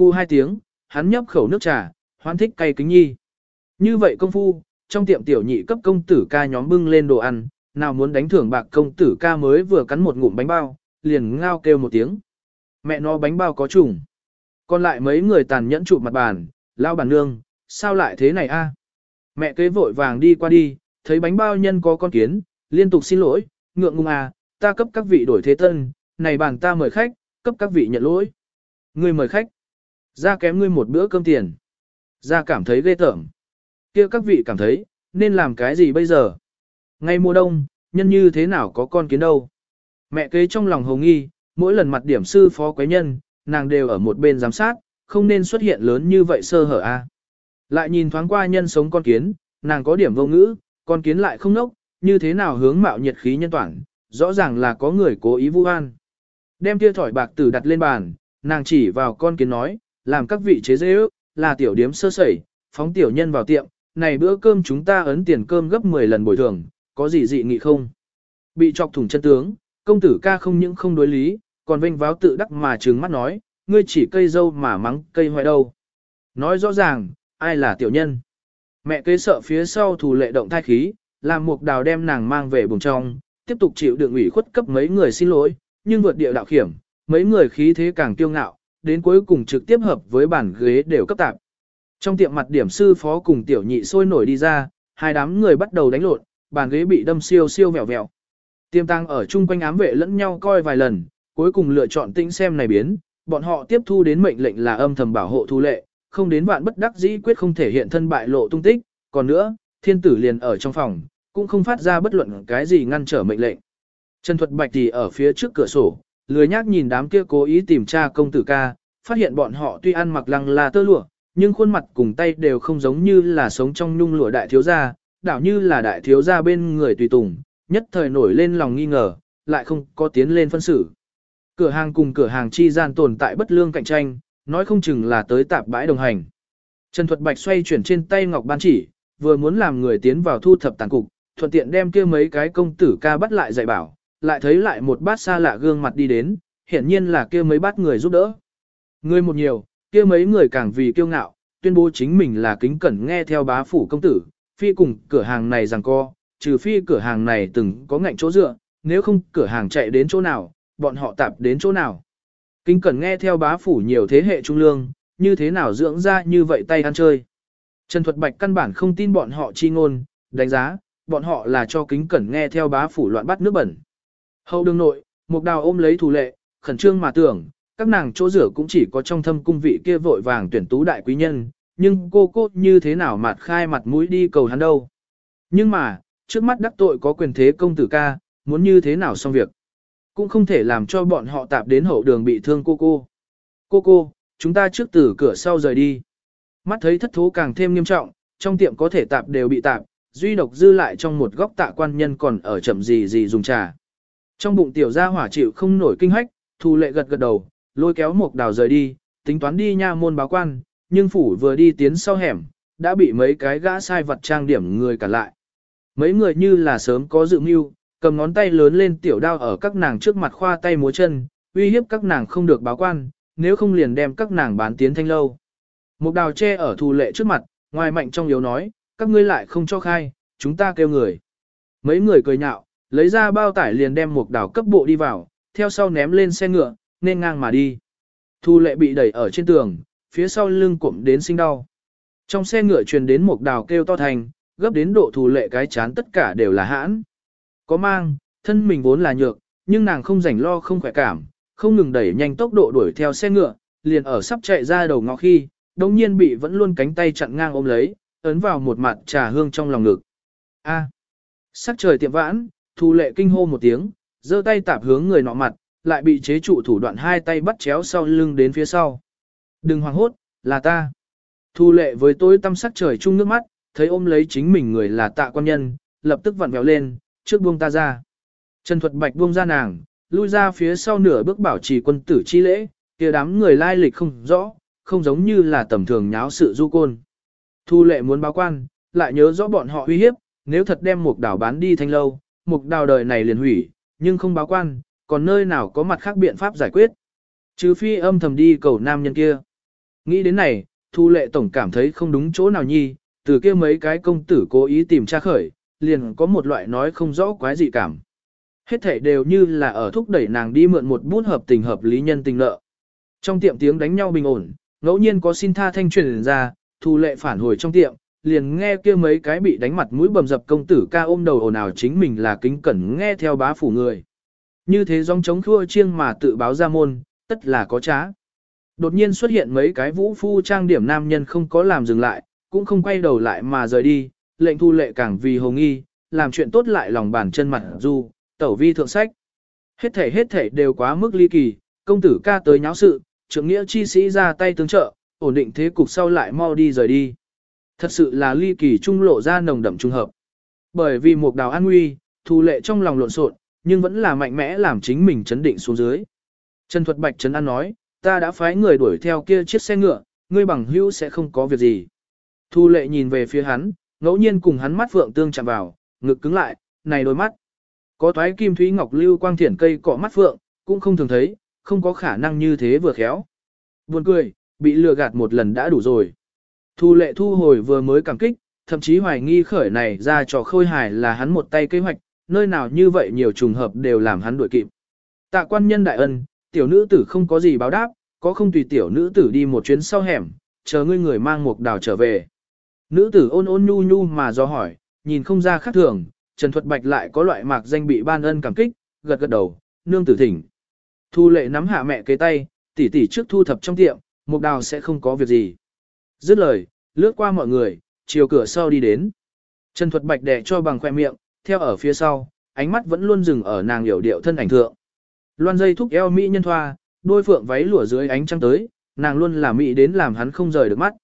Khu hai tiếng, hắn nhấp khẩu nước trà, hoan thích cay kính nhi. Như vậy công phu, trong tiệm tiểu nhị cấp công tử ca nhóm bưng lên đồ ăn, nào muốn đánh thưởng bạc công tử ca mới vừa cắn một ngụm bánh bao, liền ngao kêu một tiếng. Mẹ nó bánh bao có trùng. Còn lại mấy người tàn nhẫn chụp mặt bàn, lao bàn nương, sao lại thế này a? Mẹ kế vội vàng đi qua đi, thấy bánh bao nhân có con kiến, liên tục xin lỗi, ngượng ngùng à, ta cấp các vị đổi thế tân, này bàn ta mời khách, cấp các vị nhận lỗi. người mời khách, ra kém ngươi một bữa cơm tiền. Ra cảm thấy ghê tởm. kia các vị cảm thấy, nên làm cái gì bây giờ? Ngay mùa đông, nhân như thế nào có con kiến đâu? Mẹ kế trong lòng hồng nghi, mỗi lần mặt điểm sư phó quái nhân, nàng đều ở một bên giám sát, không nên xuất hiện lớn như vậy sơ hở a. Lại nhìn thoáng qua nhân sống con kiến, nàng có điểm vô ngữ, con kiến lại không nốc, như thế nào hướng mạo nhiệt khí nhân toàn, rõ ràng là có người cố ý vu oan. Đem kia thỏi bạc tử đặt lên bàn, nàng chỉ vào con kiến nói, làm các vị chế dễ ước, là tiểu điếm sơ sẩy, phóng tiểu nhân vào tiệm, này bữa cơm chúng ta ấn tiền cơm gấp 10 lần bồi thường, có gì dị nghị không? Bị chọc thủng chân tướng, công tử ca không những không đối lý, còn vênh váo tự đắc mà trừng mắt nói, ngươi chỉ cây dâu mà mắng cây hoại đâu. Nói rõ ràng, ai là tiểu nhân? Mẹ kế sợ phía sau thủ lệ động thai khí, làm mục đào đem nàng mang về bùng trong, tiếp tục chịu đựng ủy khuất cấp mấy người xin lỗi, nhưng vượt địa đạo khiểm, mấy người khí thế càng tiêu ngạo, đến cuối cùng trực tiếp hợp với bản ghế đều cấp tạp. Trong tiệm mặt điểm sư phó cùng tiểu nhị sôi nổi đi ra, hai đám người bắt đầu đánh lộn, bàn ghế bị đâm siêu siêu vẹo vẹo. Tiêm tăng ở chung quanh ám vệ lẫn nhau coi vài lần, cuối cùng lựa chọn tĩnh xem này biến, bọn họ tiếp thu đến mệnh lệnh là âm thầm bảo hộ thu lệ, không đến vạn bất đắc dĩ quyết không thể hiện thân bại lộ tung tích, còn nữa, thiên tử liền ở trong phòng, cũng không phát ra bất luận cái gì ngăn trở mệnh lệnh. Trần Thuật Bạch thì ở phía trước cửa sổ, lười nhác nhìn đám kia cố ý tìm tra công tử ca, phát hiện bọn họ tuy ăn mặc lăng là tơ lụa, nhưng khuôn mặt cùng tay đều không giống như là sống trong nhung lụa đại thiếu gia, đảo như là đại thiếu gia bên người tùy tùng, nhất thời nổi lên lòng nghi ngờ, lại không có tiến lên phân xử. Cửa hàng cùng cửa hàng chi gian tồn tại bất lương cạnh tranh, nói không chừng là tới tạp bãi đồng hành. Trần Thuật Bạch xoay chuyển trên tay ngọc ban chỉ, vừa muốn làm người tiến vào thu thập tàn cục, thuận tiện đem kia mấy cái công tử ca bắt lại dạy bảo, lại thấy lại một bát xa lạ gương mặt đi đến, hiển nhiên là kia mấy bát người giúp đỡ. Người một nhiều, kia mấy người càng vì kiêu ngạo, tuyên bố chính mình là kính cẩn nghe theo bá phủ công tử, phi cùng cửa hàng này rằng co, trừ phi cửa hàng này từng có ngạnh chỗ dựa, nếu không cửa hàng chạy đến chỗ nào, bọn họ tạp đến chỗ nào. Kính cẩn nghe theo bá phủ nhiều thế hệ trung lương, như thế nào dưỡng ra như vậy tay ăn chơi. Trần Thuật Bạch căn bản không tin bọn họ chi ngôn, đánh giá, bọn họ là cho kính cẩn nghe theo bá phủ loạn bắt nước bẩn. Hậu đường nội, mục đào ôm lấy thủ lệ, khẩn trương mà tưởng, các nàng chỗ rửa cũng chỉ có trong thâm cung vị kia vội vàng tuyển tú đại quý nhân, nhưng cô cô như thế nào mặt khai mặt mũi đi cầu hắn đâu. Nhưng mà, trước mắt đắc tội có quyền thế công tử ca, muốn như thế nào xong việc. Cũng không thể làm cho bọn họ tạp đến hậu đường bị thương cô cô. Cô cô, chúng ta trước từ cửa sau rời đi. Mắt thấy thất thố càng thêm nghiêm trọng, trong tiệm có thể tạp đều bị tạp, duy độc dư lại trong một góc tạ quan nhân còn ở chậm gì gì dùng trà. Trong bụng tiểu gia hỏa chịu không nổi kinh hách, thu lệ gật gật đầu, lôi kéo mục đào rời đi, tính toán đi nha môn báo quan, nhưng phủ vừa đi tiến sau hẻm, đã bị mấy cái gã sai vật trang điểm người cản lại. Mấy người như là sớm có dự mưu, cầm ngón tay lớn lên tiểu đao ở các nàng trước mặt khoa tay múa chân, uy hiếp các nàng không được báo quan, nếu không liền đem các nàng bán tiến thanh lâu. mục đào che ở thù lệ trước mặt, ngoài mạnh trong yếu nói, các ngươi lại không cho khai, chúng ta kêu người. Mấy người cười nhạo, lấy ra bao tải liền đem một đào cấp bộ đi vào, theo sau ném lên xe ngựa, nên ngang mà đi. Thu lệ bị đẩy ở trên tường, phía sau lưng cụm đến sinh đau. Trong xe ngựa truyền đến một đào kêu to thành, gấp đến độ thù lệ cái chán tất cả đều là hãn. Có mang, thân mình vốn là nhược, nhưng nàng không rảnh lo không khỏe cảm, không ngừng đẩy nhanh tốc độ đuổi theo xe ngựa, liền ở sắp chạy ra đầu ngõ khi, đồng nhiên bị vẫn luôn cánh tay chặn ngang ôm lấy, ấn vào một mặt trà hương trong lòng ngực. A. Sắc trời tiệm vãn, thu lệ kinh hô một tiếng, giơ tay tạp hướng người nọ mặt, lại bị chế trụ thủ đoạn hai tay bắt chéo sau lưng đến phía sau. Đừng hoảng hốt, là ta. Thu lệ với tôi tâm sắc trời chung nước mắt, thấy ôm lấy chính mình người là tạ quan nhân, lập tức vặn vẹo lên, trước buông ta ra. Trần Thuật Bạch buông ra nàng, lui ra phía sau nửa bước bảo trì quân tử chi lễ, kia đám người lai lịch không rõ, không giống như là tầm thường nháo sự du côn. Thu lệ muốn báo quan, lại nhớ rõ bọn họ uy hiếp, nếu thật đem một đảo bán đi thanh lâu, mục đào đời này liền hủy, nhưng không báo quan, còn nơi nào có mặt khác biện pháp giải quyết. Trừ phi âm thầm đi cầu nam nhân kia. Nghĩ đến này, Thu Lệ Tổng cảm thấy không đúng chỗ nào nhi, từ kia mấy cái công tử cố ý tìm tra khởi, liền có một loại nói không rõ quái dị cảm. Hết thể đều như là ở thúc đẩy nàng đi mượn một bút hợp tình hợp lý nhân tình nợ. Trong tiệm tiếng đánh nhau bình ổn, ngẫu nhiên có xin tha thanh truyền ra, Thu Lệ phản hồi trong tiệm, liền nghe kia mấy cái bị đánh mặt mũi bầm dập công tử ca ôm đầu ồn ào chính mình là kính cẩn nghe theo bá phủ người. Như thế dòng chống khua chiêng mà tự báo ra môn, tất là có trá. Đột nhiên xuất hiện mấy cái vũ phu trang điểm nam nhân không có làm dừng lại, cũng không quay đầu lại mà rời đi, lệnh thu lệ càng vì hồng nghi, làm chuyện tốt lại lòng bàn chân mặt du, tẩu vi thượng sách. Hết thể hết thể đều quá mức ly kỳ, công tử ca tới nháo sự, trưởng nghĩa chi sĩ ra tay tướng trợ, ổn định thế cục sau lại mau đi rời đi. Thật sự là ly kỳ trung lộ ra nồng đậm trung hợp. Bởi vì một đào an nguy, thu lệ trong lòng lộn xộn, nhưng vẫn là mạnh mẽ làm chính mình chấn định xuống dưới. Trần Thuật Bạch Trấn An nói, ta đã phái người đuổi theo kia chiếc xe ngựa, ngươi bằng hữu sẽ không có việc gì. Thu lệ nhìn về phía hắn, ngẫu nhiên cùng hắn mắt phượng tương chạm vào, ngực cứng lại, này đôi mắt. Có toái kim thúy ngọc lưu quang thiển cây cọ mắt phượng, cũng không thường thấy, không có khả năng như thế vừa khéo. Buồn cười, bị lừa gạt một lần đã đủ rồi. Thu lệ thu hồi vừa mới cảm kích, thậm chí hoài nghi khởi này ra trò khôi hài là hắn một tay kế hoạch, nơi nào như vậy nhiều trùng hợp đều làm hắn đuổi kịp. Tạ quan nhân đại ân, tiểu nữ tử không có gì báo đáp, có không tùy tiểu nữ tử đi một chuyến sau hẻm, chờ ngươi người mang một đào trở về. Nữ tử ôn ôn nhu nhu mà do hỏi, nhìn không ra khác thường, Trần Thuật Bạch lại có loại mạc danh bị ban ân cảm kích, gật gật đầu, nương tử thỉnh. Thu lệ nắm hạ mẹ kế tay, tỷ tỷ trước thu thập trong tiệm, một đào sẽ không có việc gì. Dứt lời, lướt qua mọi người, chiều cửa sau đi đến. Trần Thuật Bạch đè cho bằng khoe miệng, theo ở phía sau, ánh mắt vẫn luôn dừng ở nàng hiểu điệu thân ảnh thượng. Loan dây thúc eo mỹ nhân thoa, đôi phượng váy lụa dưới ánh trăng tới, nàng luôn là mỹ đến làm hắn không rời được mắt.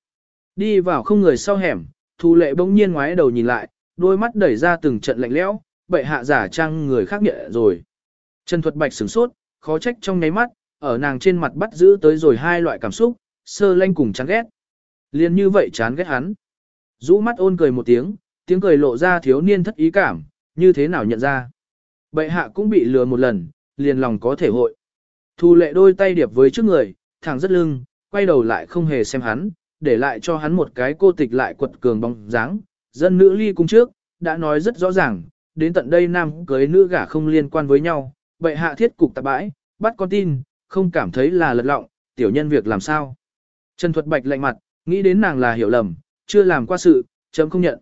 Đi vào không người sau hẻm, Thu Lệ bỗng nhiên ngoái đầu nhìn lại, đôi mắt đẩy ra từng trận lạnh lẽo, bệ hạ giả trang người khác nhẹ rồi. Trần Thuật Bạch sửng sốt, khó trách trong nháy mắt, ở nàng trên mặt bắt giữ tới rồi hai loại cảm xúc, sơ lanh cùng chán ghét. Liên như vậy chán ghét hắn. Rũ mắt ôn cười một tiếng, tiếng cười lộ ra thiếu niên thất ý cảm, như thế nào nhận ra. Bệ hạ cũng bị lừa một lần, liền lòng có thể hội. Thu lệ đôi tay điệp với trước người, thẳng rất lưng, quay đầu lại không hề xem hắn, để lại cho hắn một cái cô tịch lại quật cường bóng dáng. Dân nữ ly cung trước, đã nói rất rõ ràng, đến tận đây nam cưới nữ gả không liên quan với nhau, bệ hạ thiết cục tạp bãi, bắt con tin, không cảm thấy là lật lọng, tiểu nhân việc làm sao. Trần Thuật Bạch lạnh mặt, nghĩ đến nàng là hiểu lầm, chưa làm qua sự, chấm không nhận.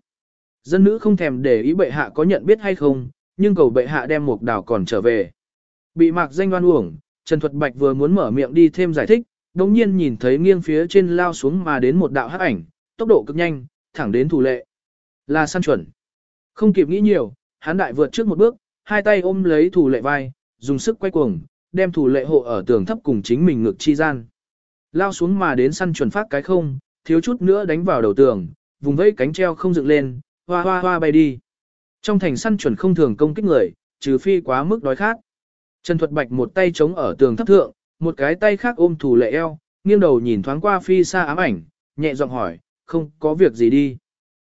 Dân nữ không thèm để ý bệ hạ có nhận biết hay không, nhưng cầu bệ hạ đem một đảo còn trở về. Bị mạc danh đoan uổng, Trần Thuật Bạch vừa muốn mở miệng đi thêm giải thích, đồng nhiên nhìn thấy nghiêng phía trên lao xuống mà đến một đạo hắc ảnh, tốc độ cực nhanh, thẳng đến thủ lệ. Là săn chuẩn. Không kịp nghĩ nhiều, hắn đại vượt trước một bước, hai tay ôm lấy thủ lệ vai, dùng sức quay cuồng, đem thủ lệ hộ ở tường thấp cùng chính mình ngực chi gian. Lao xuống mà đến săn chuẩn phát cái không, thiếu chút nữa đánh vào đầu tường, vùng vẫy cánh treo không dựng lên, hoa hoa hoa bay đi. Trong thành săn chuẩn không thường công kích người, trừ phi quá mức đói khát. Trần Thuật Bạch một tay chống ở tường thấp thượng, một cái tay khác ôm thủ lệ eo, nghiêng đầu nhìn thoáng qua phi xa ám ảnh, nhẹ giọng hỏi, không có việc gì đi.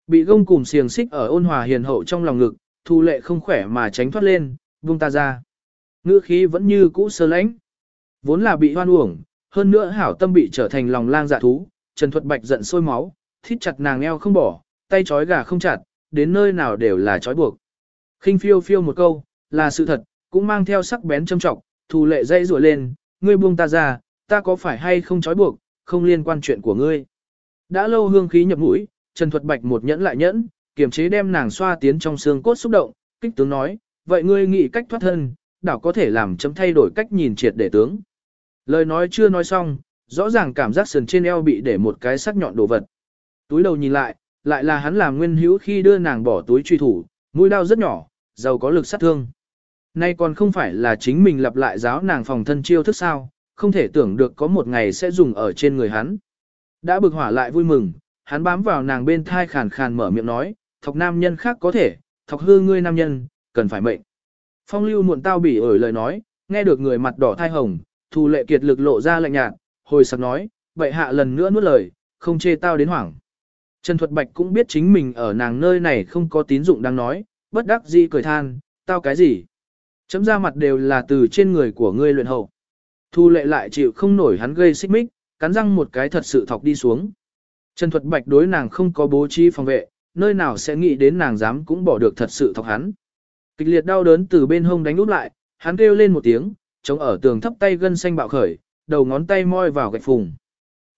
Bị gông cùng xiềng xích ở ôn hòa hiền hậu trong lòng ngực, thủ lệ không khỏe mà tránh thoát lên, buông ta ra. Ngữ khí vẫn như cũ sơ lãnh. Vốn là bị hoan uổng, hơn nữa hảo tâm bị trở thành lòng lang dạ thú, Trần Thuật Bạch giận sôi máu, thít chặt nàng eo không bỏ, tay trói gà không chặt, đến nơi nào đều là trói buộc. khinh phiêu phiêu một câu, là sự thật, cũng mang theo sắc bén châm trọng, thù lệ dây rủa lên, ngươi buông ta ra, ta có phải hay không trói buộc, không liên quan chuyện của ngươi. Đã lâu hương khí nhập mũi, Trần Thuật Bạch một nhẫn lại nhẫn, kiềm chế đem nàng xoa tiến trong xương cốt xúc động, kích tướng nói, vậy ngươi nghĩ cách thoát thân, đảo có thể làm chấm thay đổi cách nhìn triệt để tướng. Lời nói chưa nói xong, rõ ràng cảm giác sườn trên eo bị để một cái sắc nhọn đồ vật. Túi đầu nhìn lại, lại là hắn làm nguyên hữu khi đưa nàng bỏ túi truy thủ, mũi đao rất nhỏ, giàu có lực sát thương. Nay còn không phải là chính mình lặp lại giáo nàng phòng thân chiêu thức sao, không thể tưởng được có một ngày sẽ dùng ở trên người hắn. Đã bực hỏa lại vui mừng, hắn bám vào nàng bên thai khàn khàn mở miệng nói, thọc nam nhân khác có thể, thọc hư ngươi nam nhân, cần phải mệnh. Phong lưu muộn tao bỉ ổi lời nói, nghe được người mặt đỏ thai hồng, thù lệ kiệt lực lộ ra lạnh nhạt, hồi sặc nói, vậy hạ lần nữa nuốt lời, không chê tao đến hoảng. Trần Thuật Bạch cũng biết chính mình ở nàng nơi này không có tín dụng đang nói, bất đắc dĩ cười than, tao cái gì? Chấm ra mặt đều là từ trên người của ngươi luyện hậu. Thu lệ lại chịu không nổi hắn gây xích mích, cắn răng một cái thật sự thọc đi xuống. Trần Thuật Bạch đối nàng không có bố trí phòng vệ, nơi nào sẽ nghĩ đến nàng dám cũng bỏ được thật sự thọc hắn. Kịch liệt đau đớn từ bên hông đánh úp lại, hắn kêu lên một tiếng, chống ở tường thấp tay gân xanh bạo khởi, đầu ngón tay moi vào gạch phùng.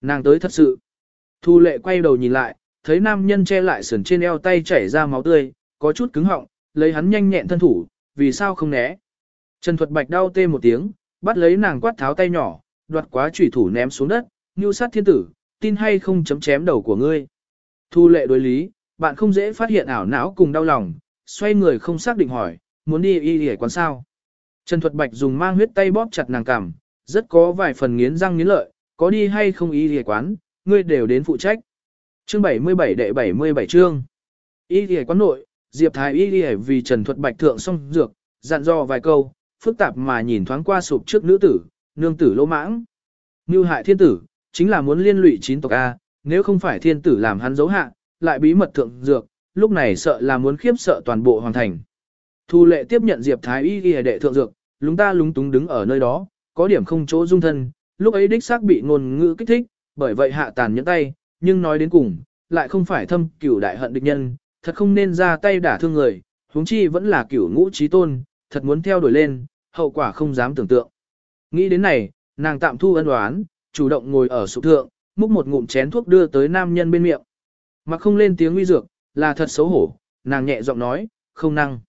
Nàng tới thật sự. Thu lệ quay đầu nhìn lại, thấy nam nhân che lại sườn trên eo tay chảy ra máu tươi, có chút cứng họng, lấy hắn nhanh nhẹn thân thủ, vì sao không né. Trần Thuật Bạch đau tê một tiếng, bắt lấy nàng quát tháo tay nhỏ, đoạt quá chủy thủ ném xuống đất, như sát thiên tử, tin hay không chấm chém đầu của ngươi. Thu lệ đối lý, bạn không dễ phát hiện ảo não cùng đau lòng, xoay người không xác định hỏi, muốn đi y y quán sao. Trần Thuật Bạch dùng mang huyết tay bóp chặt nàng cằm, rất có vài phần nghiến răng nghiến lợi, có đi hay không y y quán, ngươi đều đến phụ trách. Chương 77 đệ 77 chương. Y y quán nội, Diệp Thái y y vì Trần Thuật Bạch thượng xong dược, dặn dò vài câu, phức tạp mà nhìn thoáng qua sụp trước nữ tử, nương tử lỗ mãng. Như hại thiên tử, chính là muốn liên lụy chín tộc A, nếu không phải thiên tử làm hắn dấu hạ, lại bí mật thượng dược, lúc này sợ là muốn khiếp sợ toàn bộ hoàng thành. Thu lệ tiếp nhận Diệp Thái y ghi đệ thượng dược, lúng ta lúng túng đứng ở nơi đó, có điểm không chỗ dung thân, lúc ấy đích xác bị ngôn ngữ kích thích, bởi vậy hạ tàn nhẫn tay, nhưng nói đến cùng, lại không phải thâm cửu đại hận địch nhân, thật không nên ra tay đả thương người, huống chi vẫn là cửu ngũ trí tôn, thật muốn theo đuổi lên, hậu quả không dám tưởng tượng. Nghĩ đến này, nàng tạm thu ân đoán, chủ động ngồi ở sụp thượng, múc một ngụm chén thuốc đưa tới nam nhân bên miệng. Mặc không lên tiếng uy dược, là thật xấu hổ, nàng nhẹ giọng nói, không năng.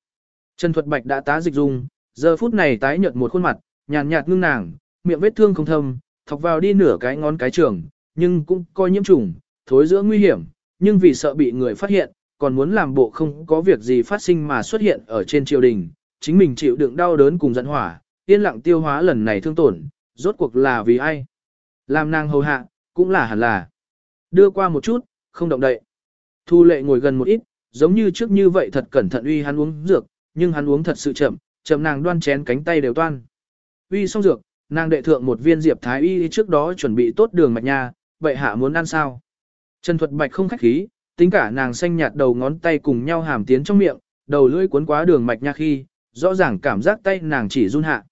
Trần Thuật Bạch đã tá dịch dung, giờ phút này tái nhợt một khuôn mặt, nhàn nhạt ngưng nàng, miệng vết thương không thâm, thọc vào đi nửa cái ngón cái trường, nhưng cũng coi nhiễm trùng, thối giữa nguy hiểm, nhưng vì sợ bị người phát hiện, còn muốn làm bộ không có việc gì phát sinh mà xuất hiện ở trên triều đình, chính mình chịu đựng đau đớn cùng giận hỏa, yên lặng tiêu hóa lần này thương tổn, rốt cuộc là vì ai? Làm nàng hầu hạ, cũng là hẳn là. Đưa qua một chút, không động đậy. Thu lệ ngồi gần một ít, giống như trước như vậy thật cẩn thận uy hắn uống dược, nhưng hắn uống thật sự chậm, chậm nàng đoan chén cánh tay đều toan. Uy xong dược, nàng đệ thượng một viên diệp thái y trước đó chuẩn bị tốt đường mạch nha, vậy hạ muốn ăn sao? Trần Thuật Bạch không khách khí, tính cả nàng xanh nhạt đầu ngón tay cùng nhau hàm tiến trong miệng, đầu lưỡi cuốn quá đường mạch nha khi, rõ ràng cảm giác tay nàng chỉ run hạ.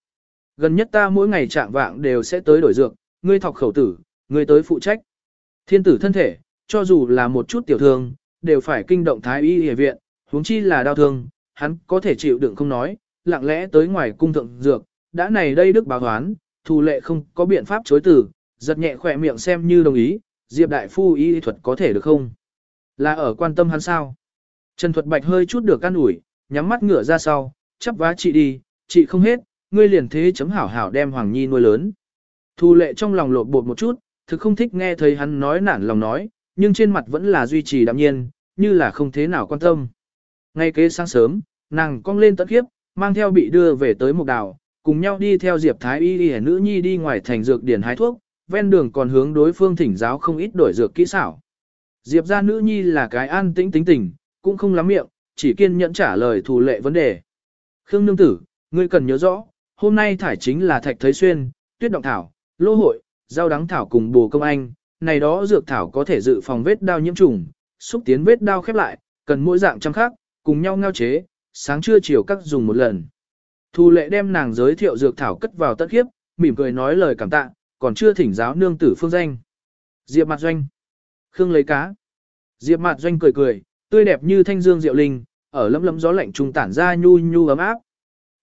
Gần nhất ta mỗi ngày trạng vạng đều sẽ tới đổi dược, ngươi thọc khẩu tử, ngươi tới phụ trách. Thiên tử thân thể, cho dù là một chút tiểu thương, đều phải kinh động thái y y viện, huống chi là đau thương, hắn có thể chịu đựng không nói, lặng lẽ tới ngoài cung thượng dược, đã này đây đức báo hoán, thù lệ không có biện pháp chối từ, giật nhẹ khỏe miệng xem như đồng ý, Diệp đại phu y thuật có thể được không? Là ở quan tâm hắn sao? Trần Thuật Bạch hơi chút được can ủi, nhắm mắt ngửa ra sau, chắp vá chị đi, chị không hết, ngươi liền thế chấm hảo hảo đem Hoàng Nhi nuôi lớn. Thu lệ trong lòng lột bột một chút, thực không thích nghe thấy hắn nói nản lòng nói, nhưng trên mặt vẫn là duy trì đạm nhiên, như là không thế nào quan tâm. Ngay kế sáng sớm, nàng cong lên tận khiếp, mang theo bị đưa về tới một đảo, cùng nhau đi theo Diệp Thái Y y nữ nhi đi ngoài thành dược điển hái thuốc, ven đường còn hướng đối phương thỉnh giáo không ít đổi dược kỹ xảo. Diệp ra nữ nhi là cái an tĩnh tính tình, cũng không lắm miệng, chỉ kiên nhẫn trả lời thủ lệ vấn đề. Khương nương tử, ngươi cần nhớ rõ, hôm nay thải chính là thạch thới xuyên, tuyết động thảo, lô hội, rau đắng thảo cùng bồ công anh, này đó dược thảo có thể dự phòng vết đau nhiễm trùng, xúc tiến vết đau khép lại, cần mỗi dạng trăm khác, cùng nhau ngao chế, sáng trưa chiều các dùng một lần. Thu lệ đem nàng giới thiệu dược thảo cất vào tất kiếp, mỉm cười nói lời cảm tạ, còn chưa thỉnh giáo nương tử phương danh. Diệp mặt doanh. Khương lấy cá. Diệp mặt doanh cười cười, tươi đẹp như thanh dương diệu linh, ở lấm lấm gió lạnh trung tản ra nhu nhu ấm áp.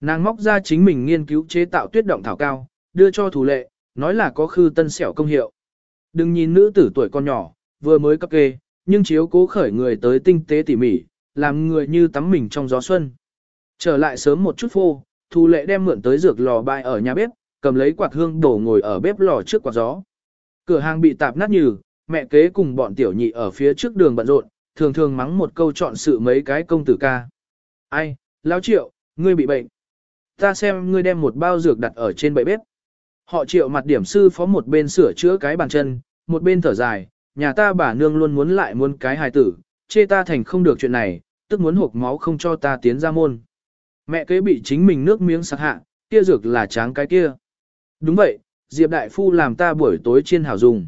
Nàng móc ra chính mình nghiên cứu chế tạo tuyết động thảo cao, đưa cho thủ lệ, nói là có khư tân xẻo công hiệu. Đừng nhìn nữ tử tuổi con nhỏ, vừa mới cấp kê, nhưng chiếu cố khởi người tới tinh tế tỉ mỉ, làm người như tắm mình trong gió xuân. Trở lại sớm một chút phô, Thu lệ đem mượn tới dược lò bại ở nhà bếp, cầm lấy quạt hương đổ ngồi ở bếp lò trước quạt gió. Cửa hàng bị tạp nát như, mẹ kế cùng bọn tiểu nhị ở phía trước đường bận rộn, thường thường mắng một câu chọn sự mấy cái công tử ca. Ai, lão triệu, ngươi bị bệnh. Ta xem ngươi đem một bao dược đặt ở trên bệ bếp. Họ triệu mặt điểm sư phó một bên sửa chữa cái bàn chân, một bên thở dài, nhà ta bà nương luôn muốn lại muốn cái hài tử, chê ta thành không được chuyện này, tức muốn hộp máu không cho ta tiến ra môn. Mẹ kế bị chính mình nước miếng sặc hạ, kia dược là tráng cái kia. Đúng vậy, Diệp Đại Phu làm ta buổi tối chiên hảo dùng.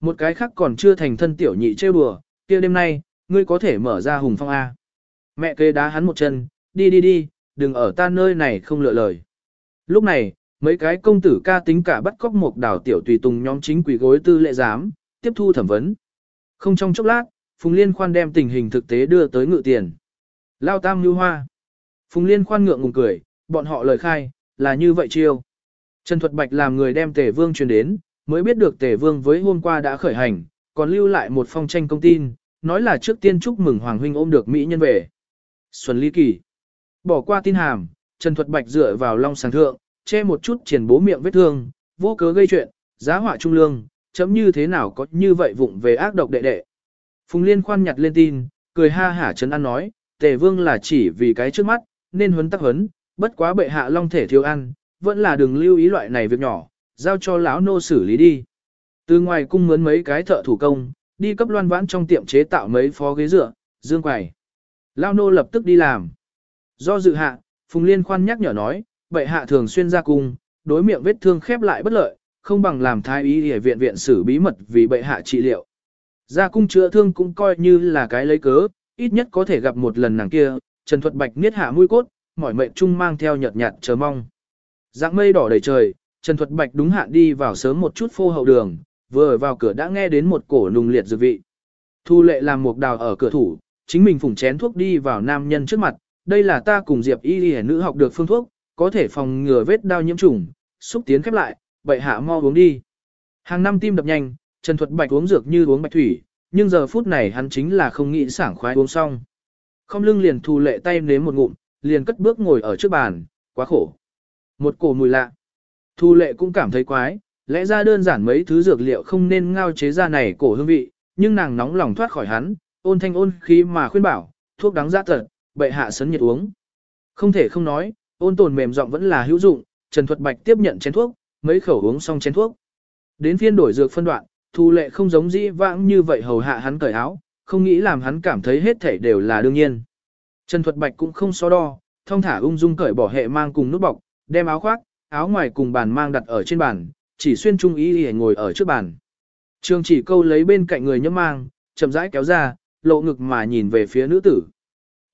Một cái khác còn chưa thành thân tiểu nhị trêu đùa, kia đêm nay, ngươi có thể mở ra hùng phong A. Mẹ kế đá hắn một chân, đi đi đi, đừng ở ta nơi này không lựa lời. Lúc này, mấy cái công tử ca tính cả bắt cóc một đảo tiểu tùy tùng nhóm chính quỷ gối tư lệ giám, tiếp thu thẩm vấn. Không trong chốc lát, Phùng Liên khoan đem tình hình thực tế đưa tới ngự tiền. Lao tam như hoa. Phùng Liên khoan ngượng ngùng cười, bọn họ lời khai, là như vậy chiêu. Trần Thuật Bạch làm người đem Tề Vương truyền đến, mới biết được Tề Vương với hôm qua đã khởi hành, còn lưu lại một phong tranh công tin, nói là trước tiên chúc mừng Hoàng Huynh ôm được Mỹ nhân về. Xuân Ly Kỳ. Bỏ qua tin hàm, Trần Thuật Bạch dựa vào long sáng thượng, che một chút triển bố miệng vết thương, vô cớ gây chuyện, giá họa trung lương, chấm như thế nào có như vậy vụng về ác độc đệ đệ. Phùng Liên khoan nhặt lên tin, cười ha hả Trấn An nói, Tề Vương là chỉ vì cái trước mắt, nên huấn tắc huấn, bất quá bệ hạ long thể thiếu ăn, vẫn là đừng lưu ý loại này việc nhỏ, giao cho lão nô xử lý đi. Từ ngoài cung mướn mấy cái thợ thủ công, đi cấp loan vãn trong tiệm chế tạo mấy phó ghế dựa, dương quầy. Lão nô lập tức đi làm. Do dự hạ, Phùng Liên khoan nhắc nhở nói, bệ hạ thường xuyên ra cung, đối miệng vết thương khép lại bất lợi, không bằng làm thái y để viện viện xử bí mật vì bệ hạ trị liệu. Ra cung chữa thương cũng coi như là cái lấy cớ, ít nhất có thể gặp một lần nàng kia, Trần Thuật Bạch niết hạ mũi cốt, mỏi mệt chung mang theo nhợt nhạt chờ mong. Dạng mây đỏ đầy trời, Trần Thuật Bạch đúng hạn đi vào sớm một chút phô hậu đường, vừa vào cửa đã nghe đến một cổ nùng liệt dược vị. Thu lệ làm một đào ở cửa thủ, chính mình phùng chén thuốc đi vào nam nhân trước mặt, đây là ta cùng Diệp Y Y nữ học được phương thuốc, có thể phòng ngừa vết đau nhiễm trùng, xúc tiến khép lại, vậy hạ mo uống đi. Hàng năm tim đập nhanh, Trần Thuật Bạch uống dược như uống bạch thủy, nhưng giờ phút này hắn chính là không nghĩ sảng khoái uống xong. Không lưng liền thu lệ tay nếm một ngụm, liền cất bước ngồi ở trước bàn, quá khổ. Một cổ mùi lạ. Thu lệ cũng cảm thấy quái, lẽ ra đơn giản mấy thứ dược liệu không nên ngao chế ra này cổ hương vị, nhưng nàng nóng lòng thoát khỏi hắn, ôn thanh ôn khí mà khuyên bảo, thuốc đáng giá tật, bệ hạ sấn nhiệt uống. Không thể không nói, ôn tồn mềm giọng vẫn là hữu dụng, Trần Thuật Bạch tiếp nhận chén thuốc, mấy khẩu uống xong chén thuốc. Đến phiên đổi dược phân đoạn, Thu lệ không giống dĩ vãng như vậy hầu hạ hắn cởi áo, không nghĩ làm hắn cảm thấy hết thảy đều là đương nhiên. Trần Thuật Bạch cũng không so đo, thông thả ung dung cởi bỏ hệ mang cùng nút bọc, đem áo khoác, áo ngoài cùng bàn mang đặt ở trên bàn, chỉ xuyên trung ý để ngồi ở trước bàn. Trương chỉ câu lấy bên cạnh người nhấp mang, chậm rãi kéo ra, lộ ngực mà nhìn về phía nữ tử.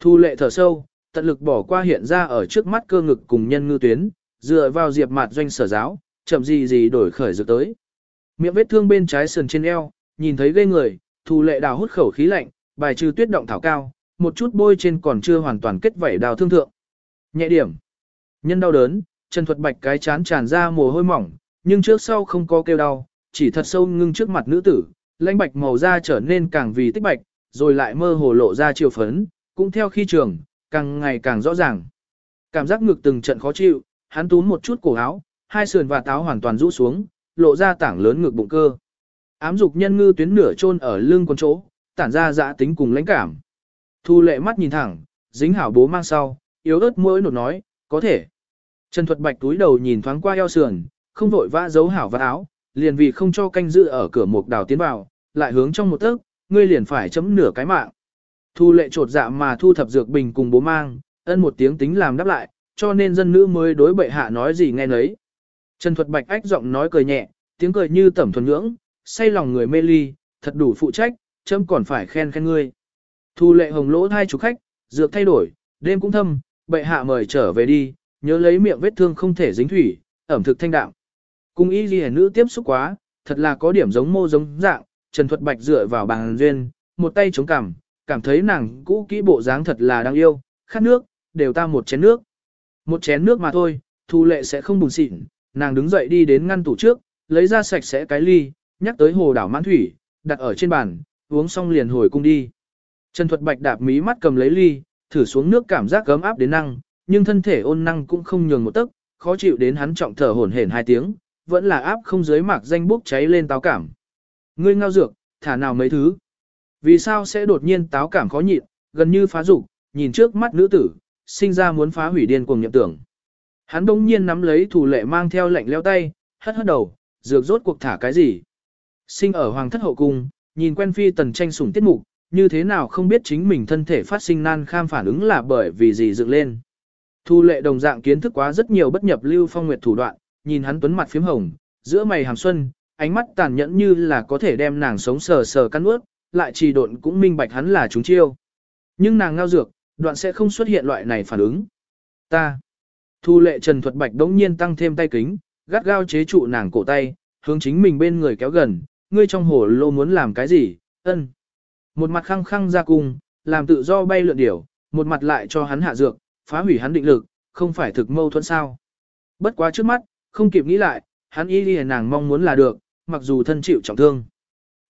Thu lệ thở sâu, tận lực bỏ qua hiện ra ở trước mắt cơ ngực cùng nhân ngư tuyến, dựa vào diệp mặt doanh sở giáo, chậm gì gì đổi khởi dược tới. Miệng vết thương bên trái sườn trên eo, nhìn thấy ghê người, thu lệ đào hút khẩu khí lạnh, bài trừ tuyết động thảo cao, một chút bôi trên còn chưa hoàn toàn kết vảy đào thương thượng. Nhẹ điểm. Nhân đau đớn, Trần Thuật Bạch cái chán tràn ra mồ hôi mỏng, nhưng trước sau không có kêu đau, chỉ thật sâu ngưng trước mặt nữ tử, lãnh bạch màu da trở nên càng vì tích bạch, rồi lại mơ hồ lộ ra chiều phấn, cũng theo khi trường, càng ngày càng rõ ràng. Cảm giác ngực từng trận khó chịu, hắn túm một chút cổ áo, hai sườn và táo hoàn toàn rũ xuống, lộ ra tảng lớn ngực bụng cơ. Ám dục nhân ngư tuyến nửa chôn ở lưng con chỗ, tản ra dã tính cùng lãnh cảm. Thu lệ mắt nhìn thẳng, dính hảo bố mang sau, yếu ớt mỗi nột nói, có thể. Trần Thuật Bạch túi đầu nhìn thoáng qua eo sườn, không vội vã giấu hảo và áo, liền vì không cho canh giữ ở cửa mục đào tiến vào, lại hướng trong một tấc, ngươi liền phải chấm nửa cái mạng. Thu lệ trột dạ mà thu thập dược bình cùng bố mang, ân một tiếng tính làm đáp lại, cho nên dân nữ mới đối bệ hạ nói gì nghe nấy. Trần Thuật Bạch ách giọng nói cười nhẹ, tiếng cười như tẩm thuần nhưỡng, say lòng người mê ly, thật đủ phụ trách, chấm còn phải khen khen ngươi. Thu lệ hồng lỗ hai chủ khách, dược thay đổi, đêm cũng thâm, bệ hạ mời trở về đi, nhớ lấy miệng vết thương không thể dính thủy, ẩm thực thanh đạm. Cung y ghi nữ tiếp xúc quá, thật là có điểm giống mô giống dạng, Trần Thuật Bạch dựa vào bàn duyên, một tay chống cằm, cảm thấy nàng cũ kỹ bộ dáng thật là đáng yêu, khát nước, đều ta một chén nước. Một chén nước mà thôi, thu lệ sẽ không bùn xịn, nàng đứng dậy đi đến ngăn tủ trước, lấy ra sạch sẽ cái ly, nhắc tới hồ đảo mãn thủy, đặt ở trên bàn, uống xong liền hồi cung đi. Trần Thuật Bạch đạp mí mắt cầm lấy ly, thử xuống nước cảm giác gấm áp đến năng, nhưng thân thể ôn năng cũng không nhường một tấc, khó chịu đến hắn trọng thở hổn hển hai tiếng, vẫn là áp không dưới mạc danh bốc cháy lên táo cảm. Ngươi ngao dược, thả nào mấy thứ. Vì sao sẽ đột nhiên táo cảm khó nhịn, gần như phá dục, nhìn trước mắt nữ tử, sinh ra muốn phá hủy điên cuồng nhậm tưởng. Hắn bỗng nhiên nắm lấy thủ lệ mang theo lệnh leo tay, hất hất đầu, dược rốt cuộc thả cái gì. Sinh ở hoàng thất hậu cung, nhìn quen phi tần tranh sủng tiết mục, như thế nào không biết chính mình thân thể phát sinh nan kham phản ứng là bởi vì gì dựng lên. Thu lệ đồng dạng kiến thức quá rất nhiều bất nhập lưu phong nguyệt thủ đoạn, nhìn hắn tuấn mặt phím hồng, giữa mày hàm xuân, ánh mắt tàn nhẫn như là có thể đem nàng sống sờ sờ căn ướt, lại trì độn cũng minh bạch hắn là chúng chiêu. Nhưng nàng ngao dược, đoạn sẽ không xuất hiện loại này phản ứng. Ta, Thu lệ Trần Thuật Bạch đống nhiên tăng thêm tay kính, gắt gao chế trụ nàng cổ tay, hướng chính mình bên người kéo gần, ngươi trong hồ lô muốn làm cái gì, ân. Một mặt khăng khăng ra cung, làm tự do bay lượn điểu, một mặt lại cho hắn hạ dược, phá hủy hắn định lực, không phải thực mâu thuẫn sao. Bất quá trước mắt, không kịp nghĩ lại, hắn y đi nàng mong muốn là được, mặc dù thân chịu trọng thương.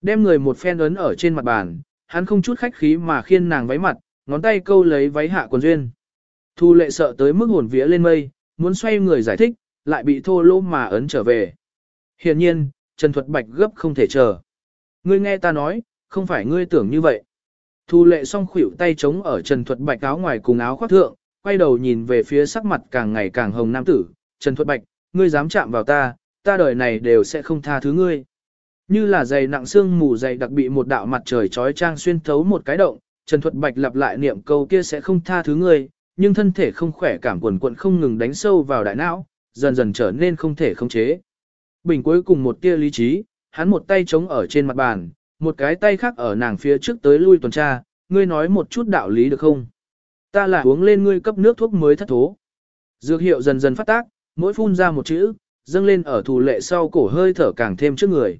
Đem người một phen ấn ở trên mặt bàn, hắn không chút khách khí mà khiên nàng váy mặt, ngón tay câu lấy váy hạ quần duyên. Thu lệ sợ tới mức hồn vía lên mây, muốn xoay người giải thích, lại bị thô lỗ mà ấn trở về. Hiển nhiên, Trần Thuật Bạch gấp không thể chờ. Ngươi nghe ta nói, không phải ngươi tưởng như vậy. Thu lệ song khuỷu tay chống ở Trần Thuật Bạch áo ngoài cùng áo khoác thượng, quay đầu nhìn về phía sắc mặt càng ngày càng hồng nam tử. Trần Thuật Bạch, ngươi dám chạm vào ta, ta đời này đều sẽ không tha thứ ngươi. Như là dày nặng xương mù dày đặc bị một đạo mặt trời trói trang xuyên thấu một cái động, Trần Thuật Bạch lặp lại niệm câu kia sẽ không tha thứ ngươi, nhưng thân thể không khỏe cảm quần quận không ngừng đánh sâu vào đại não, dần dần trở nên không thể khống chế. Bình cuối cùng một tia lý trí, hắn một tay chống ở trên mặt bàn, một cái tay khác ở nàng phía trước tới lui tuần tra, ngươi nói một chút đạo lý được không? Ta là uống lên ngươi cấp nước thuốc mới thất thố. Dược hiệu dần dần phát tác, mỗi phun ra một chữ, dâng lên ở thù lệ sau cổ hơi thở càng thêm trước người.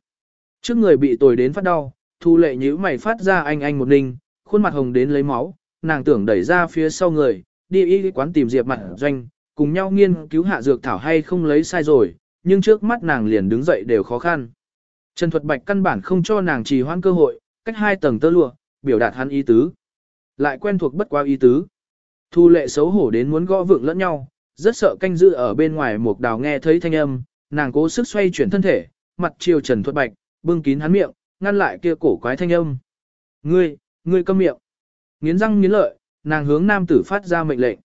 Trước người bị tồi đến phát đau, thù lệ nhíu mày phát ra anh anh một ninh, khuôn mặt hồng đến lấy máu, nàng tưởng đẩy ra phía sau người, đi y quán tìm Diệp mặt doanh, cùng nhau nghiên cứu hạ dược thảo hay không lấy sai rồi, nhưng trước mắt nàng liền đứng dậy đều khó khăn. Trần Thuật Bạch căn bản không cho nàng trì hoãn cơ hội, cách hai tầng tơ lụa, biểu đạt hắn ý tứ. Lại quen thuộc bất quá ý tứ. Thu lệ xấu hổ đến muốn gõ vượng lẫn nhau, rất sợ canh giữ ở bên ngoài một đào nghe thấy thanh âm, nàng cố sức xoay chuyển thân thể, mặt chiều Trần Thuật Bạch, bưng kín hắn miệng, ngăn lại kia cổ quái thanh âm. Ngươi, ngươi câm miệng. Nghiến răng nghiến lợi, nàng hướng nam tử phát ra mệnh lệnh.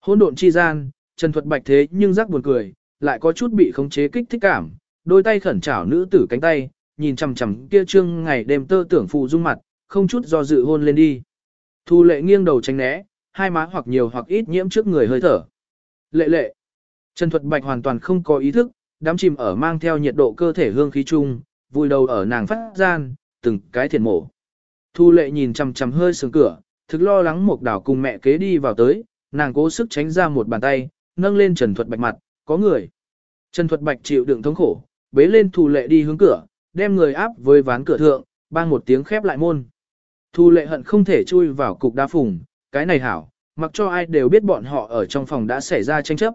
hỗn độn chi gian, Trần Thuật Bạch thế nhưng rắc buồn cười, lại có chút bị khống chế kích thích cảm, đôi tay khẩn chảo nữ tử cánh tay, nhìn chằm chằm kia trương ngày đêm tơ tưởng phụ dung mặt, không chút do dự hôn lên đi. Thu lệ nghiêng đầu tránh né, hai má hoặc nhiều hoặc ít nhiễm trước người hơi thở. Lệ lệ. Trần Thuật Bạch hoàn toàn không có ý thức, đám chìm ở mang theo nhiệt độ cơ thể hương khí chung, vui đầu ở nàng phát gian, từng cái thiền mổ. Thu lệ nhìn chằm chằm hơi sướng cửa, thực lo lắng một đảo cùng mẹ kế đi vào tới, nàng cố sức tránh ra một bàn tay, nâng lên Trần Thuật Bạch mặt, có người. Trần Thuật Bạch chịu đựng thống khổ, bế lên Thu lệ đi hướng cửa, đem người áp với ván cửa thượng, bang một tiếng khép lại môn. Thu lệ hận không thể chui vào cục đá phùng, cái này hảo, mặc cho ai đều biết bọn họ ở trong phòng đã xảy ra tranh chấp.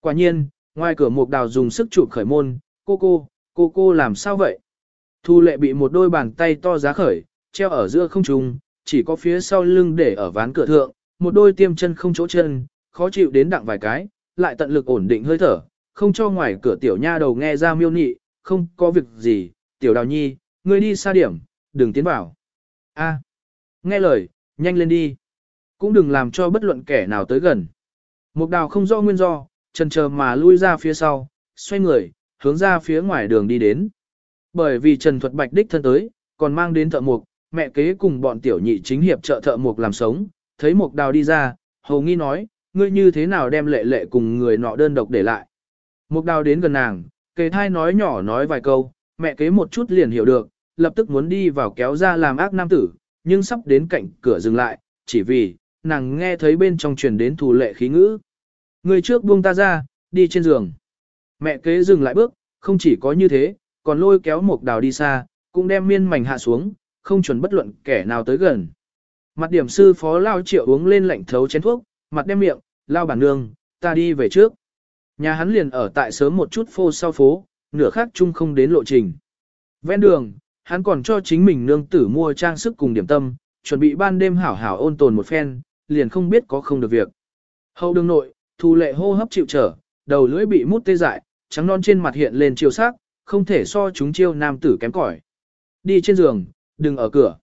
Quả nhiên, ngoài cửa một đào dùng sức chụp khởi môn, cô cô, cô cô làm sao vậy? Thu lệ bị một đôi bàn tay to giá khởi, treo ở giữa không trung, chỉ có phía sau lưng để ở ván cửa thượng, một đôi tiêm chân không chỗ chân, khó chịu đến đặng vài cái, lại tận lực ổn định hơi thở, không cho ngoài cửa tiểu nha đầu nghe ra miêu nị, không có việc gì, tiểu đào nhi, ngươi đi xa điểm, đừng tiến vào. A, nghe lời, nhanh lên đi. Cũng đừng làm cho bất luận kẻ nào tới gần. Mục đào không do nguyên do, chần chờ mà lui ra phía sau, xoay người, hướng ra phía ngoài đường đi đến. Bởi vì Trần Thuật Bạch đích thân tới, còn mang đến thợ mục, mẹ kế cùng bọn tiểu nhị chính hiệp trợ thợ mục làm sống, thấy mục đào đi ra, hầu nghi nói, ngươi như thế nào đem lệ lệ cùng người nọ đơn độc để lại. Mục đào đến gần nàng, kế thai nói nhỏ nói vài câu, mẹ kế một chút liền hiểu được, lập tức muốn đi vào kéo ra làm ác nam tử, nhưng sắp đến cạnh cửa dừng lại, chỉ vì, nàng nghe thấy bên trong truyền đến thù lệ khí ngữ. Người trước buông ta ra, đi trên giường. Mẹ kế dừng lại bước, không chỉ có như thế, còn lôi kéo một đào đi xa, cũng đem miên mảnh hạ xuống, không chuẩn bất luận kẻ nào tới gần. Mặt điểm sư phó lao triệu uống lên lạnh thấu chén thuốc, mặt đem miệng, lao bản nương, ta đi về trước. Nhà hắn liền ở tại sớm một chút phô sau phố, nửa khác chung không đến lộ trình. Ven đường, hắn còn cho chính mình nương tử mua trang sức cùng điểm tâm, chuẩn bị ban đêm hảo hảo ôn tồn một phen, liền không biết có không được việc. Hậu đường nội, thu lệ hô hấp chịu trở, đầu lưỡi bị mút tê dại, trắng non trên mặt hiện lên chiều sắc, không thể so chúng chiêu nam tử kém cỏi. Đi trên giường, đừng ở cửa.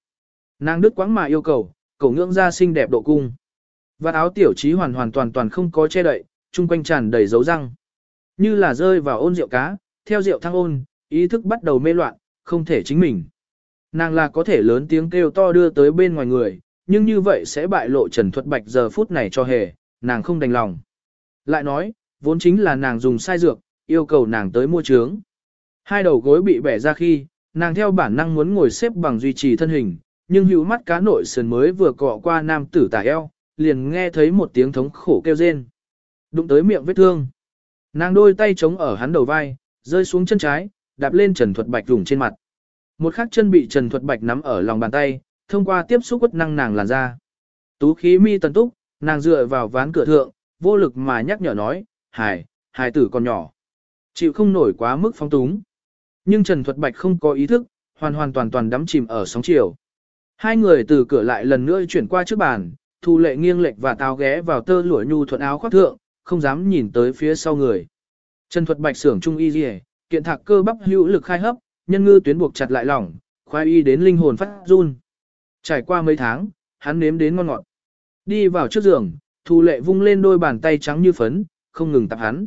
Nàng đứt quãng mà yêu cầu, cầu ngưỡng ra xinh đẹp độ cung. Vạt áo tiểu trí hoàn hoàn toàn toàn không có che đậy, chung quanh tràn đầy dấu răng. Như là rơi vào ôn rượu cá, theo rượu thăng ôn, ý thức bắt đầu mê loạn, không thể chính mình. Nàng là có thể lớn tiếng kêu to đưa tới bên ngoài người, nhưng như vậy sẽ bại lộ Trần Thuật Bạch giờ phút này cho hề, nàng không đành lòng. Lại nói, vốn chính là nàng dùng sai dược, yêu cầu nàng tới mua trướng. Hai đầu gối bị bẻ ra khi, nàng theo bản năng muốn ngồi xếp bằng duy trì thân hình, nhưng hữu mắt cá nội sườn mới vừa cọ qua nam tử tả eo, liền nghe thấy một tiếng thống khổ kêu rên. Đụng tới miệng vết thương. Nàng đôi tay chống ở hắn đầu vai, rơi xuống chân trái, đạp lên Trần Thuật Bạch vùng trên mặt. Một khắc chân bị Trần Thuật Bạch nắm ở lòng bàn tay, thông qua tiếp xúc quất năng nàng làn ra. Tú khí mi tần túc, nàng dựa vào ván cửa thượng, vô lực mà nhắc nhở nói, hài, hài tử còn nhỏ. Chịu không nổi quá mức phong túng. Nhưng Trần Thuật Bạch không có ý thức, hoàn hoàn toàn toàn đắm chìm ở sóng chiều. Hai người từ cửa lại lần nữa chuyển qua trước bàn, thu lệ nghiêng lệch và táo ghé vào tơ lụa nhu thuận áo khoác thượng, không dám nhìn tới phía sau người. Trần Thuật Bạch sưởng trung y dì kiện thạc cơ bắp hữu lực khai hấp, nhân ngư tuyến buộc chặt lại lỏng, khoai y đến linh hồn phát run. Trải qua mấy tháng, hắn nếm đến ngon ngọt. Đi vào trước giường, Thu Lệ vung lên đôi bàn tay trắng như phấn, không ngừng tập hắn.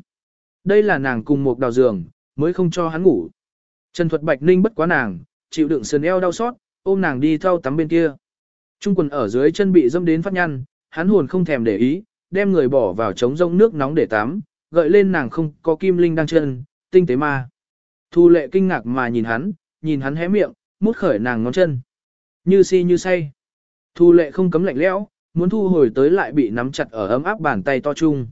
Đây là nàng cùng một đào giường, mới không cho hắn ngủ. Trần Thuật Bạch Ninh bất quá nàng, chịu đựng sườn eo đau xót, ôm nàng đi thao tắm bên kia. Trung quần ở dưới chân bị dâm đến phát nhăn, hắn hồn không thèm để ý, đem người bỏ vào trống rông nước nóng để tắm, gợi lên nàng không có kim linh đang chân, tinh tế ma. Thu lệ kinh ngạc mà nhìn hắn, nhìn hắn hé miệng, mút khởi nàng ngón chân. Như si như say. Thu lệ không cấm lạnh lẽo, muốn thu hồi tới lại bị nắm chặt ở ấm áp bàn tay to chung.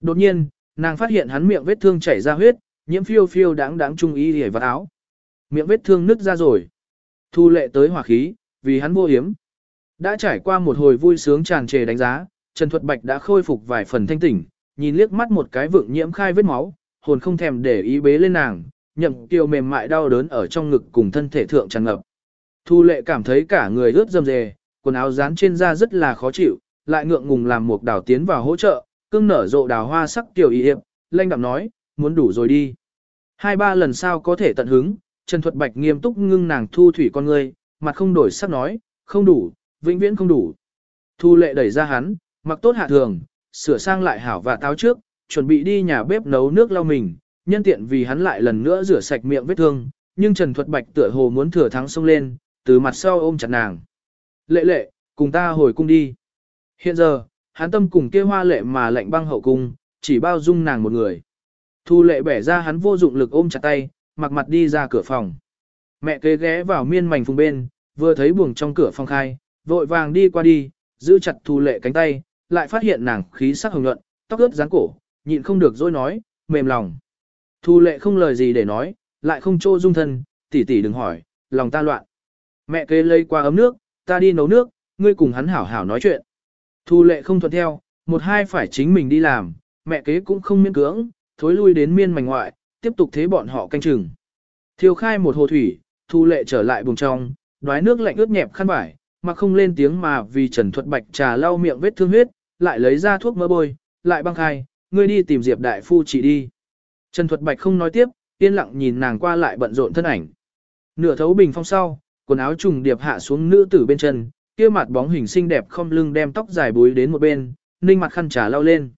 Đột nhiên, nàng phát hiện hắn miệng vết thương chảy ra huyết, nhiễm phiêu phiêu đáng đáng trung y hề vật áo. Miệng vết thương nứt ra rồi. Thu lệ tới hỏa khí, vì hắn vô hiếm. Đã trải qua một hồi vui sướng tràn trề đánh giá, Trần Thuật Bạch đã khôi phục vài phần thanh tỉnh, nhìn liếc mắt một cái vượng nhiễm khai vết máu, hồn không thèm để ý bế lên nàng, nhậm kiều mềm mại đau đớn ở trong ngực cùng thân thể thượng tràn ngập. Thu lệ cảm thấy cả người ướt dầm dề, quần áo dán trên da rất là khó chịu, lại ngượng ngùng làm một đào tiến vào hỗ trợ, cưng nở rộ đào hoa sắc tiểu y hiệp, lanh đạm nói, muốn đủ rồi đi. Hai ba lần sau có thể tận hứng, Trần Thuật Bạch nghiêm túc ngưng nàng thu thủy con ngươi, mặt không đổi sắc nói, không đủ, vĩnh viễn không đủ. Thu lệ đẩy ra hắn, mặc tốt hạ thường, sửa sang lại hảo và táo trước, chuẩn bị đi nhà bếp nấu nước lau mình, nhân tiện vì hắn lại lần nữa rửa sạch miệng vết thương, nhưng Trần Thuật Bạch tựa hồ muốn thừa thắng xông lên, từ mặt sau ôm chặt nàng. Lệ lệ, cùng ta hồi cung đi. Hiện giờ, hắn tâm cùng kia hoa lệ mà lạnh băng hậu cung, chỉ bao dung nàng một người. Thu lệ bẻ ra hắn vô dụng lực ôm chặt tay, mặc mặt đi ra cửa phòng. Mẹ kế ghé vào miên mảnh phùng bên, vừa thấy buồng trong cửa phòng khai, vội vàng đi qua đi, giữ chặt thu lệ cánh tay, lại phát hiện nàng khí sắc hồng nhuận, tóc ướt dáng cổ, nhịn không được dối nói, mềm lòng. Thu lệ không lời gì để nói, lại không trô dung thân, tỷ tỷ đừng hỏi, lòng ta loạn. Mẹ kế lấy qua ấm nước, ta đi nấu nước, ngươi cùng hắn hảo hảo nói chuyện. Thu lệ không thuận theo, một hai phải chính mình đi làm, mẹ kế cũng không miễn cưỡng, thối lui đến miên mảnh ngoại, tiếp tục thế bọn họ canh chừng. Thiêu khai một hồ thủy, thu lệ trở lại bùng trong, đoái nước lạnh ướt nhẹp khăn vải, mà không lên tiếng mà vì Trần Thuật Bạch trà lau miệng vết thương huyết, lại lấy ra thuốc mỡ bôi, lại băng khai, ngươi đi tìm Diệp đại phu chỉ đi. Trần Thuật Bạch không nói tiếp, yên lặng nhìn nàng qua lại bận rộn thân ảnh. Nửa thấu bình phong sau, quần áo trùng điệp hạ xuống nữ tử bên chân, kia mặt bóng hình xinh đẹp không lưng đem tóc dài búi đến một bên, ninh mặt khăn trà lau lên.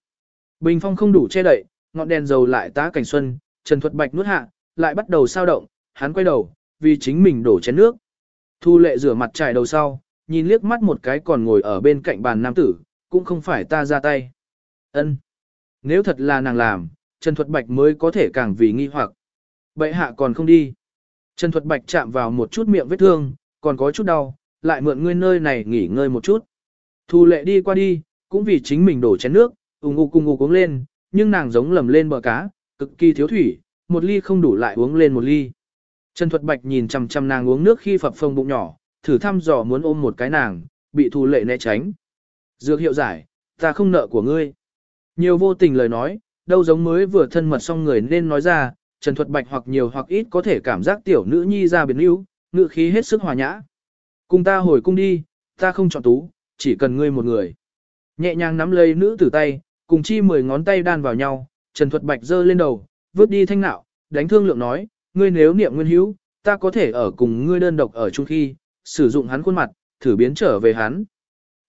Bình phong không đủ che đậy, ngọn đèn dầu lại tá cảnh xuân, Trần Thuật Bạch nuốt hạ, lại bắt đầu sao động, hắn quay đầu, vì chính mình đổ chén nước. Thu lệ rửa mặt trải đầu sau, nhìn liếc mắt một cái còn ngồi ở bên cạnh bàn nam tử, cũng không phải ta ra tay. Ân, Nếu thật là nàng làm, Trần Thuật Bạch mới có thể càng vì nghi hoặc. Bệ hạ còn không đi. Trần Thuật Bạch chạm vào một chút miệng vết thương, còn có chút đau, lại mượn ngươi nơi này nghỉ ngơi một chút. Thu lệ đi qua đi, cũng vì chính mình đổ chén nước, ung ung cùng uống lên, nhưng nàng giống lầm lên bờ cá, cực kỳ thiếu thủy, một ly không đủ lại uống lên một ly. Trần Thuật Bạch nhìn chằm chằm nàng uống nước khi phập phồng bụng nhỏ, thử thăm dò muốn ôm một cái nàng, bị thu lệ né tránh. Dược hiệu giải, ta không nợ của ngươi. Nhiều vô tình lời nói, đâu giống mới vừa thân mật xong người nên nói ra, Trần Thuật Bạch hoặc nhiều hoặc ít có thể cảm giác tiểu nữ nhi ra biến yếu, ngự khí hết sức hòa nhã. Cùng ta hồi cung đi, ta không chọn tú, chỉ cần ngươi một người. Nhẹ nhàng nắm lấy nữ tử tay, cùng chi mười ngón tay đan vào nhau, Trần Thuật Bạch giơ lên đầu, vứt đi thanh nạo, đánh thương lượng nói, ngươi nếu niệm nguyên hữu, ta có thể ở cùng ngươi đơn độc ở chung khi, sử dụng hắn khuôn mặt, thử biến trở về hắn.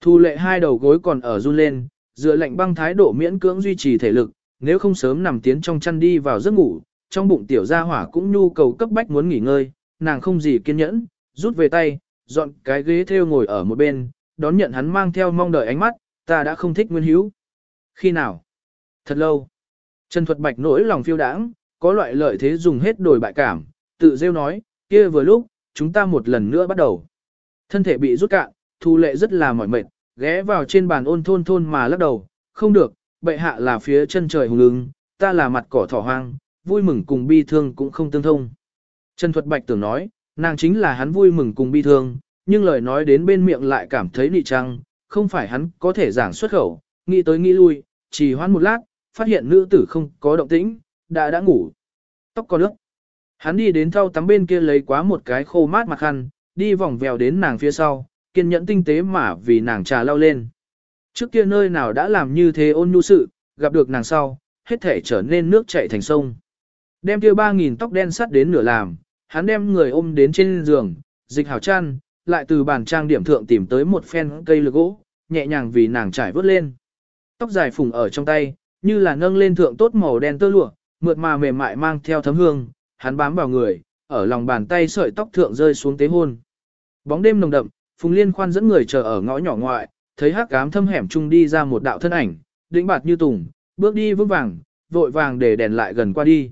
Thu lệ hai đầu gối còn ở run lên, dựa lạnh băng thái độ miễn cưỡng duy trì thể lực, nếu không sớm nằm tiến trong chăn đi vào giấc ngủ, trong bụng tiểu gia hỏa cũng nhu cầu cấp bách muốn nghỉ ngơi, nàng không gì kiên nhẫn, rút về tay, dọn cái ghế theo ngồi ở một bên, đón nhận hắn mang theo mong đợi ánh mắt, ta đã không thích nguyên hữu. Khi nào? Thật lâu. Trần Thuật Bạch nỗi lòng phiêu đãng, có loại lợi thế dùng hết đổi bại cảm, tự rêu nói, kia vừa lúc, chúng ta một lần nữa bắt đầu. Thân thể bị rút cạn, thu lệ rất là mỏi mệt, ghé vào trên bàn ôn thôn thôn mà lắc đầu, không được, bệ hạ là phía chân trời hùng ứng, ta là mặt cỏ thỏ hoang, vui mừng cùng bi thương cũng không tương thông. Trần Thuật Bạch tưởng nói, nàng chính là hắn vui mừng cùng bi thương, nhưng lời nói đến bên miệng lại cảm thấy nị trăng, không phải hắn có thể giảng xuất khẩu, nghĩ tới nghĩ lui, chỉ hoãn một lát, phát hiện nữ tử không có động tĩnh, đã đã ngủ. Tóc có nước. Hắn đi đến thau tắm bên kia lấy quá một cái khô mát mặt khăn, đi vòng vèo đến nàng phía sau, kiên nhẫn tinh tế mà vì nàng trà lau lên. Trước kia nơi nào đã làm như thế ôn nhu sự, gặp được nàng sau, hết thể trở nên nước chảy thành sông. Đem kia ba nghìn tóc đen sắt đến nửa làm, hắn đem người ôm đến trên giường, dịch hảo chăn, lại từ bàn trang điểm thượng tìm tới một phen cây lược gỗ, nhẹ nhàng vì nàng trải vớt lên. Tóc dài phùng ở trong tay, như là nâng lên thượng tốt màu đen tơ lụa, mượt mà mềm mại mang theo thấm hương, hắn bám vào người, ở lòng bàn tay sợi tóc thượng rơi xuống tế hôn. Bóng đêm nồng đậm, Phùng Liên khoan dẫn người chờ ở ngõ nhỏ ngoại, thấy hắc ám thâm hẻm chung đi ra một đạo thân ảnh, đĩnh bạt như tùng, bước đi vững vàng, vội vàng để đèn lại gần qua đi.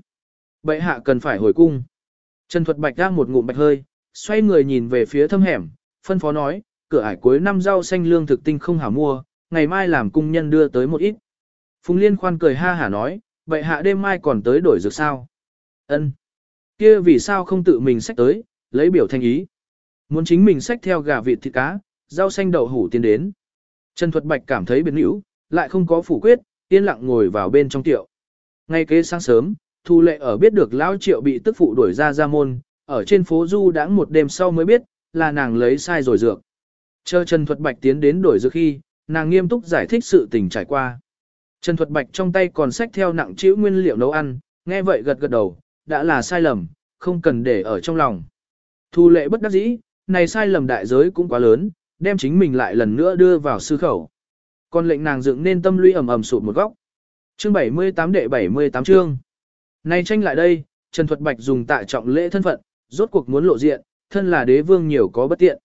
Bệ hạ cần phải hồi cung. Trần Thuật Bạch ra một ngụm bạch hơi, xoay người nhìn về phía thâm hẻm, phân phó nói, cửa ải cuối năm rau xanh lương thực tinh không hả mua, ngày mai làm cung nhân đưa tới một ít. Phùng Liên khoan cười ha hả nói, bệ hạ đêm mai còn tới đổi dược sao? Ân, kia vì sao không tự mình xách tới, lấy biểu thành ý. Muốn chính mình xách theo gà vịt thịt cá, rau xanh đậu hủ tiến đến. Trần Thuật Bạch cảm thấy biến hữu, lại không có phủ quyết, yên lặng ngồi vào bên trong tiệu. Ngay kế sáng sớm, Thu Lệ ở biết được Lão Triệu bị tức phụ đuổi ra ra môn, ở trên phố Du đãng một đêm sau mới biết, là nàng lấy sai rồi dược. Chờ Trần Thuật Bạch tiến đến đổi dược khi, nàng nghiêm túc giải thích sự tình trải qua. Trần Thuật Bạch trong tay còn xách theo nặng chữ nguyên liệu nấu ăn, nghe vậy gật gật đầu, đã là sai lầm, không cần để ở trong lòng. Thu lệ bất đắc dĩ, này sai lầm đại giới cũng quá lớn, đem chính mình lại lần nữa đưa vào sư khẩu. Còn lệnh nàng dựng nên tâm lũy ầm ầm sụt một góc. Chương 78 đệ 78 chương. Này tranh lại đây, Trần Thuật Bạch dùng tại trọng lễ thân phận, rốt cuộc muốn lộ diện, thân là đế vương nhiều có bất tiện.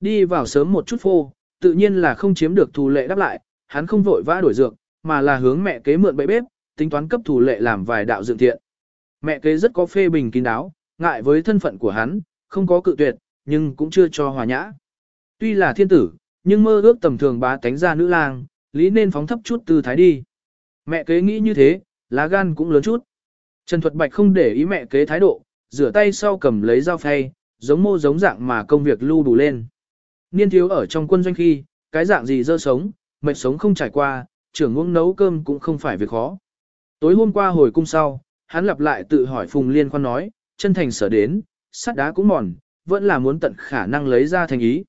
Đi vào sớm một chút phô, tự nhiên là không chiếm được thù lệ đáp lại, hắn không vội vã đổi dược, mà là hướng mẹ kế mượn bẫy bếp, tính toán cấp thù lệ làm vài đạo dựng thiện. Mẹ kế rất có phê bình kín đáo, ngại với thân phận của hắn, không có cự tuyệt, nhưng cũng chưa cho hòa nhã. Tuy là thiên tử, nhưng mơ ước tầm thường bá tánh ra nữ lang, lý nên phóng thấp chút tư thái đi. Mẹ kế nghĩ như thế, lá gan cũng lớn chút. Trần Thuật Bạch không để ý mẹ kế thái độ, rửa tay sau cầm lấy dao phay, giống mô giống dạng mà công việc lưu đủ lên. Niên thiếu ở trong quân doanh khi, cái dạng gì dơ sống, mệt sống không trải qua, trưởng ngưỡng nấu cơm cũng không phải việc khó. Tối hôm qua hồi cung sau, hắn lặp lại tự hỏi Phùng Liên khoan nói, chân thành sở đến, sắt đá cũng mòn, vẫn là muốn tận khả năng lấy ra thành ý.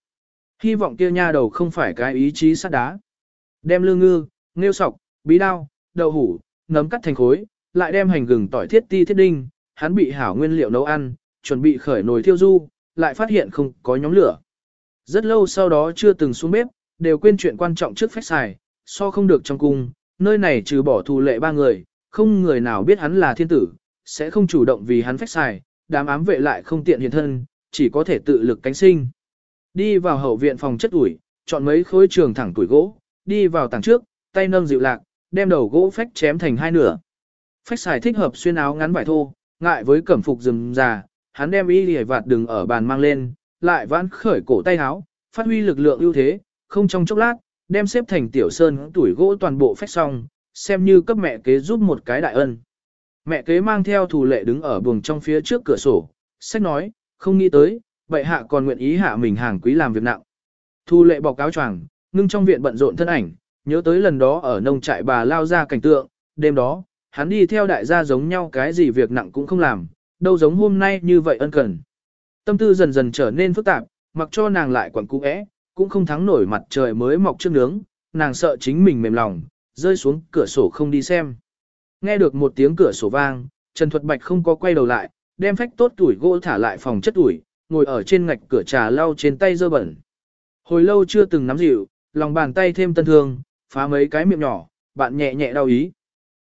Hy vọng kia nha đầu không phải cái ý chí sắt đá. Đem lương ngư, nghêu sọc, bí đao, đậu hủ, nấm cắt thành khối, lại đem hành gừng tỏi thiết ti thiết đinh, hắn bị hảo nguyên liệu nấu ăn, chuẩn bị khởi nồi thiêu du, lại phát hiện không có nhóm lửa. Rất lâu sau đó chưa từng xuống bếp, đều quên chuyện quan trọng trước phép xài, so không được trong cung, nơi này trừ bỏ thù lệ ba người, không người nào biết hắn là thiên tử, sẽ không chủ động vì hắn phách xài, đám ám vệ lại không tiện hiện thân, chỉ có thể tự lực cánh sinh. Đi vào hậu viện phòng chất ủi, chọn mấy khối trường thẳng tuổi gỗ, đi vào tảng trước, tay nâng dịu lạc, đem đầu gỗ phách chém thành hai nửa. Phách xài thích hợp xuyên áo ngắn vải thô, ngại với cẩm phục rừng già, hắn đem y lìa vạt đừng ở bàn mang lên, lại vãn khởi cổ tay áo, phát huy lực lượng ưu thế, không trong chốc lát, đem xếp thành tiểu sơn tuổi gỗ toàn bộ phách xong, xem như cấp mẹ kế giúp một cái đại ân. Mẹ kế mang theo thủ lệ đứng ở buồng trong phía trước cửa sổ, sách nói, không nghĩ tới, bệ hạ còn nguyện ý hạ mình hàng quý làm việc nặng. Thu lệ bọc áo choàng, ngưng trong viện bận rộn thân ảnh, nhớ tới lần đó ở nông trại bà lao ra cảnh tượng, đêm đó, hắn đi theo đại gia giống nhau cái gì việc nặng cũng không làm, đâu giống hôm nay như vậy ân cần. Tâm tư dần dần trở nên phức tạp, mặc cho nàng lại quẩn cũ é, cũng không thắng nổi mặt trời mới mọc trước nướng, nàng sợ chính mình mềm lòng, rơi xuống cửa sổ không đi xem. Nghe được một tiếng cửa sổ vang, Trần Thuật Bạch không có quay đầu lại, đem phách tốt tuổi gỗ thả lại phòng chất tuổi ngồi ở trên ngạch cửa trà lau trên tay dơ bẩn. Hồi lâu chưa từng nắm dịu, lòng bàn tay thêm tân thương, phá mấy cái miệng nhỏ, bạn nhẹ nhẹ đau ý.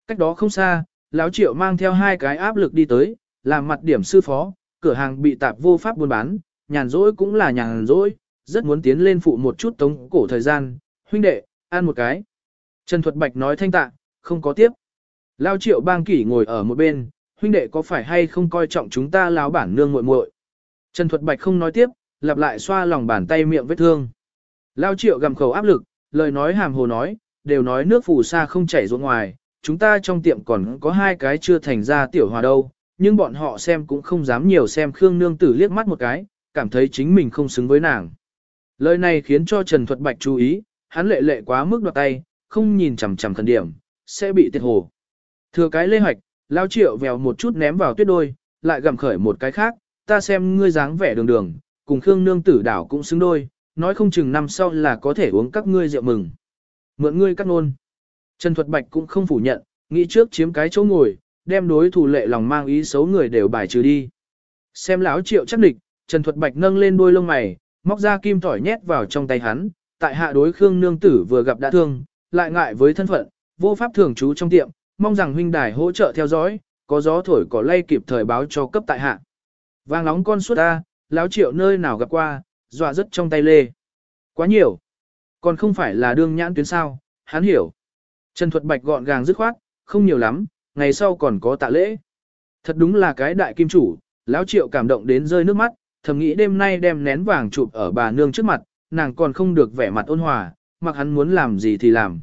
Cách đó không xa, lão triệu mang theo hai cái áp lực đi tới, làm mặt điểm sư phó, cửa hàng bị tạp vô pháp buôn bán, nhàn rỗi cũng là nhàn rỗi, rất muốn tiến lên phụ một chút tống cổ thời gian, huynh đệ, ăn một cái. Trần Thuật Bạch nói thanh tạ, không có tiếp. Lao triệu bang kỷ ngồi ở một bên, huynh đệ có phải hay không coi trọng chúng ta lão bản nương muội muội. Trần Thuật Bạch không nói tiếp, lặp lại xoa lòng bàn tay miệng vết thương. Lao triệu gầm khẩu áp lực, lời nói hàm hồ nói, đều nói nước phù sa không chảy ruộng ngoài, chúng ta trong tiệm còn có hai cái chưa thành ra tiểu hòa đâu, nhưng bọn họ xem cũng không dám nhiều xem Khương Nương Tử liếc mắt một cái, cảm thấy chính mình không xứng với nàng. Lời này khiến cho Trần Thuật Bạch chú ý, hắn lệ lệ quá mức đoạt tay, không nhìn chằm chằm thần điểm, sẽ bị tiệt hồ. Thừa cái lê hoạch, lao triệu vèo một chút ném vào tuyết đôi, lại gầm khởi một cái khác, ta xem ngươi dáng vẻ đường đường, cùng Khương Nương Tử đảo cũng xứng đôi, nói không chừng năm sau là có thể uống các ngươi rượu mừng. Mượn ngươi cắt nôn. Trần Thuật Bạch cũng không phủ nhận, nghĩ trước chiếm cái chỗ ngồi, đem đối thủ lệ lòng mang ý xấu người đều bài trừ đi. Xem lão triệu chắc địch, Trần Thuật Bạch nâng lên đôi lông mày, móc ra kim tỏi nhét vào trong tay hắn, tại hạ đối Khương Nương Tử vừa gặp đã thương, lại ngại với thân phận, vô pháp thường trú trong tiệm, mong rằng huynh đài hỗ trợ theo dõi, có gió thổi cỏ lay kịp thời báo cho cấp tại hạ. Vàng nóng con suốt ta, lão triệu nơi nào gặp qua, dọa rất trong tay lê. Quá nhiều. Còn không phải là đương nhãn tuyến sao, hắn hiểu. Trần Thuật Bạch gọn gàng dứt khoát, không nhiều lắm, ngày sau còn có tạ lễ. Thật đúng là cái đại kim chủ, lão triệu cảm động đến rơi nước mắt, thầm nghĩ đêm nay đem nén vàng chụp ở bà nương trước mặt, nàng còn không được vẻ mặt ôn hòa, mặc hắn muốn làm gì thì làm.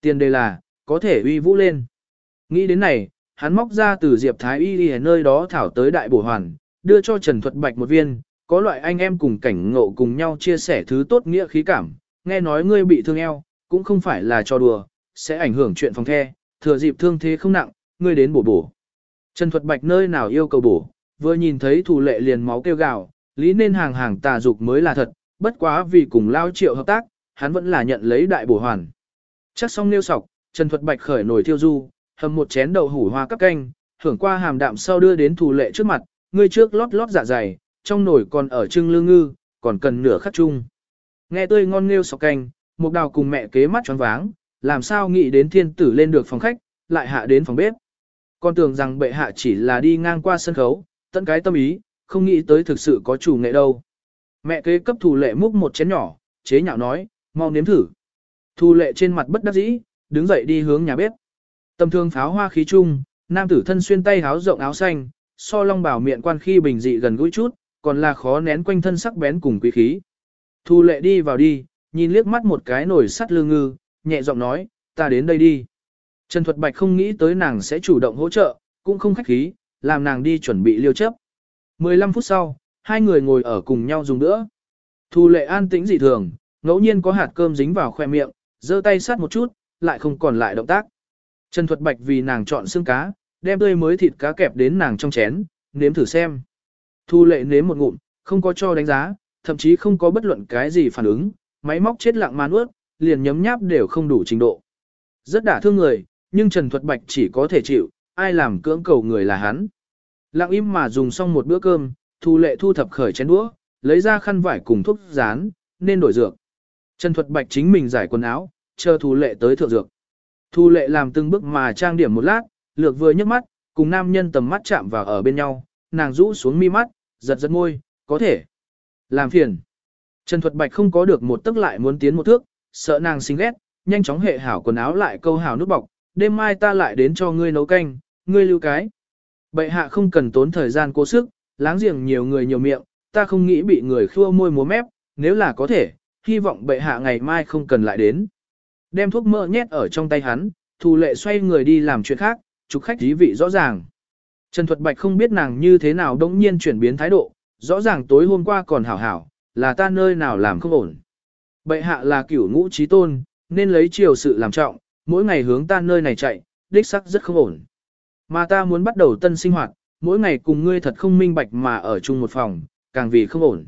Tiền đề là, có thể uy vũ lên. Nghĩ đến này, hắn móc ra từ Diệp Thái Y đi nơi đó thảo tới đại bổ hoàn, đưa cho Trần Thuật Bạch một viên, có loại anh em cùng cảnh ngộ cùng nhau chia sẻ thứ tốt nghĩa khí cảm, nghe nói ngươi bị thương eo, cũng không phải là cho đùa, sẽ ảnh hưởng chuyện phòng the, thừa dịp thương thế không nặng, ngươi đến bổ bổ. Trần Thuật Bạch nơi nào yêu cầu bổ, vừa nhìn thấy thủ lệ liền máu kêu gào, lý nên hàng hàng tà dục mới là thật, bất quá vì cùng lao triệu hợp tác, hắn vẫn là nhận lấy đại bổ hoàn. Chắc xong nêu sọc, Trần Thuật Bạch khởi nồi thiêu du, hầm một chén đậu hủ hoa cắp canh, hưởng qua hàm đạm sau đưa đến thủ lệ trước mặt, người trước lót lót dạ dày, trong nồi còn ở trưng lương ngư, còn cần nửa khắc chung. Nghe tươi ngon nêu sọc canh, một đào cùng mẹ kế mắt choáng váng, làm sao nghĩ đến thiên tử lên được phòng khách, lại hạ đến phòng bếp. Con tưởng rằng bệ hạ chỉ là đi ngang qua sân khấu, tận cái tâm ý, không nghĩ tới thực sự có chủ nghệ đâu. Mẹ kế cấp thủ lệ múc một chén nhỏ, chế nhạo nói, mau nếm thử. Thu lệ trên mặt bất đắc dĩ, đứng dậy đi hướng nhà bếp. Tầm thương pháo hoa khí trung, nam tử thân xuyên tay háo rộng áo xanh, so long bảo miệng quan khi bình dị gần gũi chút, còn là khó nén quanh thân sắc bén cùng quý khí. Thu lệ đi vào đi, nhìn liếc mắt một cái nổi sắt lương ngư, nhẹ giọng nói, ta đến đây đi. Trần Thuật Bạch không nghĩ tới nàng sẽ chủ động hỗ trợ, cũng không khách khí, làm nàng đi chuẩn bị liêu chấp. 15 phút sau, hai người ngồi ở cùng nhau dùng nữa. Thu lệ an tĩnh dị thường, ngẫu nhiên có hạt cơm dính vào khoe miệng, giơ tay sát một chút, lại không còn lại động tác. Trần Thuật Bạch vì nàng chọn xương cá, đem tươi mới thịt cá kẹp đến nàng trong chén, nếm thử xem. Thu lệ nếm một ngụm, không có cho đánh giá, thậm chí không có bất luận cái gì phản ứng, máy móc chết lặng man ướt, liền nhấm nháp đều không đủ trình độ. Rất đả thương người, nhưng Trần Thuật Bạch chỉ có thể chịu, ai làm cưỡng cầu người là hắn. Lặng im mà dùng xong một bữa cơm, Thu lệ thu thập khởi chén đũa, lấy ra khăn vải cùng thuốc dán, nên đổi dược. Trần Thuật Bạch chính mình giải quần áo, chờ Thu lệ tới thượng dược. Thu lệ làm từng bước mà trang điểm một lát, lược vừa nhấc mắt, cùng nam nhân tầm mắt chạm vào ở bên nhau, nàng rũ xuống mi mắt, giật giật môi, có thể. Làm phiền. Trần Thuật Bạch không có được một tức lại muốn tiến một thước, sợ nàng xinh ghét, nhanh chóng hệ hảo quần áo lại câu hảo nút bọc, đêm mai ta lại đến cho ngươi nấu canh, ngươi lưu cái. Bệ hạ không cần tốn thời gian cố sức, láng giềng nhiều người nhiều miệng, ta không nghĩ bị người khua môi múa mép, nếu là có thể, hy vọng bệ hạ ngày mai không cần lại đến. Đem thuốc mỡ nhét ở trong tay hắn, thù lệ xoay người đi làm chuyện khác, chúc khách dí vị rõ ràng. Trần Thuật Bạch không biết nàng như thế nào đống nhiên chuyển biến thái độ, rõ ràng tối hôm qua còn hảo hảo, là ta nơi nào làm không ổn. Bệ hạ là cửu ngũ trí tôn, nên lấy chiều sự làm trọng, mỗi ngày hướng ta nơi này chạy, đích sắc rất không ổn. Mà ta muốn bắt đầu tân sinh hoạt, mỗi ngày cùng ngươi thật không minh bạch mà ở chung một phòng, càng vì không ổn.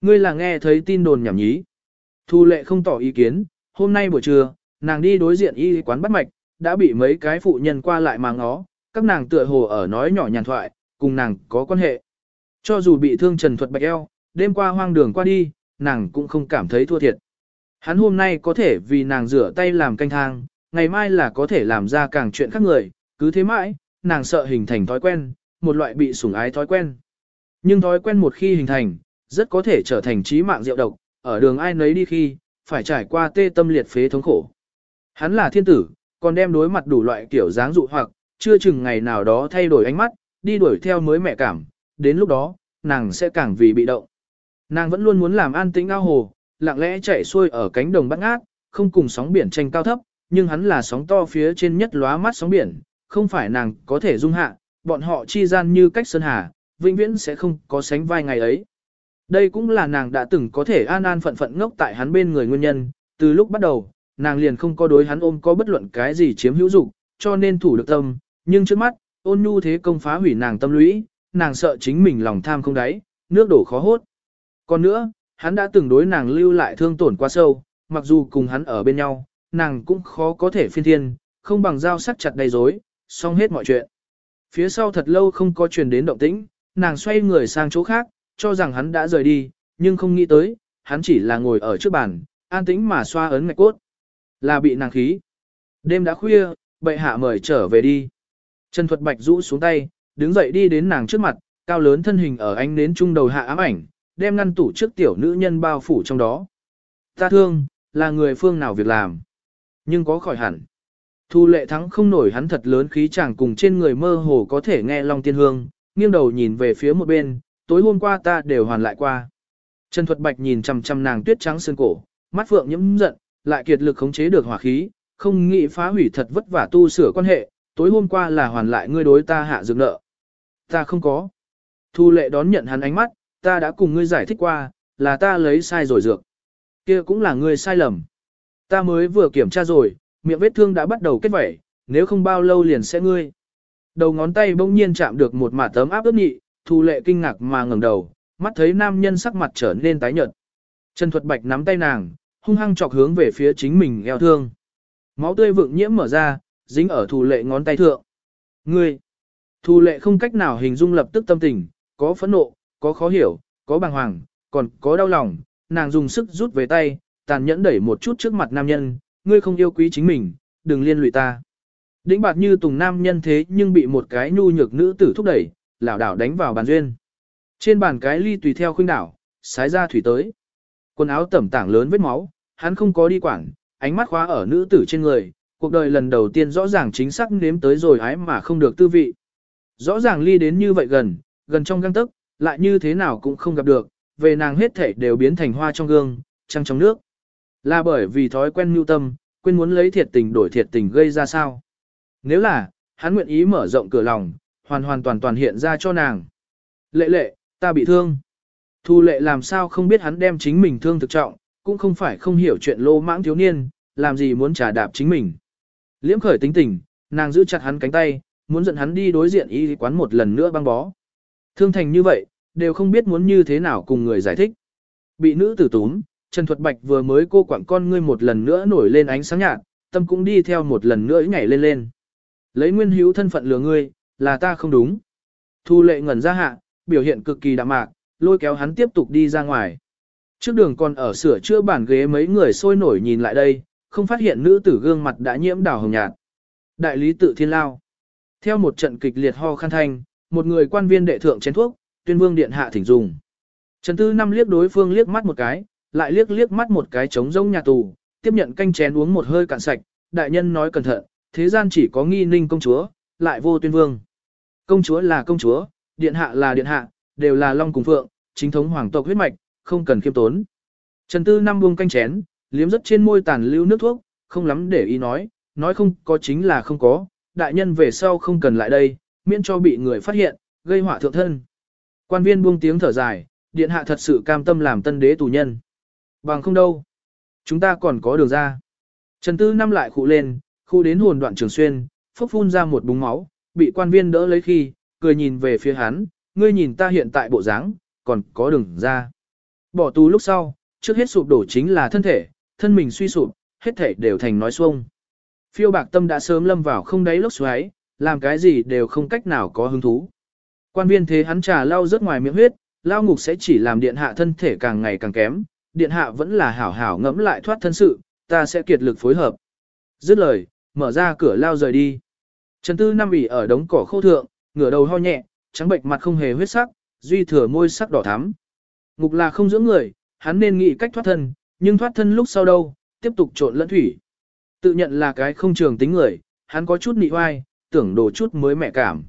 Ngươi là nghe thấy tin đồn nhảm nhí. Thu lệ không tỏ ý kiến, hôm nay buổi trưa, nàng đi đối diện y quán bắt mạch, đã bị mấy cái phụ nhân qua lại mà ngó, các nàng tựa hồ ở nói nhỏ nhàn thoại, cùng nàng có quan hệ. Cho dù bị thương trần thuật bạch eo, đêm qua hoang đường qua đi, nàng cũng không cảm thấy thua thiệt. Hắn hôm nay có thể vì nàng rửa tay làm canh thang, ngày mai là có thể làm ra càng chuyện khác người, cứ thế mãi, nàng sợ hình thành thói quen, một loại bị sủng ái thói quen. Nhưng thói quen một khi hình thành, rất có thể trở thành trí mạng rượu độc, ở đường ai nấy đi khi, phải trải qua tê tâm liệt phế thống khổ. Hắn là thiên tử, còn đem đối mặt đủ loại kiểu dáng dụ hoặc, chưa chừng ngày nào đó thay đổi ánh mắt, đi đuổi theo mới mẹ cảm, đến lúc đó, nàng sẽ càng vì bị động. Nàng vẫn luôn muốn làm an tĩnh ao hồ, lặng lẽ chạy xuôi ở cánh đồng bắt ngát, không cùng sóng biển tranh cao thấp, nhưng hắn là sóng to phía trên nhất lóa mắt sóng biển, không phải nàng có thể dung hạ, bọn họ chi gian như cách sơn hà, vĩnh viễn sẽ không có sánh vai ngày ấy. Đây cũng là nàng đã từng có thể an an phận phận ngốc tại hắn bên người nguyên nhân, từ lúc bắt đầu, nàng liền không có đối hắn ôm có bất luận cái gì chiếm hữu dục, cho nên thủ được tâm, nhưng trước mắt, ôn nhu thế công phá hủy nàng tâm lũy, nàng sợ chính mình lòng tham không đáy, nước đổ khó hốt. Còn nữa, hắn đã từng đối nàng lưu lại thương tổn quá sâu, mặc dù cùng hắn ở bên nhau, nàng cũng khó có thể phiên thiên, không bằng dao sắc chặt đầy dối, xong hết mọi chuyện. Phía sau thật lâu không có truyền đến động tĩnh, nàng xoay người sang chỗ khác, cho rằng hắn đã rời đi, nhưng không nghĩ tới, hắn chỉ là ngồi ở trước bàn, an tĩnh mà xoa ấn ngạch cốt. Là bị nàng khí. Đêm đã khuya, bệ hạ mời trở về đi. Trần Thuật Bạch rũ xuống tay, đứng dậy đi đến nàng trước mặt, cao lớn thân hình ở ánh nến trung đầu hạ ám ảnh, đem ngăn tủ trước tiểu nữ nhân bao phủ trong đó. Ta thương, là người phương nào việc làm. Nhưng có khỏi hẳn. Thu lệ thắng không nổi hắn thật lớn khí chàng cùng trên người mơ hồ có thể nghe long tiên hương, nghiêng đầu nhìn về phía một bên, tối hôm qua ta đều hoàn lại qua. Trần Thuật Bạch nhìn chằm chằm nàng tuyết trắng sơn cổ, mắt phượng nhiễm giận, lại kiệt lực khống chế được hỏa khí, không nghĩ phá hủy thật vất vả tu sửa quan hệ, tối hôm qua là hoàn lại ngươi đối ta hạ dược nợ. Ta không có. Thu lệ đón nhận hắn ánh mắt, ta đã cùng ngươi giải thích qua, là ta lấy sai rồi dược. kia cũng là ngươi sai lầm. Ta mới vừa kiểm tra rồi, miệng vết thương đã bắt đầu kết vẩy, nếu không bao lâu liền sẽ ngươi. Đầu ngón tay bỗng nhiên chạm được một mả tấm áp ướt nhị, thu lệ kinh ngạc mà ngẩng đầu, mắt thấy nam nhân sắc mặt trở nên tái nhợt. Trần Thuật Bạch nắm tay nàng, hung hăng chọc hướng về phía chính mình eo thương. Máu tươi vượng nhiễm mở ra, dính ở thu lệ ngón tay thượng. Ngươi! Thu lệ không cách nào hình dung lập tức tâm tình, có phẫn nộ, có khó hiểu, có bàng hoàng, còn có đau lòng, nàng dùng sức rút về tay, tàn nhẫn đẩy một chút trước mặt nam nhân, ngươi không yêu quý chính mình, đừng liên lụy ta. Đĩnh bạt như tùng nam nhân thế nhưng bị một cái nhu nhược nữ tử thúc đẩy, lảo đảo đánh vào bàn duyên. Trên bàn cái ly tùy theo khuynh đảo, sái ra thủy tới. Quần áo tẩm tảng lớn vết máu, hắn không có đi quảng, ánh mắt khóa ở nữ tử trên người, cuộc đời lần đầu tiên rõ ràng chính xác nếm tới rồi ái mà không được tư vị. Rõ ràng ly đến như vậy gần, gần trong găng tức, lại như thế nào cũng không gặp được, về nàng hết thể đều biến thành hoa trong gương, trăng trong nước. Là bởi vì thói quen nhu tâm, quên muốn lấy thiệt tình đổi thiệt tình gây ra sao. Nếu là, hắn nguyện ý mở rộng cửa lòng, hoàn hoàn toàn toàn hiện ra cho nàng. Lệ lệ, ta bị thương. Thu lệ làm sao không biết hắn đem chính mình thương thực trọng, cũng không phải không hiểu chuyện lô mãng thiếu niên, làm gì muốn trả đạp chính mình. Liễm khởi tính tình, nàng giữ chặt hắn cánh tay, muốn dẫn hắn đi đối diện y quán một lần nữa băng bó. Thương thành như vậy, đều không biết muốn như thế nào cùng người giải thích. Bị nữ tử túm, Trần Thuật Bạch vừa mới cô quặng con ngươi một lần nữa nổi lên ánh sáng nhạt, tâm cũng đi theo một lần nữa nhảy lên lên. Lấy nguyên hữu thân phận lừa ngươi, là ta không đúng. Thu lệ ngẩn ra hạ, biểu hiện cực kỳ đạm mạc, lôi kéo hắn tiếp tục đi ra ngoài. Trước đường còn ở sửa chữa bản ghế mấy người sôi nổi nhìn lại đây, không phát hiện nữ tử gương mặt đã nhiễm đào hồng nhạt. Đại lý tự thiên lao. Theo một trận kịch liệt ho khăn thanh, một người quan viên đệ thượng chén thuốc, tuyên vương điện hạ thỉnh dùng. Trần Tư Năm liếc đối phương liếc mắt một cái, lại liếc liếc mắt một cái trống rông nhà tù, tiếp nhận canh chén uống một hơi cạn sạch, đại nhân nói cẩn thận, thế gian chỉ có nghi ninh công chúa, lại vô tuyên vương. Công chúa là công chúa, điện hạ là điện hạ, đều là long cùng phượng, chính thống hoàng tộc huyết mạch, không cần khiêm tốn. Trần Tư Năm buông canh chén, liếm rất trên môi tàn lưu nước thuốc, không lắm để ý nói, nói không có chính là không có, đại nhân về sau không cần lại đây, miễn cho bị người phát hiện, gây họa thượng thân. Quan viên buông tiếng thở dài, điện hạ thật sự cam tâm làm tân đế tù nhân. Bằng không đâu. Chúng ta còn có đường ra. Trần Tư năm lại khụ lên, khu đến hồn đoạn trường xuyên, phốc phun ra một búng máu, bị quan viên đỡ lấy khi, cười nhìn về phía hắn, ngươi nhìn ta hiện tại bộ dáng, còn có đường ra. Bỏ tù lúc sau, trước hết sụp đổ chính là thân thể, thân mình suy sụp, hết thể đều thành nói xuông. Phiêu bạc tâm đã sớm lâm vào không đáy lốc xoáy, làm cái gì đều không cách nào có hứng thú. Quan viên thế hắn trà lau rớt ngoài miệng huyết, lao ngục sẽ chỉ làm điện hạ thân thể càng ngày càng kém, điện hạ vẫn là hảo hảo ngẫm lại thoát thân sự, ta sẽ kiệt lực phối hợp. Dứt lời, mở ra cửa lao rời đi. Trần Tư nam ỉ ở đống cỏ khô thượng, ngửa đầu ho nhẹ, trắng bệnh mặt không hề huyết sắc, duy thừa môi sắc đỏ thắm. Ngục là không dưỡng người, hắn nên nghĩ cách thoát thân, nhưng thoát thân lúc sau đâu, tiếp tục trộn lẫn thủy. Tự nhận là cái không trường tính người, hắn có chút nị oai, tưởng đồ chút mới mẹ cảm.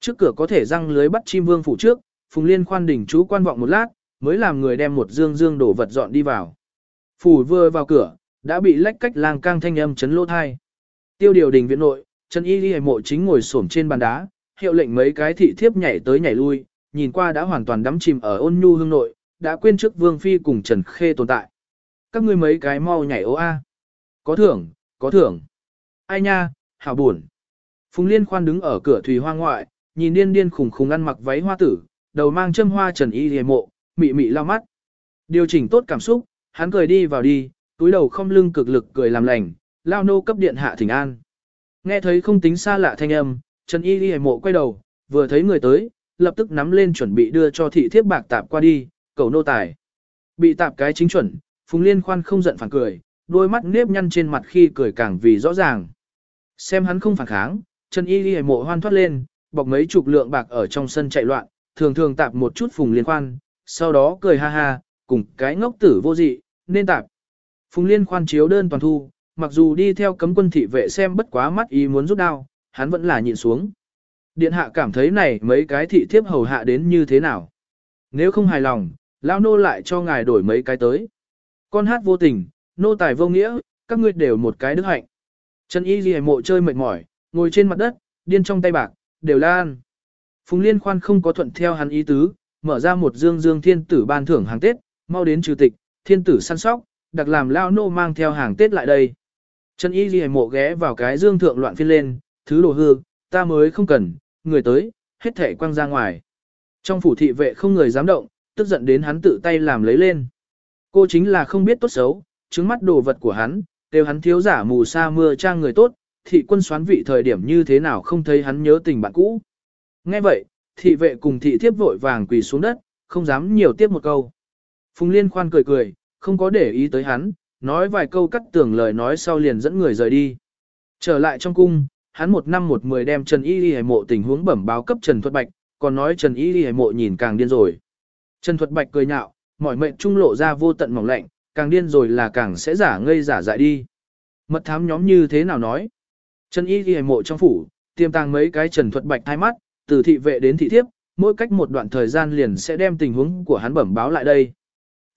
Trước cửa có thể răng lưới bắt chim vương phủ trước, Phùng Liên khoan đỉnh chú quan vọng một lát, mới làm người đem một dương dương đổ vật dọn đi vào. Phủ vừa vào cửa, Đã bị lách cách lang cang thanh âm chấn lỗ thai. Tiêu điều đình viện nội, Trần Y Ghi mộ chính ngồi xổm trên bàn đá, hiệu lệnh mấy cái thị thiếp nhảy tới nhảy lui, nhìn qua đã hoàn toàn đắm chìm ở ôn nhu hương nội, đã quên trước Vương Phi cùng Trần Khê tồn tại. Các ngươi mấy cái mau nhảy ố a. Có thưởng, có thưởng. Ai nha, hảo buồn. Phùng Liên khoan đứng ở cửa thủy hoa ngoại, nhìn điên điên khủng khủng ăn mặc váy hoa tử, đầu mang châm hoa Trần Y Ghi mộ, mị mị lao mắt. Điều chỉnh tốt cảm xúc, hắn cười đi vào đi, túi đầu không lưng cực lực cười làm lành, lao nô cấp điện hạ thỉnh an. Nghe thấy không tính xa lạ thanh âm, Trần Y Y mộ quay đầu, vừa thấy người tới, lập tức nắm lên chuẩn bị đưa cho thị thiếp bạc tạp qua đi, cầu nô tài. Bị tạp cái chính chuẩn, Phùng Liên khoan không giận phản cười, đôi mắt nếp nhăn trên mặt khi cười càng vì rõ ràng. Xem hắn không phản kháng, Trần Y Y mộ hoan thoát lên, bọc mấy chục lượng bạc ở trong sân chạy loạn, thường thường tạp một chút Phùng Liên khoan, sau đó cười ha ha, cùng cái ngốc tử vô dị, nên tạp. Phùng Liên khoan chiếu đơn toàn thu, mặc dù đi theo cấm quân thị vệ xem bất quá mắt ý muốn rút đao, hắn vẫn là nhịn xuống. Điện hạ cảm thấy này mấy cái thị thiếp hầu hạ đến như thế nào. Nếu không hài lòng, lão nô lại cho ngài đổi mấy cái tới. Con hát vô tình, nô tài vô nghĩa, các ngươi đều một cái đức hạnh. Trần Y Ghi mộ chơi mệt mỏi, ngồi trên mặt đất, điên trong tay bạc, đều lan. Phùng Liên khoan không có thuận theo hắn ý tứ, mở ra một dương dương thiên tử ban thưởng hàng Tết, mau đến trừ tịch, thiên tử săn sóc, đặc làm lao nô mang theo hàng Tết lại đây. Trần Y Ghi mộ ghé vào cái dương thượng loạn phiên lên, thứ đồ hư, ta mới không cần, người tới, hết thể quăng ra ngoài. Trong phủ thị vệ không người dám động, tức giận đến hắn tự tay làm lấy lên. Cô chính là không biết tốt xấu, trứng mắt đồ vật của hắn, đều hắn thiếu giả mù sa mưa trang người tốt, thị quân xoán vị thời điểm như thế nào không thấy hắn nhớ tình bạn cũ. Nghe vậy, thị vệ cùng thị thiếp vội vàng quỳ xuống đất, không dám nhiều tiếp một câu. Phùng Liên khoan cười cười, không có để ý tới hắn, nói vài câu cắt tưởng lời nói sau liền dẫn người rời đi. Trở lại trong cung, hắn một năm một mười đem Trần Y Y mộ tình huống bẩm báo cấp Trần Thuật Bạch, còn nói Trần Y Y mộ nhìn càng điên rồi. Trần Thuật Bạch cười nhạo, mỏi mệnh trung lộ ra vô tận mỏng lạnh, càng điên rồi là càng sẽ giả ngây giả dại đi. Mật thám nhóm như thế nào nói? Trần Y Y mộ trong phủ, tiêm tàng mấy cái Trần Thuật Bạch thay mắt, từ thị vệ đến thị thiếp, mỗi cách một đoạn thời gian liền sẽ đem tình huống của hắn bẩm báo lại đây.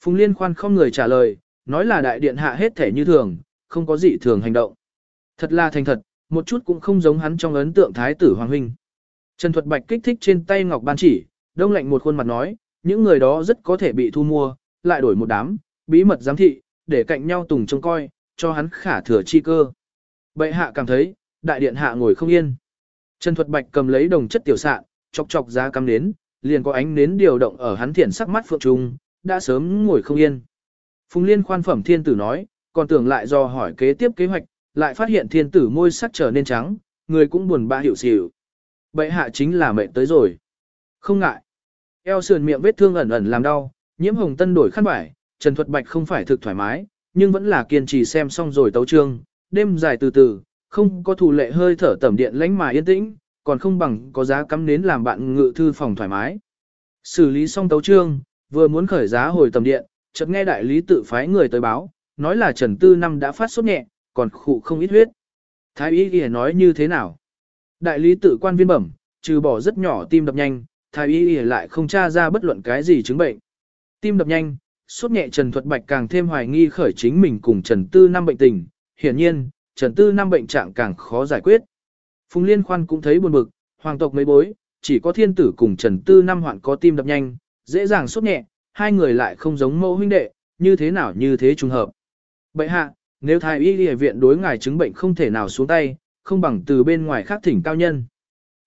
Phùng Liên khoan không người trả lời, nói là đại điện hạ hết thể như thường, không có gì thường hành động. Thật là thành thật, một chút cũng không giống hắn trong ấn tượng thái tử Hoàng Huynh. Trần Thuật Bạch kích thích trên tay ngọc ban chỉ, đông lạnh một khuôn mặt nói, những người đó rất có thể bị thu mua, lại đổi một đám, bí mật giám thị, để cạnh nhau tùng trông coi, cho hắn khả thừa chi cơ. Bệ hạ cảm thấy, đại điện hạ ngồi không yên. Trần Thuật Bạch cầm lấy đồng chất tiểu sạn, chọc chọc ra cắm nến, liền có ánh nến điều động ở hắn thiển sắc mắt phượng trung, đã sớm ngồi không yên. Phùng Liên khoan phẩm thiên tử nói, còn tưởng lại do hỏi kế tiếp kế hoạch, lại phát hiện thiên tử môi sắc trở nên trắng, người cũng buồn bã hiểu xỉu. Bệ hạ chính là mệnh tới rồi. Không ngại. Eo sườn miệng vết thương ẩn ẩn làm đau, nhiễm hồng tân đổi khăn vải, Trần Thuật Bạch không phải thực thoải mái, nhưng vẫn là kiên trì xem xong rồi tấu trương, đêm dài từ từ, không có thủ lệ hơi thở tẩm điện lánh mà yên tĩnh, còn không bằng có giá cắm nến làm bạn ngự thư phòng thoải mái. Xử lý xong tấu trương, vừa muốn khởi giá hồi tầm điện, chợt nghe đại lý tự phái người tới báo, nói là Trần Tư Năm đã phát sốt nhẹ, còn khụ không ít huyết. Thái y y nói như thế nào? Đại lý tự quan viên bẩm, trừ bỏ rất nhỏ tim đập nhanh, thái y y lại không tra ra bất luận cái gì chứng bệnh. Tim đập nhanh, sốt nhẹ Trần Thuật Bạch càng thêm hoài nghi khởi chính mình cùng Trần Tư Năm bệnh tình. Hiển nhiên, Trần Tư Năm bệnh trạng càng khó giải quyết. Phùng Liên Khoan cũng thấy buồn bực, hoàng tộc mấy bối, chỉ có thiên tử cùng Trần Tư Năm hoạn có tim đập nhanh, dễ dàng sốt nhẹ, hai người lại không giống mẫu huynh đệ, như thế nào như thế trùng hợp. Bệ hạ, nếu thái y y viện đối ngài chứng bệnh không thể nào xuống tay, không bằng từ bên ngoài khác thỉnh cao nhân.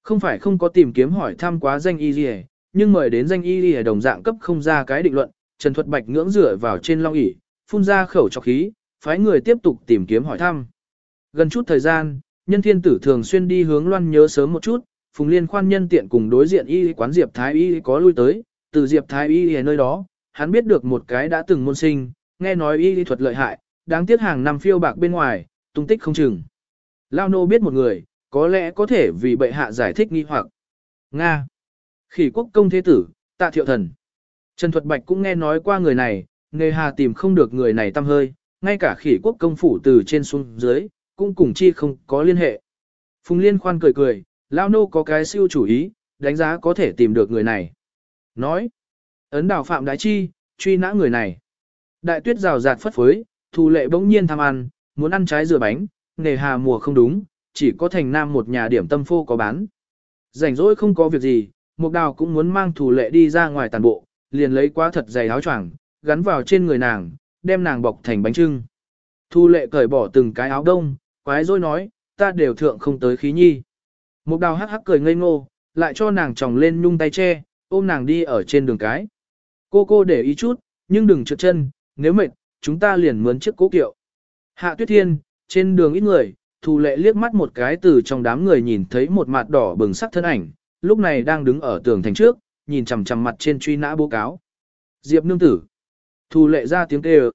Không phải không có tìm kiếm hỏi thăm quá danh y y, nhưng mời đến danh y y đồng dạng cấp không ra cái định luận, Trần Thuật Bạch ngưỡng rửa vào trên long ỷ, phun ra khẩu trọc khí, phái người tiếp tục tìm kiếm hỏi thăm. Gần chút thời gian, nhân thiên tử thường xuyên đi hướng loan nhớ sớm một chút, Phùng Liên khoan nhân tiện cùng đối diện y quán Diệp Thái y có lui tới, từ Diệp Thái y ở nơi đó, hắn biết được một cái đã từng môn sinh, nghe nói y thuật lợi hại, đáng tiếc hàng năm phiêu bạc bên ngoài, tung tích không chừng. Lao nô biết một người, có lẽ có thể vì bệ hạ giải thích nghi hoặc. Nga. Khỉ quốc công thế tử, tạ thiệu thần. Trần Thuật Bạch cũng nghe nói qua người này, nghề hà tìm không được người này tâm hơi, ngay cả khỉ quốc công phủ từ trên xuống dưới, cũng cùng chi không có liên hệ. Phùng Liên khoan cười cười, Lao nô có cái siêu chủ ý, đánh giá có thể tìm được người này. Nói, ấn đảo phạm đái chi, truy nã người này. Đại tuyết rào rạt phất phới, thù lệ bỗng nhiên tham ăn, muốn ăn trái dừa bánh, nề hà mùa không đúng, chỉ có thành nam một nhà điểm tâm phô có bán. Rảnh rỗi không có việc gì, Mục Đào cũng muốn mang thù lệ đi ra ngoài tàn bộ, liền lấy quá thật dày áo choàng, gắn vào trên người nàng, đem nàng bọc thành bánh trưng. Thu lệ cởi bỏ từng cái áo đông, quái rồi nói, ta đều thượng không tới khí nhi. Mục đào hắc hắc cười ngây ngô, lại cho nàng tròng lên nhung tay che, ôm nàng đi ở trên đường cái. Cô cô để ý chút, nhưng đừng trượt chân, nếu mệt, chúng ta liền mướn chiếc cố kiệu. Hạ tuyết thiên, trên đường ít người, thù lệ liếc mắt một cái từ trong đám người nhìn thấy một mặt đỏ bừng sắc thân ảnh, lúc này đang đứng ở tường thành trước, nhìn chằm chằm mặt trên truy nã bố cáo. Diệp nương tử. Thù lệ ra tiếng kêu.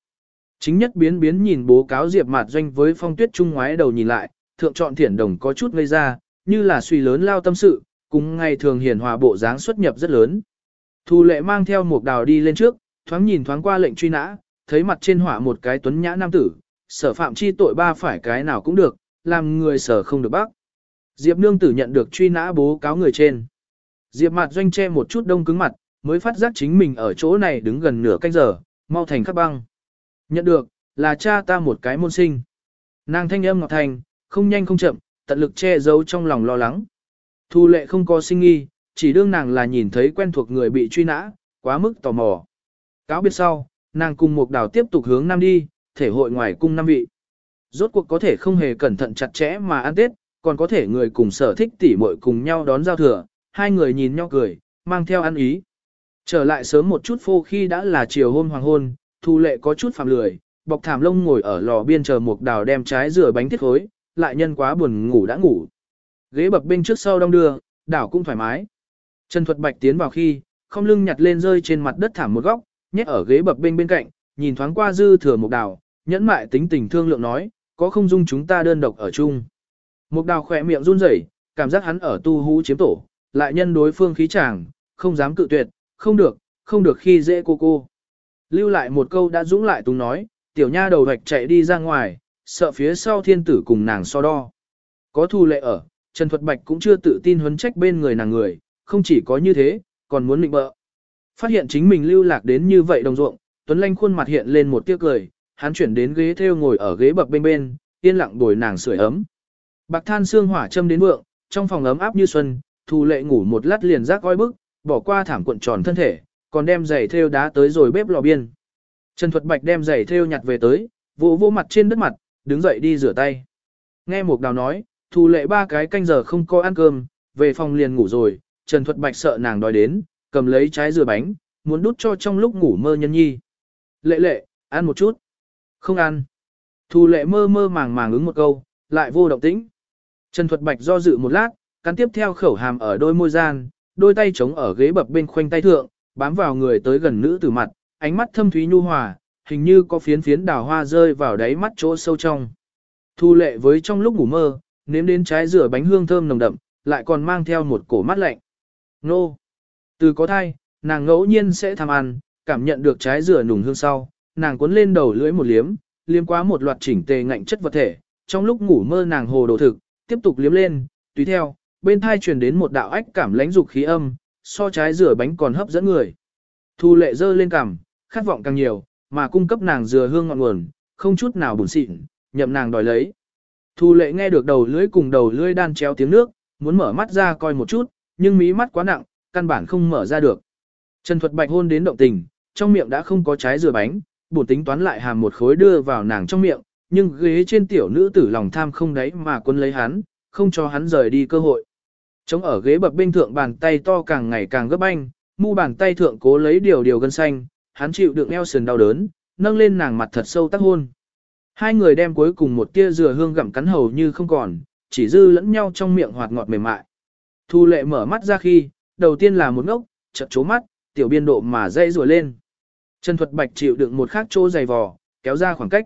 Chính nhất biến biến nhìn bố cáo Diệp mặt doanh với phong tuyết trung ngoái đầu nhìn lại, thượng chọn thiển đồng có chút ngây ra, như là suy lớn lao tâm sự, cùng ngày thường hiền hòa bộ dáng xuất nhập rất lớn. thu lệ mang theo một đào đi lên trước, thoáng nhìn thoáng qua lệnh truy nã, thấy mặt trên họa một cái tuấn nhã nam tử, sở phạm chi tội ba phải cái nào cũng được, làm người sở không được bác. Diệp nương tử nhận được truy nã bố cáo người trên. Diệp mặt doanh che một chút đông cứng mặt, mới phát giác chính mình ở chỗ này đứng gần nửa canh giờ, mau thành khắp băng. Nhận được, là cha ta một cái môn sinh. Nàng thanh âm ngọt thành, không nhanh không chậm, tận lực che giấu trong lòng lo lắng. Thu lệ không có sinh nghi, chỉ đương nàng là nhìn thấy quen thuộc người bị truy nã, quá mức tò mò. Cáo biệt sau, nàng cùng một đảo tiếp tục hướng nam đi, thể hội ngoài cung năm vị. Rốt cuộc có thể không hề cẩn thận chặt chẽ mà ăn tết, còn có thể người cùng sở thích tỉ muội cùng nhau đón giao thừa, hai người nhìn nhau cười, mang theo ăn ý. Trở lại sớm một chút phô khi đã là chiều hôm hoàng hôn, thu lệ có chút phạm lười, bọc thảm lông ngồi ở lò biên chờ một đào đem trái rửa bánh thiết khối, lại nhân quá buồn ngủ đã ngủ. Ghế bập bên trước sau đong đưa, đảo cũng thoải mái. Trần Thuật Bạch tiến vào khi, không lưng nhặt lên rơi trên mặt đất thảm một góc, nhét ở ghế bập bên bên cạnh, nhìn thoáng qua dư thừa một đào, nhẫn mại tính tình thương lượng nói, có không dung chúng ta đơn độc ở chung. Một đào khỏe miệng run rẩy, cảm giác hắn ở tu hú chiếm tổ, lại nhân đối phương khí chàng, không dám cự tuyệt, không được, không được khi dễ cô cô. Lưu lại một câu đã dũng lại tung nói, tiểu nha đầu hoạch chạy đi ra ngoài, sợ phía sau thiên tử cùng nàng so đo. Có thu lệ ở, Trần Thuật Bạch cũng chưa tự tin huấn trách bên người nàng người, không chỉ có như thế, còn muốn định bợ. Phát hiện chính mình lưu lạc đến như vậy đồng ruộng, Tuấn Lanh khuôn mặt hiện lên một tiếc cười, hắn chuyển đến ghế theo ngồi ở ghế bập bên bên, yên lặng bồi nàng sưởi ấm. Bạc than xương hỏa châm đến vượng, trong phòng ấm áp như xuân, thu lệ ngủ một lát liền rác oi bức, bỏ qua thảm cuộn tròn thân thể, còn đem giày thêu đá tới rồi bếp lò biên. Trần Thuật Bạch đem giày thêu nhặt về tới, vỗ vỗ mặt trên đất mặt, đứng dậy đi rửa tay. Nghe Mục Đào nói, Thu lệ ba cái canh giờ không có ăn cơm, về phòng liền ngủ rồi, Trần Thuật Bạch sợ nàng đói đến, cầm lấy trái dừa bánh, muốn đút cho trong lúc ngủ mơ nhân nhi. Lệ lệ, ăn một chút. Không ăn. Thu lệ mơ mơ màng màng ứng một câu, lại vô động tĩnh. Trần Thuật Bạch do dự một lát, cắn tiếp theo khẩu hàm ở đôi môi gian, đôi tay chống ở ghế bập bên khoanh tay thượng, bám vào người tới gần nữ tử mặt, ánh mắt thâm thúy nhu hòa, hình như có phiến phiến đào hoa rơi vào đáy mắt chỗ sâu trong. Thu lệ với trong lúc ngủ mơ, nếm đến trái rửa bánh hương thơm nồng đậm, lại còn mang theo một cổ mát lạnh. Nô! Từ có thai, nàng ngẫu nhiên sẽ tham ăn, cảm nhận được trái rửa nùng hương sau, nàng cuốn lên đầu lưỡi một liếm, liếm quá một loạt chỉnh tề ngạnh chất vật thể, trong lúc ngủ mơ nàng hồ đồ thực, tiếp tục liếm lên, tùy theo, bên thai truyền đến một đạo ách cảm lãnh dục khí âm, so trái rửa bánh còn hấp dẫn người. Thu lệ dơ lên cằm, khát vọng càng nhiều, mà cung cấp nàng dừa hương ngọn nguồn, không chút nào buồn xịn, nhậm nàng đòi lấy. Thu lệ nghe được đầu lưỡi cùng đầu lưỡi đan chéo tiếng nước, muốn mở mắt ra coi một chút, nhưng mí mắt quá nặng, căn bản không mở ra được. Trần Thuật Bạch hôn đến động tình, trong miệng đã không có trái dừa bánh, buồn tính toán lại hàm một khối đưa vào nàng trong miệng, nhưng ghế trên tiểu nữ tử lòng tham không đáy mà quân lấy hắn, không cho hắn rời đi cơ hội. Trống ở ghế bập bên thượng bàn tay to càng ngày càng gấp anh, mu bàn tay thượng cố lấy điều điều gân xanh, hắn chịu đựng eo sườn đau đớn, nâng lên nàng mặt thật sâu tác hôn. Hai người đem cuối cùng một tia dừa hương gặm cắn hầu như không còn, chỉ dư lẫn nhau trong miệng hoạt ngọt mềm mại. Thu lệ mở mắt ra khi, đầu tiên là một ngốc, chợt chố mắt, tiểu biên độ mà dây rùa lên. Trần Thuật Bạch chịu đựng một khắc chỗ dày vò, kéo ra khoảng cách.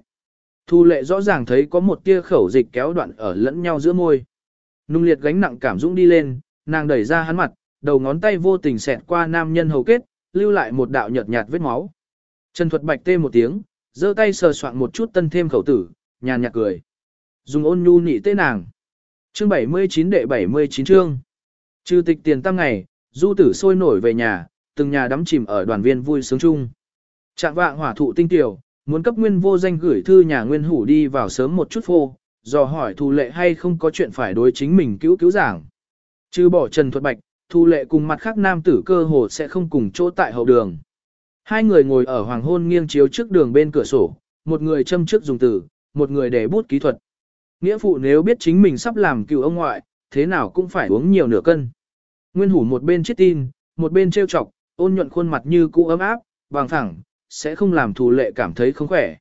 Thu lệ rõ ràng thấy có một tia khẩu dịch kéo đoạn ở lẫn nhau giữa môi. Nung liệt gánh nặng cảm dũng đi lên, nàng đẩy ra hắn mặt, đầu ngón tay vô tình xẹt qua nam nhân hầu kết, lưu lại một đạo nhợt nhạt vết máu. Trần Thuật Bạch tê một tiếng, giơ tay sờ soạn một chút tân thêm khẩu tử, nhàn nhạt cười. Dùng ôn nhu nị tế nàng. Chương 79 đệ 79 chương. Trừ tịch tiền tăng ngày, du tử sôi nổi về nhà, từng nhà đắm chìm ở đoàn viên vui sướng chung. Trạng vạng hỏa thụ tinh tiểu, muốn cấp nguyên vô danh gửi thư nhà nguyên hủ đi vào sớm một chút phô, dò hỏi thù lệ hay không có chuyện phải đối chính mình cứu cứu giảng. Chứ bỏ Trần Thuật Bạch, thù lệ cùng mặt khác nam tử cơ hồ sẽ không cùng chỗ tại hậu đường. Hai người ngồi ở hoàng hôn nghiêng chiếu trước đường bên cửa sổ, một người châm trước dùng từ, một người để bút kỹ thuật. Nghĩa phụ nếu biết chính mình sắp làm cựu ông ngoại, thế nào cũng phải uống nhiều nửa cân. Nguyên hủ một bên chết tin, một bên trêu chọc, ôn nhuận khuôn mặt như cũ ấm áp, bằng thẳng, sẽ không làm thù lệ cảm thấy không khỏe.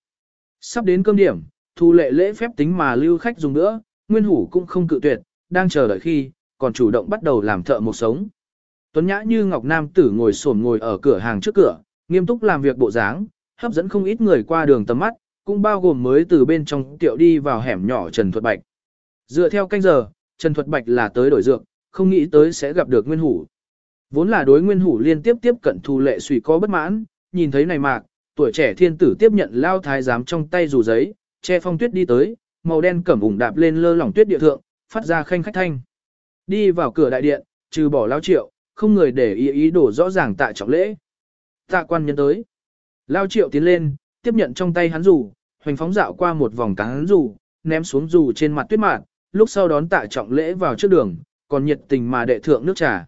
Sắp đến cơm điểm, thù lệ lễ phép tính mà lưu khách dùng nữa, nguyên hủ cũng không cự tuyệt, đang chờ đợi khi, còn chủ động bắt đầu làm thợ một sống. Tuấn Nhã như Ngọc Nam tử ngồi xổm ngồi ở cửa hàng trước cửa, nghiêm túc làm việc bộ dáng, hấp dẫn không ít người qua đường tầm mắt, cũng bao gồm mới từ bên trong tiệu đi vào hẻm nhỏ Trần Thuật Bạch. Dựa theo canh giờ, Trần Thuật Bạch là tới đổi dược, không nghĩ tới sẽ gặp được Nguyên Hủ. Vốn là đối Nguyên Hủ liên tiếp tiếp cận thù lệ suy có bất mãn, nhìn thấy này mạc, tuổi trẻ thiên tử tiếp nhận lao thái giám trong tay dù giấy, che phong tuyết đi tới, màu đen cẩm ủng đạp lên lơ lỏng tuyết địa thượng, phát ra khanh khách thanh. Đi vào cửa đại điện, trừ bỏ lao triệu, không người để ý ý đồ rõ ràng tại trọng lễ. Tạ quan nhân tới. Lao triệu tiến lên, tiếp nhận trong tay hắn dù, hoành phóng dạo qua một vòng cá hắn dù, ném xuống dù trên mặt tuyết mạn, lúc sau đón tạ trọng lễ vào trước đường, còn nhiệt tình mà đệ thượng nước trà.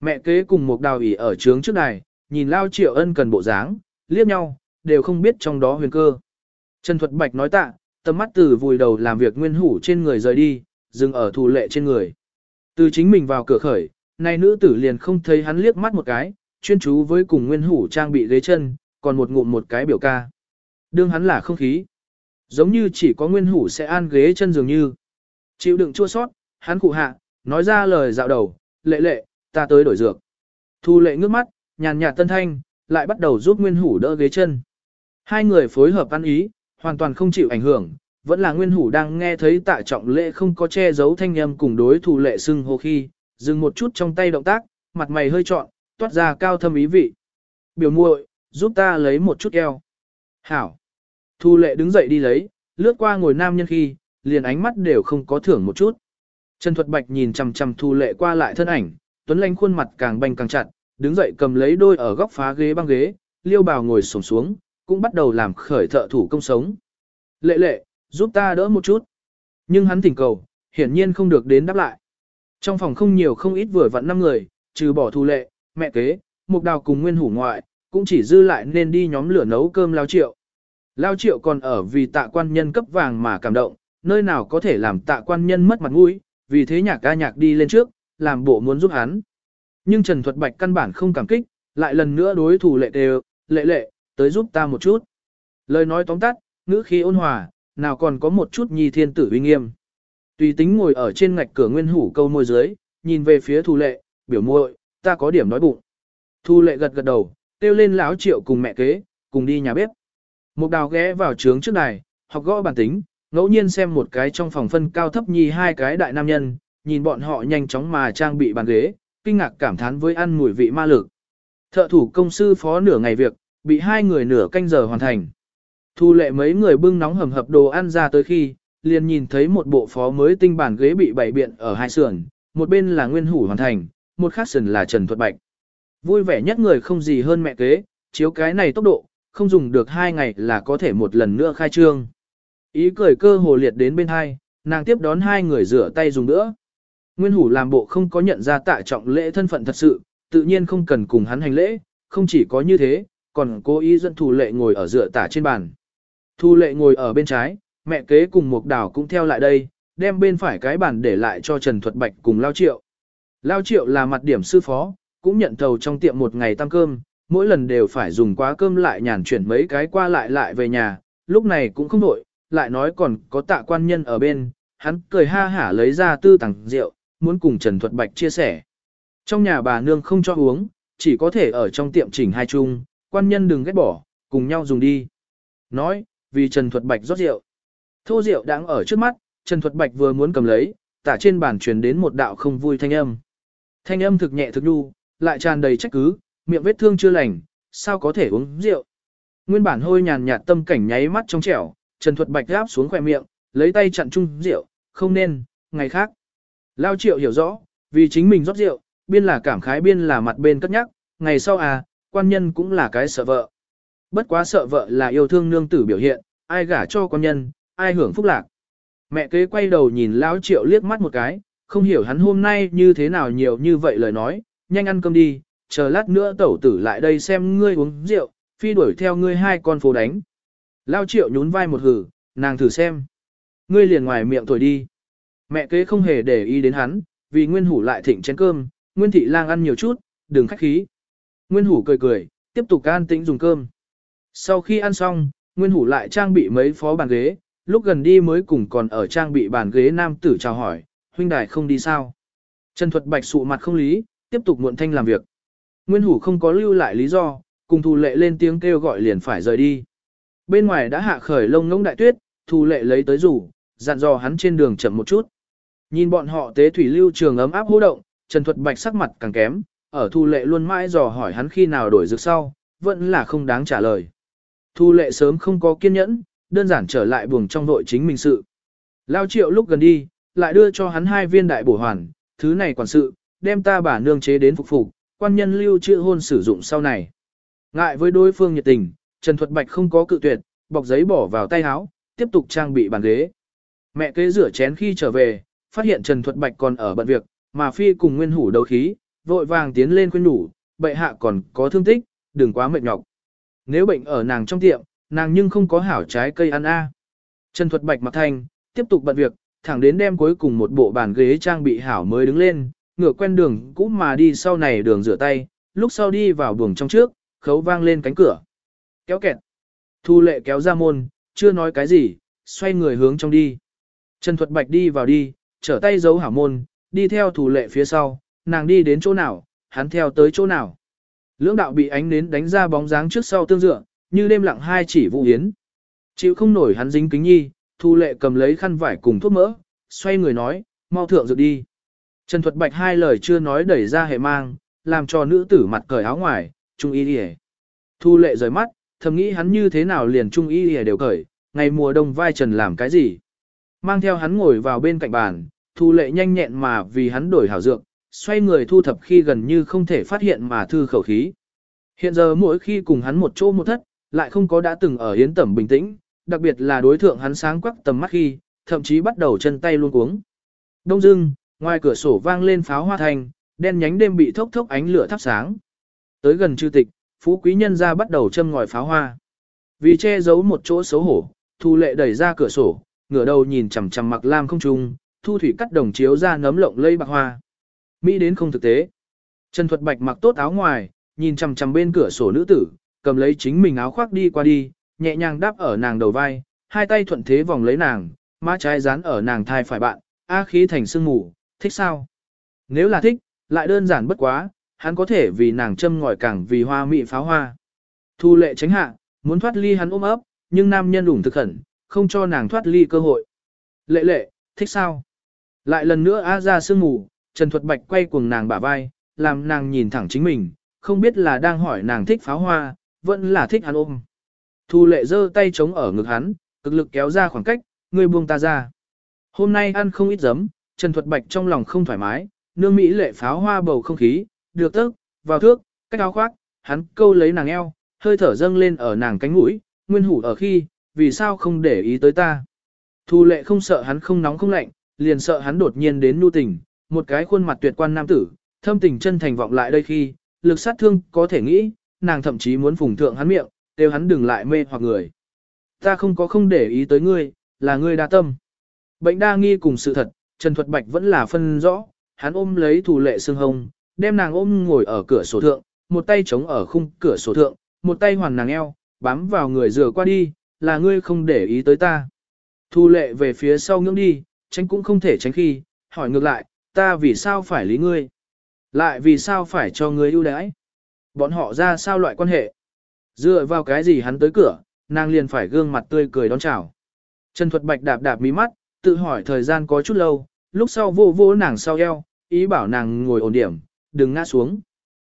Mẹ kế cùng một đào ỉ ở trướng trước này, nhìn Lao triệu ân cần bộ dáng, liếc nhau, đều không biết trong đó huyền cơ. Trần Thuật Bạch nói tạ, tầm mắt từ vùi đầu làm việc nguyên hủ trên người rời đi, dừng ở thù lệ trên người. Từ chính mình vào cửa khởi, nay nữ tử liền không thấy hắn liếc mắt một cái, chuyên chú với cùng nguyên hủ trang bị ghế chân, còn một ngụm một cái biểu ca. Đương hắn là không khí. Giống như chỉ có nguyên hủ sẽ an ghế chân dường như. Chịu đựng chua sót, hắn cụ hạ, nói ra lời dạo đầu, lệ lệ, ta tới đổi dược. Thu lệ ngước mắt, nhàn nhạt tân thanh, lại bắt đầu giúp nguyên hủ đỡ ghế chân. Hai người phối hợp ăn ý, hoàn toàn không chịu ảnh hưởng, vẫn là nguyên hủ đang nghe thấy tạ trọng lệ không có che giấu thanh âm cùng đối thủ lệ xưng hô khi, dừng một chút trong tay động tác, mặt mày hơi trọn, toát ra cao thâm ý vị. Biểu muội, giúp ta lấy một chút eo. Hảo. Thu lệ đứng dậy đi lấy, lướt qua ngồi nam nhân khi, liền ánh mắt đều không có thưởng một chút. Trần Thuật Bạch nhìn chằm chằm Thu lệ qua lại thân ảnh, tuấn lanh khuôn mặt càng banh càng chặt, đứng dậy cầm lấy đôi ở góc phá ghế băng ghế, liêu bào ngồi xổm xuống, cũng bắt đầu làm khởi thợ thủ công sống. Lệ lệ, giúp ta đỡ một chút. Nhưng hắn thỉnh cầu, hiển nhiên không được đến đáp lại. Trong phòng không nhiều không ít vừa vặn năm người, trừ bỏ thu lệ, mẹ kế, mục đào cùng nguyên hủ ngoại, cũng chỉ dư lại nên đi nhóm lửa nấu cơm lao triệu. Lao triệu còn ở vì tạ quan nhân cấp vàng mà cảm động, nơi nào có thể làm tạ quan nhân mất mặt mũi, vì thế nhạc ca nhạc đi lên trước, làm bộ muốn giúp hắn. Nhưng Trần Thuật Bạch căn bản không cảm kích, lại lần nữa đối thủ lệ đều, lệ lệ, tới giúp ta một chút. Lời nói tóm tắt, ngữ khí ôn hòa, nào còn có một chút nhi thiên tử uy nghiêm. Tùy tính ngồi ở trên ngạch cửa nguyên hủ câu môi dưới, nhìn về phía thủ lệ, biểu muội, ta có điểm nói bụng. Thu lệ gật gật đầu, kêu lên lão triệu cùng mẹ kế, cùng đi nhà bếp. Một đào ghé vào trướng trước này, học gõ bản tính, ngẫu nhiên xem một cái trong phòng phân cao thấp nhi hai cái đại nam nhân, nhìn bọn họ nhanh chóng mà trang bị bàn ghế, kinh ngạc cảm thán với ăn mùi vị ma lực. Thợ thủ công sư phó nửa ngày việc, bị hai người nửa canh giờ hoàn thành. Thu lệ mấy người bưng nóng hầm hập đồ ăn ra tới khi, liền nhìn thấy một bộ phó mới tinh bản ghế bị bày biện ở hai sườn, một bên là nguyên hủ hoàn thành, một khác sần là Trần Thuật Bạch. Vui vẻ nhất người không gì hơn mẹ kế, chiếu cái này tốc độ, không dùng được hai ngày là có thể một lần nữa khai trương. Ý cười cơ hồ liệt đến bên hai, nàng tiếp đón hai người rửa tay dùng nữa. Nguyên hủ làm bộ không có nhận ra tạ trọng lễ thân phận thật sự, tự nhiên không cần cùng hắn hành lễ, không chỉ có như thế, còn cố ý dẫn thủ lệ ngồi ở dựa tả trên bàn. Thu lệ ngồi ở bên trái, mẹ kế cùng một đảo cũng theo lại đây, đem bên phải cái bàn để lại cho Trần Thuật Bạch cùng Lao Triệu. Lao Triệu là mặt điểm sư phó, cũng nhận thầu trong tiệm một ngày tăng cơm, mỗi lần đều phải dùng quá cơm lại nhàn chuyển mấy cái qua lại lại về nhà, lúc này cũng không đổi, lại nói còn có tạ quan nhân ở bên, hắn cười ha hả lấy ra tư tặng rượu, muốn cùng Trần Thuật Bạch chia sẻ. Trong nhà bà nương không cho uống, chỉ có thể ở trong tiệm chỉnh hai chung, quan nhân đừng ghét bỏ, cùng nhau dùng đi. Nói, vì Trần Thuật Bạch rót rượu. Thô rượu đang ở trước mắt, Trần Thuật Bạch vừa muốn cầm lấy, tả trên bàn truyền đến một đạo không vui thanh âm. Thanh âm thực nhẹ thực đu, lại tràn đầy trách cứ, miệng vết thương chưa lành, sao có thể uống rượu. Nguyên bản hôi nhàn nhạt tâm cảnh nháy mắt trong trẻo, Trần Thuật Bạch gáp xuống khỏe miệng, lấy tay chặn chung rượu, không nên, ngày khác. Lao triệu hiểu rõ, vì chính mình rót rượu, biên là cảm khái biên là mặt bên cất nhắc, ngày sau à, quan nhân cũng là cái sợ vợ. bất quá sợ vợ là yêu thương nương tử biểu hiện, ai gả cho quan nhân, ai hưởng phúc lạc. Mẹ kế quay đầu nhìn lão triệu liếc mắt một cái, không hiểu hắn hôm nay như thế nào nhiều như vậy lời nói, nhanh ăn cơm đi, chờ lát nữa tẩu tử lại đây xem ngươi uống rượu, phi đuổi theo ngươi hai con phố đánh. Lao triệu nhún vai một hử, nàng thử xem. Ngươi liền ngoài miệng thổi đi. Mẹ kế không hề để ý đến hắn, vì Nguyên Hủ lại thịnh chén cơm, Nguyên Thị lang ăn nhiều chút, đừng khách khí. Nguyên Hủ cười cười, tiếp tục an tĩnh dùng cơm. Sau khi ăn xong, Nguyên Hủ lại trang bị mấy phó bàn ghế, lúc gần đi mới cùng còn ở trang bị bàn ghế nam tử chào hỏi, huynh đài không đi sao. Trần Thuật Bạch sụ mặt không lý, tiếp tục muộn thanh làm việc. Nguyên Hủ không có lưu lại lý do, cùng Thù Lệ lên tiếng kêu gọi liền phải rời đi. Bên ngoài đã hạ khởi lông ngỗng đại tuyết, Thù Lệ lấy tới rủ, dặn dò hắn trên đường chậm một chút. Nhìn bọn họ tế thủy lưu trường ấm áp hô động, Trần Thuật Bạch sắc mặt càng kém, ở Thu Lệ luôn mãi dò hỏi hắn khi nào đổi dược sau, vẫn là không đáng trả lời. Thu Lệ sớm không có kiên nhẫn, đơn giản trở lại buồng trong nội chính mình sự. Lao triệu lúc gần đi, lại đưa cho hắn hai viên đại bổ hoàn, thứ này quản sự, đem ta bà nương chế đến phục phục, quan nhân lưu trữ hôn sử dụng sau này. Ngại với đối phương nhiệt tình, Trần Thuật Bạch không có cự tuyệt, bọc giấy bỏ vào tay áo, tiếp tục trang bị bàn ghế. Mẹ kế rửa chén khi trở về, phát hiện Trần Thuật Bạch còn ở bận việc, mà Phi cùng Nguyên Hủ đấu khí, vội vàng tiến lên khuyên nhủ, bệ hạ còn có thương tích, đừng quá mệt nhọc. Nếu bệnh ở nàng trong tiệm, nàng nhưng không có hảo trái cây ăn a. Trần Thuật Bạch mặc thanh, tiếp tục bận việc, thẳng đến đem cuối cùng một bộ bàn ghế trang bị hảo mới đứng lên, ngựa quen đường cũ mà đi sau này đường rửa tay, lúc sau đi vào buồng trong trước, khấu vang lên cánh cửa. Kéo kẹt. Thu lệ kéo ra môn, chưa nói cái gì, xoay người hướng trong đi. Trần Thuật Bạch đi vào đi, trở tay giấu hảo môn, đi theo thủ lệ phía sau, nàng đi đến chỗ nào, hắn theo tới chỗ nào. Lưỡng đạo bị ánh nến đánh ra bóng dáng trước sau tương dựa, như đêm lặng hai chỉ vụ hiến. Chịu không nổi hắn dính kính nhi, thu lệ cầm lấy khăn vải cùng thuốc mỡ, xoay người nói, mau thượng dược đi. Trần Thuật Bạch hai lời chưa nói đẩy ra hệ mang, làm cho nữ tử mặt cởi áo ngoài, trung y đi Thu lệ rời mắt, thầm nghĩ hắn như thế nào liền trung y đi đều cởi, ngày mùa đông vai trần làm cái gì. Mang theo hắn ngồi vào bên cạnh bàn, thu lệ nhanh nhẹn mà vì hắn đổi hảo dược, xoay người thu thập khi gần như không thể phát hiện mà thư khẩu khí. Hiện giờ mỗi khi cùng hắn một chỗ một thất, lại không có đã từng ở hiến tẩm bình tĩnh, đặc biệt là đối thượng hắn sáng quắc tầm mắt khi, thậm chí bắt đầu chân tay luôn cuống. Đông dưng, ngoài cửa sổ vang lên pháo hoa thành, đen nhánh đêm bị thốc thốc ánh lửa thắp sáng. Tới gần chư tịch, phú quý nhân ra bắt đầu châm ngòi pháo hoa. Vì che giấu một chỗ xấu hổ, Thu Lệ đẩy ra cửa sổ, ngửa đầu nhìn chằm chằm mặc lam không trung, thu thủy cắt đồng chiếu ra nấm lộng lây bạc hoa. Mỹ đến không thực tế. Trần Thuật Bạch mặc tốt áo ngoài, nhìn chằm chằm bên cửa sổ nữ tử, cầm lấy chính mình áo khoác đi qua đi, nhẹ nhàng đáp ở nàng đầu vai, hai tay thuận thế vòng lấy nàng, má trái dán ở nàng thai phải bạn, a khí thành sương mù, thích sao? Nếu là thích, lại đơn giản bất quá, hắn có thể vì nàng châm ngòi càng vì hoa mị pháo hoa. Thu lệ tránh hạ, muốn thoát ly hắn ôm ấp, nhưng nam nhân đủng thực khẩn, không cho nàng thoát ly cơ hội. Lệ lệ, thích sao? Lại lần nữa A ra sương mù, Trần Thuật Bạch quay cuồng nàng bả vai, làm nàng nhìn thẳng chính mình, không biết là đang hỏi nàng thích pháo hoa, vẫn là thích hắn ôm. Thu lệ giơ tay chống ở ngực hắn, cực lực kéo ra khoảng cách, người buông ta ra. Hôm nay ăn không ít giấm, Trần Thuật Bạch trong lòng không thoải mái, nương Mỹ lệ pháo hoa bầu không khí, được tức, vào thước, cách áo khoác, hắn câu lấy nàng eo, hơi thở dâng lên ở nàng cánh mũi, nguyên hủ ở khi, vì sao không để ý tới ta. Thu lệ không sợ hắn không nóng không lạnh, liền sợ hắn đột nhiên đến nu tình, một cái khuôn mặt tuyệt quan nam tử, thâm tình chân thành vọng lại đây khi, lực sát thương có thể nghĩ, nàng thậm chí muốn phùng thượng hắn miệng, đều hắn đừng lại mê hoặc người. Ta không có không để ý tới ngươi, là ngươi đa tâm. Bệnh đa nghi cùng sự thật, Trần Thuật Bạch vẫn là phân rõ, hắn ôm lấy thủ lệ xương hồng, đem nàng ôm ngồi ở cửa sổ thượng, một tay chống ở khung cửa sổ thượng, một tay hoàn nàng eo, bám vào người rửa qua đi, là ngươi không để ý tới ta. Thu lệ về phía sau ngưỡng đi, tránh cũng không thể tránh khi, hỏi ngược lại, ta vì sao phải lý ngươi? Lại vì sao phải cho ngươi ưu đãi? Bọn họ ra sao loại quan hệ? Dựa vào cái gì hắn tới cửa, nàng liền phải gương mặt tươi cười đón chào. Trần Thuật Bạch đạp đạp mí mắt, tự hỏi thời gian có chút lâu, lúc sau vô vô nàng sau eo, ý bảo nàng ngồi ổn điểm, đừng ngã xuống.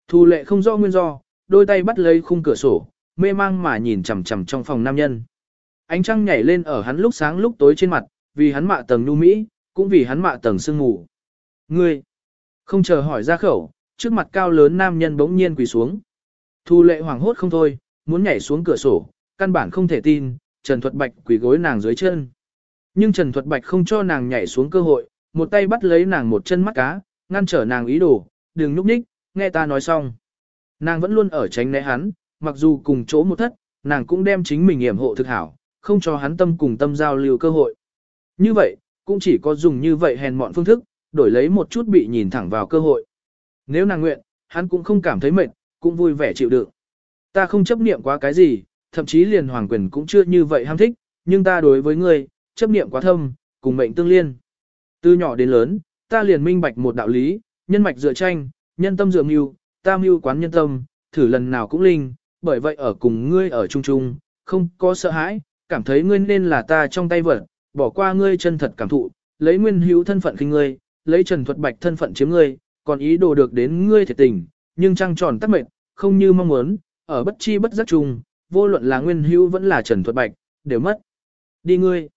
Thu lệ không rõ nguyên do, đôi tay bắt lấy khung cửa sổ, mê mang mà nhìn chằm chằm trong phòng nam nhân. Ánh trăng nhảy lên ở hắn lúc sáng lúc tối trên mặt, vì hắn mạ tầng nu mỹ, cũng vì hắn mạ tầng sương ngủ. Ngươi, không chờ hỏi ra khẩu, trước mặt cao lớn nam nhân bỗng nhiên quỳ xuống. Thu lệ hoảng hốt không thôi, muốn nhảy xuống cửa sổ, căn bản không thể tin, Trần Thuật Bạch quỳ gối nàng dưới chân. Nhưng Trần Thuật Bạch không cho nàng nhảy xuống cơ hội, một tay bắt lấy nàng một chân mắt cá, ngăn trở nàng ý đồ, đừng núp ních, nghe ta nói xong. Nàng vẫn luôn ở tránh né hắn, mặc dù cùng chỗ một thất, nàng cũng đem chính mình hiểm hộ thực hảo, không cho hắn tâm cùng tâm giao lưu cơ hội. Như vậy, cũng chỉ có dùng như vậy hèn mọn phương thức, đổi lấy một chút bị nhìn thẳng vào cơ hội. Nếu nàng nguyện, hắn cũng không cảm thấy mệt, cũng vui vẻ chịu đựng. Ta không chấp niệm quá cái gì, thậm chí liền hoàng quyền cũng chưa như vậy ham thích, nhưng ta đối với ngươi, chấp niệm quá thâm, cùng mệnh tương liên. Từ nhỏ đến lớn, ta liền minh bạch một đạo lý, nhân mạch dựa tranh, nhân tâm dựa mưu, ta mưu quán nhân tâm, thử lần nào cũng linh, bởi vậy ở cùng ngươi ở chung chung, không có sợ hãi, cảm thấy ngươi nên là ta trong tay vật, bỏ qua ngươi chân thật cảm thụ, lấy nguyên hữu thân phận khinh ngươi, lấy trần thuật bạch thân phận chiếm ngươi, còn ý đồ được đến ngươi thiệt tình, nhưng trăng tròn tắt mệt, không như mong muốn, ở bất chi bất giác chung, vô luận là nguyên hữu vẫn là trần thuật bạch, đều mất. Đi ngươi.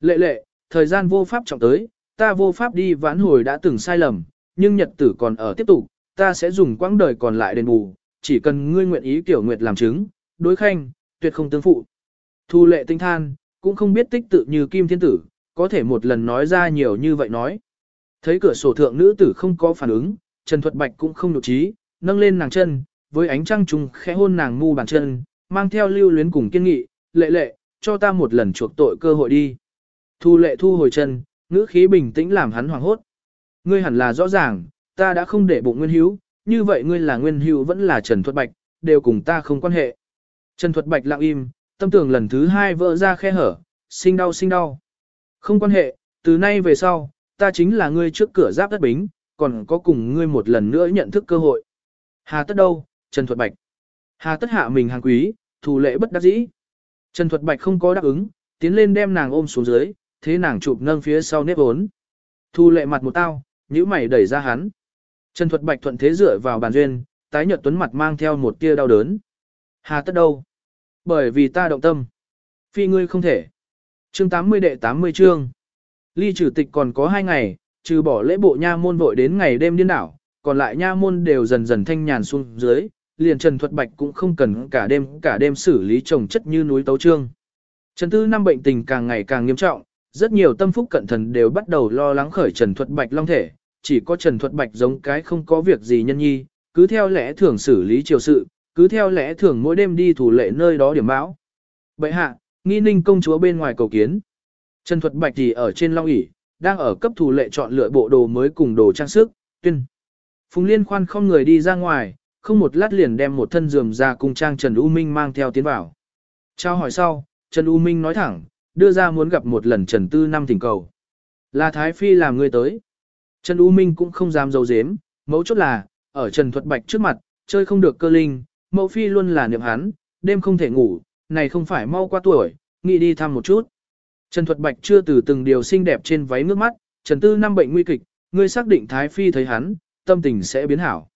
Lệ lệ, thời gian vô pháp trọng tới, ta vô pháp đi vãn hồi đã từng sai lầm, nhưng nhật tử còn ở tiếp tục, ta sẽ dùng quãng đời còn lại đền bù, chỉ cần ngươi nguyện ý tiểu nguyệt làm chứng, đối khanh, tuyệt không tương phụ. Thu lệ tinh than, cũng không biết tích tự như kim thiên tử, có thể một lần nói ra nhiều như vậy nói. Thấy cửa sổ thượng nữ tử không có phản ứng, Trần Thuật Bạch cũng không nhục trí, nâng lên nàng chân, với ánh trăng trùng khẽ hôn nàng mu bàn chân, mang theo lưu luyến cùng kiên nghị, lệ lệ, cho ta một lần chuộc tội cơ hội đi. Thu lệ thu hồi chân, ngữ khí bình tĩnh làm hắn hoảng hốt. Ngươi hẳn là rõ ràng, ta đã không để bụng nguyên hữu, như vậy ngươi là nguyên hữu vẫn là Trần Thuật Bạch, đều cùng ta không quan hệ. Trần Thuật Bạch lặng im, tâm tưởng lần thứ hai vỡ ra khe hở, sinh đau sinh đau. Không quan hệ, từ nay về sau, ta chính là ngươi trước cửa giáp đất bính, còn có cùng ngươi một lần nữa nhận thức cơ hội. Hà tất đâu, Trần Thuật Bạch. Hà tất hạ mình hàng quý, thủ lệ bất đắc dĩ. Trần Thuật Bạch không có đáp ứng, tiến lên đem nàng ôm xuống dưới, thế nàng chụp nâng phía sau nếp ốn. Thu lệ mặt một tao, nhíu mày đẩy ra hắn. Trần Thuật Bạch thuận thế dựa vào bàn duyên, tái nhợt tuấn mặt mang theo một tia đau đớn. Hà tất đâu? Bởi vì ta động tâm. Phi ngươi không thể. Chương 80 đệ 80 chương. Ly trừ tịch còn có hai ngày, trừ bỏ lễ bộ nha môn vội đến ngày đêm điên đảo, còn lại nha môn đều dần dần thanh nhàn xuống dưới, liền Trần Thuật Bạch cũng không cần cả đêm cả đêm xử lý chồng chất như núi tấu trương. Trần Tư năm bệnh tình càng ngày càng nghiêm trọng, rất nhiều tâm phúc cận thần đều bắt đầu lo lắng khởi Trần Thuật Bạch long thể, chỉ có Trần Thuật Bạch giống cái không có việc gì nhân nhi, cứ theo lẽ thường xử lý triều sự, cứ theo lẽ thường mỗi đêm đi thủ lệ nơi đó điểm báo. Bệ hạ, nghi ninh công chúa bên ngoài cầu kiến. Trần Thuật Bạch thì ở trên long ỷ đang ở cấp thủ lệ chọn lựa bộ đồ mới cùng đồ trang sức, tuyên. Phùng Liên khoan không người đi ra ngoài, không một lát liền đem một thân giường ra cùng trang Trần U Minh mang theo tiến vào. Trao hỏi sau, Trần U Minh nói thẳng, đưa ra muốn gặp một lần Trần Tư năm thỉnh cầu. Là Thái Phi làm người tới. Trần U Minh cũng không dám dấu dếm, mẫu chốt là, ở Trần Thuật Bạch trước mặt, chơi không được cơ linh, mẫu phi luôn là niệm hắn, đêm không thể ngủ, này không phải mau qua tuổi, nghĩ đi thăm một chút. Trần Thuật Bạch chưa từ từng điều xinh đẹp trên váy nước mắt, Trần Tư năm bệnh nguy kịch, ngươi xác định Thái Phi thấy hắn, tâm tình sẽ biến hảo.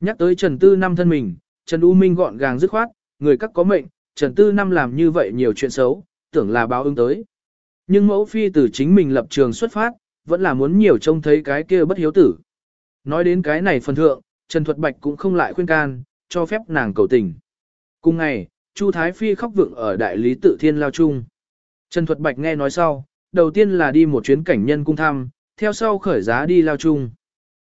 Nhắc tới Trần Tư năm thân mình, Trần U Minh gọn gàng dứt khoát, người các có mệnh, Trần Tư năm làm như vậy nhiều chuyện xấu, tưởng là báo ứng tới. Nhưng mẫu phi từ chính mình lập trường xuất phát, vẫn là muốn nhiều trông thấy cái kia bất hiếu tử. Nói đến cái này phần thượng, Trần Thuật Bạch cũng không lại khuyên can, cho phép nàng cầu tình. Cùng ngày, Chu Thái Phi khóc vượng ở đại lý tự thiên lao chung. Trần Thuật Bạch nghe nói sau, đầu tiên là đi một chuyến cảnh nhân cung thăm, theo sau khởi giá đi lao chung.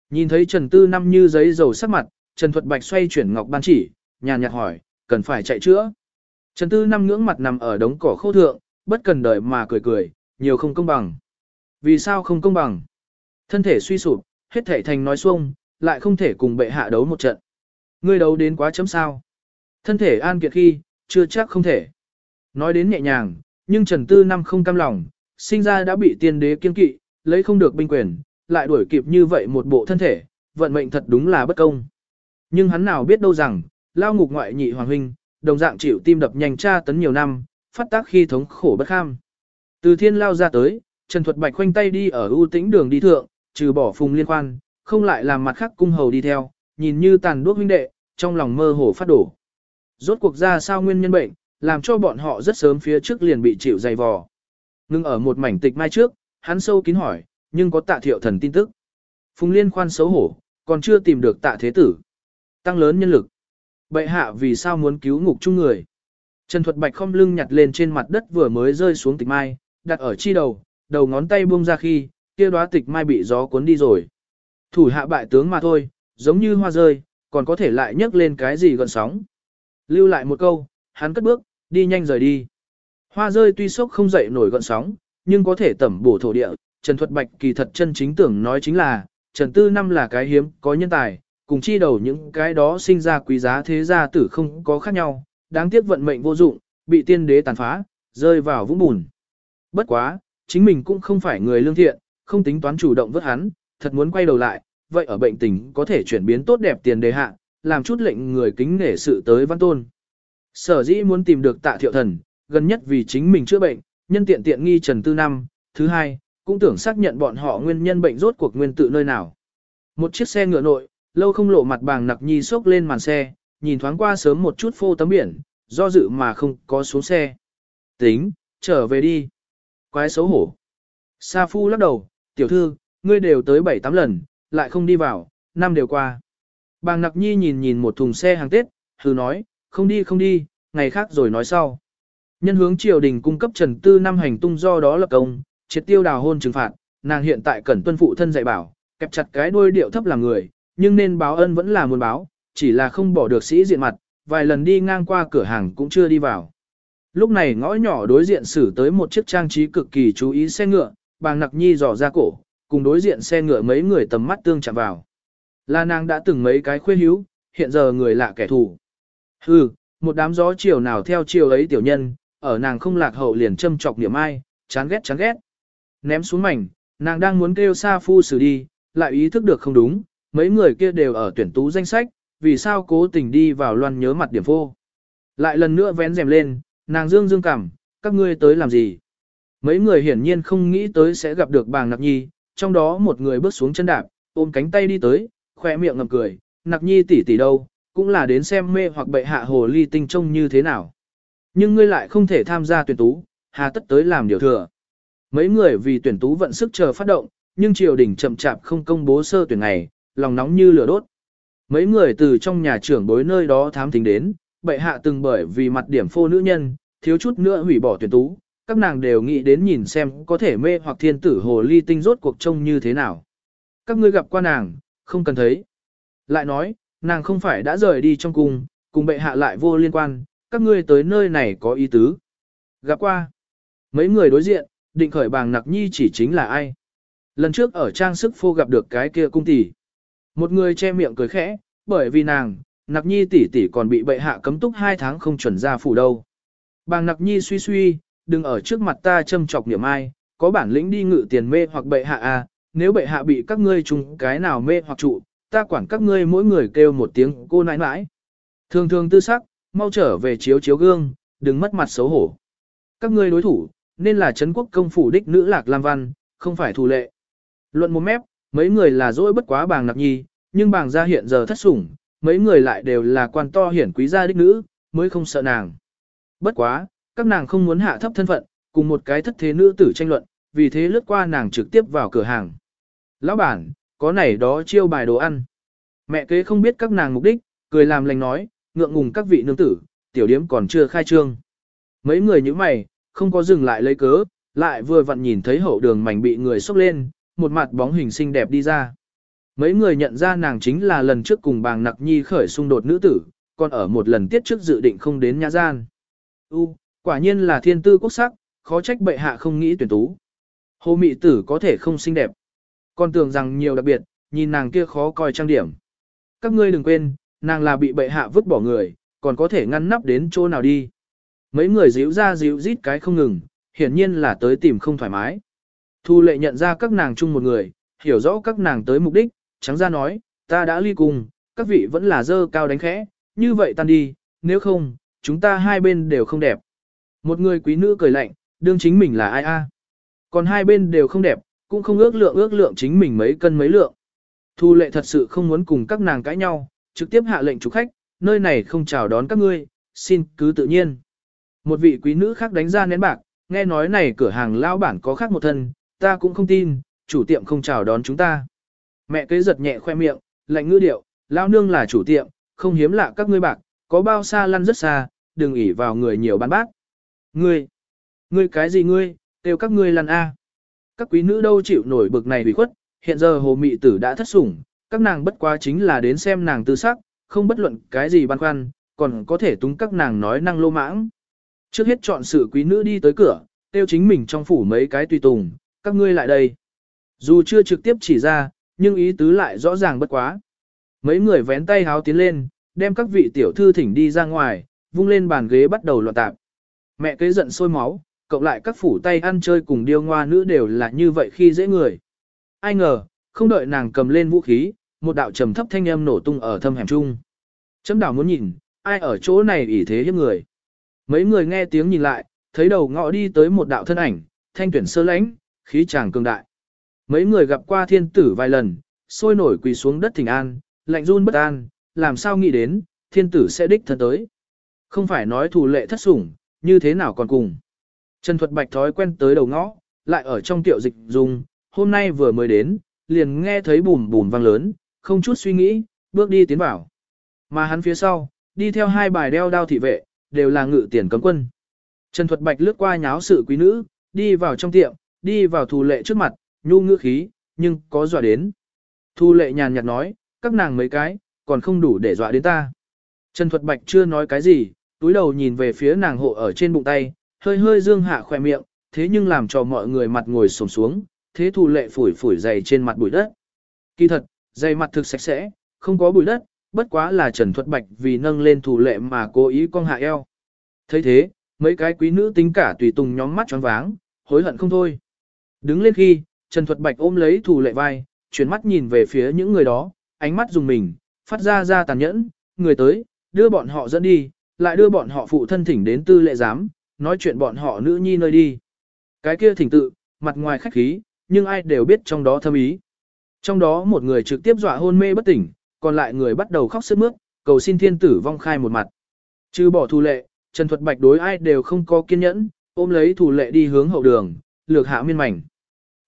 Nhìn thấy Trần Tư năm như giấy dầu sắc mặt, Trần Thuật Bạch xoay chuyển ngọc ban chỉ, nhàn nhạt hỏi, cần phải chạy chữa. Trần Tư năm ngưỡng mặt nằm ở đống cỏ khô thượng, bất cần đợi mà cười cười, nhiều không công bằng. Vì sao không công bằng? Thân thể suy sụp, hết thể thành nói xuông, lại không thể cùng bệ hạ đấu một trận. Ngươi đấu đến quá chấm sao. Thân thể an kiệt khi, chưa chắc không thể. Nói đến nhẹ nhàng, nhưng Trần Tư năm không cam lòng, sinh ra đã bị tiên đế kiên kỵ, lấy không được binh quyền, lại đuổi kịp như vậy một bộ thân thể, vận mệnh thật đúng là bất công. Nhưng hắn nào biết đâu rằng, lao ngục ngoại nhị hoàng huynh, đồng dạng chịu tim đập nhanh tra tấn nhiều năm, phát tác khi thống khổ bất kham. Từ thiên lao ra tới, Trần Thuật Bạch khoanh tay đi ở ưu tĩnh đường đi thượng, trừ bỏ phùng liên quan, không lại làm mặt khác cung hầu đi theo, nhìn như tàn đuốc huynh đệ, trong lòng mơ hồ phát đổ. Rốt cuộc ra sao nguyên nhân bệnh, làm cho bọn họ rất sớm phía trước liền bị chịu dày vò. Ngưng ở một mảnh tịch mai trước, hắn sâu kín hỏi, nhưng có tạ thiệu thần tin tức. Phùng liên khoan xấu hổ, còn chưa tìm được tạ thế tử. Tăng lớn nhân lực. Bệ hạ vì sao muốn cứu ngục chung người? Trần Thuật Bạch không lưng nhặt lên trên mặt đất vừa mới rơi xuống tịch mai, đặt ở chi đầu, đầu ngón tay buông ra khi, kia đóa tịch mai bị gió cuốn đi rồi. Thủ hạ bại tướng mà thôi, giống như hoa rơi, còn có thể lại nhấc lên cái gì gần sóng. Lưu lại một câu, hắn cất bước, đi nhanh rời đi. Hoa rơi tuy sốc không dậy nổi gọn sóng, nhưng có thể tẩm bổ thổ địa. Trần Thuật Bạch kỳ thật chân chính tưởng nói chính là, Trần Tư Năm là cái hiếm, có nhân tài, cùng chi đầu những cái đó sinh ra quý giá thế gia tử không có khác nhau, đáng tiếc vận mệnh vô dụng, bị tiên đế tàn phá, rơi vào vũng bùn. Bất quá, chính mình cũng không phải người lương thiện, không tính toán chủ động vớt hắn, thật muốn quay đầu lại, vậy ở bệnh tình có thể chuyển biến tốt đẹp tiền đề hạ, làm chút lệnh người kính nể sự tới văn tôn. Sở dĩ muốn tìm được tạ thiệu thần, gần nhất vì chính mình chữa bệnh, nhân tiện tiện nghi Trần Tư Năm, thứ hai, cũng tưởng xác nhận bọn họ nguyên nhân bệnh rốt cuộc nguyên tự nơi nào. Một chiếc xe ngựa nội, lâu không lộ mặt bàng nặc nhi xốc lên màn xe, nhìn thoáng qua sớm một chút phô tấm biển, do dự mà không có xuống xe. Tính, trở về đi. Quái xấu hổ. Sa Phu lắc đầu, tiểu thư, ngươi đều tới 7-8 lần, lại không đi vào, năm đều qua. Bàng nặc nhi nhìn nhìn một thùng xe hàng Tết, thử nói, không đi không đi, ngày khác rồi nói sau. Nhân hướng triều đình cung cấp Trần Tư năm hành tung do đó lập công, triệt tiêu đào hôn trừng phạt, nàng hiện tại cần tuân phụ thân dạy bảo, kẹp chặt cái đuôi điệu thấp làm người, nhưng nên báo ân vẫn là muốn báo, chỉ là không bỏ được sĩ diện mặt, vài lần đi ngang qua cửa hàng cũng chưa đi vào. Lúc này ngõ nhỏ đối diện xử tới một chiếc trang trí cực kỳ chú ý xe ngựa, bàng nặc nhi dò ra cổ, cùng đối diện xe ngựa mấy người tầm mắt tương chạm vào. Là nàng đã từng mấy cái khuê hữu, hiện giờ người lạ kẻ thù. Hừ, một đám gió chiều nào theo chiều ấy tiểu nhân, ở nàng không lạc hậu liền châm chọc niệm ai, chán ghét chán ghét. Ném xuống mảnh, nàng đang muốn kêu Sa Phu xử đi, lại ý thức được không đúng, mấy người kia đều ở tuyển tú danh sách, vì sao cố tình đi vào loan nhớ mặt điểm vô. Lại lần nữa vén rèm lên, nàng dương dương cảm, các ngươi tới làm gì? Mấy người hiển nhiên không nghĩ tới sẽ gặp được bàng nặc nhi, trong đó một người bước xuống chân đạp, ôm cánh tay đi tới, khoe miệng ngậm cười, nặc nhi tỷ tỷ đâu, cũng là đến xem mê hoặc bệ hạ hồ ly tinh trông như thế nào. Nhưng ngươi lại không thể tham gia tuyển tú, hà tất tới làm điều thừa. Mấy người vì tuyển tú vận sức chờ phát động, nhưng triều đình chậm chạp không công bố sơ tuyển này, lòng nóng như lửa đốt. Mấy người từ trong nhà trưởng bối nơi đó thám thính đến, bệ hạ từng bởi vì mặt điểm phô nữ nhân, thiếu chút nữa hủy bỏ tuyển tú, các nàng đều nghĩ đến nhìn xem có thể mê hoặc thiên tử hồ ly tinh rốt cuộc trông như thế nào. Các ngươi gặp qua nàng, không cần thấy. Lại nói, nàng không phải đã rời đi trong cung, cùng bệ hạ lại vô liên quan, các ngươi tới nơi này có ý tứ. Gặp qua. Mấy người đối diện, định khởi bàng nặc nhi chỉ chính là ai. Lần trước ở trang sức phô gặp được cái kia cung tỷ. Một người che miệng cười khẽ, bởi vì nàng, nặc nhi tỷ tỷ còn bị bệ hạ cấm túc hai tháng không chuẩn ra phủ đâu. Bàng nặc nhi suy suy, đừng ở trước mặt ta châm chọc niệm ai, có bản lĩnh đi ngự tiền mê hoặc bệ hạ à, nếu bệ hạ bị các ngươi chung cái nào mê hoặc trụ, ta quản các ngươi mỗi người kêu một tiếng cô nãi nãi. Thường thường tư sắc, mau trở về chiếu chiếu gương, đừng mất mặt xấu hổ. Các ngươi đối thủ, nên là Trấn quốc công phủ đích nữ lạc lam văn, không phải thù lệ. Luận một mép, mấy người là dỗi bất quá bàng nặc nhi, nhưng bàng gia hiện giờ thất sủng, mấy người lại đều là quan to hiển quý gia đích nữ, mới không sợ nàng. Bất quá, các nàng không muốn hạ thấp thân phận, cùng một cái thất thế nữ tử tranh luận, vì thế lướt qua nàng trực tiếp vào cửa hàng. Lão bản, có này đó chiêu bài đồ ăn. Mẹ kế không biết các nàng mục đích, cười làm lành nói, ngượng ngùng các vị nương tử, tiểu điếm còn chưa khai trương. Mấy người như mày, không có dừng lại lấy cớ, lại vừa vặn nhìn thấy hậu đường mảnh bị người xốc lên, một mặt bóng hình xinh đẹp đi ra. Mấy người nhận ra nàng chính là lần trước cùng bàng nặc nhi khởi xung đột nữ tử, còn ở một lần tiết trước dự định không đến nhà gian. U, quả nhiên là thiên tư quốc sắc, khó trách bệ hạ không nghĩ tuyển tú. Hồ mị tử có thể không xinh đẹp. Còn tưởng rằng nhiều đặc biệt, nhìn nàng kia khó coi trang điểm. Các ngươi đừng quên, nàng là bị bệ hạ vứt bỏ người, còn có thể ngăn nắp đến chỗ nào đi. Mấy người díu ra díu rít cái không ngừng, hiển nhiên là tới tìm không thoải mái. Thu lệ nhận ra các nàng chung một người, hiểu rõ các nàng tới mục đích, trắng ra nói, ta đã ly cùng, các vị vẫn là dơ cao đánh khẽ, như vậy tan đi, nếu không, chúng ta hai bên đều không đẹp. Một người quý nữ cười lạnh, đương chính mình là ai a? Còn hai bên đều không đẹp, cũng không ước lượng ước lượng chính mình mấy cân mấy lượng. Thu lệ thật sự không muốn cùng các nàng cãi nhau, trực tiếp hạ lệnh chủ khách, nơi này không chào đón các ngươi, xin cứ tự nhiên. Một vị quý nữ khác đánh ra nén bạc, nghe nói này cửa hàng lao bản có khác một thân, ta cũng không tin, chủ tiệm không chào đón chúng ta. Mẹ kế giật nhẹ khoe miệng, lạnh ngữ điệu, lao nương là chủ tiệm, không hiếm lạ các ngươi bạc, có bao xa lăn rất xa, đừng ỉ vào người nhiều bán bác. Ngươi, ngươi cái gì ngươi, đều các ngươi lăn A. Các quý nữ đâu chịu nổi bực này bị khuất, hiện giờ hồ mị tử đã thất sủng, các nàng bất quá chính là đến xem nàng tư sắc, không bất luận cái gì băn khoăn, còn có thể túng các nàng nói năng lô mãng. Trước hết chọn sự quý nữ đi tới cửa, tiêu chính mình trong phủ mấy cái tùy tùng, các ngươi lại đây. Dù chưa trực tiếp chỉ ra, nhưng ý tứ lại rõ ràng bất quá. Mấy người vén tay háo tiến lên, đem các vị tiểu thư thỉnh đi ra ngoài, vung lên bàn ghế bắt đầu loạn tạp. Mẹ kế giận sôi máu, cộng lại các phủ tay ăn chơi cùng điêu ngoa nữ đều là như vậy khi dễ người. Ai ngờ, không đợi nàng cầm lên vũ khí, một đạo trầm thấp thanh âm nổ tung ở thâm hẻm trung. Chấm đảo muốn nhìn, ai ở chỗ này ỷ thế hiếp người. Mấy người nghe tiếng nhìn lại, thấy đầu ngõ đi tới một đạo thân ảnh, thanh tuyển sơ lãnh, khí chàng cường đại. Mấy người gặp qua thiên tử vài lần, sôi nổi quỳ xuống đất thỉnh an, lạnh run bất an, làm sao nghĩ đến, thiên tử sẽ đích thân tới. Không phải nói thủ lệ thất sủng, như thế nào còn cùng. Trần Thuật Bạch thói quen tới đầu ngõ, lại ở trong tiểu dịch dùng, hôm nay vừa mới đến, liền nghe thấy bùm bùm vang lớn, không chút suy nghĩ, bước đi tiến vào. Mà hắn phía sau, đi theo hai bài đeo đao thị vệ, đều là ngự tiền cấm quân. Trần Thuật Bạch lướt qua nháo sự quý nữ, đi vào trong tiệm, đi vào thù lệ trước mặt, nhu ngữ khí, nhưng có dọa đến. Thu lệ nhàn nhạt nói, các nàng mấy cái, còn không đủ để dọa đến ta. Trần Thuật Bạch chưa nói cái gì, túi đầu nhìn về phía nàng hộ ở trên bụng tay, hơi hơi dương hạ khỏe miệng, thế nhưng làm cho mọi người mặt ngồi sổm xuống, thế thu lệ phủi phủi dày trên mặt bụi đất. Kỳ thật, dày mặt thực sạch sẽ, không có bụi đất, bất quá là Trần Thuật Bạch vì nâng lên thủ lệ mà cố ý cong hạ eo. thấy thế, mấy cái quý nữ tính cả tùy tùng nhóm mắt tròn váng, hối hận không thôi. Đứng lên khi, Trần Thuật Bạch ôm lấy thủ lệ vai, chuyển mắt nhìn về phía những người đó, ánh mắt dùng mình, phát ra ra tàn nhẫn, người tới, đưa bọn họ dẫn đi, lại đưa bọn họ phụ thân thỉnh đến tư lệ giám, nói chuyện bọn họ nữ nhi nơi đi. Cái kia thỉnh tự, mặt ngoài khách khí, nhưng ai đều biết trong đó thâm ý. Trong đó một người trực tiếp dọa hôn mê bất tỉnh, còn lại người bắt đầu khóc sướt mướt, cầu xin thiên tử vong khai một mặt. Trừ bỏ thù lệ, Trần Thuật Bạch đối ai đều không có kiên nhẫn, ôm lấy thù lệ đi hướng hậu đường, lược hạ miên mảnh.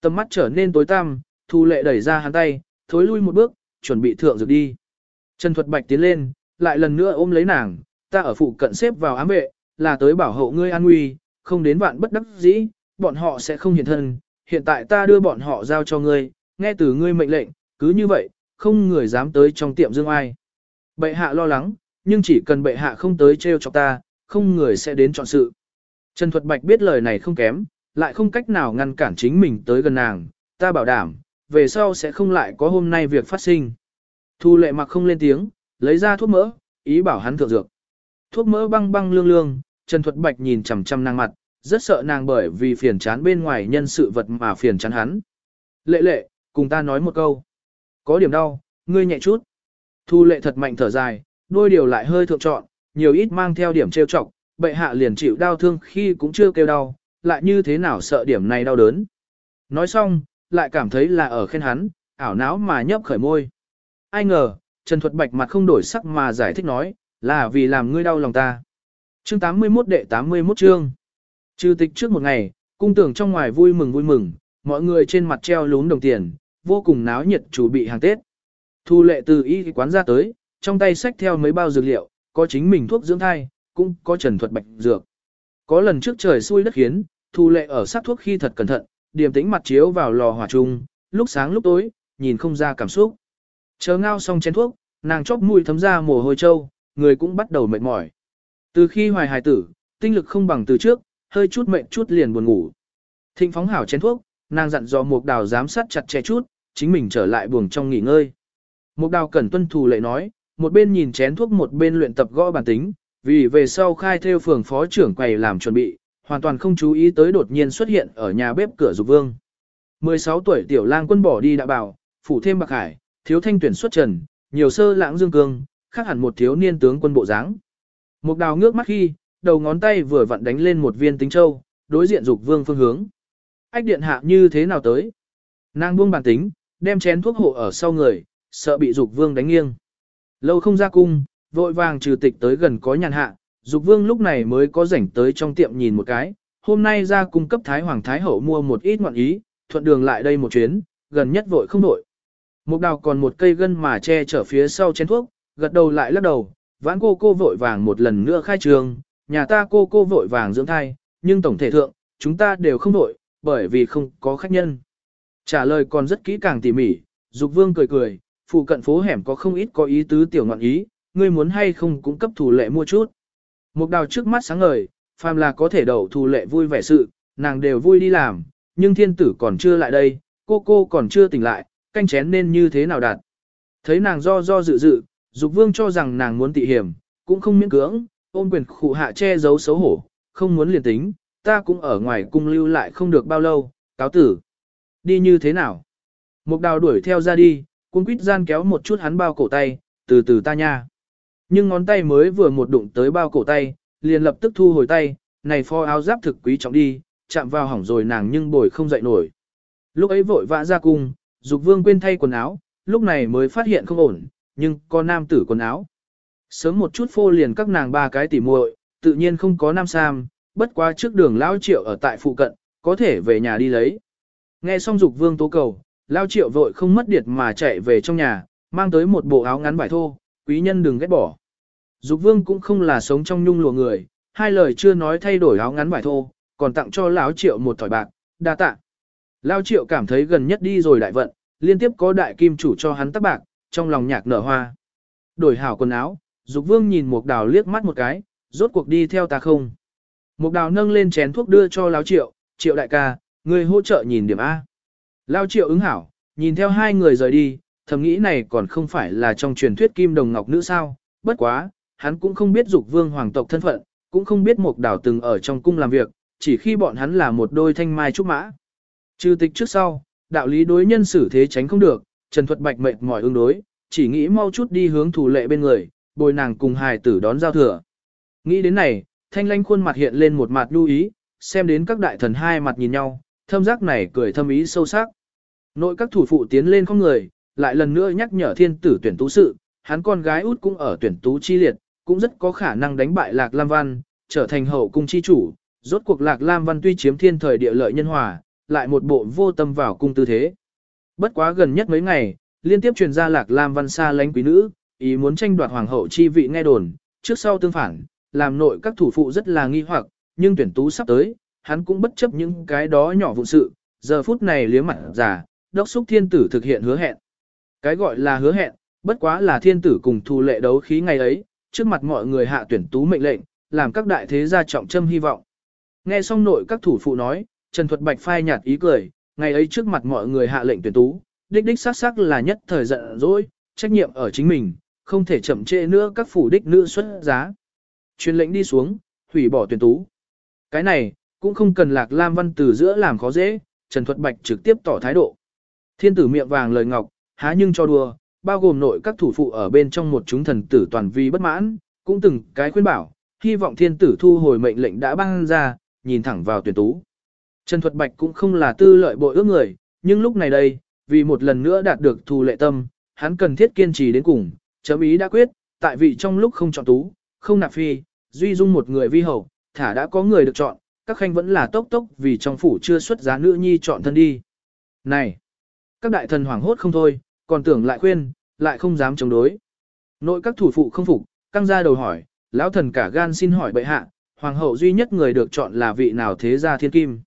Tầm mắt trở nên tối tăm, thu lệ đẩy ra hắn tay, thối lui một bước, chuẩn bị thượng dược đi. Trần Thuật Bạch tiến lên, lại lần nữa ôm lấy nàng, ta ở phụ cận xếp vào ám vệ, là tới bảo hộ ngươi an nguy, không đến vạn bất đắc dĩ, bọn họ sẽ không hiện thân, hiện tại ta đưa bọn họ giao cho ngươi, nghe từ ngươi mệnh lệnh, cứ như vậy, không người dám tới trong tiệm dương ai. Bệ hạ lo lắng, nhưng chỉ cần bệ hạ không tới treo chọc ta, không người sẽ đến chọn sự. Trần Thuật Bạch biết lời này không kém, lại không cách nào ngăn cản chính mình tới gần nàng, ta bảo đảm, về sau sẽ không lại có hôm nay việc phát sinh. Thu lệ mặc không lên tiếng, lấy ra thuốc mỡ, ý bảo hắn thượng dược. Thuốc mỡ băng băng lương lương, Trần Thuật Bạch nhìn chằm chằm nàng mặt, rất sợ nàng bởi vì phiền chán bên ngoài nhân sự vật mà phiền chán hắn. Lệ lệ, cùng ta nói một câu. Có điểm đau, ngươi nhẹ chút. Thu lệ thật mạnh thở dài, đôi điều lại hơi thượng trọn, nhiều ít mang theo điểm trêu chọc, bệ hạ liền chịu đau thương khi cũng chưa kêu đau, lại như thế nào sợ điểm này đau đớn. Nói xong, lại cảm thấy là ở khen hắn, ảo não mà nhấp khởi môi. Ai ngờ, Trần Thuật Bạch mặt không đổi sắc mà giải thích nói, là vì làm ngươi đau lòng ta. Chương 81 đệ 81 chương. Trừ tịch trước một ngày, cung tưởng trong ngoài vui mừng vui mừng, mọi người trên mặt treo lún đồng tiền, vô cùng náo nhiệt chủ bị hàng Tết. Thu lệ từ y quán ra tới, trong tay xách theo mấy bao dược liệu, có chính mình thuốc dưỡng thai, cũng có Trần Thuật Bạch dược. Có lần trước trời xui đất khiến, Thu lệ ở sát thuốc khi thật cẩn thận, điềm tĩnh mặt chiếu vào lò hỏa chung, lúc sáng lúc tối, nhìn không ra cảm xúc. Chờ ngao xong chén thuốc, nàng chóp mũi thấm ra mồ hôi trâu, người cũng bắt đầu mệt mỏi. Từ khi hoài hài tử, tinh lực không bằng từ trước, hơi chút mệt chút liền buồn ngủ. Thịnh phóng hảo chén thuốc, nàng dặn dò Mục Đào giám sát chặt chẽ chút, chính mình trở lại buồng trong nghỉ ngơi. Mục Đào cẩn tuân thủ lệ nói, một bên nhìn chén thuốc một bên luyện tập gõ bản tính, vì về sau khai theo phường phó trưởng quầy làm chuẩn bị, hoàn toàn không chú ý tới đột nhiên xuất hiện ở nhà bếp cửa dục vương. 16 tuổi tiểu lang quân bỏ đi đã bảo, phủ thêm bạc hải, thiếu thanh tuyển xuất trần, nhiều sơ lãng dương cương, khác hẳn một thiếu niên tướng quân bộ dáng. Mục đào ngước mắt khi, đầu ngón tay vừa vặn đánh lên một viên tính châu, đối diện dục vương phương hướng. Ách điện hạ như thế nào tới? Nàng buông bản tính, đem chén thuốc hộ ở sau người, sợ bị dục vương đánh nghiêng. Lâu không ra cung, vội vàng trừ tịch tới gần có nhàn hạ, dục vương lúc này mới có rảnh tới trong tiệm nhìn một cái. Hôm nay ra cung cấp Thái Hoàng Thái Hậu mua một ít ngoạn ý, thuận đường lại đây một chuyến, gần nhất vội không vội. Mục đào còn một cây gân mà che chở phía sau chén thuốc, gật đầu lại lắc đầu, vãn cô cô vội vàng một lần nữa khai trường, nhà ta cô cô vội vàng dưỡng thai, nhưng tổng thể thượng, chúng ta đều không vội, bởi vì không có khách nhân. Trả lời còn rất kỹ càng tỉ mỉ, Dục Vương cười cười, phụ cận phố hẻm có không ít có ý tứ tiểu ngọn ý, ngươi muốn hay không cũng cấp thủ lệ mua chút. Mục đào trước mắt sáng ngời, phàm là có thể đậu thù lệ vui vẻ sự, nàng đều vui đi làm, nhưng thiên tử còn chưa lại đây, cô cô còn chưa tỉnh lại, canh chén nên như thế nào đạt. Thấy nàng do do dự dự, Dục Vương cho rằng nàng muốn tị hiểm, cũng không miễn cưỡng, ôm quyền khụ hạ che giấu xấu hổ, không muốn liền tính, ta cũng ở ngoài cung lưu lại không được bao lâu, cáo tử. Đi như thế nào? Mục đào đuổi theo ra đi, cuốn quýt gian kéo một chút hắn bao cổ tay, từ từ ta nha. Nhưng ngón tay mới vừa một đụng tới bao cổ tay, liền lập tức thu hồi tay, này pho áo giáp thực quý trọng đi, chạm vào hỏng rồi nàng nhưng bồi không dậy nổi. Lúc ấy vội vã ra cung, dục vương quên thay quần áo, lúc này mới phát hiện không ổn, nhưng có nam tử quần áo. Sớm một chút phô liền các nàng ba cái tỉ muội, tự nhiên không có nam sam, bất quá trước đường lao triệu ở tại phụ cận, có thể về nhà đi lấy. Nghe xong dục vương tố cầu, lao triệu vội không mất điệt mà chạy về trong nhà, mang tới một bộ áo ngắn vải thô, quý nhân đừng ghét bỏ. Dục vương cũng không là sống trong nhung lụa người, hai lời chưa nói thay đổi áo ngắn vải thô, còn tặng cho lão triệu một thỏi bạc, đa tạ. Lão triệu cảm thấy gần nhất đi rồi đại vận, liên tiếp có đại kim chủ cho hắn tắc bạc, trong lòng nhạc nở hoa. Đổi hảo quần áo, dục vương nhìn một đào liếc mắt một cái, rốt cuộc đi theo ta không. Một đào nâng lên chén thuốc đưa cho Lão triệu, triệu đại ca, người hỗ trợ nhìn điểm A. Lão triệu ứng hảo, nhìn theo hai người rời đi, thầm nghĩ này còn không phải là trong truyền thuyết kim đồng ngọc nữ sao, bất quá, hắn cũng không biết dục vương hoàng tộc thân phận, cũng không biết một đảo từng ở trong cung làm việc, chỉ khi bọn hắn là một đôi thanh mai trúc mã. Trừ tịch trước sau, đạo lý đối nhân xử thế tránh không được, Trần Thuật Bạch mệt mỏi ứng đối, chỉ nghĩ mau chút đi hướng thủ lệ bên người, bồi nàng cùng hài tử đón giao thừa. Nghĩ đến này, thanh lanh khuôn mặt hiện lên một mặt lưu ý, xem đến các đại thần hai mặt nhìn nhau, thâm giác này cười thâm ý sâu sắc. Nội các thủ phụ tiến lên không người, lại lần nữa nhắc nhở thiên tử tuyển tú sự, hắn con gái út cũng ở tuyển tú chi liệt, cũng rất có khả năng đánh bại Lạc Lam Văn, trở thành hậu cung chi chủ. Rốt cuộc Lạc Lam Văn tuy chiếm thiên thời địa lợi nhân hòa, lại một bộ vô tâm vào cung tư thế. Bất quá gần nhất mấy ngày, liên tiếp truyền ra Lạc Lam Văn xa lánh quý nữ, ý muốn tranh đoạt hoàng hậu chi vị nghe đồn, trước sau tương phản, làm nội các thủ phụ rất là nghi hoặc, nhưng tuyển tú sắp tới, hắn cũng bất chấp những cái đó nhỏ vụ sự, giờ phút này liếm mặt giả, đốc xúc thiên tử thực hiện hứa hẹn. Cái gọi là hứa hẹn, bất quá là thiên tử cùng thu lệ đấu khí ngày ấy, trước mặt mọi người hạ tuyển tú mệnh lệnh, làm các đại thế gia trọng châm hy vọng. Nghe xong nội các thủ phụ nói, Trần Thuật Bạch phai nhạt ý cười, ngày ấy trước mặt mọi người hạ lệnh tuyển tú, đích đích xác xác là nhất thời giận dỗi, trách nhiệm ở chính mình, không thể chậm trễ nữa các phủ đích nữ xuất giá. Truyền lệnh đi xuống, hủy bỏ tuyển tú. Cái này, cũng không cần lạc lam văn từ giữa làm khó dễ, Trần Thuật Bạch trực tiếp tỏ thái độ. Thiên tử miệng vàng lời ngọc, há nhưng cho đùa, bao gồm nội các thủ phụ ở bên trong một chúng thần tử toàn vi bất mãn, cũng từng cái khuyên bảo, hy vọng thiên tử thu hồi mệnh lệnh đã ban ra, nhìn thẳng vào tuyển tú. Trần Thuật Bạch cũng không là tư lợi bội ước người, nhưng lúc này đây, vì một lần nữa đạt được thù lệ tâm, hắn cần thiết kiên trì đến cùng, chấm ý đã quyết, tại vị trong lúc không chọn tú, không nạp phi, duy dung một người vi hậu, thả đã có người được chọn, các khanh vẫn là tốc tốc vì trong phủ chưa xuất giá nữ nhi chọn thân đi. Này! Các đại thần hoảng hốt không thôi, còn tưởng lại khuyên, lại không dám chống đối. Nội các thủ phụ không phục, căng ra đầu hỏi, lão thần cả gan xin hỏi bệ hạ, hoàng hậu duy nhất người được chọn là vị nào thế gia thiên kim.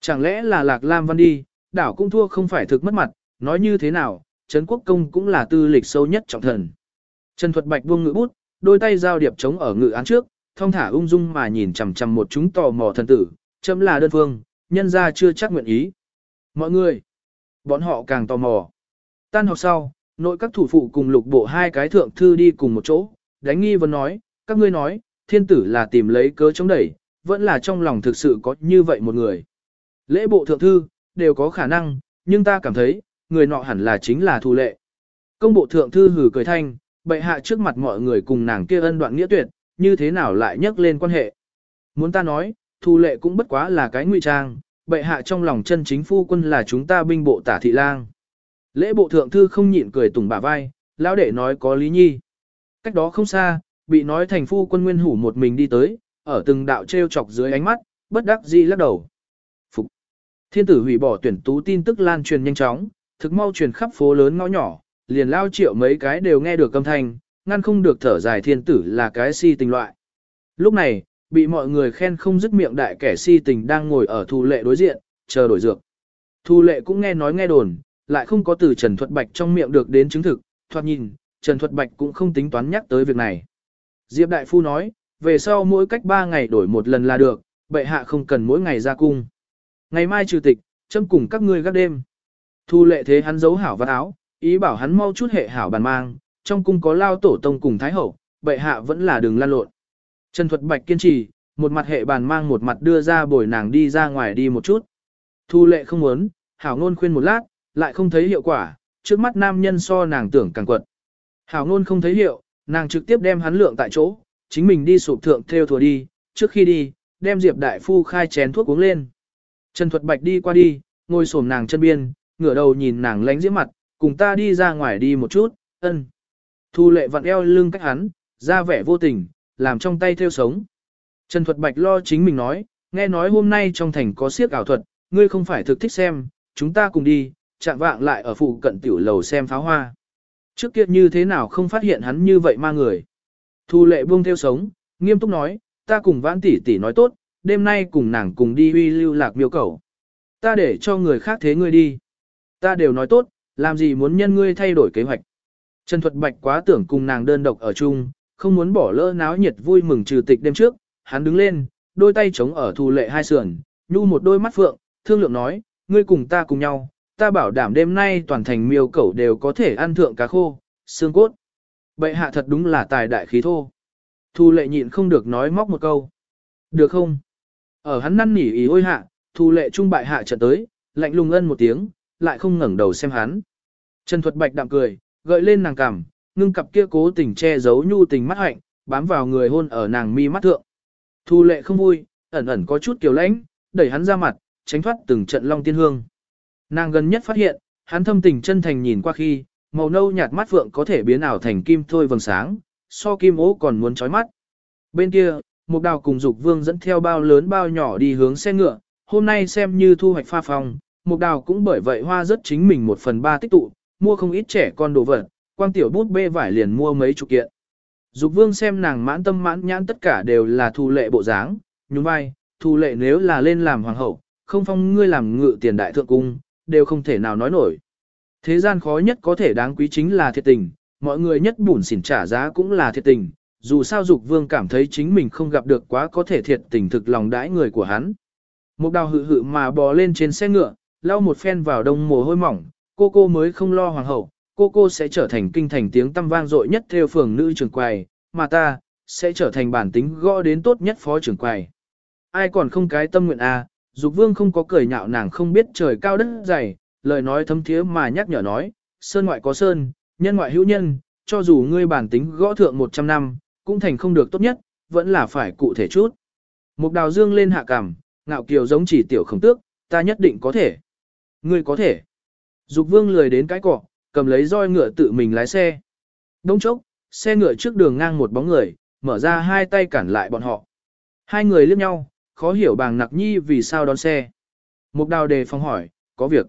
Chẳng lẽ là Lạc Lam Văn đi, đảo cũng thua không phải thực mất mặt, nói như thế nào, Trấn Quốc Công cũng là tư lịch sâu nhất trọng thần. Trần Thuật Bạch buông ngự bút, đôi tay giao điệp chống ở ngự án trước, thông thả ung dung mà nhìn chằm chằm một chúng tò mò thần tử, chấm là đơn phương, nhân ra chưa chắc nguyện ý. Mọi người, bọn họ càng tò mò. Tan học sau, nội các thủ phụ cùng lục bộ hai cái thượng thư đi cùng một chỗ, đánh nghi vấn nói, các ngươi nói, thiên tử là tìm lấy cớ chống đẩy, vẫn là trong lòng thực sự có như vậy một người. Lễ bộ thượng thư, đều có khả năng, nhưng ta cảm thấy, người nọ hẳn là chính là thu lệ. Công bộ thượng thư hử cười thanh, bệ hạ trước mặt mọi người cùng nàng kia ân đoạn nghĩa tuyệt, như thế nào lại nhắc lên quan hệ. Muốn ta nói, thu lệ cũng bất quá là cái ngụy trang, bệ hạ trong lòng chân chính phu quân là chúng ta binh bộ tả thị lang. Lễ bộ thượng thư không nhịn cười tùng bả vai, lão đệ nói có lý nhi. Cách đó không xa, bị nói thành phu quân nguyên hủ một mình đi tới, ở từng đạo treo chọc dưới ánh mắt, bất đắc dĩ lắc đầu. Phục. Thiên tử hủy bỏ tuyển tú tin tức lan truyền nhanh chóng, thực mau truyền khắp phố lớn ngõ nhỏ, liền lao triệu mấy cái đều nghe được âm thanh, ngăn không được thở dài thiên tử là cái si tình loại. Lúc này, bị mọi người khen không dứt miệng đại kẻ si tình đang ngồi ở thu lệ đối diện, chờ đổi dược. Thu lệ cũng nghe nói nghe đồn, lại không có từ Trần Thuật Bạch trong miệng được đến chứng thực, thoạt nhìn, Trần Thuật Bạch cũng không tính toán nhắc tới việc này. Diệp Đại Phu nói, về sau mỗi cách 3 ngày đổi một lần là được, bệ hạ không cần mỗi ngày ra cung. Ngày mai trừ tịch, châm cùng các ngươi gác đêm. Thu lệ thế hắn giấu hảo vạt áo, ý bảo hắn mau chút hệ hảo bàn mang, trong cung có lao tổ tông cùng thái hậu, bệ hạ vẫn là đường lan lộn. Trần Thuật Bạch kiên trì, một mặt hệ bàn mang một mặt đưa ra bồi nàng đi ra ngoài đi một chút. Thu lệ không muốn, hảo ngôn khuyên một lát, lại không thấy hiệu quả, trước mắt nam nhân so nàng tưởng càng quật. Hảo ngôn không thấy hiệu, nàng trực tiếp đem hắn lượng tại chỗ, chính mình đi sụp thượng theo thùa đi, trước khi đi, đem Diệp Đại Phu khai chén thuốc uống lên. Trần Thuật Bạch đi qua đi, ngồi xổm nàng chân biên, ngửa đầu nhìn nàng lánh diễm mặt, cùng ta đi ra ngoài đi một chút, ân. Thu lệ vặn eo lưng cách hắn, ra vẻ vô tình, làm trong tay theo sống. Trần Thuật Bạch lo chính mình nói, nghe nói hôm nay trong thành có siếc ảo thuật, ngươi không phải thực thích xem, chúng ta cùng đi, chạm vạng lại ở phụ cận tiểu lầu xem pháo hoa. Trước kia như thế nào không phát hiện hắn như vậy ma người. Thu lệ buông theo sống, nghiêm túc nói, ta cùng vãn tỷ tỷ nói tốt, đêm nay cùng nàng cùng đi huy lưu lạc miêu cầu. Ta để cho người khác thế ngươi đi. Ta đều nói tốt, làm gì muốn nhân ngươi thay đổi kế hoạch. Trần Thuật Bạch quá tưởng cùng nàng đơn độc ở chung, không muốn bỏ lỡ náo nhiệt vui mừng trừ tịch đêm trước, hắn đứng lên, đôi tay chống ở thu lệ hai sườn, nhu một đôi mắt phượng, thương lượng nói, ngươi cùng ta cùng nhau, ta bảo đảm đêm nay toàn thành miêu cẩu đều có thể ăn thượng cá khô, xương cốt. Bệ hạ thật đúng là tài đại khí thô. Thu lệ nhịn không được nói móc một câu. Được không? Ở hắn năn nỉ ý ôi hạ, thu lệ trung bại hạ trận tới, lạnh lùng ân một tiếng, lại không ngẩng đầu xem hắn. Trần Thuật Bạch đạm cười, gợi lên nàng cằm, ngưng cặp kia cố tình che giấu nhu tình mắt hạnh, bám vào người hôn ở nàng mi mắt thượng. Thu lệ không vui, ẩn ẩn có chút kiều lãnh, đẩy hắn ra mặt, tránh thoát từng trận long tiên hương. Nàng gần nhất phát hiện, hắn thâm tình chân thành nhìn qua khi, màu nâu nhạt mắt vượng có thể biến ảo thành kim thôi vầng sáng, so kim ố còn muốn chói mắt. Bên kia, một đào cùng dục vương dẫn theo bao lớn bao nhỏ đi hướng xe ngựa, hôm nay xem như thu hoạch pha phòng, một đào cũng bởi vậy hoa rất chính mình một phần ba tích tụ, mua không ít trẻ con đồ vật, quang tiểu bút bê vải liền mua mấy chục kiện. Dục vương xem nàng mãn tâm mãn nhãn tất cả đều là thu lệ bộ dáng, nhún vai, thu lệ nếu là lên làm hoàng hậu, không phong ngươi làm ngự tiền đại thượng cung, đều không thể nào nói nổi. Thế gian khó nhất có thể đáng quý chính là thiệt tình, mọi người nhất bùn xỉn trả giá cũng là thiệt tình, dù sao dục vương cảm thấy chính mình không gặp được quá có thể thiệt tình thực lòng đãi người của hắn. Một đào hự hự mà bò lên trên xe ngựa, lau một phen vào đông mồ hôi mỏng, cô cô mới không lo hoàng hậu, cô cô sẽ trở thành kinh thành tiếng tăm vang dội nhất theo phường nữ trường quầy, mà ta, sẽ trở thành bản tính gõ đến tốt nhất phó trưởng quầy. Ai còn không cái tâm nguyện à, dục vương không có cười nhạo nàng không biết trời cao đất dày, lời nói thấm thiế mà nhắc nhở nói, sơn ngoại có sơn, nhân ngoại hữu nhân, cho dù ngươi bản tính gõ thượng 100 năm, cũng thành không được tốt nhất, vẫn là phải cụ thể chút. Mục đào dương lên hạ cảm, ngạo kiều giống chỉ tiểu khổng tước, ta nhất định có thể. Ngươi có thể. Dục vương lười đến cái cỏ, cầm lấy roi ngựa tự mình lái xe. Đông chốc, xe ngựa trước đường ngang một bóng người, mở ra hai tay cản lại bọn họ. Hai người liếc nhau, khó hiểu bàng nặc nhi vì sao đón xe. Mục đào đề phòng hỏi, có việc.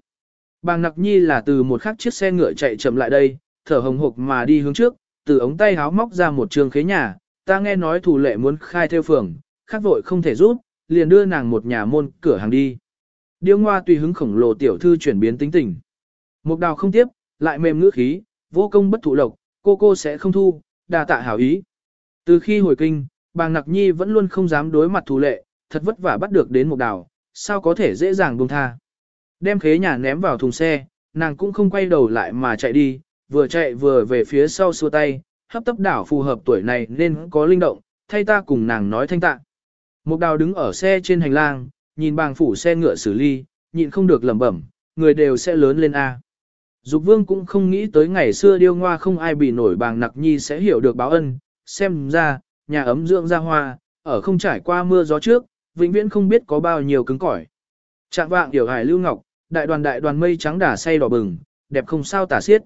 Bàng nặc nhi là từ một khắc chiếc xe ngựa chạy chậm lại đây, thở hồng hộc mà đi hướng trước, từ ống tay háo móc ra một trường khế nhà, ta nghe nói thủ lệ muốn khai theo phường, khắc vội không thể rút, liền đưa nàng một nhà môn cửa hàng đi. Điêu ngoa tùy hứng khổng lồ tiểu thư chuyển biến tính tình. Mục đào không tiếp, lại mềm ngữ khí, vô công bất thụ lộc, cô cô sẽ không thu, đà tạ hảo ý. Từ khi hồi kinh, bàng nặc nhi vẫn luôn không dám đối mặt thủ lệ, thật vất vả bắt được đến một đào, sao có thể dễ dàng buông tha. Đem khế nhà ném vào thùng xe, nàng cũng không quay đầu lại mà chạy đi, vừa chạy vừa về phía sau xua tay, hấp tấp đảo phù hợp tuổi này nên có linh động, thay ta cùng nàng nói thanh tạ. Mục đào đứng ở xe trên hành lang, nhìn bàng phủ xe ngựa xử ly, nhịn không được lẩm bẩm, người đều sẽ lớn lên A. Dục vương cũng không nghĩ tới ngày xưa điêu ngoa không ai bị nổi bàng nặc nhi sẽ hiểu được báo ân, xem ra, nhà ấm dưỡng ra hoa, ở không trải qua mưa gió trước, vĩnh viễn không biết có bao nhiêu cứng cỏi. Trạng vạng tiểu hải lưu ngọc, đại đoàn đại đoàn mây trắng đà say đỏ bừng, đẹp không sao tả xiết.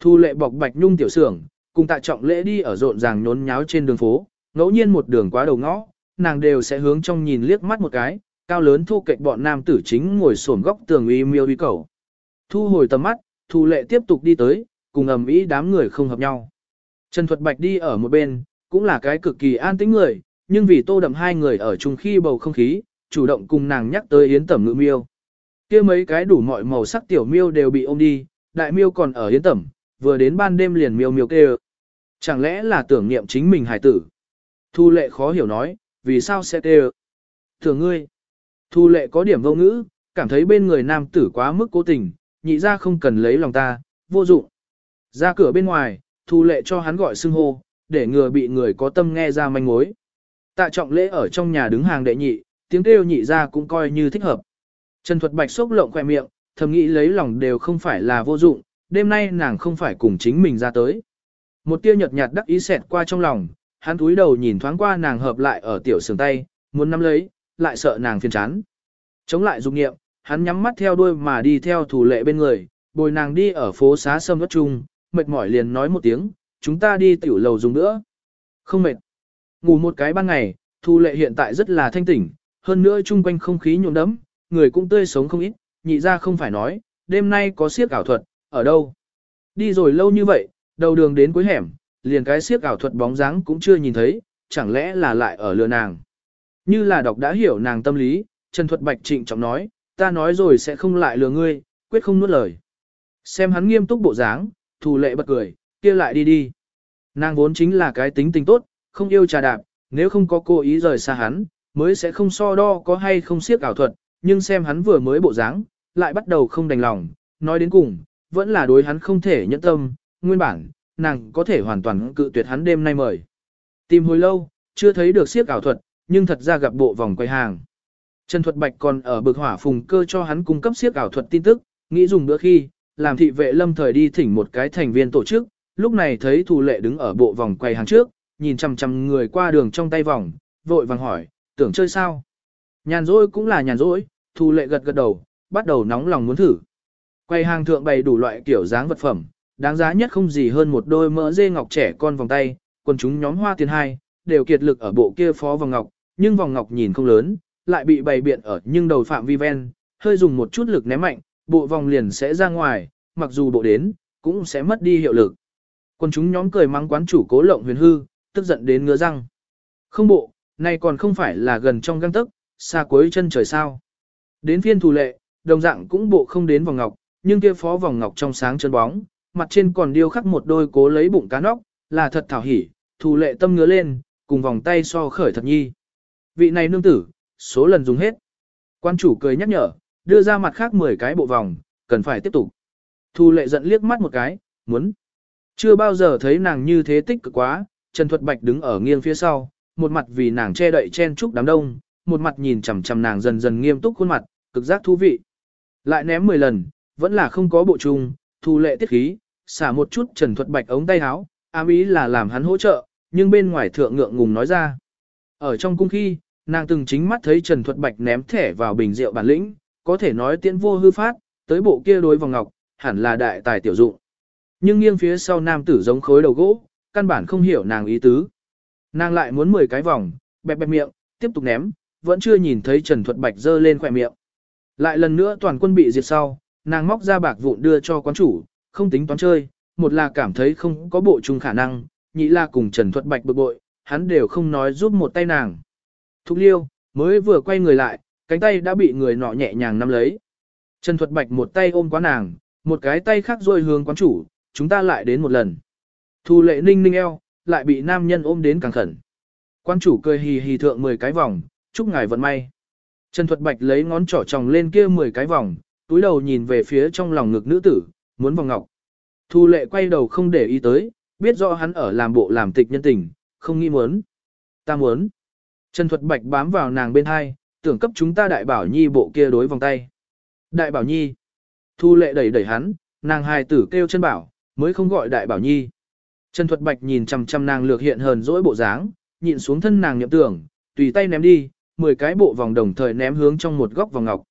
Thu lệ bọc bạch nhung tiểu sưởng, cùng tạ trọng lễ đi ở rộn ràng nhốn nháo trên đường phố, ngẫu nhiên một đường quá đầu ngõ, nàng đều sẽ hướng trong nhìn liếc mắt một cái, cao lớn thu cạnh bọn nam tử chính ngồi xổm góc tường uy miêu uy cầu. Thu hồi tầm mắt, thu lệ tiếp tục đi tới, cùng ầm ĩ đám người không hợp nhau. Trần Thuật Bạch đi ở một bên, cũng là cái cực kỳ an tĩnh người, nhưng vì tô đậm hai người ở chung khi bầu không khí, chủ động cùng nàng nhắc tới yến tẩm ngự miêu. kia mấy cái đủ mọi màu sắc tiểu miêu đều bị ôm đi, đại miêu còn ở yến tẩm, vừa đến ban đêm liền miêu miêu kêu. Chẳng lẽ là tưởng niệm chính mình hải tử? Thu lệ khó hiểu nói, vì sao sẽ kêu? Thường ngươi. Thu lệ có điểm vô ngữ, cảm thấy bên người nam tử quá mức cố tình, nhị ra không cần lấy lòng ta, vô dụng. Ra cửa bên ngoài, thu lệ cho hắn gọi xưng hô, để ngừa bị người có tâm nghe ra manh mối. Tạ trọng lễ ở trong nhà đứng hàng đệ nhị, tiếng kêu nhị ra cũng coi như thích hợp. Trần Thuật Bạch sốc lộng khỏe miệng, thầm nghĩ lấy lòng đều không phải là vô dụng, đêm nay nàng không phải cùng chính mình ra tới. Một tia nhợt nhạt đắc ý xẹt qua trong lòng, hắn túi đầu nhìn thoáng qua nàng hợp lại ở tiểu sườn tay, muốn nắm lấy, lại sợ nàng phiền chán. Chống lại dục nghiệm, hắn nhắm mắt theo đuôi mà đi theo thủ lệ bên người, bồi nàng đi ở phố xá sâm đất trung, mệt mỏi liền nói một tiếng, chúng ta đi tiểu lầu dùng nữa. Không mệt. Ngủ một cái ban ngày, thủ lệ hiện tại rất là thanh tỉnh, hơn nữa chung quanh không khí nhuộm đấm, người cũng tươi sống không ít, nhị ra không phải nói, đêm nay có siếc ảo thuật, ở đâu. Đi rồi lâu như vậy, đầu đường đến cuối hẻm, liền cái siếc ảo thuật bóng dáng cũng chưa nhìn thấy, chẳng lẽ là lại ở lừa nàng. Như là đọc đã hiểu nàng tâm lý, Trần Thuật Bạch trịnh trọng nói, ta nói rồi sẽ không lại lừa ngươi, quyết không nuốt lời. Xem hắn nghiêm túc bộ dáng, thù lệ bật cười, kia lại đi đi. Nàng vốn chính là cái tính tình tốt, không yêu trà đạp, nếu không có cố ý rời xa hắn, mới sẽ không so đo có hay không siết ảo thuật, nhưng xem hắn vừa mới bộ dáng, lại bắt đầu không đành lòng, nói đến cùng, vẫn là đối hắn không thể nhẫn tâm, nguyên bản, nàng có thể hoàn toàn cự tuyệt hắn đêm nay mời. Tìm hồi lâu, chưa thấy được siết ảo thuật, nhưng thật ra gặp bộ vòng quay hàng. Trần Thuật Bạch còn ở bực hỏa phùng cơ cho hắn cung cấp siếc ảo thuật tin tức, nghĩ dùng bữa khi, làm thị vệ lâm thời đi thỉnh một cái thành viên tổ chức, lúc này thấy Thù Lệ đứng ở bộ vòng quay hàng trước, nhìn chằm chằm người qua đường trong tay vòng, vội vàng hỏi, tưởng chơi sao? Nhàn rỗi cũng là nhàn rỗi, Thù Lệ gật gật đầu, bắt đầu nóng lòng muốn thử. Quay hàng thượng bày đủ loại kiểu dáng vật phẩm, đáng giá nhất không gì hơn một đôi mỡ dê ngọc trẻ con vòng tay, quần chúng nhóm hoa tiền hai, đều kiệt lực ở bộ kia phó vòng ngọc, nhưng vòng ngọc nhìn không lớn, lại bị bày biện ở nhưng đầu phạm vi ven, hơi dùng một chút lực ném mạnh, bộ vòng liền sẽ ra ngoài, mặc dù bộ đến, cũng sẽ mất đi hiệu lực. Quần chúng nhóm cười mắng quán chủ cố lộng huyền hư, tức giận đến ngứa răng. Không bộ, này còn không phải là gần trong găng tức, xa cuối chân trời sao. Đến phiên thủ lệ, đồng dạng cũng bộ không đến vòng ngọc, nhưng kia phó vòng ngọc trong sáng chân bóng, mặt trên còn điêu khắc một đôi cố lấy bụng cá nóc, là thật thảo hỉ, thủ lệ tâm ngứa lên, cùng vòng tay so khởi thật nhi. Vị này nương tử, số lần dùng hết. Quan chủ cười nhắc nhở, đưa ra mặt khác 10 cái bộ vòng, cần phải tiếp tục. Thu lệ giận liếc mắt một cái, muốn. Chưa bao giờ thấy nàng như thế tích cực quá, Trần Thuật Bạch đứng ở nghiêng phía sau, một mặt vì nàng che đậy chen chúc đám đông, một mặt nhìn chằm chằm nàng dần dần nghiêm túc khuôn mặt, cực giác thú vị. Lại ném 10 lần, vẫn là không có bộ trùng, thu lệ tiết khí, xả một chút Trần Thuật Bạch ống tay áo, ám ý là làm hắn hỗ trợ, nhưng bên ngoài thượng ngượng ngùng nói ra. Ở trong cung khi, nàng từng chính mắt thấy Trần Thuật Bạch ném thẻ vào bình rượu bản lĩnh, có thể nói tiễn vô hư phát, tới bộ kia đối vòng ngọc, hẳn là đại tài tiểu dụng. Nhưng nghiêng phía sau nam tử giống khối đầu gỗ, căn bản không hiểu nàng ý tứ. Nàng lại muốn 10 cái vòng, bẹp bẹp miệng, tiếp tục ném, vẫn chưa nhìn thấy Trần Thuật Bạch giơ lên khỏe miệng. Lại lần nữa toàn quân bị diệt sau, nàng móc ra bạc vụn đưa cho quán chủ, không tính toán chơi, một là cảm thấy không có bộ chung khả năng, nhị là cùng Trần Thuật Bạch bực bội, hắn đều không nói giúp một tay nàng. Thục liêu, mới vừa quay người lại, cánh tay đã bị người nọ nhẹ nhàng nắm lấy. Trần Thuật Bạch một tay ôm quá nàng, một cái tay khác rồi hướng quán chủ, chúng ta lại đến một lần. Thu lệ ninh ninh eo, lại bị nam nhân ôm đến càng khẩn. Quán chủ cười hì hì thượng 10 cái vòng, chúc ngài vận may. Trần Thuật Bạch lấy ngón trỏ tròng lên kia 10 cái vòng, túi đầu nhìn về phía trong lòng ngực nữ tử, muốn vòng ngọc. Thu lệ quay đầu không để ý tới, biết rõ hắn ở làm bộ làm tịch nhân tình, không nghĩ muốn. Ta muốn. Trần Thuật Bạch bám vào nàng bên hai, tưởng cấp chúng ta đại bảo nhi bộ kia đối vòng tay. Đại bảo nhi. Thu lệ đẩy đẩy hắn, nàng hài tử kêu chân bảo, mới không gọi đại bảo nhi. Trần Thuật Bạch nhìn chằm chằm nàng lược hiện hờn dỗi bộ dáng, nhịn xuống thân nàng niệm tưởng, tùy tay ném đi, 10 cái bộ vòng đồng thời ném hướng trong một góc vòng ngọc.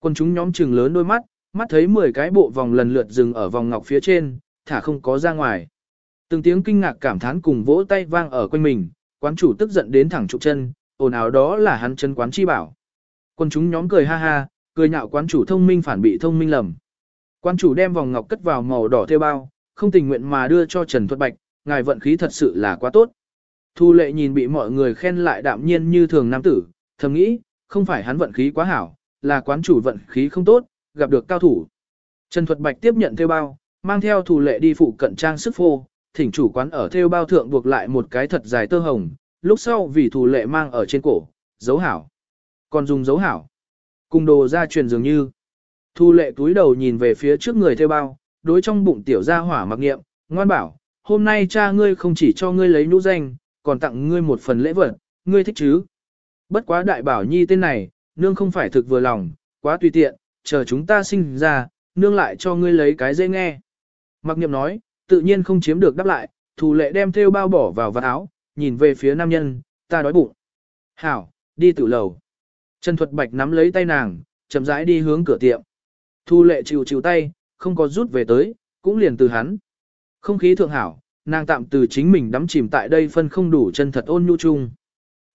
Quân chúng nhóm trừng lớn đôi mắt, mắt thấy 10 cái bộ vòng lần lượt dừng ở vòng ngọc phía trên, thả không có ra ngoài. Từng tiếng kinh ngạc cảm thán cùng vỗ tay vang ở quanh mình, quán chủ tức giận đến thẳng trụ chân, ồn ào đó là hắn chân quán chi bảo. Quân chúng nhóm cười ha ha, cười nhạo quán chủ thông minh phản bị thông minh lầm. Quán chủ đem vòng ngọc cất vào màu đỏ theo bao, không tình nguyện mà đưa cho Trần Thuật Bạch, ngài vận khí thật sự là quá tốt. Thu lệ nhìn bị mọi người khen lại đạm nhiên như thường nam tử, thầm nghĩ, không phải hắn vận khí quá hảo, là quán chủ vận khí không tốt, gặp được cao thủ. Trần Thuật Bạch tiếp nhận theo bao, mang theo thủ lệ đi phụ cận trang sức phô, thỉnh chủ quán ở theo bao thượng buộc lại một cái thật dài tơ hồng, lúc sau vì thủ lệ mang ở trên cổ, dấu hảo. Còn dùng dấu hảo. Cùng đồ ra truyền dường như. Thu lệ túi đầu nhìn về phía trước người theo bao, đối trong bụng tiểu gia hỏa mặc nghiệm, ngoan bảo, hôm nay cha ngươi không chỉ cho ngươi lấy nhũ danh, còn tặng ngươi một phần lễ vật, ngươi thích chứ. Bất quá đại bảo nhi tên này, nương không phải thực vừa lòng, quá tùy tiện, chờ chúng ta sinh ra, nương lại cho ngươi lấy cái dễ nghe. Mặc niệm nói, tự nhiên không chiếm được đáp lại, thủ lệ đem theo bao bỏ vào vạt áo, nhìn về phía nam nhân, ta đói bụng. Hảo, đi tự lầu. Trần Thuật Bạch nắm lấy tay nàng, chậm rãi đi hướng cửa tiệm. Thu lệ chịu chịu tay, không có rút về tới, cũng liền từ hắn. Không khí thượng hảo, nàng tạm từ chính mình đắm chìm tại đây phân không đủ chân thật ôn nhu chung.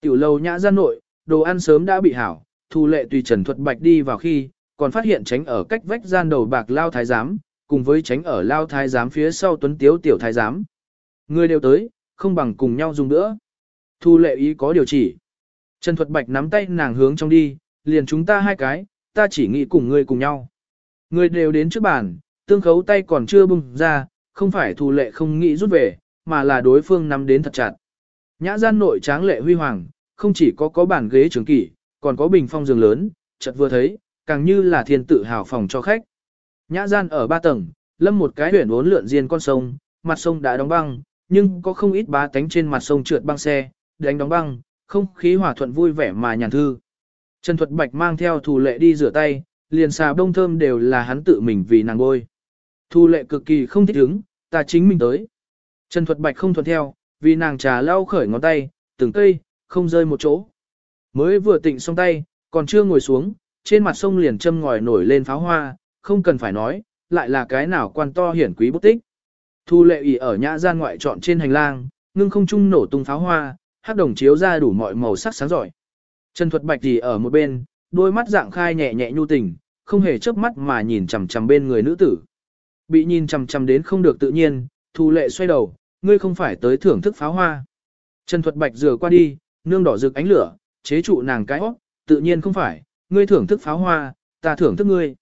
Tiểu lầu nhã ra nội, đồ ăn sớm đã bị hảo, thu lệ tùy Trần Thuật Bạch đi vào khi, còn phát hiện tránh ở cách vách gian đầu bạc lao thái giám, cùng với tránh ở lao thái giám phía sau tuấn tiếu tiểu thái giám. Người đều tới, không bằng cùng nhau dùng nữa. Thu lệ ý có điều chỉ. Trần Thuật Bạch nắm tay nàng hướng trong đi, liền chúng ta hai cái, ta chỉ nghĩ cùng ngươi cùng nhau. Người đều đến trước bàn, tương khấu tay còn chưa bung ra, không phải thu lệ không nghĩ rút về, mà là đối phương nắm đến thật chặt. Nhã gian nội tráng lệ huy hoàng, không chỉ có có bàn ghế trường kỷ, còn có bình phong giường lớn, chợt vừa thấy, càng như là thiên tự hào phòng cho khách. Nhã gian ở ba tầng, lâm một cái huyển uốn lượn riêng con sông, mặt sông đã đóng băng, nhưng có không ít bá tánh trên mặt sông trượt băng xe, đánh đóng băng, không khí hòa thuận vui vẻ mà nhàn thư. Trần Thuật Bạch mang theo thù lệ đi rửa tay, liền xà bông thơm đều là hắn tự mình vì nàng bôi. Thù lệ cực kỳ không thích ứng, ta chính mình tới. Trần Thuật Bạch không thuận theo, vì nàng trà lau khởi ngón tay, từng cây, không rơi một chỗ. Mới vừa tịnh xong tay, còn chưa ngồi xuống, trên mặt sông liền châm ngòi nổi lên pháo hoa, không cần phải nói, lại là cái nào quan to hiển quý bút tích. Thu lệ ủy ở nhã gian ngoại trọn trên hành lang, ngưng không trung nổ tung pháo hoa, hắc đồng chiếu ra đủ mọi màu sắc sáng giỏi. Trần Thuật Bạch thì ở một bên, đôi mắt dạng khai nhẹ nhẹ nhu tình, không hề chớp mắt mà nhìn chằm chằm bên người nữ tử. Bị nhìn chằm chằm đến không được tự nhiên, Thu lệ xoay đầu, ngươi không phải tới thưởng thức pháo hoa. Trần Thuật Bạch rửa qua đi, nương đỏ rực ánh lửa, chế trụ nàng cái óc, tự nhiên không phải, ngươi thưởng thức pháo hoa, ta thưởng thức ngươi.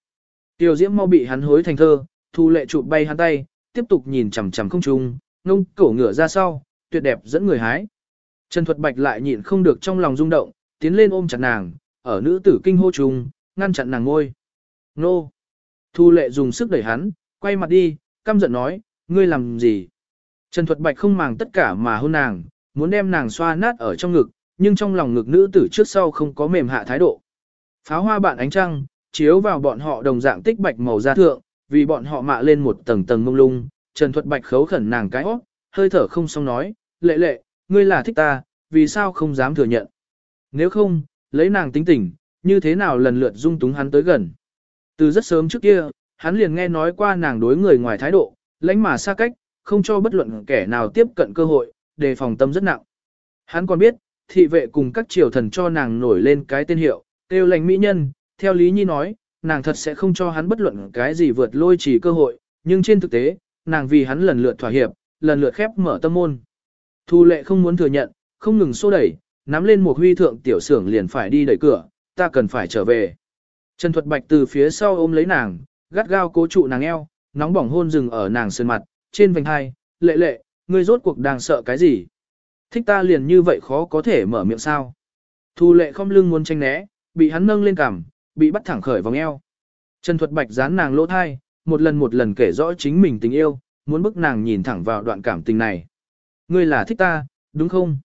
Tiểu Diễm mau bị hắn hối thành thơ, Thu lệ chụp bay hắn tay, tiếp tục nhìn chằm chằm không trung, ngông cổ ngửa ra sau, tuyệt đẹp dẫn người hái. Trần Thuật Bạch lại nhịn không được trong lòng rung động, tiến lên ôm chặt nàng, ở nữ tử kinh hô trùng, ngăn chặn nàng ngôi. Nô! Thu lệ dùng sức đẩy hắn, quay mặt đi, căm giận nói, ngươi làm gì? Trần Thuật Bạch không màng tất cả mà hôn nàng, muốn đem nàng xoa nát ở trong ngực, nhưng trong lòng ngực nữ tử trước sau không có mềm hạ thái độ. Pháo hoa bạn ánh trăng, chiếu vào bọn họ đồng dạng tích bạch màu da thượng, vì bọn họ mạ lên một tầng tầng mông lung, Trần Thuật Bạch khấu khẩn nàng cái óc, hơi thở không xong nói, lệ lệ, ngươi là thích ta, vì sao không dám thừa nhận. Nếu không, lấy nàng tính tình, như thế nào lần lượt dung túng hắn tới gần. Từ rất sớm trước kia, hắn liền nghe nói qua nàng đối người ngoài thái độ, lãnh mà xa cách, không cho bất luận kẻ nào tiếp cận cơ hội, đề phòng tâm rất nặng. Hắn còn biết, thị vệ cùng các triều thần cho nàng nổi lên cái tên hiệu, tiêu lành mỹ nhân, theo Lý Nhi nói, nàng thật sẽ không cho hắn bất luận cái gì vượt lôi chỉ cơ hội, nhưng trên thực tế, nàng vì hắn lần lượt thỏa hiệp, lần lượt khép mở tâm môn. Thu lệ không muốn thừa nhận, không ngừng xô đẩy, nắm lên một huy thượng tiểu xưởng liền phải đi đẩy cửa, ta cần phải trở về. Trần Thuật Bạch từ phía sau ôm lấy nàng, gắt gao cố trụ nàng eo, nóng bỏng hôn rừng ở nàng sơn mặt, trên vành hai, lệ lệ, ngươi rốt cuộc đang sợ cái gì? Thích ta liền như vậy khó có thể mở miệng sao? Thu lệ không lưng muốn tranh né, bị hắn nâng lên cằm, bị bắt thẳng khởi vòng eo. Trần Thuật Bạch dán nàng lỗ thai, một lần một lần kể rõ chính mình tình yêu, muốn bức nàng nhìn thẳng vào đoạn cảm tình này. Ngươi là thích ta, đúng không?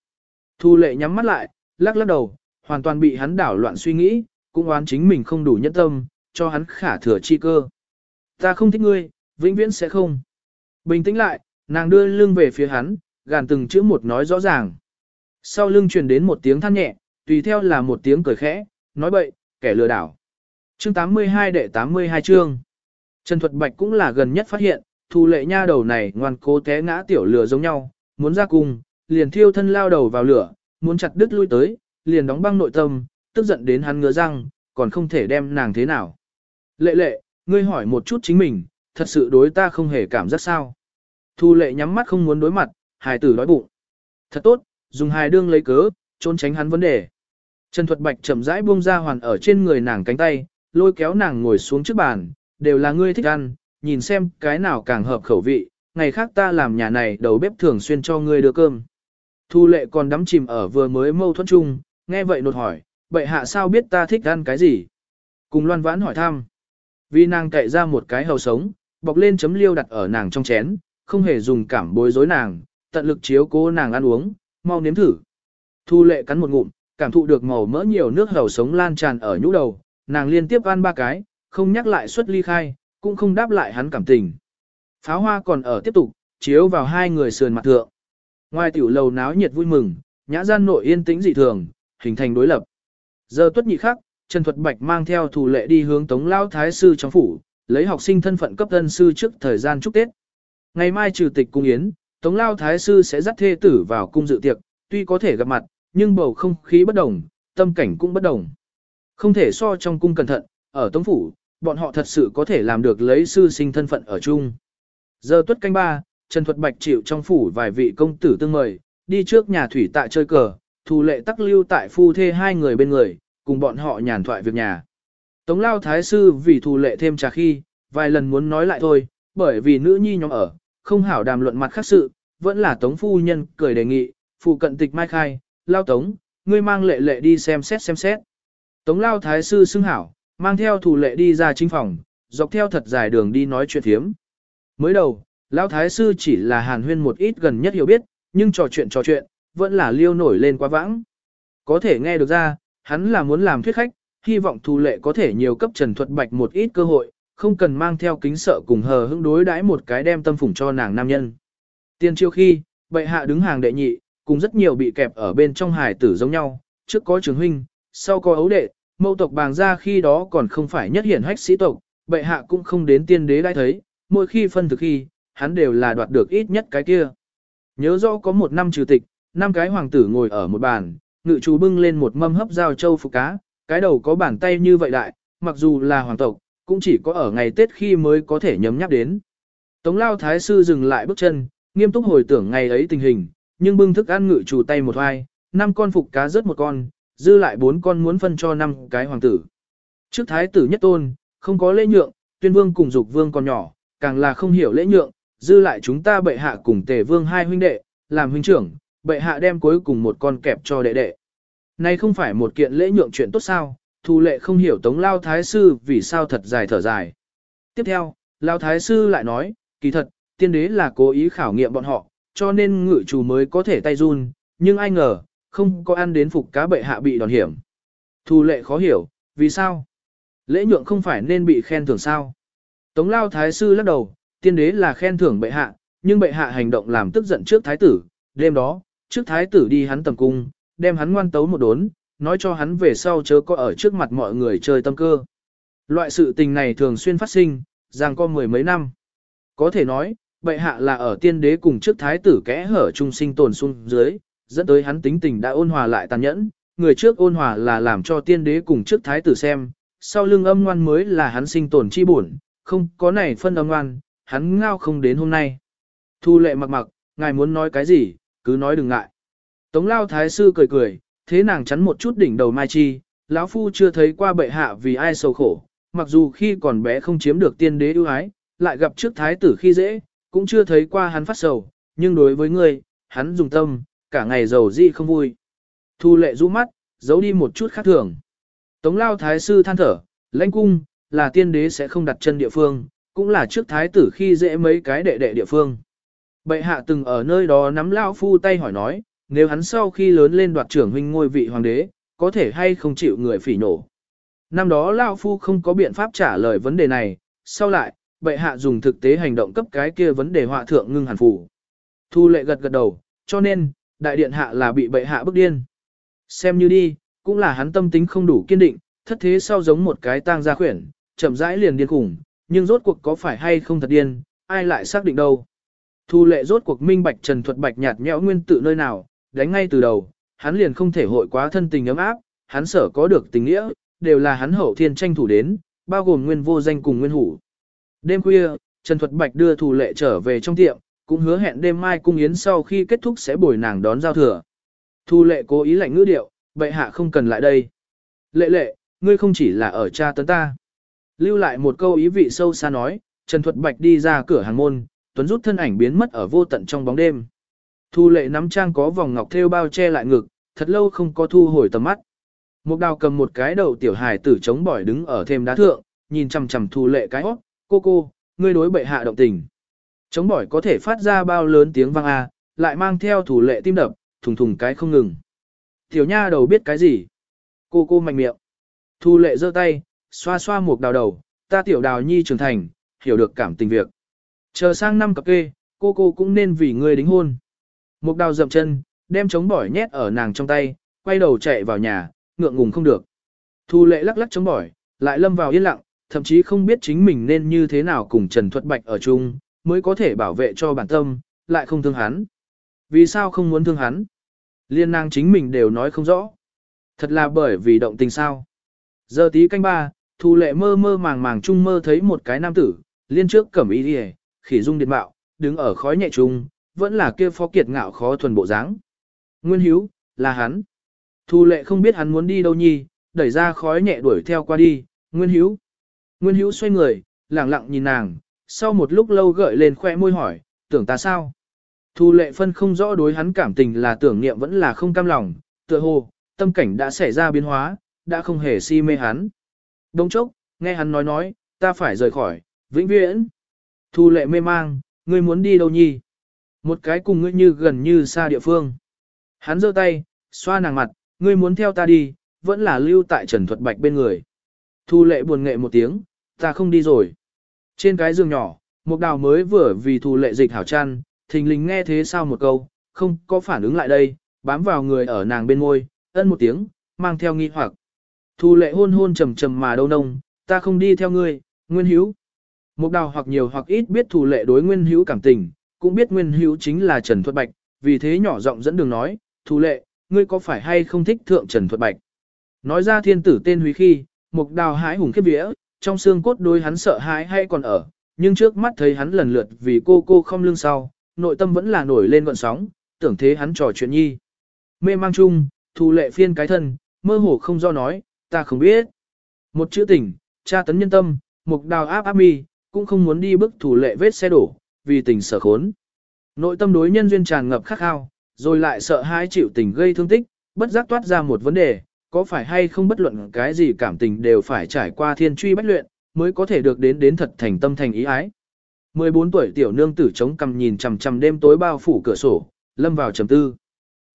Thu lệ nhắm mắt lại, lắc lắc đầu, hoàn toàn bị hắn đảo loạn suy nghĩ, cũng oán chính mình không đủ nhẫn tâm, cho hắn khả thừa chi cơ. Ta không thích ngươi, vĩnh viễn sẽ không. Bình tĩnh lại, nàng đưa lưng về phía hắn, gàn từng chữ một nói rõ ràng. Sau lưng truyền đến một tiếng than nhẹ, tùy theo là một tiếng cười khẽ, nói bậy, kẻ lừa đảo. Chương 82 đệ 82 chương. Trần Thuật Bạch cũng là gần nhất phát hiện, thu lệ nha đầu này ngoan cố té ngã tiểu lửa giống nhau, muốn ra cùng, liền thiêu thân lao đầu vào lửa, muốn chặt đứt lui tới, liền đóng băng nội tâm, tức giận đến hắn ngứa răng, còn không thể đem nàng thế nào. Lệ lệ, ngươi hỏi một chút chính mình, thật sự đối ta không hề cảm giác sao. Thu lệ nhắm mắt không muốn đối mặt, hài tử đói bụng. Thật tốt, Dùng hài đương lấy cớ, trốn tránh hắn vấn đề. Trần Thuật Bạch chậm rãi buông ra hoàn ở trên người nàng cánh tay, lôi kéo nàng ngồi xuống trước bàn, đều là ngươi thích ăn, nhìn xem cái nào càng hợp khẩu vị, ngày khác ta làm nhà này đầu bếp thường xuyên cho ngươi đưa cơm. Thu lệ còn đắm chìm ở vừa mới mâu thuẫn chung, nghe vậy nột hỏi, bệ hạ sao biết ta thích ăn cái gì? Cùng loan vãn hỏi thăm. Vì nàng cậy ra một cái hầu sống, bọc lên chấm liêu đặt ở nàng trong chén, không hề dùng cảm bối rối nàng, tận lực chiếu cố nàng ăn uống, mau nếm thử. Thu lệ cắn một ngụm, cảm thụ được màu mỡ nhiều nước hầu sống lan tràn ở nhũ đầu, nàng liên tiếp ăn ba cái, không nhắc lại suất ly khai, cũng không đáp lại hắn cảm tình. Pháo hoa còn ở tiếp tục, chiếu vào hai người sườn mặt thượng. Ngoài tiểu lầu náo nhiệt vui mừng, nhã gian nội yên tĩnh dị thường, hình thành đối lập. Giờ tuất nhị khắc, Trần Thuật Bạch mang theo thủ lệ đi hướng Tống Lao Thái Sư trong phủ, lấy học sinh thân phận cấp thân sư trước thời gian chúc Tết. Ngày mai trừ tịch cung yến, Tống Lao Thái Sư sẽ dắt thê tử vào cung dự tiệc, tuy có thể gặp mặt, nhưng bầu không khí bất đồng, tâm cảnh cũng bất đồng. Không thể so trong cung cẩn thận, ở Tống Phủ, bọn họ thật sự có thể làm được lấy sư sinh thân phận ở chung. Giờ tuất canh ba, Trần Thuật Bạch chịu trong phủ vài vị công tử tương mời, đi trước nhà thủy tại chơi cờ, thù lệ tắc lưu tại phu thê hai người bên người, cùng bọn họ nhàn thoại việc nhà. Tống lao thái sư vì thù lệ thêm trà khi, vài lần muốn nói lại thôi, bởi vì nữ nhi nhóm ở, không hảo đàm luận mặt khác sự, vẫn là tống phu nhân cười đề nghị, phụ cận tịch mai khai, lao tống, ngươi mang lệ lệ đi xem xét xem xét. Tống lao thái sư xưng hảo, mang theo thủ lệ đi ra chính phòng, dọc theo thật dài đường đi nói chuyện thiếm. Mới đầu, lao thái sư chỉ là hàn huyên một ít gần nhất hiểu biết, nhưng trò chuyện trò chuyện, vẫn là liêu nổi lên quá vãng. Có thể nghe được ra, hắn là muốn làm thuyết khách, hy vọng thủ lệ có thể nhiều cấp trần thuật bạch một ít cơ hội, không cần mang theo kính sợ cùng hờ hững đối đãi một cái đem tâm phủng cho nàng nam nhân. Tiên chiêu khi, bệ hạ đứng hàng đệ nhị, cùng rất nhiều bị kẹp ở bên trong hải tử giống nhau, trước có trường huynh, sau có ấu đệ, mẫu tộc bàng ra khi đó còn không phải nhất hiển hách sĩ tộc, bệ hạ cũng không đến tiên đế đai thấy, mỗi khi phân thực khi, hắn đều là đoạt được ít nhất cái kia. Nhớ rõ có một năm trừ tịch, năm cái hoàng tử ngồi ở một bàn, ngự chú bưng lên một mâm hấp dao châu phục cá, cái đầu có bàn tay như vậy đại, mặc dù là hoàng tộc, cũng chỉ có ở ngày Tết khi mới có thể nhấm nhắc đến. Tống lao thái sư dừng lại bước chân, nghiêm túc hồi tưởng ngày ấy tình hình, nhưng bưng thức ăn ngự chủ tay một hoai, năm con phục cá rớt một con, dư lại bốn con muốn phân cho năm cái hoàng tử. Trước thái tử nhất tôn, không có lễ nhượng, tuyên vương cùng dục vương còn nhỏ, càng là không hiểu lễ nhượng, dư lại chúng ta bệ hạ cùng tề vương hai huynh đệ, làm huynh trưởng, bệ hạ đem cuối cùng một con kẹp cho đệ đệ. Này không phải một kiện lễ nhượng chuyện tốt sao, thù lệ không hiểu tống lao thái sư vì sao thật dài thở dài. Tiếp theo, lao thái sư lại nói, kỳ thật, tiên đế là cố ý khảo nghiệm bọn họ, cho nên ngự chủ mới có thể tay run, nhưng ai ngờ, không có ăn đến phục cá bệ hạ bị đòn hiểm. Thu lệ khó hiểu, vì sao? Lễ nhượng không phải nên bị khen thưởng sao? Tống lao thái sư lắc đầu, tiên đế là khen thưởng bệ hạ, nhưng bệ hạ hành động làm tức giận trước thái tử. Đêm đó, trước thái tử đi hắn tầm cung, đem hắn ngoan tấu một đốn, nói cho hắn về sau chớ có ở trước mặt mọi người chơi tâm cơ. Loại sự tình này thường xuyên phát sinh, rằng có mười mấy năm. Có thể nói, bệ hạ là ở tiên đế cùng trước thái tử kẽ hở trung sinh tồn xuống dưới, dẫn tới hắn tính tình đã ôn hòa lại tàn nhẫn, người trước ôn hòa là làm cho tiên đế cùng trước thái tử xem, sau lưng âm ngoan mới là hắn sinh tồn chi bổn, không có này phân âm ngoan, hắn ngao không đến hôm nay. Thu lệ mặc mặc, ngài muốn nói cái gì, cứ nói đừng ngại. Tống lao thái sư cười cười, thế nàng chắn một chút đỉnh đầu mai chi, lão phu chưa thấy qua bệ hạ vì ai sầu khổ, mặc dù khi còn bé không chiếm được tiên đế ưu ái, lại gặp trước thái tử khi dễ, cũng chưa thấy qua hắn phát sầu, nhưng đối với ngươi, hắn dùng tâm, cả ngày giàu gì không vui. Thu lệ rũ mắt, giấu đi một chút khác thường. Tống lao thái sư than thở, lãnh cung, là tiên đế sẽ không đặt chân địa phương, cũng là trước thái tử khi dễ mấy cái đệ đệ địa phương. Bệ hạ từng ở nơi đó nắm lao phu tay hỏi nói, nếu hắn sau khi lớn lên đoạt trưởng huynh ngôi vị hoàng đế, có thể hay không chịu người phỉ nổ. Năm đó lao phu không có biện pháp trả lời vấn đề này, sau lại, bệ hạ dùng thực tế hành động cấp cái kia vấn đề họa thượng ngưng hàn phủ. Thu lệ gật gật đầu, cho nên, đại điện hạ là bị bệ hạ bức điên. Xem như đi, cũng là hắn tâm tính không đủ kiên định, thất thế sau giống một cái tang gia khuyển, chậm rãi liền điên khủng, nhưng rốt cuộc có phải hay không thật điên, ai lại xác định đâu. Thu lệ rốt cuộc minh bạch trần thuật bạch nhạt nhẽo nguyên tự nơi nào, đánh ngay từ đầu, hắn liền không thể hội quá thân tình ấm áp, hắn sở có được tình nghĩa, đều là hắn hậu thiên tranh thủ đến, bao gồm nguyên vô danh cùng nguyên hủ. Đêm khuya, Trần Thuật Bạch đưa Thù Lệ trở về trong tiệm, cũng hứa hẹn đêm mai cung yến sau khi kết thúc sẽ bồi nàng đón giao thừa. Thu lệ cố ý lạnh ngữ điệu, bệ hạ không cần lại đây. Lệ lệ, ngươi không chỉ là ở cha tấn ta. Lưu lại một câu ý vị sâu xa nói, Trần Thuật Bạch đi ra cửa hàng môn, Tuấn rút thân ảnh biến mất ở vô tận trong bóng đêm. Thu lệ nắm trang có vòng ngọc thêu bao che lại ngực, thật lâu không có thu hồi tầm mắt. Một đào cầm một cái đầu tiểu hài tử chống bỏi đứng ở thêm đá thượng, nhìn chằm chằm thu lệ cái hót, cô cô, ngươi đối bệ hạ động tình. Chống bỏi có thể phát ra bao lớn tiếng vang a, lại mang theo thủ lệ tim đập, thùng thùng cái không ngừng. Tiểu nha đầu biết cái gì? Cô cô mạnh miệng. Thu lệ giơ tay, xoa xoa một đào đầu, ta tiểu đào nhi trưởng thành, hiểu được cảm tình việc. Chờ sang năm cặp kê, cô cô cũng nên vì ngươi đính hôn. Một đào dậm chân, đem chống bỏi nhét ở nàng trong tay, quay đầu chạy vào nhà, ngượng ngùng không được. Thu lệ lắc lắc chống bỏi, lại lâm vào yên lặng, thậm chí không biết chính mình nên như thế nào cùng Trần Thuật Bạch ở chung, mới có thể bảo vệ cho bản tâm, lại không thương hắn. Vì sao không muốn thương hắn? Liên nàng chính mình đều nói không rõ. Thật là bởi vì động tình sao. Giờ tí canh ba, thu lệ mơ mơ màng màng chung mơ thấy một cái nam tử, liên trước cẩm y đi khỉ dung điện bạo, đứng ở khói nhẹ chung, vẫn là kia phó kiệt ngạo khó thuần bộ dáng. Nguyên hiếu, là hắn. Thu lệ không biết hắn muốn đi đâu nhi, đẩy ra khói nhẹ đuổi theo qua đi, Nguyên hiếu. Nguyên hiếu xoay người, lặng lặng nhìn nàng, sau một lúc lâu gợi lên khoe môi hỏi, tưởng ta sao? Thu lệ phân không rõ đối hắn cảm tình là tưởng niệm vẫn là không cam lòng, tựa hồ, tâm cảnh đã xảy ra biến hóa, đã không hề si mê hắn. Đông chốc, nghe hắn nói nói, ta phải rời khỏi, vĩnh viễn. Thu lệ mê mang, ngươi muốn đi đâu nhi? Một cái cùng ngươi như gần như xa địa phương. Hắn giơ tay, xoa nàng mặt, ngươi muốn theo ta đi, vẫn là lưu tại Trần Thuật Bạch bên người. Thu lệ buồn nghệ một tiếng, ta không đi rồi. Trên cái giường nhỏ, Mục đào mới vừa vì thù lệ dịch hảo chăn, thình lình nghe thế sao một câu, không có phản ứng lại đây, bám vào người ở nàng bên môi, ân một tiếng, mang theo nghi hoặc. Thu lệ hôn hôn trầm trầm mà đâu nông, ta không đi theo ngươi, nguyên hữu. Mục đào hoặc nhiều hoặc ít biết thù lệ đối nguyên hữu cảm tình, cũng biết nguyên hữu chính là Trần Thuật Bạch, vì thế nhỏ giọng dẫn đường nói, thu lệ, ngươi có phải hay không thích thượng Trần Thuật Bạch. Nói ra thiên tử tên Huy khi, Mục đào hái hùng khiếp vía, trong xương cốt đối hắn sợ hãi hay còn ở, nhưng trước mắt thấy hắn lần lượt vì cô cô không lưng sau, nội tâm vẫn là nổi lên gọn sóng, tưởng thế hắn trò chuyện nhi. Mê mang chung, thù lệ phiên cái thân, mơ hồ không do nói, ta không biết. Một chữ tình, cha tấn nhân tâm, mục đào áp áp mi, cũng không muốn đi bước thủ lệ vết xe đổ, vì tình sở khốn. Nội tâm đối nhân duyên tràn ngập khắc khao, rồi lại sợ hãi chịu tình gây thương tích, bất giác toát ra một vấn đề, có phải hay không bất luận cái gì cảm tình đều phải trải qua thiên truy bách luyện, mới có thể được đến đến thật thành tâm thành ý ái. 14 tuổi tiểu nương tử chống cằm nhìn chằm chằm đêm tối bao phủ cửa sổ, lâm vào trầm tư.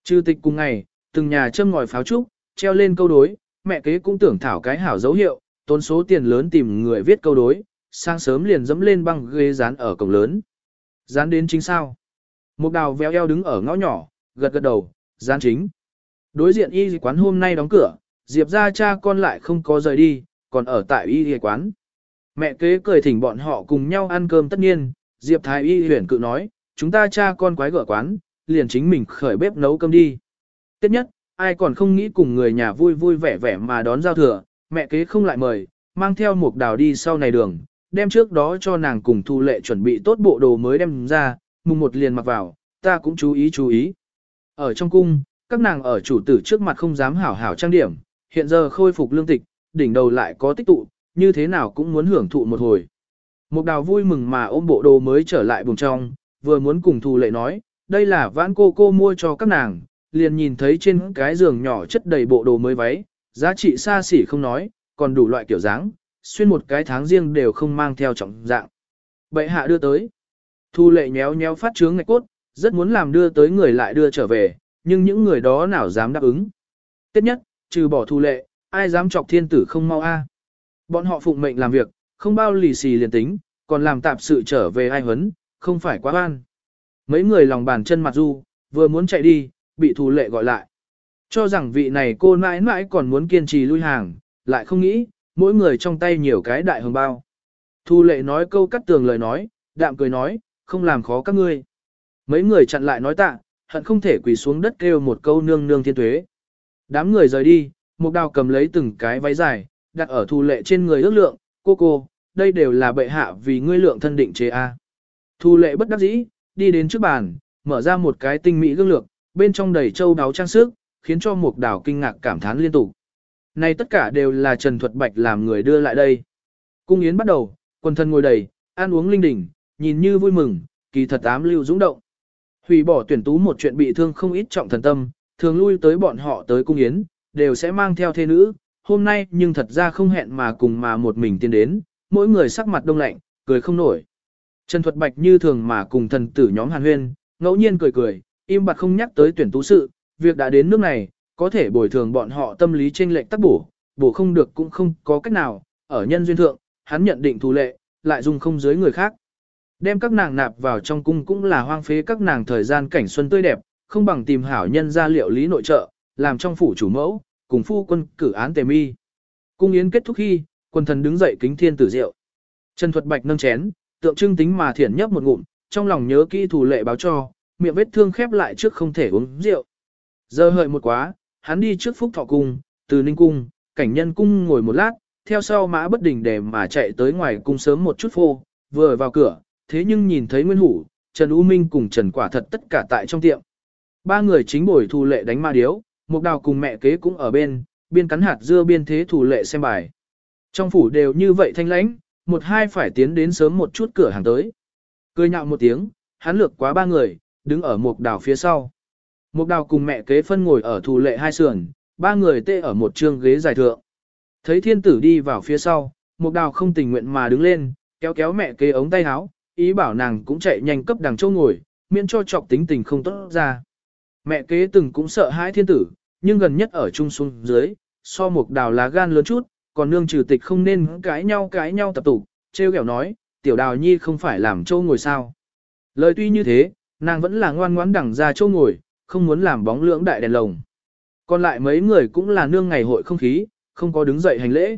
Chư tịch cùng ngày, từng nhà châm ngòi pháo trúc, treo lên câu đối, mẹ kế cũng tưởng thảo cái hảo dấu hiệu, tốn số tiền lớn tìm người viết câu đối, sáng sớm liền dẫm lên băng ghế dán ở cổng lớn. Dán đến chính sao? Một đào véo eo đứng ở ngõ nhỏ, gật gật đầu, dán chính. Đối diện y quán hôm nay đóng cửa, Diệp ra cha con lại không có rời đi, còn ở tại y quán. Mẹ kế cười thỉnh bọn họ cùng nhau ăn cơm tất nhiên, Diệp Thái Y huyền cự nói, chúng ta cha con quái gở quán, liền chính mình khởi bếp nấu cơm đi. Tiếp nhất, ai còn không nghĩ cùng người nhà vui vui vẻ vẻ mà đón giao thừa, mẹ kế không lại mời, mang theo một đào đi sau này đường, đem trước đó cho nàng cùng thu lệ chuẩn bị tốt bộ đồ mới đem ra, mùng một liền mặc vào, ta cũng chú ý chú ý. Ở trong cung, các nàng ở chủ tử trước mặt không dám hảo hảo trang điểm, hiện giờ khôi phục lương tịch, đỉnh đầu lại có tích tụ, như thế nào cũng muốn hưởng thụ một hồi. Một đào vui mừng mà ôm bộ đồ mới trở lại bùng trong, vừa muốn cùng thù lệ nói, đây là vãn cô cô mua cho các nàng, liền nhìn thấy trên cái giường nhỏ chất đầy bộ đồ mới váy, giá trị xa xỉ không nói, còn đủ loại kiểu dáng, xuyên một cái tháng riêng đều không mang theo trọng dạng. Bệ hạ đưa tới. Thu lệ nhéo nhéo phát trướng ngạch cốt, rất muốn làm đưa tới người lại đưa trở về, nhưng những người đó nào dám đáp ứng. Tiếp nhất, trừ bỏ thu lệ, ai dám chọc thiên tử không mau a? Bọn họ phụng mệnh làm việc, không bao lì xì liền tính, còn làm tạp sự trở về ai huấn, không phải quá oan. Mấy người lòng bàn chân mặt du, vừa muốn chạy đi, bị thù lệ gọi lại. Cho rằng vị này cô mãi mãi còn muốn kiên trì lui hàng, lại không nghĩ, mỗi người trong tay nhiều cái đại hồng bao. Thu lệ nói câu cắt tường lời nói, đạm cười nói, không làm khó các ngươi. Mấy người chặn lại nói tạ, hận không thể quỳ xuống đất kêu một câu nương nương thiên tuế. Đám người rời đi, mục đào cầm lấy từng cái váy dài, đặt ở thu lệ trên người ước lượng, cô cô, đây đều là bệ hạ vì ngươi lượng thân định chế A. Thu lệ bất đắc dĩ, đi đến trước bàn, mở ra một cái tinh mỹ gương lược, bên trong đầy châu đáo trang sức, khiến cho Mục Đào kinh ngạc cảm thán liên tục. Này tất cả đều là Trần Thuật Bạch làm người đưa lại đây. Cung yến bắt đầu, quần thân ngồi đầy, ăn uống linh đình, nhìn như vui mừng, kỳ thật ám lưu dũng động. Hủy bỏ tuyển tú một chuyện bị thương không ít trọng thần tâm, thường lui tới bọn họ tới cung yến, đều sẽ mang theo thê nữ, hôm nay nhưng thật ra không hẹn mà cùng mà một mình tiến đến, mỗi người sắc mặt đông lạnh, cười không nổi. Trần Thuật Bạch như thường mà cùng thần tử nhóm Hàn Huyên, ngẫu nhiên cười cười, im bặt không nhắc tới tuyển tú sự, việc đã đến nước này, có thể bồi thường bọn họ tâm lý trên lệnh tắc bổ, bổ không được cũng không có cách nào, ở nhân duyên thượng, hắn nhận định thù lệ, lại dùng không dưới người khác. Đem các nàng nạp vào trong cung cũng là hoang phế các nàng thời gian cảnh xuân tươi đẹp, không bằng tìm hảo nhân gia liệu lý nội trợ, làm trong phủ chủ mẫu, cùng phu quân cử án tề mi. Cung yến kết thúc khi, quân thần đứng dậy kính thiên tử rượu. Trần Thuật Bạch nâng chén, tượng trưng tính mà thiển nhấp một ngụm, trong lòng nhớ kỹ thủ lệ báo cho, miệng vết thương khép lại trước không thể uống rượu. Giờ hợi một quá, hắn đi trước phúc thọ cung, từ ninh cung, cảnh nhân cung ngồi một lát, theo sau mã bất đình để mà chạy tới ngoài cung sớm một chút phô, vừa vào cửa, thế nhưng nhìn thấy Nguyên Hủ, Trần U Minh cùng Trần Quả thật tất cả tại trong tiệm. Ba người chính bồi thù lệ đánh ma điếu, Mục Đào cùng mẹ kế cũng ở bên, biên cắn hạt dưa biên thế thủ lệ xem bài. Trong phủ đều như vậy thanh lãnh, một hai phải tiến đến sớm một chút cửa hàng tới. Cười nhạo một tiếng, hắn lược quá ba người, đứng ở Mục Đào phía sau. Mục Đào cùng mẹ kế phân ngồi ở thủ lệ hai sườn, ba người tê ở một trương ghế dài thượng. Thấy thiên tử đi vào phía sau, Mục Đào không tình nguyện mà đứng lên, kéo kéo mẹ kế ống tay áo, ý bảo nàng cũng chạy nhanh cấp đằng châu ngồi, miễn cho chọc tính tình không tốt ra. Mẹ kế từng cũng sợ hãi thiên tử, nhưng gần nhất ở trung xuống dưới, so một đào lá gan lớn chút, còn nương trừ tịch không nên cãi nhau cãi nhau tập tụ, treo kẹo nói, tiểu đào nhi không phải làm châu ngồi sao. Lời tuy như thế, nàng vẫn là ngoan ngoãn đằng ra châu ngồi, không muốn làm bóng lưỡng đại đèn lồng. Còn lại mấy người cũng là nương ngày hội không khí, không có đứng dậy hành lễ.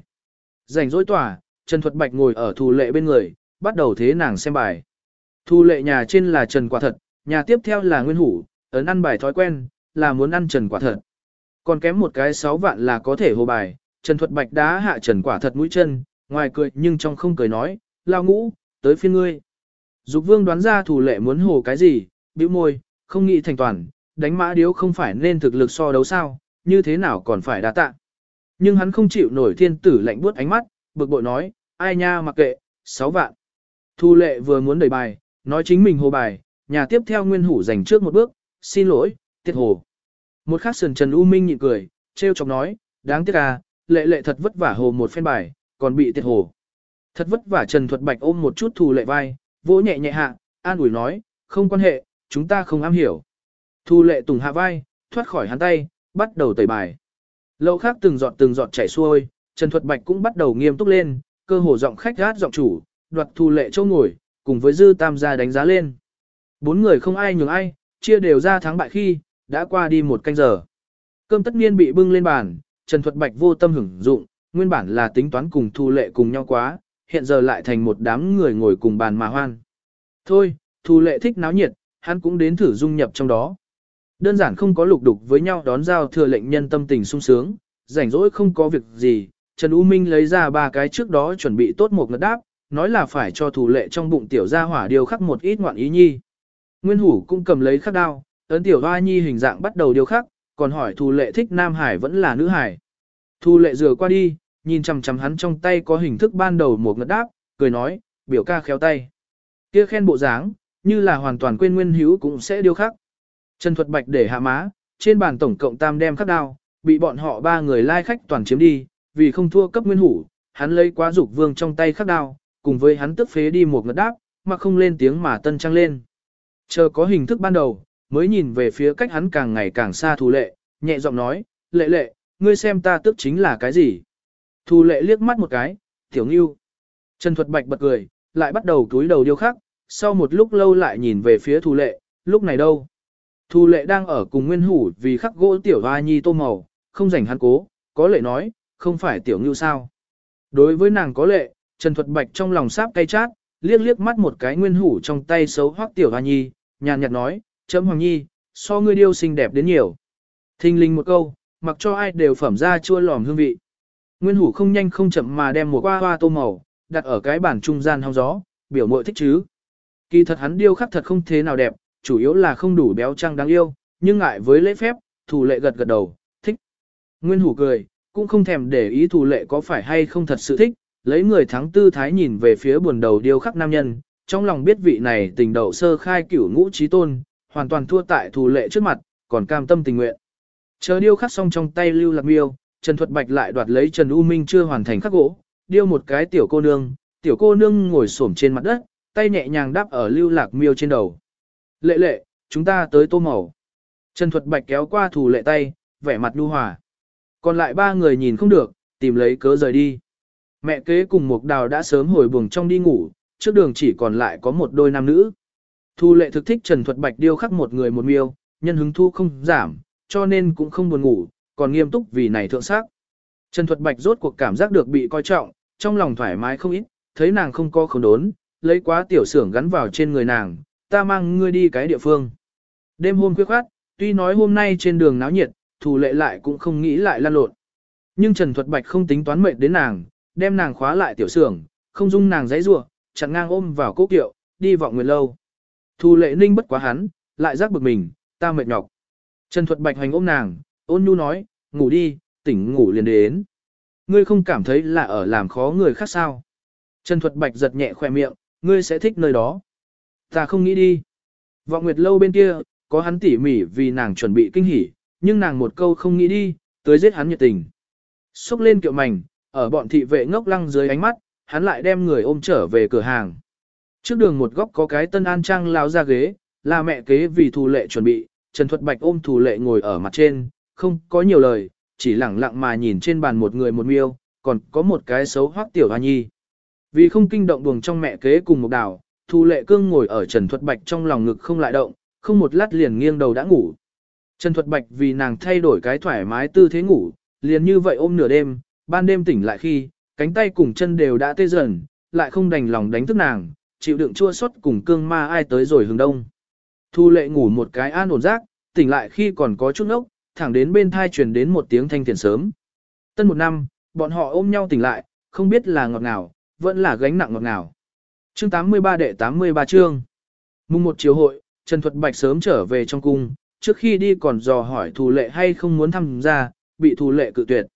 Rảnh rỗi tỏa, Trần Thuật Bạch ngồi ở thù lệ bên người, bắt đầu thế nàng xem bài. Thu lệ nhà trên là trần quả thật, nhà tiếp theo là nguyên hủ, ấn ăn bài thói quen, là muốn ăn trần quả thật. Còn kém một cái 6 vạn là có thể hồ bài, trần thuật bạch đá hạ trần quả thật mũi chân, ngoài cười nhưng trong không cười nói, lao ngũ, tới phiên ngươi. Dục vương đoán ra thủ lệ muốn hồ cái gì, bĩu môi, không nghĩ thành toàn, đánh mã điếu không phải nên thực lực so đấu sao, như thế nào còn phải đá tạ. Nhưng hắn không chịu nổi thiên tử lạnh buốt ánh mắt, bực bội nói, ai nha mặc kệ, 6 vạn. Thu lệ vừa muốn đẩy bài, nói chính mình hồ bài, nhà tiếp theo nguyên hủ giành trước một bước, xin lỗi, tiết hồ. Một khắc sườn Trần U Minh nhịn cười, treo chọc nói, đáng tiếc à, lệ lệ thật vất vả hồ một phen bài, còn bị tiết hồ. Thật vất vả Trần Thuật Bạch ôm một chút thù lệ vai, vỗ nhẹ nhẹ hạ, an ủi nói, không quan hệ, chúng ta không am hiểu. Thu lệ tùng hạ vai, thoát khỏi hắn tay, bắt đầu tẩy bài. Lâu khác từng giọt từng giọt chảy xuôi, Trần Thuật Bạch cũng bắt đầu nghiêm túc lên, cơ hồ giọng khách gát giọng chủ, đoạt thu lệ châu ngồi, cùng với dư tam gia đánh giá lên. Bốn người không ai nhường ai, chia đều ra thắng bại khi, đã qua đi một canh giờ. Cơm tất niên bị bưng lên bàn, Trần Thuật Bạch vô tâm hưởng dụng, nguyên bản là tính toán cùng thu lệ cùng nhau quá, hiện giờ lại thành một đám người ngồi cùng bàn mà hoan. Thôi, thu lệ thích náo nhiệt, hắn cũng đến thử dung nhập trong đó. Đơn giản không có lục đục với nhau đón giao thừa lệnh nhân tâm tình sung sướng, rảnh rỗi không có việc gì, Trần U Minh lấy ra ba cái trước đó chuẩn bị tốt một ngật đáp, nói là phải cho thủ lệ trong bụng tiểu gia hỏa điều khắc một ít ngoạn ý nhi. Nguyên hủ cũng cầm lấy khắc đao, ấn tiểu hoa nhi hình dạng bắt đầu điều khắc, còn hỏi thủ lệ thích nam hải vẫn là nữ hải. Thủ lệ rửa qua đi, nhìn chằm chằm hắn trong tay có hình thức ban đầu một ngật đáp, cười nói, biểu ca khéo tay. Kia khen bộ dáng, như là hoàn toàn quên nguyên hữu cũng sẽ điêu khắc. Trần Thuật Bạch để hạ má, trên bàn tổng cộng tam đem khắc đao, bị bọn họ ba người lai khách toàn chiếm đi, vì không thua cấp nguyên hủ, hắn lấy quá dục vương trong tay khắc đao, cùng với hắn tức phế đi một ngật đáp, mà không lên tiếng mà tân trăng lên. Chờ có hình thức ban đầu, mới nhìn về phía cách hắn càng ngày càng xa thù lệ, nhẹ giọng nói, lệ lệ, ngươi xem ta tức chính là cái gì. Thù lệ liếc mắt một cái, tiểu nghiêu. Trần Thuật Bạch bật cười, lại bắt đầu túi đầu điêu khắc, sau một lúc lâu lại nhìn về phía thù lệ, lúc này đâu. Thù lệ đang ở cùng nguyên hủ vì khắc gỗ tiểu hoa nhi tô màu, không rảnh hắn cố, có lệ nói, không phải tiểu ngưu sao. Đối với nàng có lệ, Trần Thuật Bạch trong lòng sáp cay chát, liếc liếc mắt một cái nguyên hủ trong tay xấu hoắc tiểu hoa nhi, nhàn nhạt nói, chấm hoàng nhi, so ngươi điêu xinh đẹp đến nhiều. Thinh linh một câu, mặc cho ai đều phẩm ra chua lòm hương vị. Nguyên hủ không nhanh không chậm mà đem một hoa hoa tô màu, đặt ở cái bàn trung gian hong gió, biểu mội thích chứ. Kỳ thật hắn điêu khắc thật không thế nào đẹp, chủ yếu là không đủ béo trăng đáng yêu, nhưng ngại với lễ phép, thủ lệ gật gật đầu, thích. Nguyên hủ cười, cũng không thèm để ý thủ lệ có phải hay không thật sự thích, lấy người thắng tư thái nhìn về phía buồn đầu điêu khắc nam nhân, trong lòng biết vị này tình đầu sơ khai cửu ngũ trí tôn, hoàn toàn thua tại thủ lệ trước mặt, còn cam tâm tình nguyện. Chờ điêu khắc xong trong tay lưu lạc miêu, Trần Thuật Bạch lại đoạt lấy Trần U Minh chưa hoàn thành khắc gỗ, điêu một cái tiểu cô nương, tiểu cô nương ngồi xổm trên mặt đất, tay nhẹ nhàng đáp ở lưu lạc miêu trên đầu. Lệ lệ, chúng ta tới tô màu. Trần Thuật Bạch kéo qua thủ lệ tay, vẻ mặt nhu hòa. Còn lại ba người nhìn không được, tìm lấy cớ rời đi. Mẹ kế cùng Mục đào đã sớm hồi buồng trong đi ngủ, trước đường chỉ còn lại có một đôi nam nữ. Thu lệ thực thích Trần Thuật Bạch điêu khắc một người một miêu, nhân hứng thu không giảm, cho nên cũng không buồn ngủ, còn nghiêm túc vì này thượng sắc. Trần Thuật Bạch rốt cuộc cảm giác được bị coi trọng, trong lòng thoải mái không ít, thấy nàng không có khẩu đốn, lấy quá tiểu xưởng gắn vào trên người nàng, ta mang ngươi đi cái địa phương. Đêm hôm khuya khoát, tuy nói hôm nay trên đường náo nhiệt, thủ lệ lại cũng không nghĩ lại lan lộn. Nhưng Trần Thuật Bạch không tính toán mệnh đến nàng, đem nàng khóa lại tiểu sưởng, không dung nàng giấy rủa, chặn ngang ôm vào cố kiệu, đi vọng nguyệt lâu. thu lệ ninh bất quá hắn, lại giác bực mình, ta mệt nhọc. Trần Thuật Bạch hành ôm nàng, ôn nhu nói, ngủ đi, tỉnh ngủ liền đến. Ngươi không cảm thấy là ở làm khó người khác sao. Trần Thuật Bạch giật nhẹ khoe miệng, ngươi sẽ thích nơi đó. Ta không nghĩ đi. Vọng Nguyệt lâu bên kia, có hắn tỉ mỉ vì nàng chuẩn bị kinh hỉ, nhưng nàng một câu không nghĩ đi, tới giết hắn nhiệt tình. Xúc lên kiệu mảnh, ở bọn thị vệ ngốc lăng dưới ánh mắt, hắn lại đem người ôm trở về cửa hàng. Trước đường một góc có cái tân an trang lao ra ghế, là mẹ kế vì thù lệ chuẩn bị, Trần Thuật Bạch ôm thù lệ ngồi ở mặt trên, không có nhiều lời, chỉ lẳng lặng mà nhìn trên bàn một người một miêu, còn có một cái xấu hoác tiểu hoa nhi. Vì không kinh động buồng trong mẹ kế cùng một đảo, thù lệ cương ngồi ở Trần Thuật Bạch trong lòng ngực không lại động, không một lát liền nghiêng đầu đã ngủ. Trần Thuật Bạch vì nàng thay đổi cái thoải mái tư thế ngủ, liền như vậy ôm nửa đêm, ban đêm tỉnh lại khi, cánh tay cùng chân đều đã tê dần, lại không đành lòng đánh thức nàng, chịu đựng chua xót cùng cương ma ai tới rồi hướng đông. Thu lệ ngủ một cái an ổn giấc, tỉnh lại khi còn có chút nốc thẳng đến bên thai truyền đến một tiếng thanh thiền sớm. Tân một năm, bọn họ ôm nhau tỉnh lại, không biết là ngọt ngào, vẫn là gánh nặng ngọt ngào. Chương 83 đệ 83 chương. Mùng một chiều hội, Trần Thuật Bạch sớm trở về trong cung, trước khi đi còn dò hỏi thù lệ hay không muốn tham gia, bị thù lệ cự tuyệt.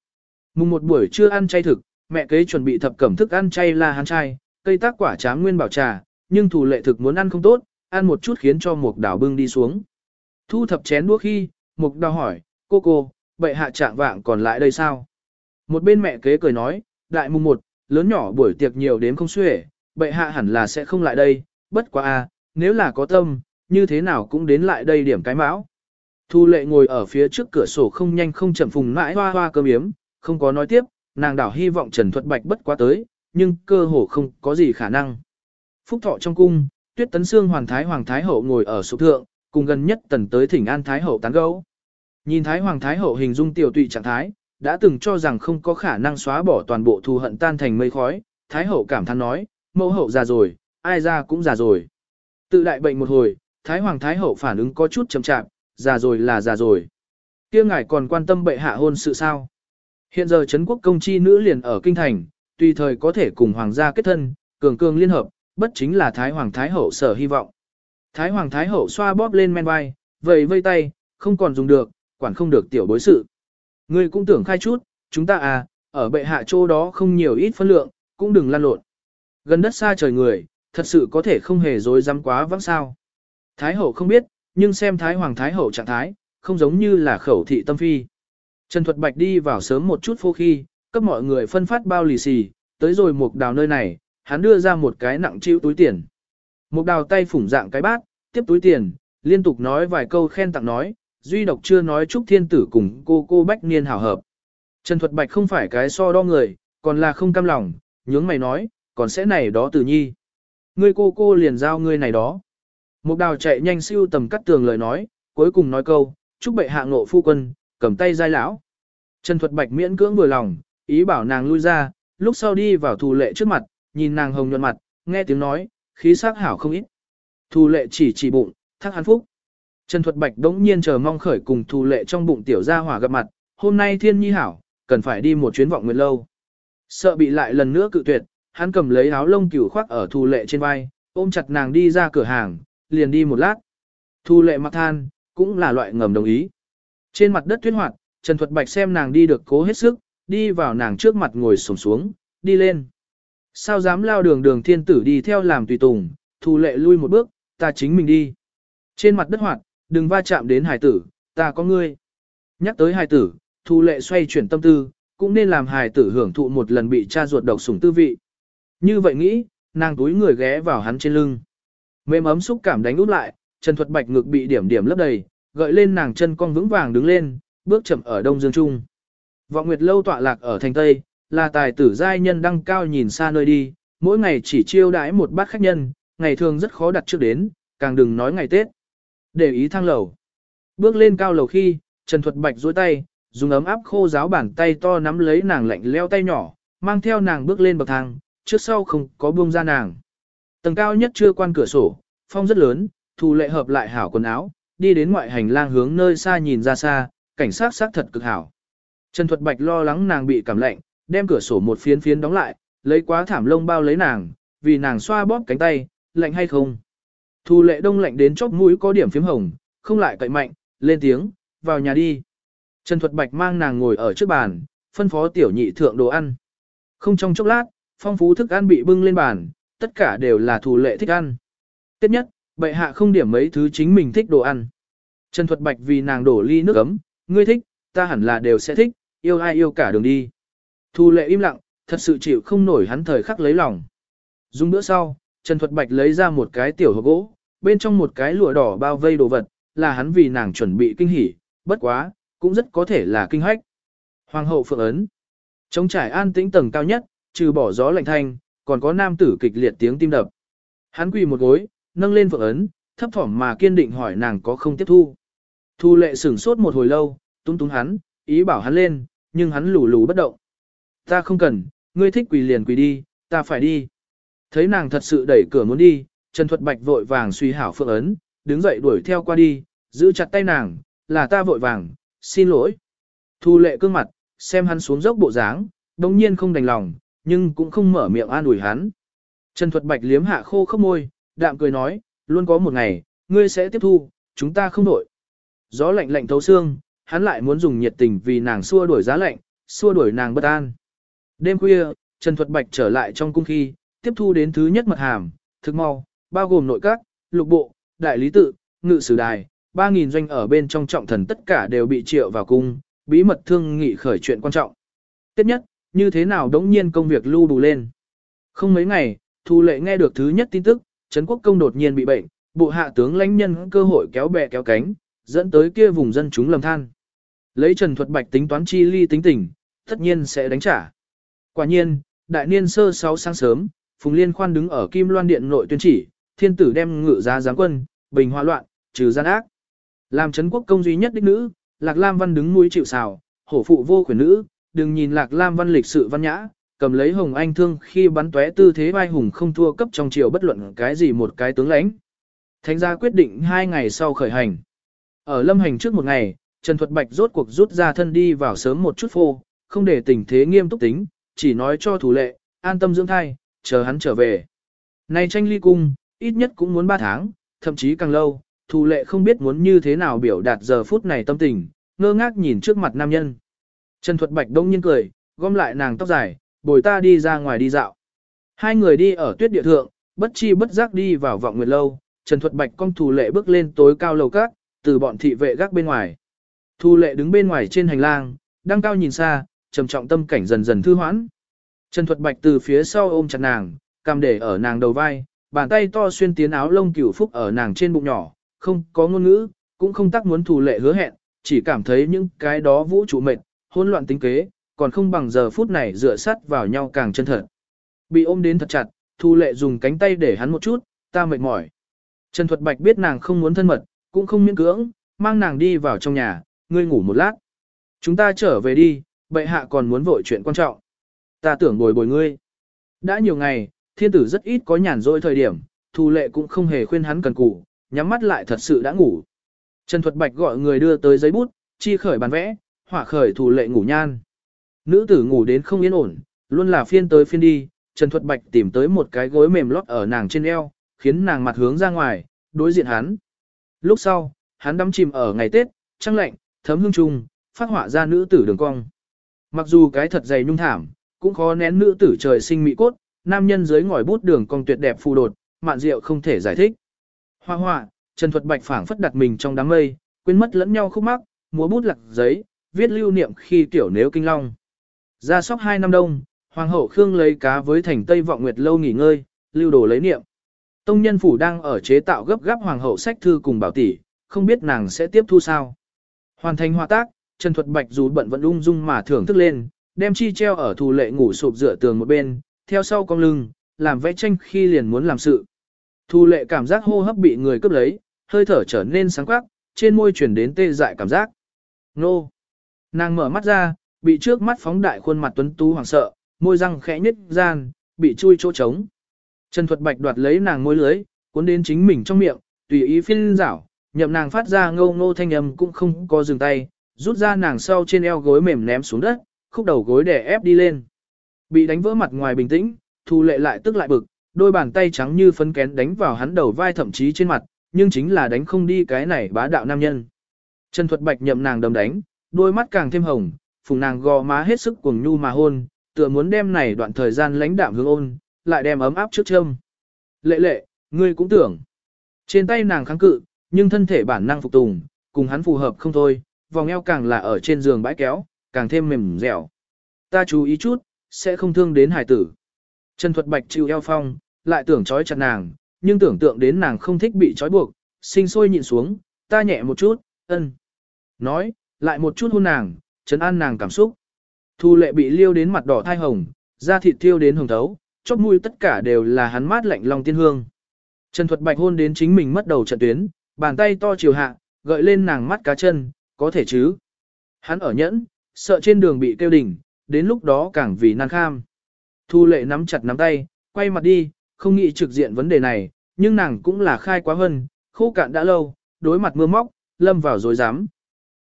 Mùng một buổi trưa ăn chay thực, mẹ kế chuẩn bị thập cẩm thức ăn chay là hắn chay, cây tác quả tráng nguyên bảo trà, nhưng thủ lệ thực muốn ăn không tốt, ăn một chút khiến cho một đảo bưng đi xuống. Thu thập chén đũa khi, Mục đào hỏi, cô cô, bệ hạ trạng vạng còn lại đây sao? Một bên mẹ kế cười nói, đại mùng một, lớn nhỏ buổi tiệc nhiều đếm không xuể, bệ hạ hẳn là sẽ không lại đây, bất quá a, nếu là có tâm, như thế nào cũng đến lại đây điểm cái mão. Thu lệ ngồi ở phía trước cửa sổ không nhanh không chậm phùng mãi hoa hoa cơm yếm, không có nói tiếp, nàng đảo hy vọng Trần Thuật Bạch bất quá tới, nhưng cơ hồ không có gì khả năng. Phúc thọ trong cung, tuyết tấn xương hoàng thái hoàng thái hậu ngồi ở sụp thượng, cùng gần nhất tần tới thỉnh an thái hậu tán gẫu Nhìn thái hoàng thái hậu hình dung tiểu tụy trạng thái, đã từng cho rằng không có khả năng xóa bỏ toàn bộ thù hận tan thành mây khói, thái hậu cảm thán nói, mẫu hậu già rồi, ai ra cũng già rồi. Tự đại bệnh một hồi, thái hoàng thái hậu phản ứng có chút chậm chạp, già rồi là già rồi. Kia ngài còn quan tâm bệ hạ hôn sự sao? Hiện giờ Trấn quốc công chi nữ liền ở kinh thành, tùy thời có thể cùng hoàng gia kết thân, cường cường liên hợp, bất chính là thái hoàng thái hậu sở hy vọng. Thái Hoàng Thái Hậu xoa bóp lên men vai, vầy vây tay, không còn dùng được, quản không được tiểu bối sự. Ngươi cũng tưởng khai chút, chúng ta à, ở bệ hạ chỗ đó không nhiều ít phân lượng, cũng đừng lan lộn. Gần đất xa trời người, thật sự có thể không hề dối dám quá vắng sao. Thái Hậu không biết, nhưng xem Thái Hoàng Thái Hậu trạng thái, không giống như là khẩu thị tâm phi. Trần Thuật Bạch đi vào sớm một chút phô khi, cấp mọi người phân phát bao lì xì, tới rồi mục đào nơi này, hắn đưa ra một cái nặng chịu túi tiền. Mục đào tay phủng dạng cái bát, tiếp túi tiền, liên tục nói vài câu khen tặng nói, duy độc chưa nói chúc thiên tử cùng cô cô bách niên hảo hợp. Trần Thuật Bạch không phải cái so đo người, còn là không cam lòng, nhướng mày nói, còn sẽ này đó tử nhi. Ngươi cô cô liền giao ngươi này đó. Mục đào chạy nhanh siêu tầm cắt tường lời nói, cuối cùng nói câu, chúc bệ hạ ngộ phu quân, cầm tay giai lão. Trần Thuật Bạch miễn cưỡng vừa lòng, ý bảo nàng lui ra, lúc sau đi vào thù lệ trước mặt, nhìn nàng hồng nhuận mặt, nghe tiếng nói, khí sắc hảo không ít. Thù lệ chỉ chỉ bụng, thắc hắn phúc. Trần Thuật Bạch đống nhiên chờ mong khởi cùng thù lệ trong bụng tiểu gia hỏa gặp mặt, hôm nay thiên nhi hảo, cần phải đi một chuyến vọng nguyện lâu. Sợ bị lại lần nữa cự tuyệt, hắn cầm lấy áo lông cửu khoác ở thù lệ trên vai, ôm chặt nàng đi ra cửa hàng, liền đi một lát. Thu lệ mặc than, cũng là loại ngầm đồng ý. Trên mặt đất tuyết hoạt, Trần Thuật Bạch xem nàng đi được cố hết sức, đi vào nàng trước mặt ngồi sổng xuống, đi lên. Sao dám lao đường đường thiên tử đi theo làm tùy tùng, thù lệ lui một bước, ta chính mình đi. Trên mặt đất hoạt, đừng va chạm đến hải tử, ta có ngươi. Nhắc tới hải tử, thù lệ xoay chuyển tâm tư, cũng nên làm hải tử hưởng thụ một lần bị cha ruột độc sủng tư vị. Như vậy nghĩ, nàng túi người ghé vào hắn trên lưng. Mềm ấm xúc cảm đánh út lại, Trần Thuật Bạch ngực bị điểm điểm lấp đầy, gợi lên nàng chân cong vững vàng đứng lên, bước chậm ở đông dương trung. Vọng Nguyệt lâu tọa lạc ở thành Tây, là tài tử giai nhân đăng cao nhìn xa nơi đi, mỗi ngày chỉ chiêu đãi một bát khách nhân, ngày thường rất khó đặt trước đến, càng đừng nói ngày Tết. Để ý thang lầu. Bước lên cao lầu khi, Trần Thuật Bạch duỗi tay, dùng ấm áp khô giáo bàn tay to nắm lấy nàng lạnh leo tay nhỏ, mang theo nàng bước lên bậc thang, trước sau không có buông ra nàng. Tầng cao nhất chưa quan cửa sổ, phong rất lớn, thù lệ hợp lại hảo quần áo, đi đến ngoại hành lang hướng nơi xa nhìn ra xa, cảnh sát sát thật cực hảo. Trần Thuật Bạch lo lắng nàng bị cảm lạnh, đem cửa sổ một phiến phiến đóng lại, lấy quá thảm lông bao lấy nàng, vì nàng xoa bóp cánh tay, lạnh hay không. Thu lệ đông lạnh đến chóp mũi có điểm phím hồng, không lại cậy mạnh, lên tiếng, vào nhà đi. Trần Thuật Bạch mang nàng ngồi ở trước bàn, phân phó tiểu nhị thượng đồ ăn. Không trong chốc lát, phong phú thức ăn bị bưng lên bàn, tất cả đều là Thu lệ thích ăn. Tiếp nhất, bệ hạ không điểm mấy thứ chính mình thích đồ ăn. Trần Thuật Bạch vì nàng đổ ly nước ấm, ngươi thích, ta hẳn là đều sẽ thích, yêu ai yêu cả đường đi. Thu lệ im lặng, thật sự chịu không nổi hắn thời khắc lấy lòng. Dùng bữa sau, Trần Thuật Bạch lấy ra một cái tiểu hộp gỗ, bên trong một cái lụa đỏ bao vây đồ vật, là hắn vì nàng chuẩn bị kinh hỉ, bất quá, cũng rất có thể là kinh hách. Hoàng hậu phượng ấn. Trống trải an tĩnh tầng cao nhất, trừ bỏ gió lạnh thanh, còn có nam tử kịch liệt tiếng tim đập. Hắn quỳ một gối, nâng lên phượng ấn, thấp thỏm mà kiên định hỏi nàng có không tiếp thu. Thu lệ sửng sốt một hồi lâu, tung tung hắn, ý bảo hắn lên, nhưng hắn lù lù bất động. Ta không cần, ngươi thích quỳ liền quỳ đi, ta phải đi. Thấy nàng thật sự đẩy cửa muốn đi, Trần Thuật Bạch vội vàng suy hảo phượng ấn, đứng dậy đuổi theo qua đi, giữ chặt tay nàng, là ta vội vàng, xin lỗi. Thu lệ cương mặt, xem hắn xuống dốc bộ dáng, đồng nhiên không đành lòng, nhưng cũng không mở miệng an ủi hắn. Trần Thuật Bạch liếm hạ khô khốc môi, đạm cười nói, luôn có một ngày, ngươi sẽ tiếp thu, chúng ta không đổi. Gió lạnh lạnh thấu xương, hắn lại muốn dùng nhiệt tình vì nàng xua đuổi giá lạnh, xua đuổi nàng bất an. Đêm khuya, Trần Thuật Bạch trở lại trong cung khi, tiếp thu đến thứ nhất mật hàm, thực mau, bao gồm nội các, lục bộ, đại lý tự, ngự sử đài, 3.000 doanh ở bên trong trọng thần tất cả đều bị triệu vào cung, bí mật thương nghị khởi chuyện quan trọng. Tiếp nhất, như thế nào đống nhiên công việc lưu đủ lên. Không mấy ngày, Thu Lệ nghe được thứ nhất tin tức, Trấn Quốc Công đột nhiên bị bệnh, bộ hạ tướng lãnh nhân cơ hội kéo bè kéo cánh, dẫn tới kia vùng dân chúng lầm than. Lấy Trần Thuật Bạch tính toán chi ly tính tình, tất nhiên sẽ đánh trả. Quả nhiên, đại niên sơ sáu sáng sớm, Phùng Liên Khoan đứng ở Kim Loan Điện nội tuyên chỉ, thiên tử đem ngự giá giáng quân, bình hòa loạn, trừ gian ác. Làm Trấn Quốc Công duy nhất đích nữ, Lạc Lam Văn đứng mũi chịu sào, hổ phụ vô quyền nữ, đừng nhìn Lạc Lam Văn lịch sự văn nhã, cầm lấy hồng anh thương khi bắn tóe tư thế vai hùng không thua cấp trong triều bất luận cái gì một cái tướng lãnh. Thánh gia quyết định hai ngày sau khởi hành. Ở lâm hành trước một ngày, Trần Thuật Bạch rốt cuộc rút ra thân đi vào sớm một chút phô, không để tình thế nghiêm túc tính, chỉ nói cho thủ lệ, an tâm dưỡng thai, chờ hắn trở về. Này tranh ly cung, ít nhất cũng muốn ba tháng, thậm chí càng lâu, thủ lệ không biết muốn như thế nào biểu đạt giờ phút này tâm tình, ngơ ngác nhìn trước mặt nam nhân. Trần Thuật Bạch đông nhiên cười, gom lại nàng tóc dài, bồi ta đi ra ngoài đi dạo. Hai người đi ở tuyết địa thượng, bất chi bất giác đi vào vọng nguyệt lâu, Trần Thuật Bạch cong thủ lệ bước lên tối cao lầu các, từ bọn thị vệ gác bên ngoài. Thu lệ đứng bên ngoài trên hành lang, đang cao nhìn xa, trầm trọng tâm cảnh dần dần thư hoãn. Trần Thuật Bạch từ phía sau ôm chặt nàng, cầm để ở nàng đầu vai, bàn tay to xuyên tiến áo lông cửu phúc ở nàng trên bụng nhỏ, không có ngôn ngữ, cũng không tác muốn thù lệ hứa hẹn, chỉ cảm thấy những cái đó vũ trụ mệt, hỗn loạn tính kế, còn không bằng giờ phút này dựa sát vào nhau càng chân thật. Bị ôm đến thật chặt, Thu Lệ dùng cánh tay để hắn một chút, ta mệt mỏi. Trần Thuật Bạch biết nàng không muốn thân mật, cũng không miễn cưỡng, mang nàng đi vào trong nhà, ngươi ngủ một lát. Chúng ta trở về đi, bệ hạ còn muốn vội chuyện quan trọng. Ta tưởng bồi bồi ngươi. Đã nhiều ngày, thiên tử rất ít có nhàn rỗi thời điểm, Thu Lệ cũng không hề khuyên hắn cần cù, nhắm mắt lại thật sự đã ngủ. Trần Thuật Bạch gọi người đưa tới giấy bút, chi khởi bàn vẽ, hỏa khởi Thu Lệ ngủ nhan. Nữ tử ngủ đến không yên ổn, luôn là phiên tới phiên đi, Trần Thuật Bạch tìm tới một cái gối mềm lót ở nàng trên eo, khiến nàng mặt hướng ra ngoài, đối diện hắn. Lúc sau, hắn đắm chìm ở ngày Tết, trăng lạnh, thấm hương trung, phát họa ra nữ tử đường cong. Mặc dù cái thật dày nhung thảm, cũng khó nén nữ tử trời sinh mỹ cốt, nam nhân dưới ngòi bút đường cong tuyệt đẹp phù đột, mạn diệu không thể giải thích. Hoa hoa, Trần Thuật Bạch phảng phất đặt mình trong đám mây, quên mất lẫn nhau khúc mắc, múa bút lặc giấy, viết lưu niệm khi tiểu nếu kinh long. Ra sóc hai năm đông, Hoàng hậu Khương lấy cá với thành Tây Vọng Nguyệt lâu nghỉ ngơi, lưu đồ lấy niệm. Tông nhân phủ đang ở chế tạo gấp gáp Hoàng hậu sách thư cùng bảo tỷ, không biết nàng sẽ tiếp thu sao. Hoàn thành hòa tác, Trần Thuật Bạch dù bận vẫn ung dung mà thưởng thức lên, đem chi treo ở thù lệ ngủ sụp dựa tường một bên, theo sau cong lưng, làm vẽ tranh khi liền muốn làm sự. Thù lệ cảm giác hô hấp bị người cướp lấy, hơi thở trở nên sáng quắc, trên môi chuyển đến tê dại cảm giác. Nô! Nàng mở mắt ra, bị trước mắt phóng đại khuôn mặt tuấn tú hoảng sợ, môi răng khẽ nhếch gian, bị chui chỗ trống. Trần Thuật Bạch đoạt lấy nàng môi lưới, cuốn đến chính mình trong miệng, tùy ý phiên rảo, nhậm nàng phát ra ngâu ngô thanh âm cũng không có dừng tay, rút ra nàng sau trên eo gối mềm ném xuống đất, khúc đầu gối để ép đi lên. Bị đánh vỡ mặt ngoài bình tĩnh, Thu Lệ lại tức lại bực, đôi bàn tay trắng như phấn kén đánh vào hắn đầu vai thậm chí trên mặt, nhưng chính là đánh không đi cái này bá đạo nam nhân. Trần Thuật Bạch nhậm nàng đầm đánh, đôi mắt càng thêm hồng, phùng nàng gò má hết sức cuồng nhu mà hôn, tựa muốn đem này đoạn thời gian lãnh đạm hướng ôn, lại đem ấm áp trước châm. Lệ lệ, ngươi cũng tưởng. Trên tay nàng kháng cự, nhưng thân thể bản năng phục tùng, cùng hắn phù hợp không thôi, vòng eo càng là ở trên giường bãi kéo, càng thêm mềm dẻo. Ta chú ý chút, sẽ không thương đến hải tử. Trần Thuật Bạch chịu eo phong, lại tưởng trói chặt nàng, nhưng tưởng tượng đến nàng không thích bị trói buộc, sinh sôi nhịn xuống, ta nhẹ một chút, ân. Nói, lại một chút hôn nàng, trấn an nàng cảm xúc. Thu lệ bị liêu đến mặt đỏ thai hồng, da thịt thiêu đến hồng thấu, chóp mũi tất cả đều là hắn mát lạnh lòng tiên hương. Trần Thuật Bạch hôn đến chính mình mất đầu trận tuyến, bàn tay to chiều hạ, gợi lên nàng mắt cá chân, có thể chứ. Hắn ở nhẫn, sợ trên đường bị kêu đỉnh, đến lúc đó càng vì nan kham. Thu lệ nắm chặt nắm tay, quay mặt đi, không nghĩ trực diện vấn đề này, nhưng nàng cũng là khai quá hơn, khô cạn đã lâu, đối mặt mưa móc, lâm vào dối rắm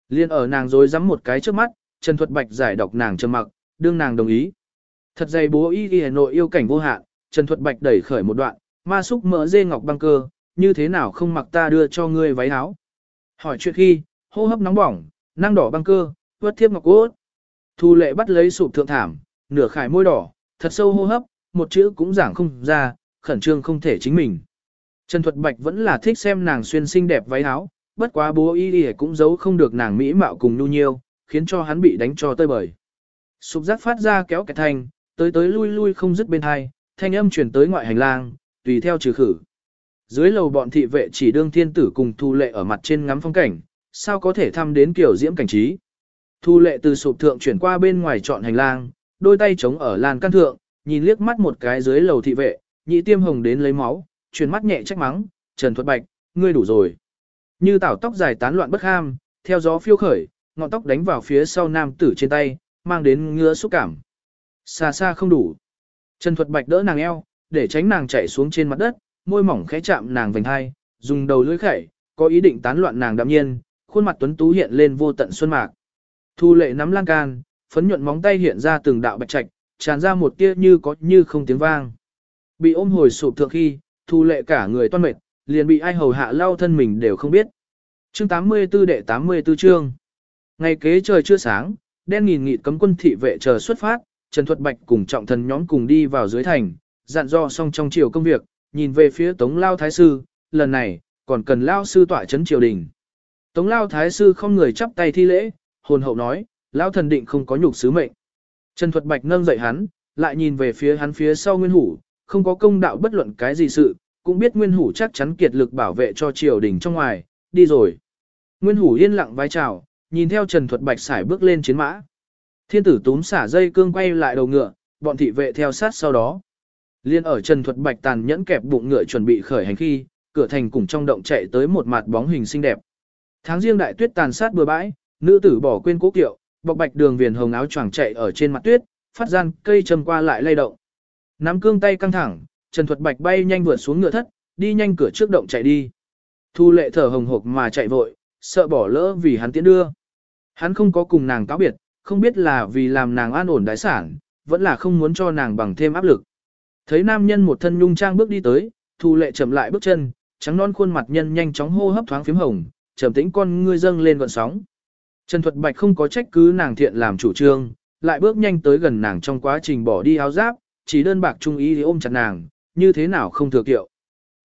Liên ở nàng dối rắm một cái trước mắt, Trần Thuật Bạch giải đọc nàng trầm mặc, đương nàng đồng ý. Thật dày bố y y nội yêu cảnh vô hạn, Trần Thuật Bạch đẩy khởi một đoạn, ma xúc mỡ dê ngọc băng cơ, như thế nào không mặc ta đưa cho ngươi váy áo. Hỏi chuyện khi, hô hấp nóng bỏng, năng đỏ băng cơ, vớt thiếp ngọc cốt. Thu lệ bắt lấy sụp thượng thảm, nửa khải môi đỏ, thật sâu hô hấp, một chữ cũng giảng không ra, khẩn trương không thể chính mình. Trần Thuật Bạch vẫn là thích xem nàng xuyên xinh đẹp váy áo, bất quá bố y y cũng giấu không được nàng mỹ mạo cùng nhu nhiêu, khiến cho hắn bị đánh cho tơi bời. Sụp giác phát ra kéo cái thanh, tới tới lui lui không dứt bên hai, thanh âm truyền tới ngoại hành lang, tùy theo trừ khử. Dưới lầu bọn thị vệ chỉ đương thiên tử cùng thu lệ ở mặt trên ngắm phong cảnh, sao có thể thăm đến kiểu diễm cảnh trí. Thu lệ từ sụp thượng chuyển qua bên ngoài chọn hành lang, đôi tay chống ở lan căn thượng, nhìn liếc mắt một cái dưới lầu thị vệ, nhị tiêm hồng đến lấy máu, chuyển mắt nhẹ trách mắng, Trần Thuật Bạch, ngươi đủ rồi. Như tảo tóc dài tán loạn bất ham, theo gió phiêu khởi, ngọn tóc đánh vào phía sau nam tử trên tay, mang đến ngứa xúc cảm. Xa xa không đủ. Trần Thuật Bạch đỡ nàng eo, để tránh nàng chạy xuống trên mặt đất, môi mỏng khẽ chạm nàng vành hai, dùng đầu lưỡi khẩy, có ý định tán loạn nàng đạm nhiên, khuôn mặt tuấn tú hiện lên vô tận xuân mạc. Thu lệ nắm lan can, phấn nhuận móng tay hiện ra từng đạo bạch trạch, tràn ra một tia như có như không tiếng vang. Bị ôm hồi sụp thượng khi, thu lệ cả người toan mệt, liền bị ai hầu hạ lau thân mình đều không biết. Chương 84 đệ 84 chương. Ngày kế trời chưa sáng, đen nghìn nghị cấm quân thị vệ chờ xuất phát, Trần Thuật Bạch cùng trọng thần nhóm cùng đi vào dưới thành, dặn dò xong trong chiều công việc, nhìn về phía Tống Lao Thái Sư, lần này, còn cần Lao Sư tỏa chấn triều đình. Tống Lao Thái Sư không người chắp tay thi lễ, hồn hậu nói, Lao thần định không có nhục sứ mệnh. Trần Thuật Bạch nâng dậy hắn, lại nhìn về phía hắn phía sau Nguyên Hủ, không có công đạo bất luận cái gì sự, cũng biết Nguyên Hủ chắc chắn kiệt lực bảo vệ cho triều đình trong ngoài, đi rồi. Nguyên Hủ yên lặng vai chào, nhìn theo Trần Thuật Bạch xài bước lên chiến mã. Thiên tử túm xả dây cương quay lại đầu ngựa, bọn thị vệ theo sát sau đó. Liên ở Trần Thuật Bạch tàn nhẫn kẹp bụng ngựa chuẩn bị khởi hành khi, cửa thành cùng trong động chạy tới một mặt bóng hình xinh đẹp. Tháng riêng đại tuyết tàn sát bừa bãi, nữ tử bỏ quên cố kiệu, bọc bạch đường viền hồng áo choàng chạy ở trên mặt tuyết, phát gian cây châm qua lại lay động. Nắm cương tay căng thẳng, Trần Thuật Bạch bay nhanh vượt xuống ngựa thất, đi nhanh cửa trước động chạy đi. Thu lệ thở hồng hộc mà chạy vội, sợ bỏ lỡ vì hắn tiến đưa. Hắn không có cùng nàng cáo biệt, không biết là vì làm nàng an ổn đại sản, vẫn là không muốn cho nàng bằng thêm áp lực. Thấy nam nhân một thân nhung trang bước đi tới, thu lệ chậm lại bước chân, trắng non khuôn mặt nhân nhanh chóng hô hấp thoáng phím hồng, trầm tĩnh con ngươi dâng lên gợn sóng. Trần Thuật Bạch không có trách cứ nàng thiện làm chủ trương, lại bước nhanh tới gần nàng trong quá trình bỏ đi áo giáp, chỉ đơn bạc trung ý thì ôm chặt nàng, như thế nào không thừa kiệu.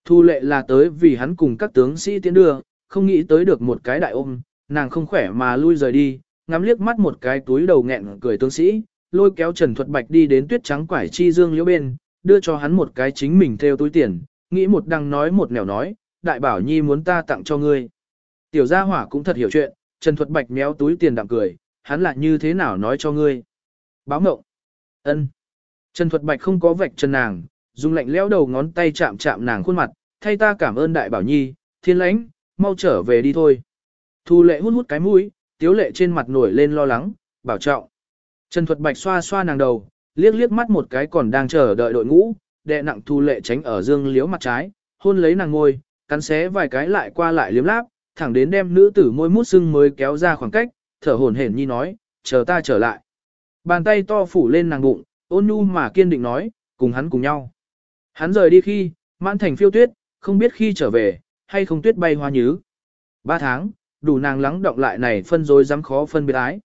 Thu lệ là tới vì hắn cùng các tướng sĩ tiến đưa, không nghĩ tới được một cái đại ôm, nàng không khỏe mà lui rời đi, ngắm liếc mắt một cái túi đầu nghẹn cười tướng sĩ, lôi kéo Trần Thuật Bạch đi đến tuyết trắng quải chi dương liễu bên, đưa cho hắn một cái chính mình theo túi tiền, nghĩ một đằng nói một nẻo nói, đại bảo nhi muốn ta tặng cho ngươi. Tiểu gia hỏa cũng thật hiểu chuyện, Trần Thuật Bạch méo túi tiền đặng cười, hắn lại như thế nào nói cho ngươi. Báo mộng. ân. Trần Thuật Bạch không có vạch chân nàng, dùng lạnh lẽo đầu ngón tay chạm chạm nàng khuôn mặt, thay ta cảm ơn đại bảo nhi, thiên lãnh, mau trở về đi thôi. Thu lệ hút hút cái mũi, tiếu lệ trên mặt nổi lên lo lắng, bảo trọng. Trần Thuật Bạch xoa xoa nàng đầu, liếc liếc mắt một cái còn đang chờ đợi đội ngũ, đệ nặng thu lệ tránh ở dương liếu mặt trái, hôn lấy nàng ngôi, cắn xé vài cái lại qua lại liếm láp, thẳng đến đem nữ tử môi mút sưng mới kéo ra khoảng cách, thở hổn hển nhi nói, chờ ta trở lại. Bàn tay to phủ lên nàng bụng, ôn nhu mà kiên định nói, cùng hắn cùng nhau. Hắn rời đi khi, mãn thành phiêu tuyết, không biết khi trở về, hay không tuyết bay hoa nhứ. Ba tháng, đủ nàng lắng động lại này phân rồi dám khó phân biệt ái.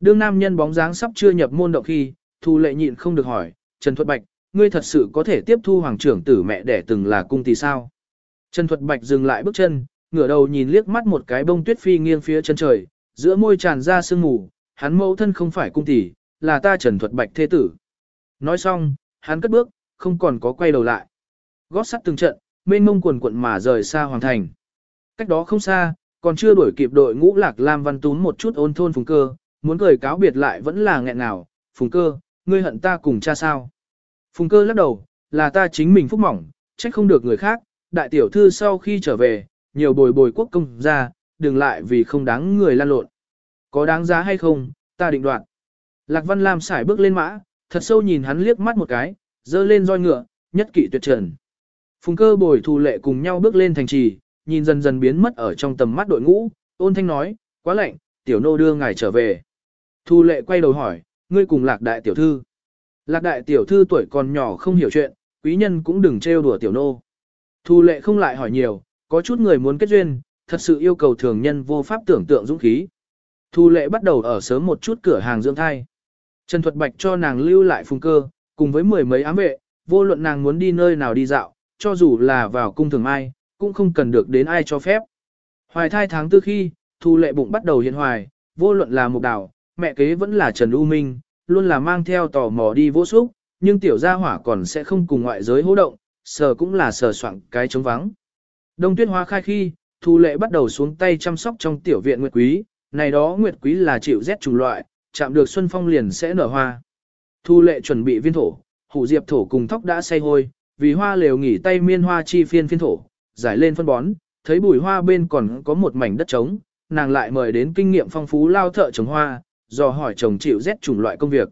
Đương nam nhân bóng dáng sắp chưa nhập môn động khi, thu lệ nhịn không được hỏi, Trần Thuật Bạch, ngươi thật sự có thể tiếp thu hoàng trưởng tử mẹ đẻ từng là cung tỷ sao? Trần Thuật Bạch dừng lại bước chân, ngửa đầu nhìn liếc mắt một cái bông tuyết phi nghiêng phía chân trời, giữa môi tràn ra sương mù, hắn mẫu thân không phải cung tỷ, là ta Trần Thuật Bạch thế tử. Nói xong, hắn cất bước, không còn có quay đầu lại. Gót sắt từng trận, mênh mông quần quận mà rời xa hoàng thành. Cách đó không xa, còn chưa đuổi kịp đội ngũ lạc lam văn túm một chút ôn thôn phùng cơ, muốn cười cáo biệt lại vẫn là nghẹn nào, phùng cơ, ngươi hận ta cùng cha sao. Phùng cơ lắc đầu, là ta chính mình phúc mỏng, trách không được người khác, đại tiểu thư sau khi trở về, nhiều bồi bồi quốc công ra, đừng lại vì không đáng người lan lộn. Có đáng giá hay không, ta định đoạt. Lạc Văn Lam xài bước lên mã, thật sâu nhìn hắn liếc mắt một cái, dơ lên roi ngựa, nhất kỵ tuyệt trần. Phùng cơ bồi thù lệ cùng nhau bước lên thành trì, nhìn dần dần biến mất ở trong tầm mắt đội ngũ, ôn thanh nói, quá lạnh, tiểu nô đưa ngài trở về. Thu lệ quay đầu hỏi, ngươi cùng lạc đại tiểu thư. Lạc đại tiểu thư tuổi còn nhỏ không hiểu chuyện, quý nhân cũng đừng trêu đùa tiểu nô. Thu lệ không lại hỏi nhiều, có chút người muốn kết duyên, thật sự yêu cầu thường nhân vô pháp tưởng tượng dũng khí. Thu lệ bắt đầu ở sớm một chút cửa hàng dưỡng thai. Trần Thuật Bạch cho nàng lưu lại phùng cơ, cùng với mười mấy ám vệ, vô luận nàng muốn đi nơi nào đi dạo, cho dù là vào cung thường mai, cũng không cần được đến ai cho phép. Hoài thai tháng tư khi, thu lệ bụng bắt đầu hiện hoài, vô luận là mục đảo, mẹ kế vẫn là Trần U Minh, luôn là mang theo tò mò đi vô xúc, nhưng tiểu gia hỏa còn sẽ không cùng ngoại giới hô động, sờ cũng là sờ soạn cái trống vắng. Đông tuyết hoa khai khi, thu lệ bắt đầu xuống tay chăm sóc trong tiểu viện nguyệt quý, này đó nguyệt quý là chịu rét trùng loại, chạm được xuân phong liền sẽ nở hoa. Thu lệ chuẩn bị viên thổ, hủ diệp thổ cùng thóc đã say hôi, vì hoa lều nghỉ tay miên hoa chi phiên phiên thổ, giải lên phân bón, thấy bùi hoa bên còn có một mảnh đất trống, nàng lại mời đến kinh nghiệm phong phú lao thợ trồng hoa, dò hỏi chồng chịu rét chủng loại công việc.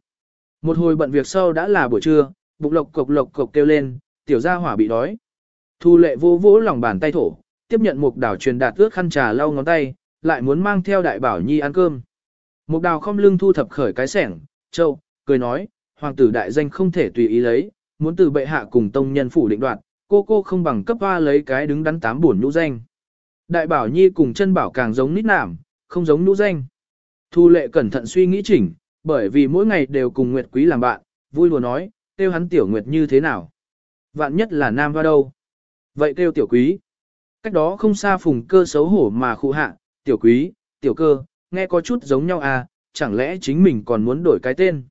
Một hồi bận việc sau đã là buổi trưa, bụng lộc cộc lộc cộc kêu lên, tiểu gia hỏa bị đói. Thu lệ vô vỗ lòng bàn tay thổ, tiếp nhận mục đào truyền đạt ước khăn trà lau ngón tay, lại muốn mang theo đại bảo nhi ăn cơm. Mục đào không lưng thu thập khởi cái sẻng, châu, cười nói, hoàng tử đại danh không thể tùy ý lấy, muốn từ bệ hạ cùng tông nhân phủ định đoạt, cô cô không bằng cấp hoa lấy cái đứng đắn tám buồn nhũ danh. Đại bảo nhi cùng chân bảo càng giống nít nảm, không giống nhũ danh. Thu lệ cẩn thận suy nghĩ chỉnh, bởi vì mỗi ngày đều cùng Nguyệt Quý làm bạn, vui lùa nói, kêu hắn tiểu Nguyệt như thế nào. Vạn nhất là nam hoa đâu. Vậy kêu tiểu quý. Cách đó không xa phùng cơ xấu hổ mà khu hạ, tiểu quý, tiểu cơ, nghe có chút giống nhau à, chẳng lẽ chính mình còn muốn đổi cái tên.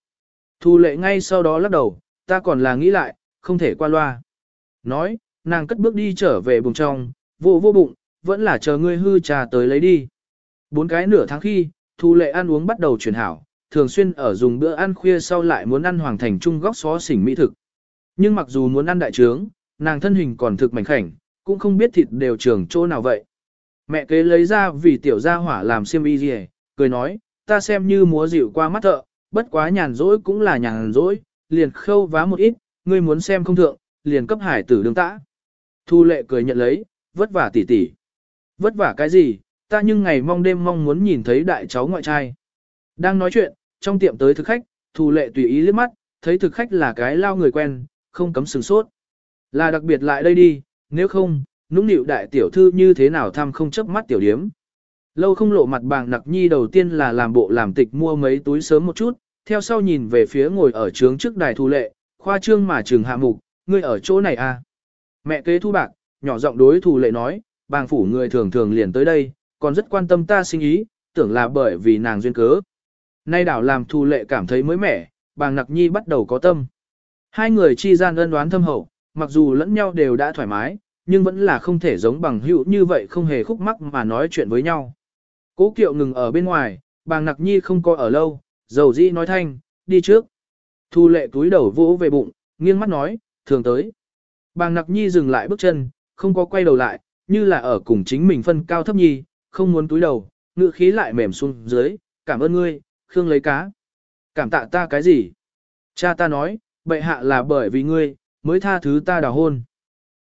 Thu lệ ngay sau đó lắc đầu, ta còn là nghĩ lại, không thể qua loa. Nói, nàng cất bước đi trở về bùng trong, vô vô bụng, vẫn là chờ ngươi hư trà tới lấy đi. Bốn cái nửa tháng khi, thu lệ ăn uống bắt đầu chuyển hảo, thường xuyên ở dùng bữa ăn khuya sau lại muốn ăn hoàng thành trung góc xó xỉnh mỹ thực. Nhưng mặc dù muốn ăn đại trướng, nàng thân hình còn thực mảnh khảnh, cũng không biết thịt đều trường chỗ nào vậy. Mẹ kế lấy ra vì tiểu gia hỏa làm xiêm y gì, cười nói, ta xem như múa dịu qua mắt thợ, bất quá nhàn rỗi cũng là nhàn rỗi, liền khâu vá một ít, ngươi muốn xem không thượng, liền cấp hải tử đương tã. Thu lệ cười nhận lấy, vất vả tỉ tỉ. Vất vả cái gì, ta nhưng ngày mong đêm mong muốn nhìn thấy đại cháu ngoại trai. Đang nói chuyện, trong tiệm tới thực khách, thu lệ tùy ý liếc mắt, thấy thực khách là cái lao người quen, không cấm sừng sốt. Là đặc biệt lại đây đi, nếu không, nũng nịu đại tiểu thư như thế nào thăm không chấp mắt tiểu điếm. Lâu không lộ mặt bàng nặc nhi đầu tiên là làm bộ làm tịch mua mấy túi sớm một chút, theo sau nhìn về phía ngồi ở trướng trước đài thu lệ, khoa trương mà trường hạ mục, ngươi ở chỗ này à. Mẹ kế thu bạc, nhỏ giọng đối thủ lệ nói, bàng phủ người thường thường liền tới đây, còn rất quan tâm ta sinh ý, tưởng là bởi vì nàng duyên cớ. Nay đảo làm thu lệ cảm thấy mới mẻ, bàng nặc nhi bắt đầu có tâm. Hai người chi gian ân đoán thâm hậu, mặc dù lẫn nhau đều đã thoải mái, nhưng vẫn là không thể giống bằng hữu như vậy không hề khúc mắc mà nói chuyện với nhau. Cố kiệu ngừng ở bên ngoài, bàng nặc nhi không coi ở lâu, dầu dĩ nói thanh, đi trước. Thu lệ túi đầu vỗ về bụng, nghiêng mắt nói, thường tới. Bàng nặc nhi dừng lại bước chân, không có quay đầu lại, như là ở cùng chính mình phân cao thấp nhi, không muốn túi đầu, ngự khí lại mềm xuống dưới, cảm ơn ngươi, khương lấy cá. Cảm tạ ta cái gì? Cha ta nói, bệ hạ là bởi vì ngươi, mới tha thứ ta đào hôn.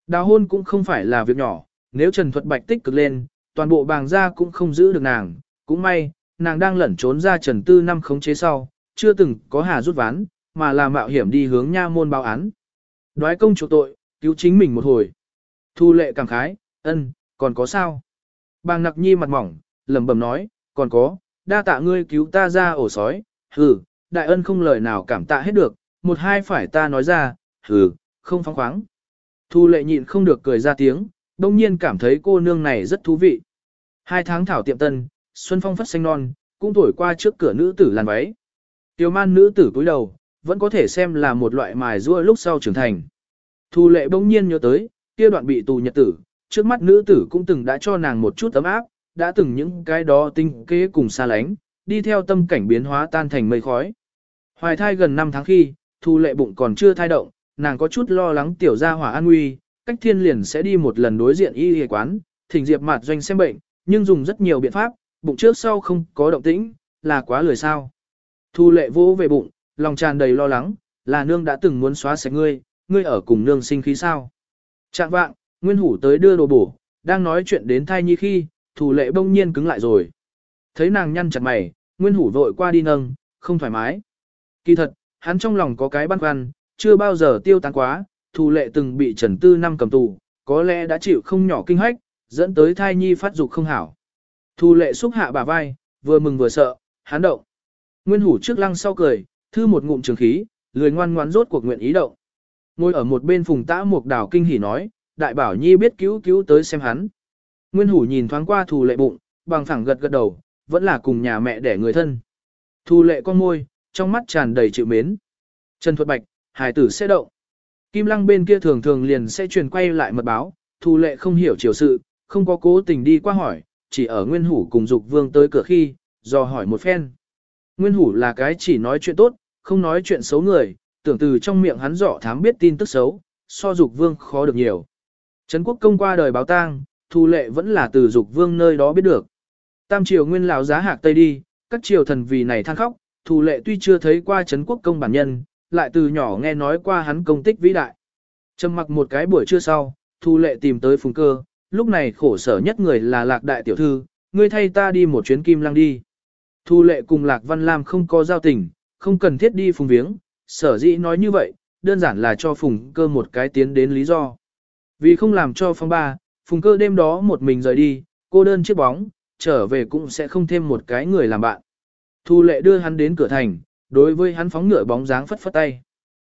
Đào hôn cũng không phải là việc nhỏ, nếu Trần Thuật Bạch tích cực lên, toàn bộ bàng gia cũng không giữ được nàng, cũng may, nàng đang lẩn trốn ra Trần Tư năm khống chế sau, chưa từng có hà rút ván, mà là mạo hiểm đi hướng nha môn báo án. Đoái công chủ tội, cứu chính mình một hồi. Thu lệ cảm khái, ân, còn có sao? Bàng nặc nhi mặt mỏng, lẩm bẩm nói, còn có, đa tạ ngươi cứu ta ra ổ sói, hừ, đại ân không lời nào cảm tạ hết được, một hai phải ta nói ra, hừ, không phóng khoáng. Thu lệ nhịn không được cười ra tiếng, đông nhiên cảm thấy cô nương này rất thú vị. Hai tháng thảo tiệm tân, xuân phong phất xanh non, cũng thổi qua trước cửa nữ tử làn váy. Tiểu man nữ tử cúi đầu, vẫn có thể xem là một loại mài rua lúc sau trưởng thành. Thu lệ bỗng nhiên nhớ tới, kia đoạn bị tù nhật tử, trước mắt nữ tử cũng từng đã cho nàng một chút ấm áp, đã từng những cái đó tinh kế cùng xa lánh, đi theo tâm cảnh biến hóa tan thành mây khói. Hoài thai gần 5 tháng khi, thu lệ bụng còn chưa thai động, nàng có chút lo lắng tiểu gia hỏa an nguy, cách thiên liền sẽ đi một lần đối diện y y quán, thỉnh diệp mặt doanh xem bệnh, nhưng dùng rất nhiều biện pháp, bụng trước sau không có động tĩnh, là quá lười sao. Thu lệ vô về bụng, lòng tràn đầy lo lắng, là nương đã từng muốn xóa sạch ngươi, ngươi ở cùng nương sinh khí sao. Trạng vạng, Nguyên Hủ tới đưa đồ bổ, đang nói chuyện đến thai nhi khi, thủ lệ bỗng nhiên cứng lại rồi. Thấy nàng nhăn chặt mày, Nguyên Hủ vội qua đi nâng, không thoải mái. Kỳ thật, hắn trong lòng có cái băn khoăn, chưa bao giờ tiêu tán quá, thủ lệ từng bị trần tư năm cầm tù, có lẽ đã chịu không nhỏ kinh hách, dẫn tới thai nhi phát dục không hảo. Thủ lệ xúc hạ bả vai, vừa mừng vừa sợ, hắn động. Nguyên Hủ trước lăng sau cười, thư một ngụm trường khí, lười ngoan ngoãn rốt cuộc nguyện ý động. Ngồi ở một bên phùng tã một đảo kinh hỉ nói, đại bảo nhi biết cứu cứu tới xem hắn. Nguyên hủ nhìn thoáng qua thù lệ bụng, bằng phẳng gật gật đầu, vẫn là cùng nhà mẹ để người thân. Thù lệ con môi, trong mắt tràn đầy chịu mến. Trần Thuật Bạch, hài tử sẽ động. Kim lăng bên kia thường thường liền sẽ truyền quay lại mật báo, thù lệ không hiểu chiều sự, không có cố tình đi qua hỏi, chỉ ở Nguyên Hủ cùng Dục Vương tới cửa khi, do hỏi một phen. Nguyên Hủ là cái chỉ nói chuyện tốt, không nói chuyện xấu người, tưởng từ trong miệng hắn rõ thám biết tin tức xấu, so Dục Vương khó được nhiều. Trấn quốc công qua đời báo tang, thu lệ vẫn là từ dục vương nơi đó biết được. Tam triều nguyên lão giá hạc tây đi, các triều thần vì này than khóc, thu lệ tuy chưa thấy qua Trấn quốc công bản nhân, lại từ nhỏ nghe nói qua hắn công tích vĩ đại. Trầm mặc một cái buổi trưa sau, thu lệ tìm tới phùng cơ, lúc này khổ sở nhất người là lạc đại tiểu thư, ngươi thay ta đi một chuyến kim lăng đi. Thu lệ cùng lạc văn lam không có giao tình, không cần thiết đi phùng viếng, sở dĩ nói như vậy, đơn giản là cho phùng cơ một cái tiến đến lý do. Vì không làm cho phong ba, phùng cơ đêm đó một mình rời đi, cô đơn chiếc bóng, trở về cũng sẽ không thêm một cái người làm bạn. Thu lệ đưa hắn đến cửa thành, đối với hắn phóng ngựa bóng dáng phất phất tay.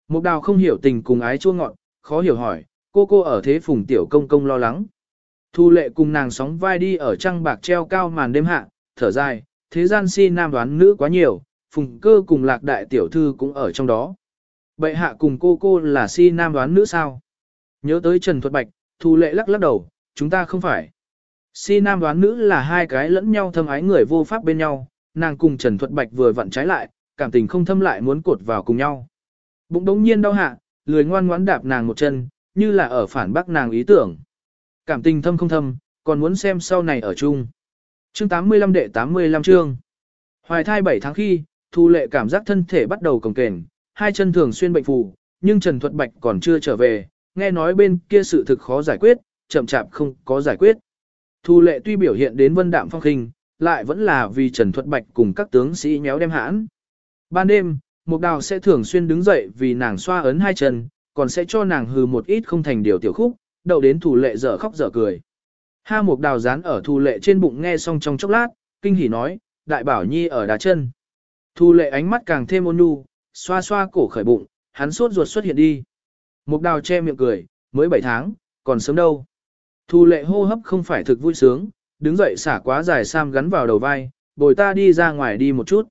Mục đào không hiểu tình cùng ái chua ngọn, khó hiểu hỏi, cô cô ở thế phùng tiểu công công lo lắng. Thu lệ cùng nàng sóng vai đi ở trăng bạc treo cao màn đêm hạ, thở dài, thế gian si nam đoán nữ quá nhiều, phùng cơ cùng lạc đại tiểu thư cũng ở trong đó. Bệ hạ cùng cô cô là si nam đoán nữ sao? Nhớ tới Trần Thuật Bạch, Thu Lệ lắc lắc đầu, chúng ta không phải. Si nam đoán nữ là hai cái lẫn nhau thâm ái người vô pháp bên nhau, nàng cùng Trần Thuật Bạch vừa vặn trái lại, cảm tình không thâm lại muốn cột vào cùng nhau. Bụng đống nhiên đau hạ, lười ngoan ngoãn đạp nàng một chân, như là ở phản bác nàng ý tưởng. Cảm tình thâm không thâm, còn muốn xem sau này ở chung. Chương 85 đệ 85 chương. Hoài thai 7 tháng khi, Thu Lệ cảm giác thân thể bắt đầu cồng kềnh, hai chân thường xuyên bệnh phù, nhưng Trần Thuật Bạch còn chưa trở về, nghe nói bên kia sự thực khó giải quyết, chậm chạp không có giải quyết. Thu lệ tuy biểu hiện đến vân đạm phong khinh, lại vẫn là vì Trần Thuật Bạch cùng các tướng sĩ nhéo đem hãn. Ban đêm, Mục Đào sẽ thường xuyên đứng dậy vì nàng xoa ấn hai chân, còn sẽ cho nàng hừ một ít không thành điều tiểu khúc, đậu đến Thu lệ dở khóc dở cười. Ha Mục Đào dán ở Thu Lệ trên bụng nghe xong trong chốc lát, kinh hỉ nói, đại bảo nhi ở đá chân. Thu Lệ ánh mắt càng thêm ôn nhu, xoa xoa cổ khởi bụng, hắn sốt ruột xuất hiện đi. Mục Đào che miệng cười, mới 7 tháng, còn sớm đâu. Thu Lệ hô hấp không phải thực vui sướng, đứng dậy xả quá dài sam gắn vào đầu vai, bồi ta đi ra ngoài đi một chút.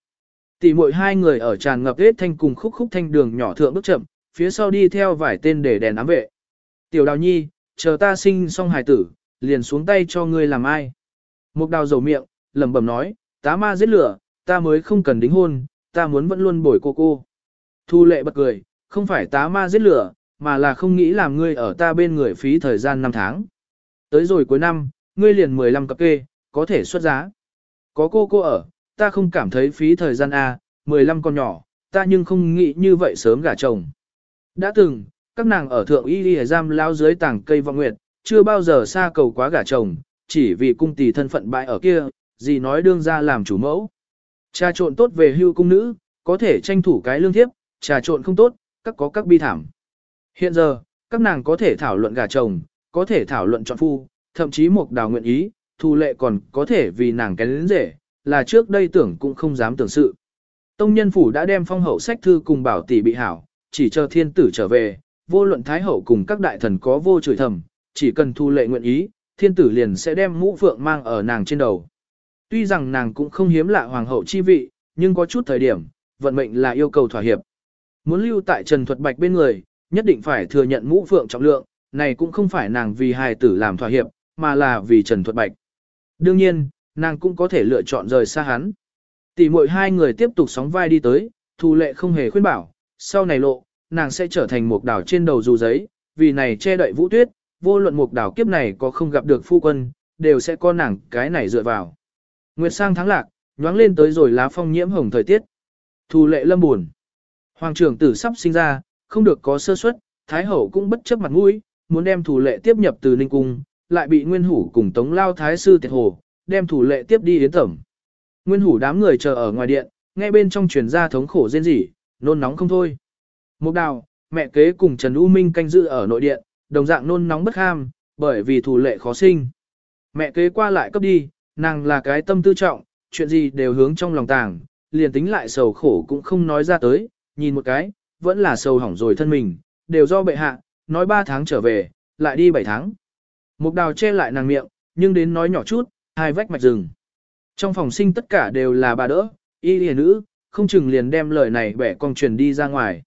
Tỷ muội hai người ở tràn ngập hết thanh cùng khúc khúc thanh đường nhỏ thượng bước chậm, phía sau đi theo vài tên để đèn ám vệ. Tiểu đào nhi, chờ ta sinh xong hài tử, liền xuống tay cho ngươi làm ai. Mục đào dầu miệng, lẩm bẩm nói, tá ma giết lửa, ta mới không cần đính hôn, ta muốn vẫn luôn bồi cô cô. Thu lệ bật cười, không phải tá ma giết lửa, mà là không nghĩ làm ngươi ở ta bên người phí thời gian 5 tháng. Tới rồi cuối năm, ngươi liền 15 cặp kê, có thể xuất giá. Có cô cô ở, ta không cảm thấy phí thời gian à, A, 15 con nhỏ, ta nhưng không nghĩ như vậy sớm gả chồng. Đã từng, các nàng ở thượng y đi giam lao dưới tảng cây vọng nguyệt, chưa bao giờ xa cầu quá gả chồng, chỉ vì cung tỷ thân phận bại ở kia, gì nói đương ra làm chủ mẫu. Trà trộn tốt về hưu cung nữ, có thể tranh thủ cái lương thiếp, trà trộn không tốt, các có các bi thảm. Hiện giờ, các nàng có thể thảo luận gả chồng, có thể thảo luận chọn phu, thậm chí một đào nguyện ý, thu lệ còn có thể vì nàng cái lĩnh rể, là trước đây tưởng cũng không dám tưởng sự. Tông nhân phủ đã đem phong hậu sách thư cùng bảo tỷ bị hảo, chỉ chờ thiên tử trở về, vô luận thái hậu cùng các đại thần có vô chửi thầm, chỉ cần thu lệ nguyện ý, thiên tử liền sẽ đem mũ phượng mang ở nàng trên đầu. Tuy rằng nàng cũng không hiếm lạ hoàng hậu chi vị, nhưng có chút thời điểm, vận mệnh là yêu cầu thỏa hiệp. Muốn lưu tại Trần Thuật Bạch bên người, nhất định phải thừa nhận mũ phượng trọng lượng, này cũng không phải nàng vì hài tử làm thỏa hiệp, mà là vì Trần Thuật Bạch. Đương nhiên, nàng cũng có thể lựa chọn rời xa hắn. Tỷ muội hai người tiếp tục sóng vai đi tới, Thu Lệ không hề khuyên bảo, sau này lộ, nàng sẽ trở thành một đảo trên đầu dù giấy, vì này che đậy Vũ Tuyết, vô luận mục đảo kiếp này có không gặp được phu quân, đều sẽ có nàng cái này dựa vào. Nguyệt sang tháng lạc, nhoáng lên tới rồi lá phong nhiễm hồng thời tiết. Thù Lệ lâm buồn. Hoàng trưởng tử sắp sinh ra, không được có sơ suất, Thái hậu cũng bất chấp mặt mũi, muốn đem thủ Lệ tiếp nhập từ Ninh cung, lại bị Nguyên Hủ cùng Tống Lao Thái sư tiệt hồ, đem thủ lệ tiếp đi đến tẩm. Nguyên hủ đám người chờ ở ngoài điện, nghe bên trong truyền ra thống khổ rên rỉ, nôn nóng không thôi. Mục đào, mẹ kế cùng Trần U Minh canh giữ ở nội điện, đồng dạng nôn nóng bất ham, bởi vì thủ lệ khó sinh. Mẹ kế qua lại cấp đi, nàng là cái tâm tư trọng, chuyện gì đều hướng trong lòng tàng, liền tính lại sầu khổ cũng không nói ra tới, nhìn một cái, vẫn là sầu hỏng rồi thân mình, đều do bệ hạ, nói 3 tháng trở về, lại đi 7 tháng. Mục đào che lại nàng miệng, nhưng đến nói nhỏ chút, hai vách mạch rừng. Trong phòng sinh tất cả đều là bà đỡ, y lìa nữ, không chừng liền đem lời này bẻ con truyền đi ra ngoài.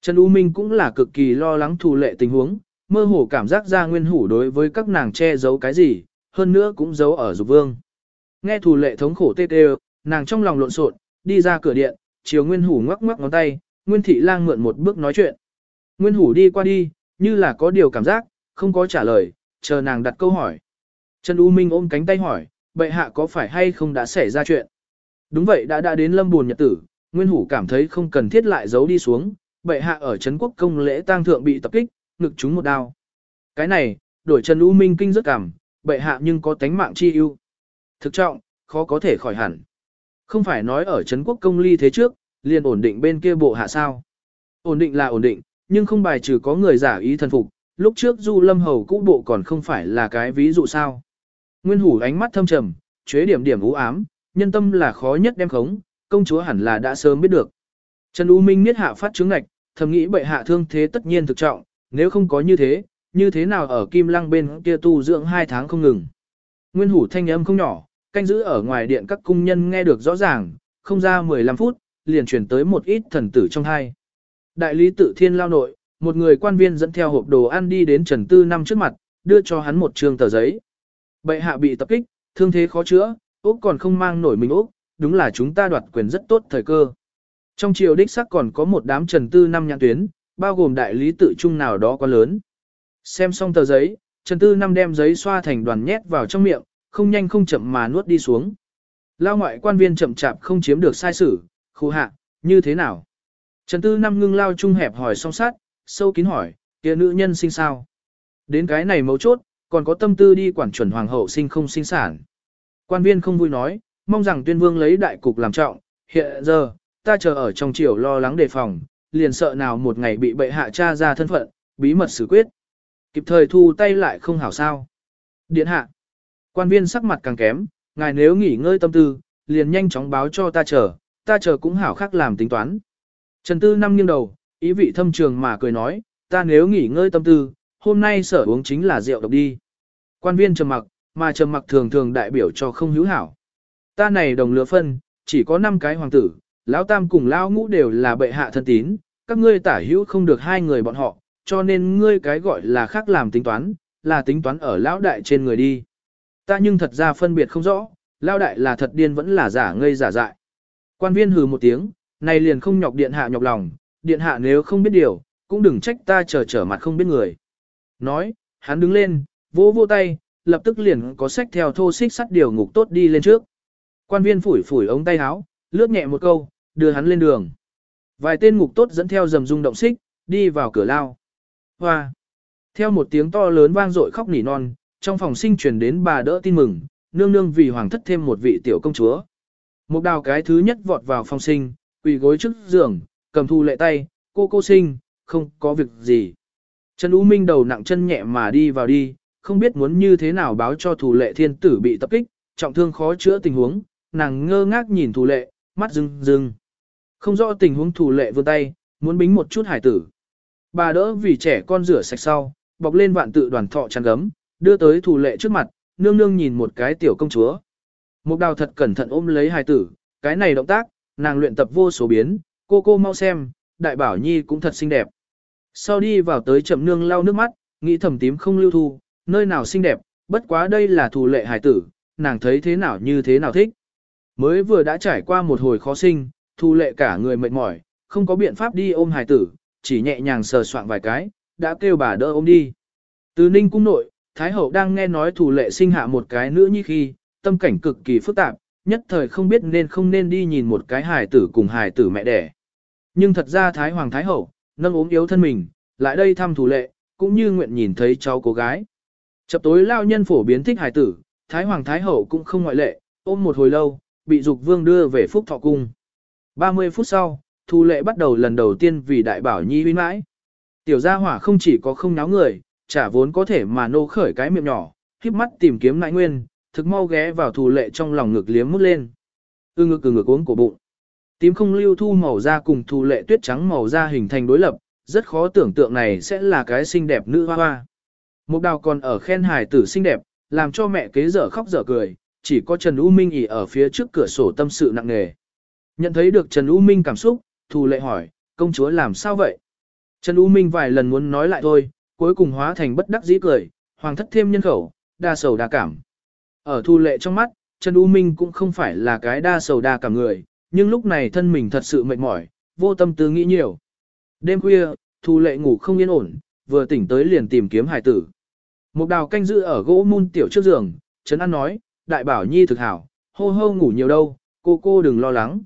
Trần U Minh cũng là cực kỳ lo lắng thù lệ tình huống, mơ hồ cảm giác ra nguyên hủ đối với các nàng che giấu cái gì, hơn nữa cũng giấu ở dục vương. Nghe thù lệ thống khổ tê tê, nàng trong lòng lộn xộn, đi ra cửa điện, chiều nguyên hủ ngoắc ngoắc ngón tay, nguyên thị lang mượn một bước nói chuyện. Nguyên hủ đi qua đi, như là có điều cảm giác, không có trả lời, chờ nàng đặt câu hỏi. Trần U Minh ôm cánh tay hỏi, bệ hạ có phải hay không đã xảy ra chuyện? Đúng vậy đã đã đến lâm buồn nhật tử, Nguyên Hủ cảm thấy không cần thiết lại giấu đi xuống, bệ hạ ở Trấn quốc công lễ tang thượng bị tập kích, ngực trúng một đao. Cái này, đổi Trần U Minh kinh rất cảm, bệ hạ nhưng có tánh mạng chi ưu. Thực trọng, khó có thể khỏi hẳn. Không phải nói ở Trấn quốc công ly thế trước, liền ổn định bên kia bộ hạ sao. Ổn định là ổn định, nhưng không bài trừ có người giả ý thần phục, lúc trước Du Lâm Hầu cũ bộ còn không phải là cái ví dụ sao. Nguyên hủ ánh mắt thâm trầm, chế điểm điểm u ám, nhân tâm là khó nhất đem khống, công chúa hẳn là đã sớm biết được. Trần U Minh niết hạ phát chứng ngạch, thầm nghĩ bệ hạ thương thế tất nhiên thực trọng, nếu không có như thế, như thế nào ở Kim Lăng bên kia tu dưỡng hai tháng không ngừng. Nguyên hủ thanh âm không nhỏ, canh giữ ở ngoài điện các cung nhân nghe được rõ ràng, không ra 15 phút, liền chuyển tới một ít thần tử trong hai. Đại lý tự thiên lao nội, một người quan viên dẫn theo hộp đồ ăn đi đến Trần Tư Năm trước mặt, đưa cho hắn một trường tờ giấy. Bệ hạ bị tập kích, thương thế khó chữa, Úc còn không mang nổi mình Úc, đúng là chúng ta đoạt quyền rất tốt thời cơ. Trong triều đích sắc còn có một đám trần tư năm nhãn tuyến, bao gồm đại lý tự trung nào đó quá lớn. Xem xong tờ giấy, trần tư năm đem giấy xoa thành đoàn nhét vào trong miệng, không nhanh không chậm mà nuốt đi xuống. Lao ngoại quan viên chậm chạp không chiếm được sai sử, khu hạ, như thế nào? Trần tư năm ngưng lao trung hẹp hỏi song sát, sâu kín hỏi, kia nữ nhân sinh sao? Đến cái này mấu chốt, còn có tâm tư đi quản chuẩn hoàng hậu sinh không sinh sản. Quan viên không vui nói, mong rằng tuyên vương lấy đại cục làm trọng, hiện giờ, ta chờ ở trong triều lo lắng đề phòng, liền sợ nào một ngày bị bệ hạ tra ra thân phận, bí mật xử quyết. Kịp thời thu tay lại không hảo sao. Điện hạ. Quan viên sắc mặt càng kém, ngài nếu nghỉ ngơi tâm tư, liền nhanh chóng báo cho ta chờ, ta chờ cũng hảo khác làm tính toán. Trần Tư năm nghiêng đầu, ý vị thâm trường mà cười nói, ta nếu nghỉ ngơi tâm tư, hôm nay sở uống chính là rượu độc đi. Quan viên trầm mặc, mà trầm mặc thường thường đại biểu cho không hữu hảo. Ta này đồng lứa phân, chỉ có 5 cái hoàng tử, lão tam cùng lão ngũ đều là bệ hạ thân tín, các ngươi tả hữu không được hai người bọn họ, cho nên ngươi cái gọi là khác làm tính toán, là tính toán ở lão đại trên người đi. Ta nhưng thật ra phân biệt không rõ, lão đại là thật điên vẫn là giả ngây giả dại. Quan viên hừ một tiếng, này liền không nhọc điện hạ nhọc lòng, điện hạ nếu không biết điều, cũng đừng trách ta chờ trở mặt không biết người. Nói, hắn đứng lên, vỗ vỗ tay, lập tức liền có sách theo thô xích sắt điều ngục tốt đi lên trước. Quan viên phủi phủi ống tay áo, lướt nhẹ một câu, đưa hắn lên đường. Vài tên ngục tốt dẫn theo dầm rung động xích, đi vào cửa lao. Hoa! Theo một tiếng to lớn vang dội khóc nỉ non, trong phòng sinh truyền đến bà đỡ tin mừng, nương nương vì hoàng thất thêm một vị tiểu công chúa. Một đào cái thứ nhất vọt vào phòng sinh, quỳ gối trước giường, cầm thu lệ tay, cô cô sinh, không có việc gì. Trần U Minh đầu nặng chân nhẹ mà đi vào đi, không biết muốn như thế nào báo cho thủ lệ thiên tử bị tập kích, trọng thương khó chữa tình huống, nàng ngơ ngác nhìn thủ lệ, mắt rưng rưng. Không rõ tình huống thủ lệ vươn tay, muốn bính một chút hải tử. Bà đỡ vì trẻ con rửa sạch sau, bọc lên vạn tự đoàn thọ chăn gấm, đưa tới thủ lệ trước mặt, nương nương nhìn một cái tiểu công chúa. Mục đào thật cẩn thận ôm lấy hải tử, cái này động tác, nàng luyện tập vô số biến, cô cô mau xem, đại bảo nhi cũng thật xinh đẹp. Sau đi vào tới chậm nương lau nước mắt, nghĩ thầm tím không lưu thu, nơi nào xinh đẹp, bất quá đây là thủ lệ hải tử, nàng thấy thế nào như thế nào thích. Mới vừa đã trải qua một hồi khó sinh, Thu lệ cả người mệt mỏi, không có biện pháp đi ôm hài tử, chỉ nhẹ nhàng sờ soạn vài cái, đã kêu bà đỡ ôm đi. Từ ninh cung nội, Thái hậu đang nghe nói thủ lệ sinh hạ một cái nữ như khi, tâm cảnh cực kỳ phức tạp, nhất thời không biết nên không nên đi nhìn một cái hài tử cùng hài tử mẹ đẻ. Nhưng thật ra Thái Hoàng Thái Hậu, nâng ốm yếu thân mình, lại đây thăm thủ lệ, cũng như nguyện nhìn thấy cháu cô gái. Chập tối lao nhân phổ biến thích hài tử, Thái Hoàng Thái Hậu cũng không ngoại lệ, ôm một hồi lâu, bị Dục Vương đưa về Phúc Thọ Cung. 30 phút sau, Thu Lệ bắt đầu lần đầu tiên vì đại bảo nhi huy mãi. Tiểu gia hỏa không chỉ có không náo người, chả vốn có thể mà nô khởi cái miệng nhỏ, híp mắt tìm kiếm nại nguyên, thực mau ghé vào Thu Lệ trong lòng ngực liếm mút lên. Ư ngực ư ngực uống cổ bụng. Tím không lưu thu màu da cùng Thu Lệ tuyết trắng màu da hình thành đối lập, rất khó tưởng tượng này sẽ là cái xinh đẹp nữ hoa hoa. Mục đào còn ở khen hài tử xinh đẹp, làm cho mẹ kế dở khóc dở cười, chỉ có Trần U Minh ỉ ở phía trước cửa sổ tâm sự nặng nề. Nhận thấy được Trần U Minh cảm xúc, Thù Lệ hỏi, công chúa làm sao vậy? Trần U Minh vài lần muốn nói lại thôi, cuối cùng hóa thành bất đắc dĩ cười, hoàng thất thêm nhân khẩu, đa sầu đa cảm. Ở Thù Lệ trong mắt, Trần U Minh cũng không phải là cái đa sầu đa cảm người, nhưng lúc này thân mình thật sự mệt mỏi, vô tâm tư nghĩ nhiều. Đêm khuya, Thù Lệ ngủ không yên ổn, vừa tỉnh tới liền tìm kiếm hải tử. Một đào canh giữ ở gỗ mun tiểu trước giường, Trấn An nói, đại bảo nhi thực hảo, hô hô ngủ nhiều đâu, cô cô đừng lo lắng.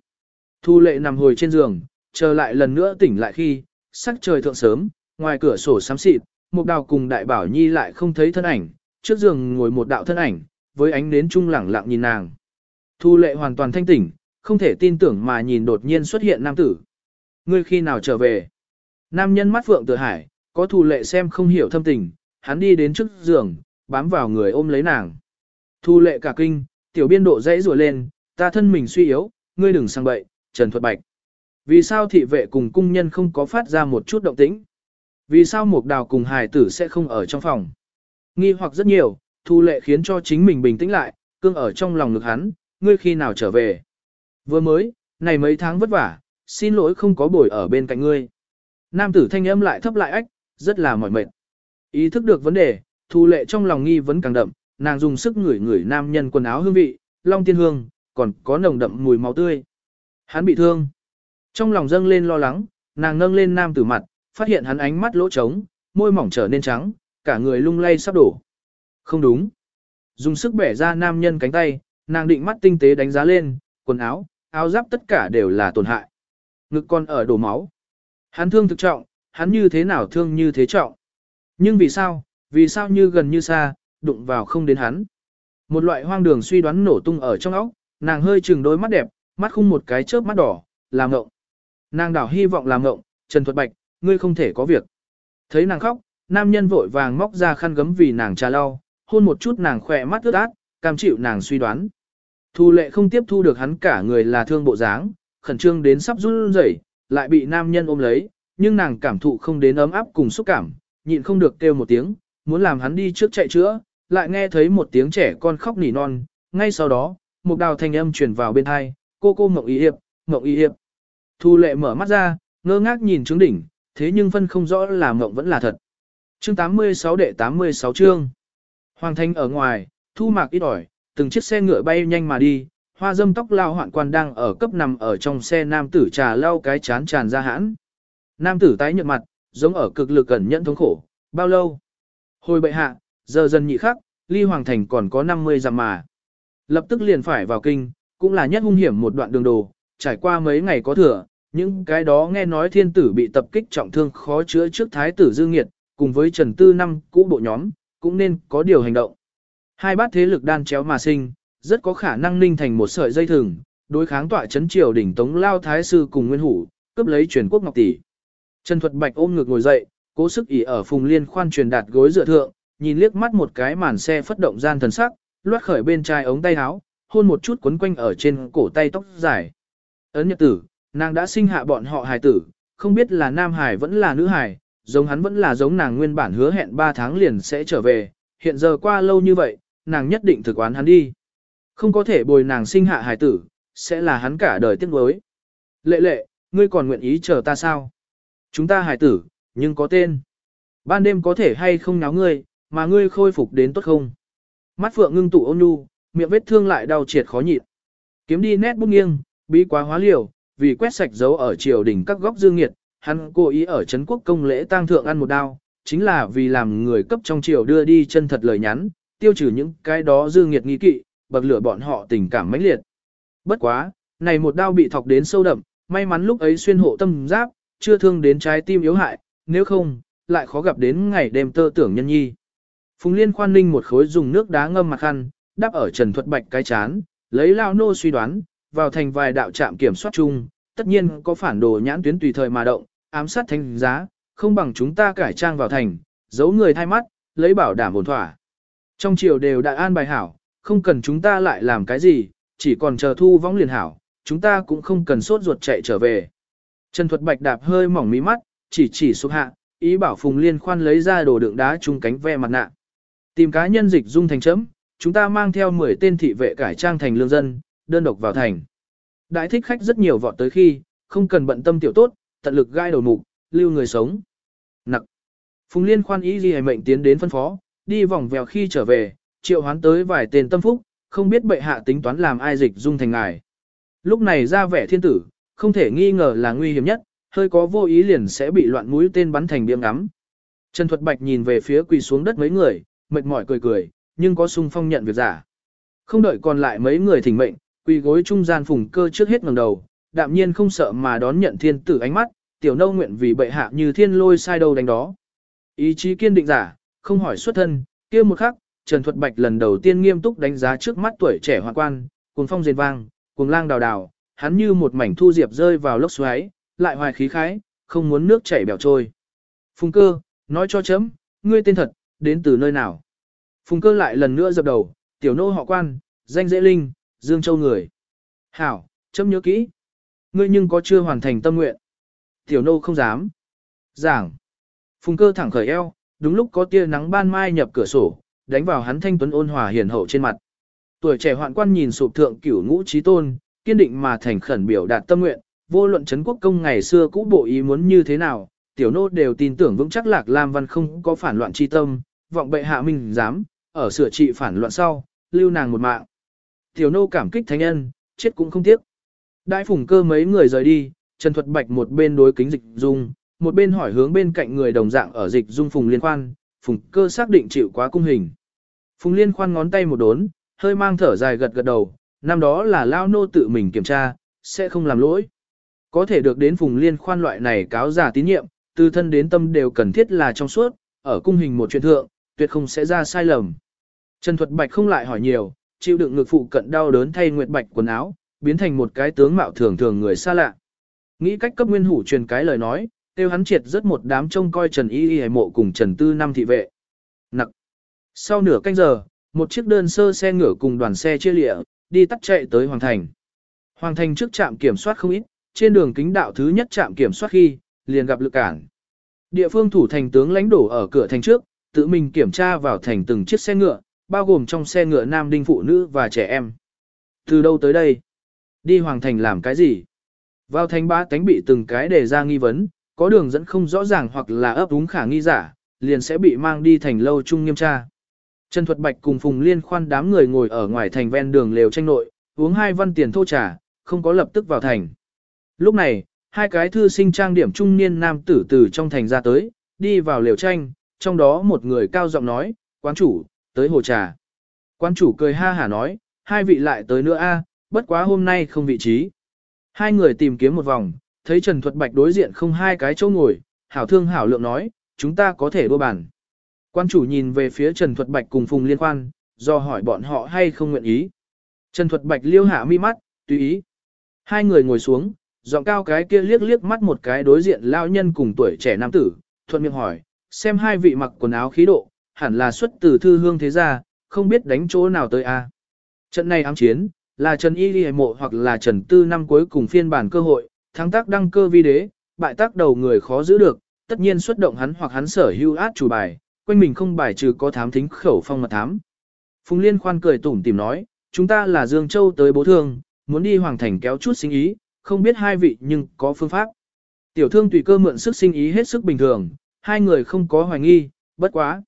Thu lệ nằm hồi trên giường, chờ lại lần nữa tỉnh lại khi, sắc trời thượng sớm, ngoài cửa sổ xám xịt, một đào cùng đại bảo nhi lại không thấy thân ảnh, trước giường ngồi một đạo thân ảnh, với ánh nến trung lẳng lặng nhìn nàng. Thu lệ hoàn toàn thanh tỉnh, không thể tin tưởng mà nhìn đột nhiên xuất hiện nam tử. Ngươi khi nào trở về? Nam nhân mắt phượng tự hải, có Thu lệ xem không hiểu thâm tình, hắn đi đến trước giường, bám vào người ôm lấy nàng. Thu lệ cả kinh, tiểu biên độ dãy rùa lên, ta thân mình suy yếu, ngươi đừng sang bậy, Trần Thuật Bạch. Vì sao thị vệ cùng cung nhân không có phát ra một chút động tĩnh? Vì sao Mục đào cùng hài tử sẽ không ở trong phòng? Nghi hoặc rất nhiều, thu lệ khiến cho chính mình bình tĩnh lại, cương ở trong lòng ngực hắn, ngươi khi nào trở về? Vừa mới, này mấy tháng vất vả, xin lỗi không có bồi ở bên cạnh ngươi. Nam tử thanh âm lại thấp lại ách, rất là mỏi mệt. Ý thức được vấn đề, thu lệ trong lòng nghi vấn càng đậm, nàng dùng sức ngửi ngửi nam nhân quần áo hương vị, long tiên hương, còn có nồng đậm mùi máu tươi. Hắn bị thương. Trong lòng dâng lên lo lắng, nàng nâng lên nam tử mặt, phát hiện hắn ánh mắt lỗ trống, môi mỏng trở nên trắng, cả người lung lay sắp đổ. Không đúng. Dùng sức bẻ ra nam nhân cánh tay, nàng định mắt tinh tế đánh giá lên, quần áo, áo giáp tất cả đều là tổn hại. Ngực còn ở đổ máu. Hắn thương thực trọng, hắn như thế nào thương như thế trọng. Nhưng vì sao, vì sao như gần như xa, đụng vào không đến hắn. Một loại hoang đường suy đoán nổ tung ở trong óc, nàng hơi chừng đôi mắt đẹp, mắt khung một cái chớp mắt đỏ, làm ngộng. Nàng đảo hy vọng làm ngộng, Trần Thuật Bạch, ngươi không thể có việc. Thấy nàng khóc, nam nhân vội vàng móc ra khăn gấm vì nàng trà lau, hôn một chút nàng khỏe mắt ướt át, cam chịu nàng suy đoán. Thu lệ không tiếp thu được hắn cả người là thương bộ dáng, khẩn trương đến sắp run rẩy, lại bị nam nhân ôm lấy, nhưng nàng cảm thụ không đến ấm áp cùng xúc cảm, nhịn không được kêu một tiếng, muốn làm hắn đi trước chạy chữa, lại nghe thấy một tiếng trẻ con khóc nỉ non, ngay sau đó, một đào thanh âm truyền vào bên tai, cô cô mộng y hiệp, mộng y hiệp. Thu lệ mở mắt ra, ngơ ngác nhìn trứng đỉnh, thế nhưng phân không rõ là mộng vẫn là thật. Chương 86 đệ 86 chương. Hoàng thanh ở ngoài, thu mạc ít ỏi, từng chiếc xe ngựa bay nhanh mà đi, hoa dâm tóc lao hoạn quan đang ở cấp nằm ở trong xe nam tử trà lao cái chán tràn ra hãn. Nam tử tái nhợt mặt, giống ở cực lực cẩn nhẫn thống khổ, bao lâu? Hồi bệ hạ, giờ dần nhị khắc, ly hoàng thành còn có 50 dặm mà. Lập tức liền phải vào kinh, cũng là nhất hung hiểm một đoạn đường đồ, trải qua mấy ngày có thừa, những cái đó nghe nói thiên tử bị tập kích trọng thương khó chữa trước thái tử Dương Nghiệt, cùng với Trần Tư năm cũ bộ nhóm, cũng nên có điều hành động. Hai bát thế lực đan chéo mà sinh, rất có khả năng ninh thành một sợi dây thừng, đối kháng tọa chấn triều đỉnh tống lao thái sư cùng nguyên hủ, cướp lấy truyền quốc ngọc tỷ. Trần Thuật Bạch ôm ngược ngồi dậy, cố sức ỉ ở phùng liên khoan truyền đạt gối dựa thượng, nhìn liếc mắt một cái màn xe phất động gian thần sắc, loát khởi bên trai ống tay áo, hôn một chút quấn quanh ở trên cổ tay tóc dài. Ấn nhật tử, nàng đã sinh hạ bọn họ hài tử, không biết là nam hài vẫn là nữ hài, giống hắn vẫn là giống nàng nguyên bản hứa hẹn 3 tháng liền sẽ trở về, hiện giờ qua lâu như vậy, nàng nhất định thực oán hắn đi. Không có thể bồi nàng sinh hạ hài tử, sẽ là hắn cả đời tiếc nuối. Lệ lệ, ngươi còn nguyện ý chờ ta sao? Chúng ta hài tử, nhưng có tên. Ban đêm có thể hay không náo ngươi, mà ngươi khôi phục đến tốt không? Mắt phượng ngưng tụ ôn nhu, miệng vết thương lại đau triệt khó nhịn. Kiếm đi nét bút nghiêng, bí quá hóa liều, vì quét sạch dấu ở triều đỉnh các góc dương nghiệt, hắn cố ý ở Trấn quốc công lễ tang thượng ăn một đao, chính là vì làm người cấp trong triều đưa đi chân thật lời nhắn, tiêu trừ những cái đó dương nghiệt nghi kỵ, bậc lửa bọn họ tình cảm mãnh liệt. Bất quá, này một đao bị thọc đến sâu đậm, may mắn lúc ấy xuyên hộ tâm giáp, chưa thương đến trái tim yếu hại, nếu không, lại khó gặp đến ngày đêm tơ tưởng nhân nhi. Phùng Liên khoan ninh một khối dùng nước đá ngâm mặt khăn, đáp ở Trần Thuật Bạch cái chán, lấy lao nô suy đoán, vào thành vài đạo trạm kiểm soát chung, tất nhiên có phản đồ nhãn tuyến tùy thời mà động, ám sát thanh giá, không bằng chúng ta cải trang vào thành, giấu người thay mắt, lấy bảo đảm ổn thỏa. Trong triều đều đã an bài hảo, không cần chúng ta lại làm cái gì, chỉ còn chờ thu vong liền hảo, chúng ta cũng không cần sốt ruột chạy trở về. Trần Thuật Bạch đạp hơi mỏng mí mắt, chỉ chỉ xuống hạ, ý bảo Phùng Liên khoan lấy ra đồ đựng đá chung cánh ve mặt nạ. Tìm cá nhân dịch dung thành chấm, chúng ta mang theo 10 tên thị vệ cải trang thành lương dân, đơn độc vào thành. Đại thích khách rất nhiều vọt tới khi, không cần bận tâm tiểu tốt, tận lực gai đầu mục, lưu người sống. Nặc. Phùng Liên khoan ý gì mệnh tiến đến phân phó, đi vòng vèo khi trở về, triệu hoán tới vài tên tâm phúc, không biết bệ hạ tính toán làm ai dịch dung thành ngài. Lúc này ra vẻ thiên tử, không thể nghi ngờ là nguy hiểm nhất, hơi có vô ý liền sẽ bị loạn mũi tên bắn thành biếng ngắm. Trần Thuật Bạch nhìn về phía quỳ xuống đất mấy người, mệt mỏi cười cười, nhưng có sung phong nhận việc giả. Không đợi còn lại mấy người thỉnh mệnh, quỳ gối trung gian phùng cơ trước hết ngẩng đầu, đạm nhiên không sợ mà đón nhận thiên tử ánh mắt, tiểu nâu nguyện vì bệ hạ như thiên lôi sai đầu đánh đó. Ý chí kiên định giả, không hỏi xuất thân, kia một khắc, Trần Thuật Bạch lần đầu tiên nghiêm túc đánh giá trước mắt tuổi trẻ hoàng quan, cuồng phong rền vang, cuồng lang đào đào, hắn như một mảnh thu diệp rơi vào lốc xoáy, lại hoài khí khái, không muốn nước chảy bèo trôi. Phùng cơ, nói cho chấm, ngươi tên thật, đến từ nơi nào? Phùng cơ lại lần nữa dập đầu, tiểu nô họ quan, danh dễ linh, Dương Châu người. Hảo, chấm nhớ kỹ. Ngươi nhưng có chưa hoàn thành tâm nguyện. Tiểu nô không dám. Giảng. Phùng cơ thẳng khởi eo, đúng lúc có tia nắng ban mai nhập cửa sổ, đánh vào hắn thanh tuấn ôn hòa hiền hậu trên mặt. Tuổi trẻ hoạn quan nhìn sụp thượng cửu ngũ trí tôn, kiên định mà thành khẩn biểu đạt tâm nguyện, vô luận chấn quốc công ngày xưa cũ bộ ý muốn như thế nào, tiểu nô đều tin tưởng vững chắc lạc Lam Văn không có phản loạn chi tâm, vọng bệ hạ minh dám, ở sửa trị phản loạn sau, lưu nàng một mạng. Tiểu nô cảm kích thánh nhân, chết cũng không tiếc. Đại phùng cơ mấy người rời đi, Trần Thuật Bạch một bên đối kính dịch dung, một bên hỏi hướng bên cạnh người đồng dạng ở dịch dung phùng liên khoan phùng cơ xác định chịu quá cung hình. Phùng liên khoan ngón tay một đốn, hơi mang thở dài gật gật đầu, năm đó là lao nô tự mình kiểm tra, sẽ không làm lỗi. Có thể được đến phùng liên khoan loại này cáo giả tín nhiệm, từ thân đến tâm đều cần thiết là trong suốt, ở cung hình một chuyện thượng, tuyệt không sẽ ra sai lầm. Trần Thuật Bạch không lại hỏi nhiều, chịu đựng ngực phụ cận đau đớn thay Nguyệt Bạch quần áo, biến thành một cái tướng mạo thường thường người xa lạ. Nghĩ cách cấp nguyên hủ truyền cái lời nói, tiêu hắn triệt rất một đám trông coi Trần Y Y mộ cùng Trần Tư năm thị vệ. Nặc. Sau nửa canh giờ, một chiếc đơn sơ xe ngựa cùng đoàn xe chia lịa, đi tắt chạy tới Hoàng Thành. Hoàng Thành trước trạm kiểm soát không ít, trên đường kính đạo thứ nhất trạm kiểm soát khi, liền gặp lực cản. Địa phương thủ thành tướng lãnh đổ ở cửa thành trước, tự mình kiểm tra vào thành từng chiếc xe ngựa, bao gồm trong xe ngựa nam đinh phụ nữ và trẻ em. Từ đâu tới đây? Đi Hoàng Thành làm cái gì? Vào thành ba tánh bị từng cái đề ra nghi vấn, có đường dẫn không rõ ràng hoặc là ấp úng khả nghi giả, liền sẽ bị mang đi thành lâu trung nghiêm tra. Trần Thuật Bạch cùng Phùng Liên khoan đám người ngồi ở ngoài thành ven đường lều tranh nội, uống hai văn tiền thô trà, không có lập tức vào thành. Lúc này, hai cái thư sinh trang điểm trung niên nam tử từ trong thành ra tới, đi vào lều tranh, trong đó một người cao giọng nói, quán chủ, tới hồ trà. Quán chủ cười ha hả nói, hai vị lại tới nữa a, bất quá hôm nay không vị trí. Hai người tìm kiếm một vòng, thấy Trần Thuật Bạch đối diện không hai cái chỗ ngồi, hảo thương hảo lượng nói, chúng ta có thể đua bàn. Quan chủ nhìn về phía Trần Thuật Bạch cùng Phùng Liên Quan, do hỏi bọn họ hay không nguyện ý. Trần Thuật Bạch liêu hạ mi mắt, tùy ý. Hai người ngồi xuống, giọng cao cái kia liếc liếc mắt một cái đối diện lao nhân cùng tuổi trẻ nam tử, thuận miệng hỏi, xem hai vị mặc quần áo khí độ, hẳn là xuất từ thư hương thế gia, không biết đánh chỗ nào tới a. Trận này ám chiến, là Trần Y Ghi Mộ hoặc là Trần Tư năm cuối cùng phiên bản cơ hội, thắng tác đăng cơ vi đế, bại tác đầu người khó giữ được, tất nhiên xuất động hắn hoặc hắn sở hưu át chủ bài, quanh mình không bài trừ có thám thính khẩu phong mật thám. Phùng Liên khoan cười tủm tìm nói, chúng ta là Dương Châu tới bố thương, muốn đi Hoàng Thành kéo chút sinh ý, không biết hai vị nhưng có phương pháp. Tiểu thương tùy cơ mượn sức sinh ý hết sức bình thường, hai người không có hoài nghi, bất quá.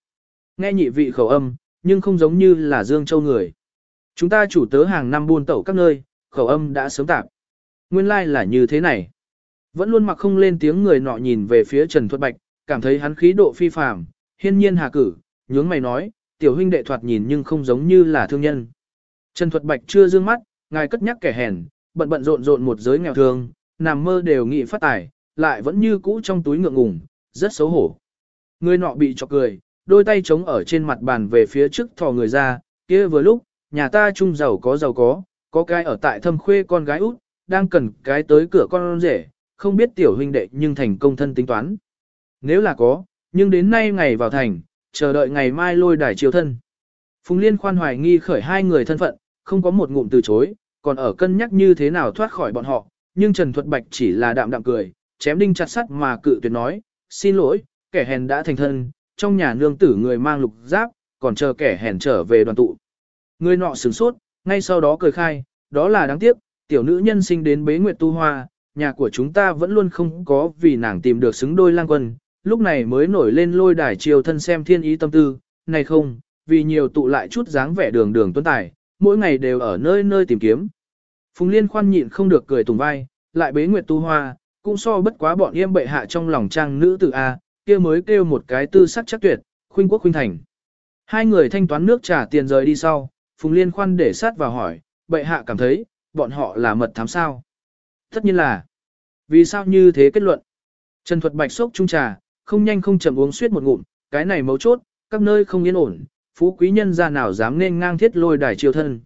Nghe nhị vị khẩu âm, nhưng không giống như là Dương Châu người. Chúng ta chủ tớ hàng năm buôn tẩu các nơi, khẩu âm đã sớm tạp. Nguyên lai like là như thế này. Vẫn luôn mặc không lên tiếng người nọ nhìn về phía Trần Thuật Bạch, cảm thấy hắn khí độ phi phàm, hiên nhiên hà cử, nhướng mày nói, tiểu huynh đệ thoạt nhìn nhưng không giống như là thương nhân. Trần Thuật Bạch chưa dương mắt, ngài cất nhắc kẻ hèn, bận bận rộn rộn một giới nghèo thương, nằm mơ đều nghị phát tài, lại vẫn như cũ trong túi ngượng ngùng, rất xấu hổ. Người nọ bị chọc cười, đôi tay chống ở trên mặt bàn về phía trước thò người ra, kia vừa lúc, nhà ta chung giàu có giàu có, có cái ở tại thâm khuê con gái út, đang cần cái tới cửa con rể, không biết tiểu huynh đệ nhưng thành công thân tính toán. Nếu là có, nhưng đến nay ngày vào thành, chờ đợi ngày mai lôi đài chiều thân. Phùng Liên khoan hoài nghi khởi hai người thân phận, không có một ngụm từ chối, còn ở cân nhắc như thế nào thoát khỏi bọn họ, nhưng Trần Thuật Bạch chỉ là đạm đạm cười, chém đinh chặt sắt mà cự tuyệt nói, xin lỗi, kẻ hèn đã thành thân, trong nhà nương tử người mang lục giáp, còn chờ kẻ hèn trở về đoàn tụ. Người nọ sửng sốt, ngay sau đó cười khai, đó là đáng tiếc, tiểu nữ nhân sinh đến bế nguyệt tu hoa, nhà của chúng ta vẫn luôn không có vì nàng tìm được xứng đôi lang quân, lúc này mới nổi lên lôi đài chiều thân xem thiên ý tâm tư, này không, vì nhiều tụ lại chút dáng vẻ đường đường tuấn tài, mỗi ngày đều ở nơi nơi tìm kiếm. Phùng Liên khoan nhịn không được cười tùng vai, lại bế nguyệt tu hoa, cũng so bất quá bọn yêm bệ hạ trong lòng trang nữ tử A, kia mới kêu một cái tư sắc chắc tuyệt, khuynh quốc khuynh thành. Hai người thanh toán nước trả tiền rời đi sau, Phùng Liên khoan để sát vào hỏi, bệ hạ cảm thấy, bọn họ là mật thám sao. Tất nhiên là, vì sao như thế kết luận? Trần Thuật Bạch sốc trung trà, không nhanh không chậm uống suýt một ngụm, cái này mấu chốt, các nơi không yên ổn, phú quý nhân ra nào dám nên ngang thiết lôi đài triều thân.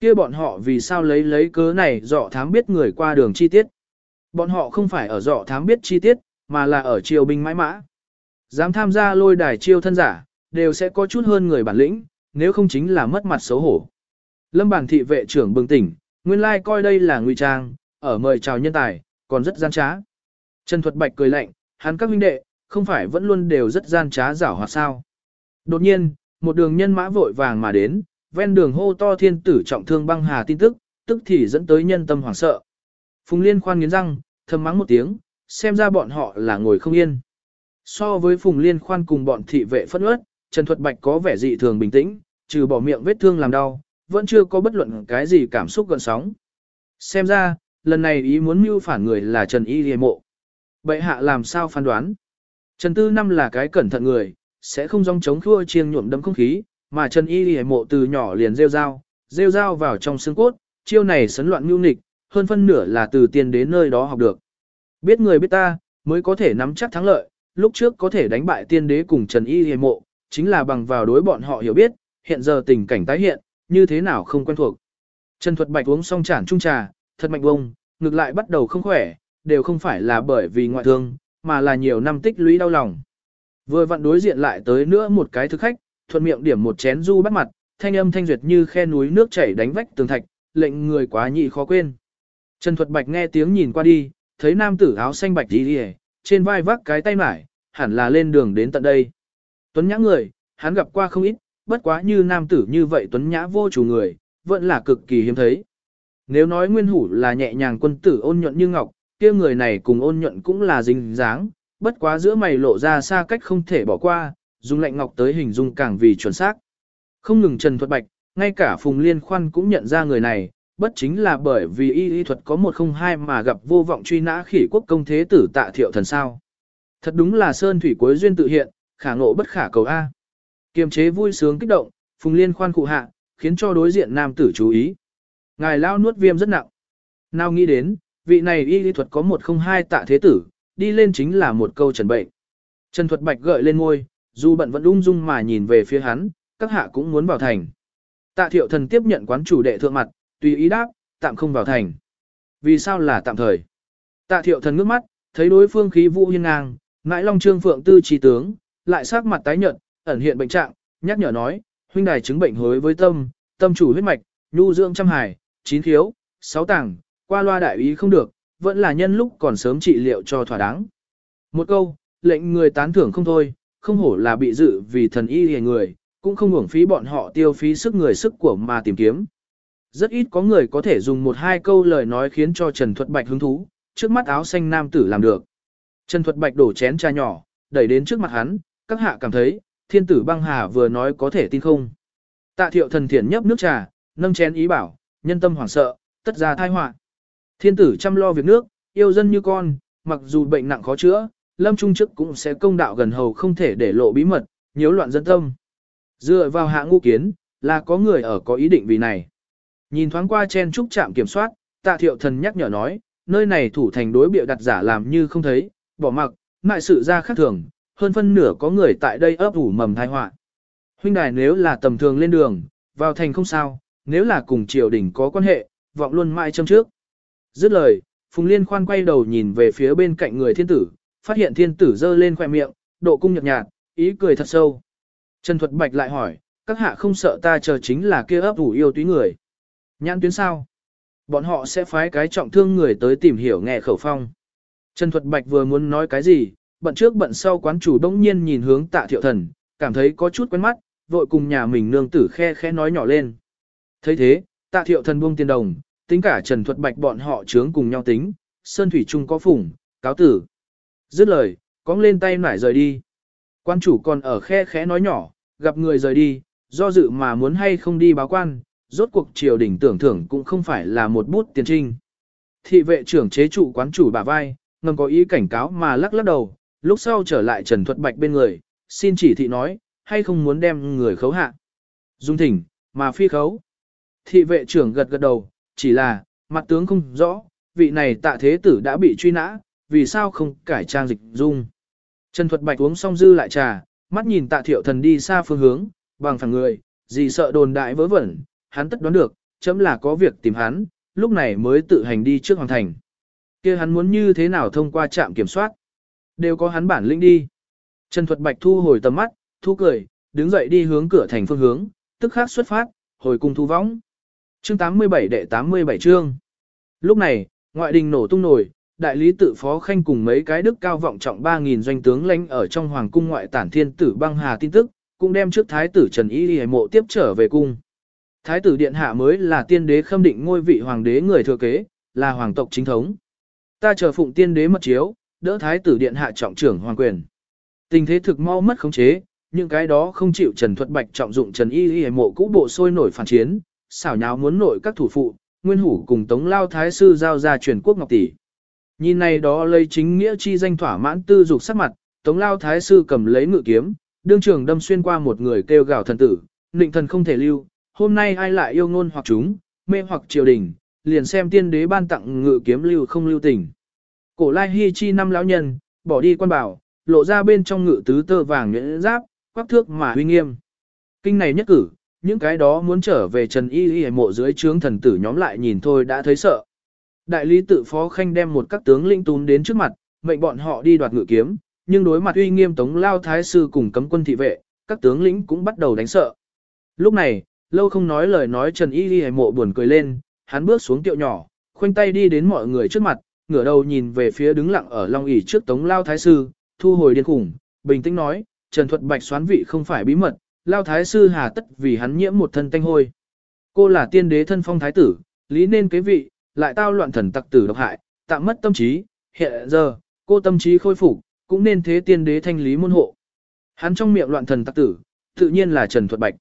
kia bọn họ vì sao lấy lấy cớ này dọ thám biết người qua đường chi tiết. Bọn họ không phải ở dọ thám biết chi tiết, mà là ở triều binh mãi mã. Dám tham gia lôi đài triều thân giả, đều sẽ có chút hơn người bản lĩnh, nếu không chính là mất mặt xấu hổ. Lâm bản thị vệ trưởng bừng tỉnh, nguyên lai coi đây là nguy trang, ở mời chào nhân tài, còn rất gian trá. Trần Thuật Bạch cười lạnh, hắn các huynh đệ, không phải vẫn luôn đều rất gian trá giảo hoạt sao. Đột nhiên, một đường nhân mã vội vàng mà đến, ven đường hô to thiên tử trọng thương băng hà tin tức, tức thì dẫn tới nhân tâm hoảng sợ. Phùng Liên khoan nghiến răng, thầm mắng một tiếng, xem ra bọn họ là ngồi không yên. So với Phùng Liên khoan cùng bọn thị vệ phẫn uất, Trần Thuật Bạch có vẻ dị thường bình tĩnh, trừ bỏ miệng vết thương làm đau, vẫn chưa có bất luận cái gì cảm xúc gần sóng. Xem ra, lần này ý muốn mưu phản người là Trần Y Liêm Mộ. Bệ hạ làm sao phán đoán? Trần Tư Năm là cái cẩn thận người, sẽ không dòng chống khua chiêng nhuộm đâm không khí, mà Trần Y Liêm Mộ từ nhỏ liền rêu dao, rêu dao vào trong xương cốt, chiêu này sấn loạn mưu nịch, hơn phân nửa là từ tiền đến nơi đó học được. Biết người biết ta, mới có thể nắm chắc thắng lợi, lúc trước có thể đánh bại tiên đế cùng Trần Y hề Mộ, chính là bằng vào đối bọn họ hiểu biết, hiện giờ tình cảnh tái hiện, như thế nào không quen thuộc. Trần Thuật Bạch uống xong chản trung trà, thật mạnh bông, ngược lại bắt đầu không khỏe, đều không phải là bởi vì ngoại thương, mà là nhiều năm tích lũy đau lòng. Vừa vặn đối diện lại tới nữa một cái thực khách, thuận miệng điểm một chén du bắt mặt, thanh âm thanh duyệt như khe núi nước chảy đánh vách tường thạch, lệnh người quá nhị khó quên. Trần Thuật Bạch nghe tiếng nhìn qua đi, thấy nam tử áo xanh bạch đi đi trên vai vác cái tay mải, hẳn là lên đường đến tận đây. Tuấn nhã người, hắn gặp qua không ít, bất quá như nam tử như vậy tuấn nhã vô chủ người, vẫn là cực kỳ hiếm thấy. Nếu nói nguyên hủ là nhẹ nhàng quân tử ôn nhuận như ngọc, kia người này cùng ôn nhuận cũng là dính dáng, bất quá giữa mày lộ ra xa cách không thể bỏ qua, dùng lạnh ngọc tới hình dung càng vì chuẩn xác. Không ngừng Trần Thuật Bạch, ngay cả Phùng Liên Khoan cũng nhận ra người này, bất chính là bởi vì y y thuật có một không hai mà gặp vô vọng truy nã khỉ quốc công thế tử tạ thiệu thần sao. Thật đúng là sơn thủy cuối duyên tự hiện, khả ngộ bất khả cầu A. Kiềm chế vui sướng kích động, Phùng Liên khoan cụ hạ, khiến cho đối diện nam tử chú ý. Ngài lao nuốt viêm rất nặng. Nào nghĩ đến, vị này y Y thuật có một không hai tạ thế tử, đi lên chính là một câu trần bệnh. Trần thuật bạch gợi lên ngôi, dù bận vẫn ung dung mà nhìn về phía hắn, các hạ cũng muốn vào thành. Tạ thiệu thần tiếp nhận quán chủ đệ thượng mặt, tùy ý đáp, tạm không vào thành. Vì sao là tạm thời? Tạ thiệu thần ngước mắt, thấy đối phương khí vũ hiên ngang, ngãi long trương phượng tư trí tướng, lại sắc mặt tái nhợt, ẩn hiện bệnh trạng, nhắc nhở nói, huynh đài chứng bệnh hối với tâm, tâm chủ huyết mạch, nhu dưỡng trăm hải, chín khiếu, sáu tàng, qua loa đại ý không được, vẫn là nhân lúc còn sớm trị liệu cho thỏa đáng. Một câu, lệnh người tán thưởng không thôi, không hổ là bị dự vì thần y hề người, cũng không hưởng phí bọn họ tiêu phí sức người sức của mà tìm kiếm. Rất ít có người có thể dùng một hai câu lời nói khiến cho Trần Thuật Bạch hứng thú, trước mắt áo xanh nam tử làm được. Trần Thuật Bạch đổ chén trà nhỏ, đẩy đến trước mặt hắn, các hạ cảm thấy, thiên tử băng hà vừa nói có thể tin không. Tạ thiệu thần thiện nhấp nước trà, nâng chén ý bảo, nhân tâm hoảng sợ, tất ra thai họa. Thiên tử chăm lo việc nước, yêu dân như con, mặc dù bệnh nặng khó chữa, lâm trung chức cũng sẽ công đạo gần hầu không thể để lộ bí mật, nhiễu loạn dân tâm. Dựa vào hạ ngũ kiến, là có người ở có ý định vì này. Nhìn thoáng qua chen trúc trạm kiểm soát, tạ thiệu thần nhắc nhở nói, nơi này thủ thành đối biểu đặt giả làm như không thấy, bỏ mặc, mại sự ra khác thường, hơn phân nửa có người tại đây ấp ủ mầm thai họa. Huynh đài nếu là tầm thường lên đường, vào thành không sao, nếu là cùng triều đình có quan hệ, vọng luôn mãi châm trước. Dứt lời, Phùng Liên khoan quay đầu nhìn về phía bên cạnh người thiên tử, phát hiện thiên tử giơ lên khoẻ miệng, độ cung nhợt nhạt, ý cười thật sâu. Trần Thuật Bạch lại hỏi, các hạ không sợ ta chờ chính là kia ấp ủ yêu túy người. Nhãn tuyến sao? Bọn họ sẽ phái cái trọng thương người tới tìm hiểu nghe khẩu phong. Trần Thuật Bạch vừa muốn nói cái gì, bận trước bận sau quán chủ đông nhiên nhìn hướng tạ thiệu thần, cảm thấy có chút quen mắt, vội cùng nhà mình nương tử khe khe nói nhỏ lên. thấy thế, tạ thiệu thần buông tiền đồng, tính cả Trần Thuật Bạch bọn họ chướng cùng nhau tính, Sơn Thủy Trung có phủng, cáo tử. Dứt lời, cong lên tay nải rời đi. Quan chủ còn ở khe khẽ nói nhỏ, gặp người rời đi, do dự mà muốn hay không đi báo quan, rốt cuộc triều đình tưởng thưởng cũng không phải là một bút tiền trinh. Thị vệ trưởng chế trụ quán chủ bả vai, ngầm có ý cảnh cáo mà lắc lắc đầu, lúc sau trở lại Trần Thuật Bạch bên người, xin chỉ thị nói, hay không muốn đem người khấu hạ. Dung thỉnh, mà phi khấu. Thị vệ trưởng gật gật đầu, chỉ là, mặt tướng không rõ, vị này tạ thế tử đã bị truy nã, vì sao không cải trang dịch dung. Trần Thuật Bạch uống xong dư lại trà, mắt nhìn tạ thiệu thần đi xa phương hướng, bằng phẳng người, gì sợ đồn đại vớ vẩn, hắn tất đoán được, chấm là có việc tìm hắn, lúc này mới tự hành đi trước hoàng thành. kia hắn muốn như thế nào thông qua trạm kiểm soát. Đều có hắn bản lĩnh đi. Trần Thuật Bạch thu hồi tầm mắt, thu cười, đứng dậy đi hướng cửa thành phương hướng, tức khắc xuất phát, hồi cùng thu võng. Chương 87 đệ 87 chương. Lúc này, ngoại đình nổ tung nổi, đại lý tự phó khanh cùng mấy cái đức cao vọng trọng 3.000 doanh tướng lãnh ở trong hoàng cung ngoại tản thiên tử băng hà tin tức, cũng đem trước thái tử Trần Y Y mộ tiếp trở về cung. Thái tử điện hạ mới là tiên đế khâm định ngôi vị hoàng đế người thừa kế, là hoàng tộc chính thống. Ta chờ phụng tiên đế mật chiếu, đỡ thái tử điện hạ trọng trưởng hoàng quyền. Tình thế thực mau mất khống chế, những cái đó không chịu Trần Thuật Bạch trọng dụng Trần Y Y mộ cũ bộ sôi nổi phản chiến, xảo nháo muốn nội các thủ phụ, Nguyên Hủ cùng Tống Lao Thái Sư giao ra truyền quốc ngọc tỷ. Nhìn này đó lấy chính nghĩa chi danh thỏa mãn tư dục sắc mặt, Tống Lao Thái Sư cầm lấy ngự kiếm, đương trường đâm xuyên qua một người kêu gào thần tử, định thần không thể lưu, hôm nay ai lại yêu ngôn hoặc chúng, mê hoặc triều đình, liền xem tiên đế ban tặng ngự kiếm lưu không lưu tình. Cổ lai hy chi năm lão nhân, bỏ đi quan bảo, lộ ra bên trong ngự tứ tơ vàng nhuyễn giáp, quắc thước mà huy nghiêm. Kinh này nhất cử, những cái đó muốn trở về Trần Y Y mộ dưới trướng thần tử nhóm lại nhìn thôi đã thấy sợ. Đại lý tự phó khanh đem một các tướng linh tún đến trước mặt, mệnh bọn họ đi đoạt ngự kiếm, nhưng đối mặt uy nghiêm tống lao thái sư cùng cấm quân thị vệ, các tướng lĩnh cũng bắt đầu đánh sợ. Lúc này, lâu không nói lời nói Trần Y Ghi mộ buồn cười lên, hắn bước xuống tiệu nhỏ, khoanh tay đi đến mọi người trước mặt, ngửa đầu nhìn về phía đứng lặng ở long ỷ trước tống lao thái sư, thu hồi điên khủng, bình tĩnh nói, Trần Thuật Bạch xoán vị không phải bí mật, lao thái sư hà tất vì hắn nhiễm một thân tanh hôi. Cô là tiên đế thân phong thái tử, lý nên kế vị, lại tao loạn thần tặc tử độc hại, tạm mất tâm trí, hiện giờ, cô tâm trí khôi phục, cũng nên thế tiên đế thanh lý môn hộ. Hắn trong miệng loạn thần tặc tử, tự nhiên là Trần Thuật Bạch.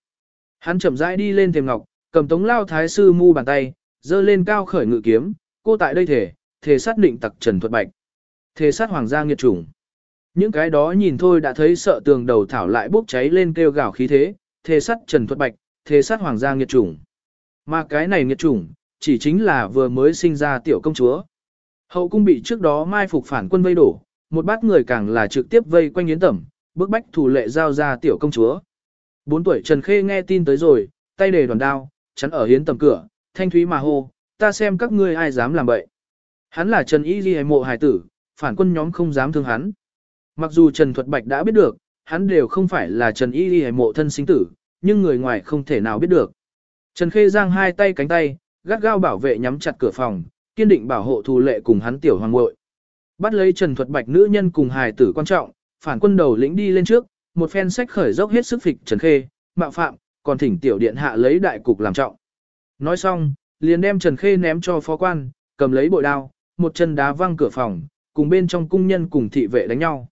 Hắn chậm rãi đi lên thềm ngọc, cầm tống lao thái sư mu bàn tay, giơ lên cao khởi ngự kiếm, cô tại đây thể, thể sát định tặc Trần Thuật Bạch. Thể sát hoàng gia nghiệt chủng. Những cái đó nhìn thôi đã thấy sợ tường đầu thảo lại bốc cháy lên kêu gào khí thế, thể sát Trần Thuật Bạch, thể sát hoàng gia nghiệt chủng. Mà cái này nghiệt chủng, chỉ chính là vừa mới sinh ra tiểu công chúa. Hậu cung bị trước đó mai phục phản quân vây đổ, một bát người càng là trực tiếp vây quanh yến tẩm, bức bách thủ lệ giao ra tiểu công chúa. Bốn tuổi Trần Khê nghe tin tới rồi, tay để đoàn đao, chắn ở hiến tầm cửa, thanh thúy mà hô, ta xem các ngươi ai dám làm bậy. Hắn là Trần Y Ghi mộ hài tử, phản quân nhóm không dám thương hắn. Mặc dù Trần Thuật Bạch đã biết được, hắn đều không phải là Trần Y Ghi mộ thân sinh tử, nhưng người ngoài không thể nào biết được. Trần Khê giang hai tay cánh tay, gắt gao bảo vệ nhắm chặt cửa phòng, kiên định bảo hộ thù lệ cùng hắn tiểu hoàng muội. Bắt lấy Trần Thuật Bạch nữ nhân cùng hài tử quan trọng, phản quân đầu lĩnh đi lên trước, một phen sách khởi dốc hết sức phịch Trần Khê, mạo phạm, còn thỉnh tiểu điện hạ lấy đại cục làm trọng. Nói xong, liền đem Trần Khê ném cho phó quan, cầm lấy bội đao, một chân đá văng cửa phòng, cùng bên trong cung nhân cùng thị vệ đánh nhau.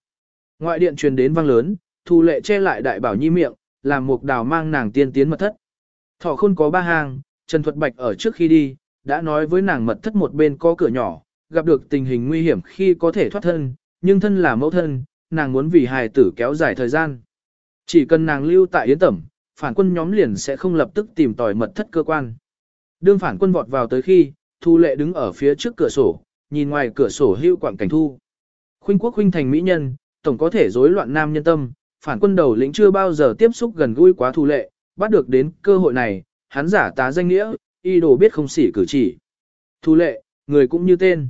Ngoại điện truyền đến vang lớn, thu lệ che lại đại bảo nhi miệng, làm một đào mang nàng tiên tiến mật thất. Thỏ khôn có ba hàng, Trần Thuật Bạch ở trước khi đi, đã nói với nàng mật thất một bên có cửa nhỏ, gặp được tình hình nguy hiểm khi có thể thoát thân, nhưng thân là mẫu thân, nàng muốn vì hài tử kéo dài thời gian. Chỉ cần nàng lưu tại yến tẩm, phản quân nhóm liền sẽ không lập tức tìm tòi mật thất cơ quan. Đương phản quân vọt vào tới khi, Thu Lệ đứng ở phía trước cửa sổ, nhìn ngoài cửa sổ hưu quảng cảnh thu. Khuynh quốc khuynh thành mỹ nhân, tổng có thể rối loạn nam nhân tâm, phản quân đầu lĩnh chưa bao giờ tiếp xúc gần gũi quá Thu Lệ, bắt được đến cơ hội này, hắn giả tá danh nghĩa, y đồ biết không xỉ cử chỉ. Thu Lệ, người cũng như tên.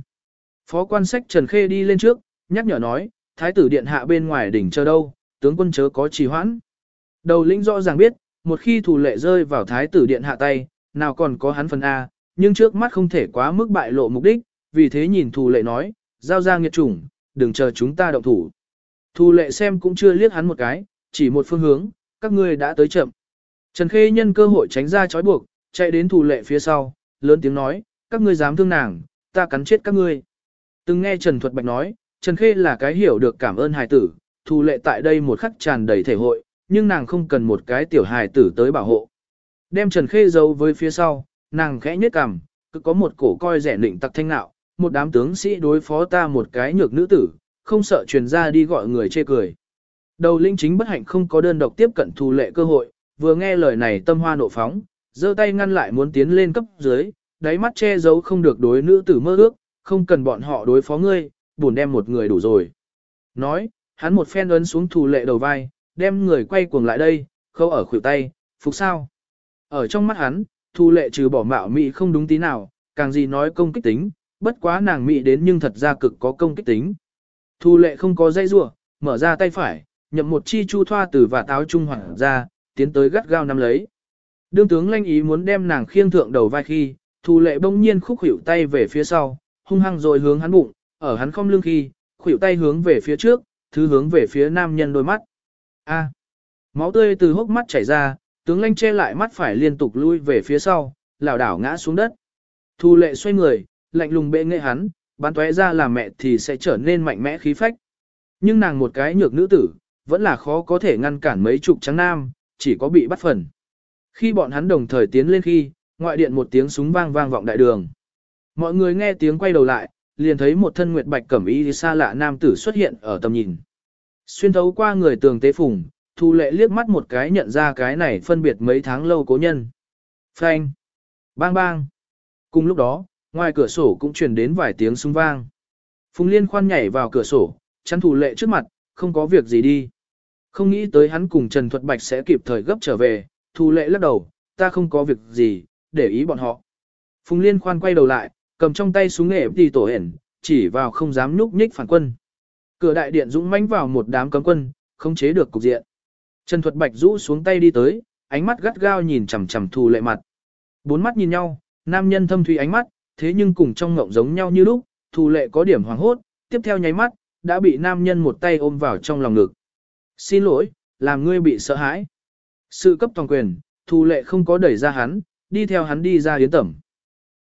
Phó quan sách Trần Khê đi lên trước, nhắc nhở nói, thái tử điện hạ bên ngoài đỉnh chờ đâu, tướng quân chớ có trì hoãn. Đầu lĩnh rõ ràng biết, một khi thủ lệ rơi vào thái tử điện hạ tay, nào còn có hắn phần A, nhưng trước mắt không thể quá mức bại lộ mục đích, vì thế nhìn thủ lệ nói, giao ra nghiệt chủng, đừng chờ chúng ta động thủ. Thủ lệ xem cũng chưa liếc hắn một cái, chỉ một phương hướng, các ngươi đã tới chậm. Trần Khê nhân cơ hội tránh ra trói buộc, chạy đến thủ lệ phía sau, lớn tiếng nói, các ngươi dám thương nàng, ta cắn chết các ngươi. Từng nghe Trần Thuật Bạch nói, Trần Khê là cái hiểu được cảm ơn hài tử, thù lệ tại đây một khắc tràn đầy thể hội, nhưng nàng không cần một cái tiểu hài tử tới bảo hộ. Đem Trần Khê giấu với phía sau, nàng khẽ nhếch cằm, cứ có một cổ coi rẻ định tặc thanh nạo, một đám tướng sĩ đối phó ta một cái nhược nữ tử, không sợ truyền ra đi gọi người chê cười. Đầu linh chính bất hạnh không có đơn độc tiếp cận thù lệ cơ hội, vừa nghe lời này tâm hoa nộ phóng, giơ tay ngăn lại muốn tiến lên cấp dưới, đáy mắt che giấu không được đối nữ tử mơ ước, không cần bọn họ đối phó ngươi, buồn đem một người đủ rồi. Nói, hắn một phen ấn xuống thù lệ đầu vai, đem người quay cuồng lại đây, khâu ở khuỷu tay, phục sao. Ở trong mắt hắn, thù lệ trừ bỏ mạo mị không đúng tí nào, càng gì nói công kích tính, bất quá nàng mị đến nhưng thật ra cực có công kích tính. Thù lệ không có dây rua, mở ra tay phải, nhậm một chi chu thoa từ và táo trung hoảng ra, tiến tới gắt gao nắm lấy. Đương tướng lanh ý muốn đem nàng khiêng thượng đầu vai khi, thù lệ bỗng nhiên khúc hữu tay về phía sau, hung hăng rồi hướng hắn bụng, ở hắn không lưng khi, khuỷu tay hướng về phía trước, thứ hướng về phía nam nhân đôi mắt. A. máu tươi từ hốc mắt chảy ra, tướng lanh che lại mắt phải liên tục lui về phía sau, lảo đảo ngã xuống đất. Thu lệ xoay người, lạnh lùng bệ nghệ hắn, bán tóe ra là mẹ thì sẽ trở nên mạnh mẽ khí phách. Nhưng nàng một cái nhược nữ tử, vẫn là khó có thể ngăn cản mấy chục trắng nam, chỉ có bị bắt phần. Khi bọn hắn đồng thời tiến lên khi, ngoại điện một tiếng súng vang vang vọng đại đường. Mọi người nghe tiếng quay đầu lại, liền thấy một thân nguyệt bạch cẩm y xa lạ nam tử xuất hiện ở tầm nhìn. Xuyên thấu qua người tường tế phùng, Thu Lệ liếc mắt một cái nhận ra cái này phân biệt mấy tháng lâu cố nhân. Phanh! Bang bang! Cùng lúc đó, ngoài cửa sổ cũng truyền đến vài tiếng súng vang. Phùng Liên khoan nhảy vào cửa sổ, chắn Thu Lệ trước mặt, không có việc gì đi. Không nghĩ tới hắn cùng Trần Thuật Bạch sẽ kịp thời gấp trở về, Thu Lệ lắc đầu, ta không có việc gì, để ý bọn họ. Phùng Liên khoan quay đầu lại, cầm trong tay súng nghệ đi tổ hển, chỉ vào không dám nhúc nhích phản quân. Cửa đại điện dũng mãnh vào một đám cấm quân, không chế được cục diện. Trần Thuật Bạch rũ xuống tay đi tới, ánh mắt gắt gao nhìn chằm chằm thù lệ mặt. Bốn mắt nhìn nhau, nam nhân thâm thủy ánh mắt, thế nhưng cùng trong ngộng giống nhau như lúc, thù lệ có điểm hoảng hốt, tiếp theo nháy mắt, đã bị nam nhân một tay ôm vào trong lòng ngực. Xin lỗi, làm ngươi bị sợ hãi. Sự cấp toàn quyền, thù lệ không có đẩy ra hắn, đi theo hắn đi ra yến tẩm.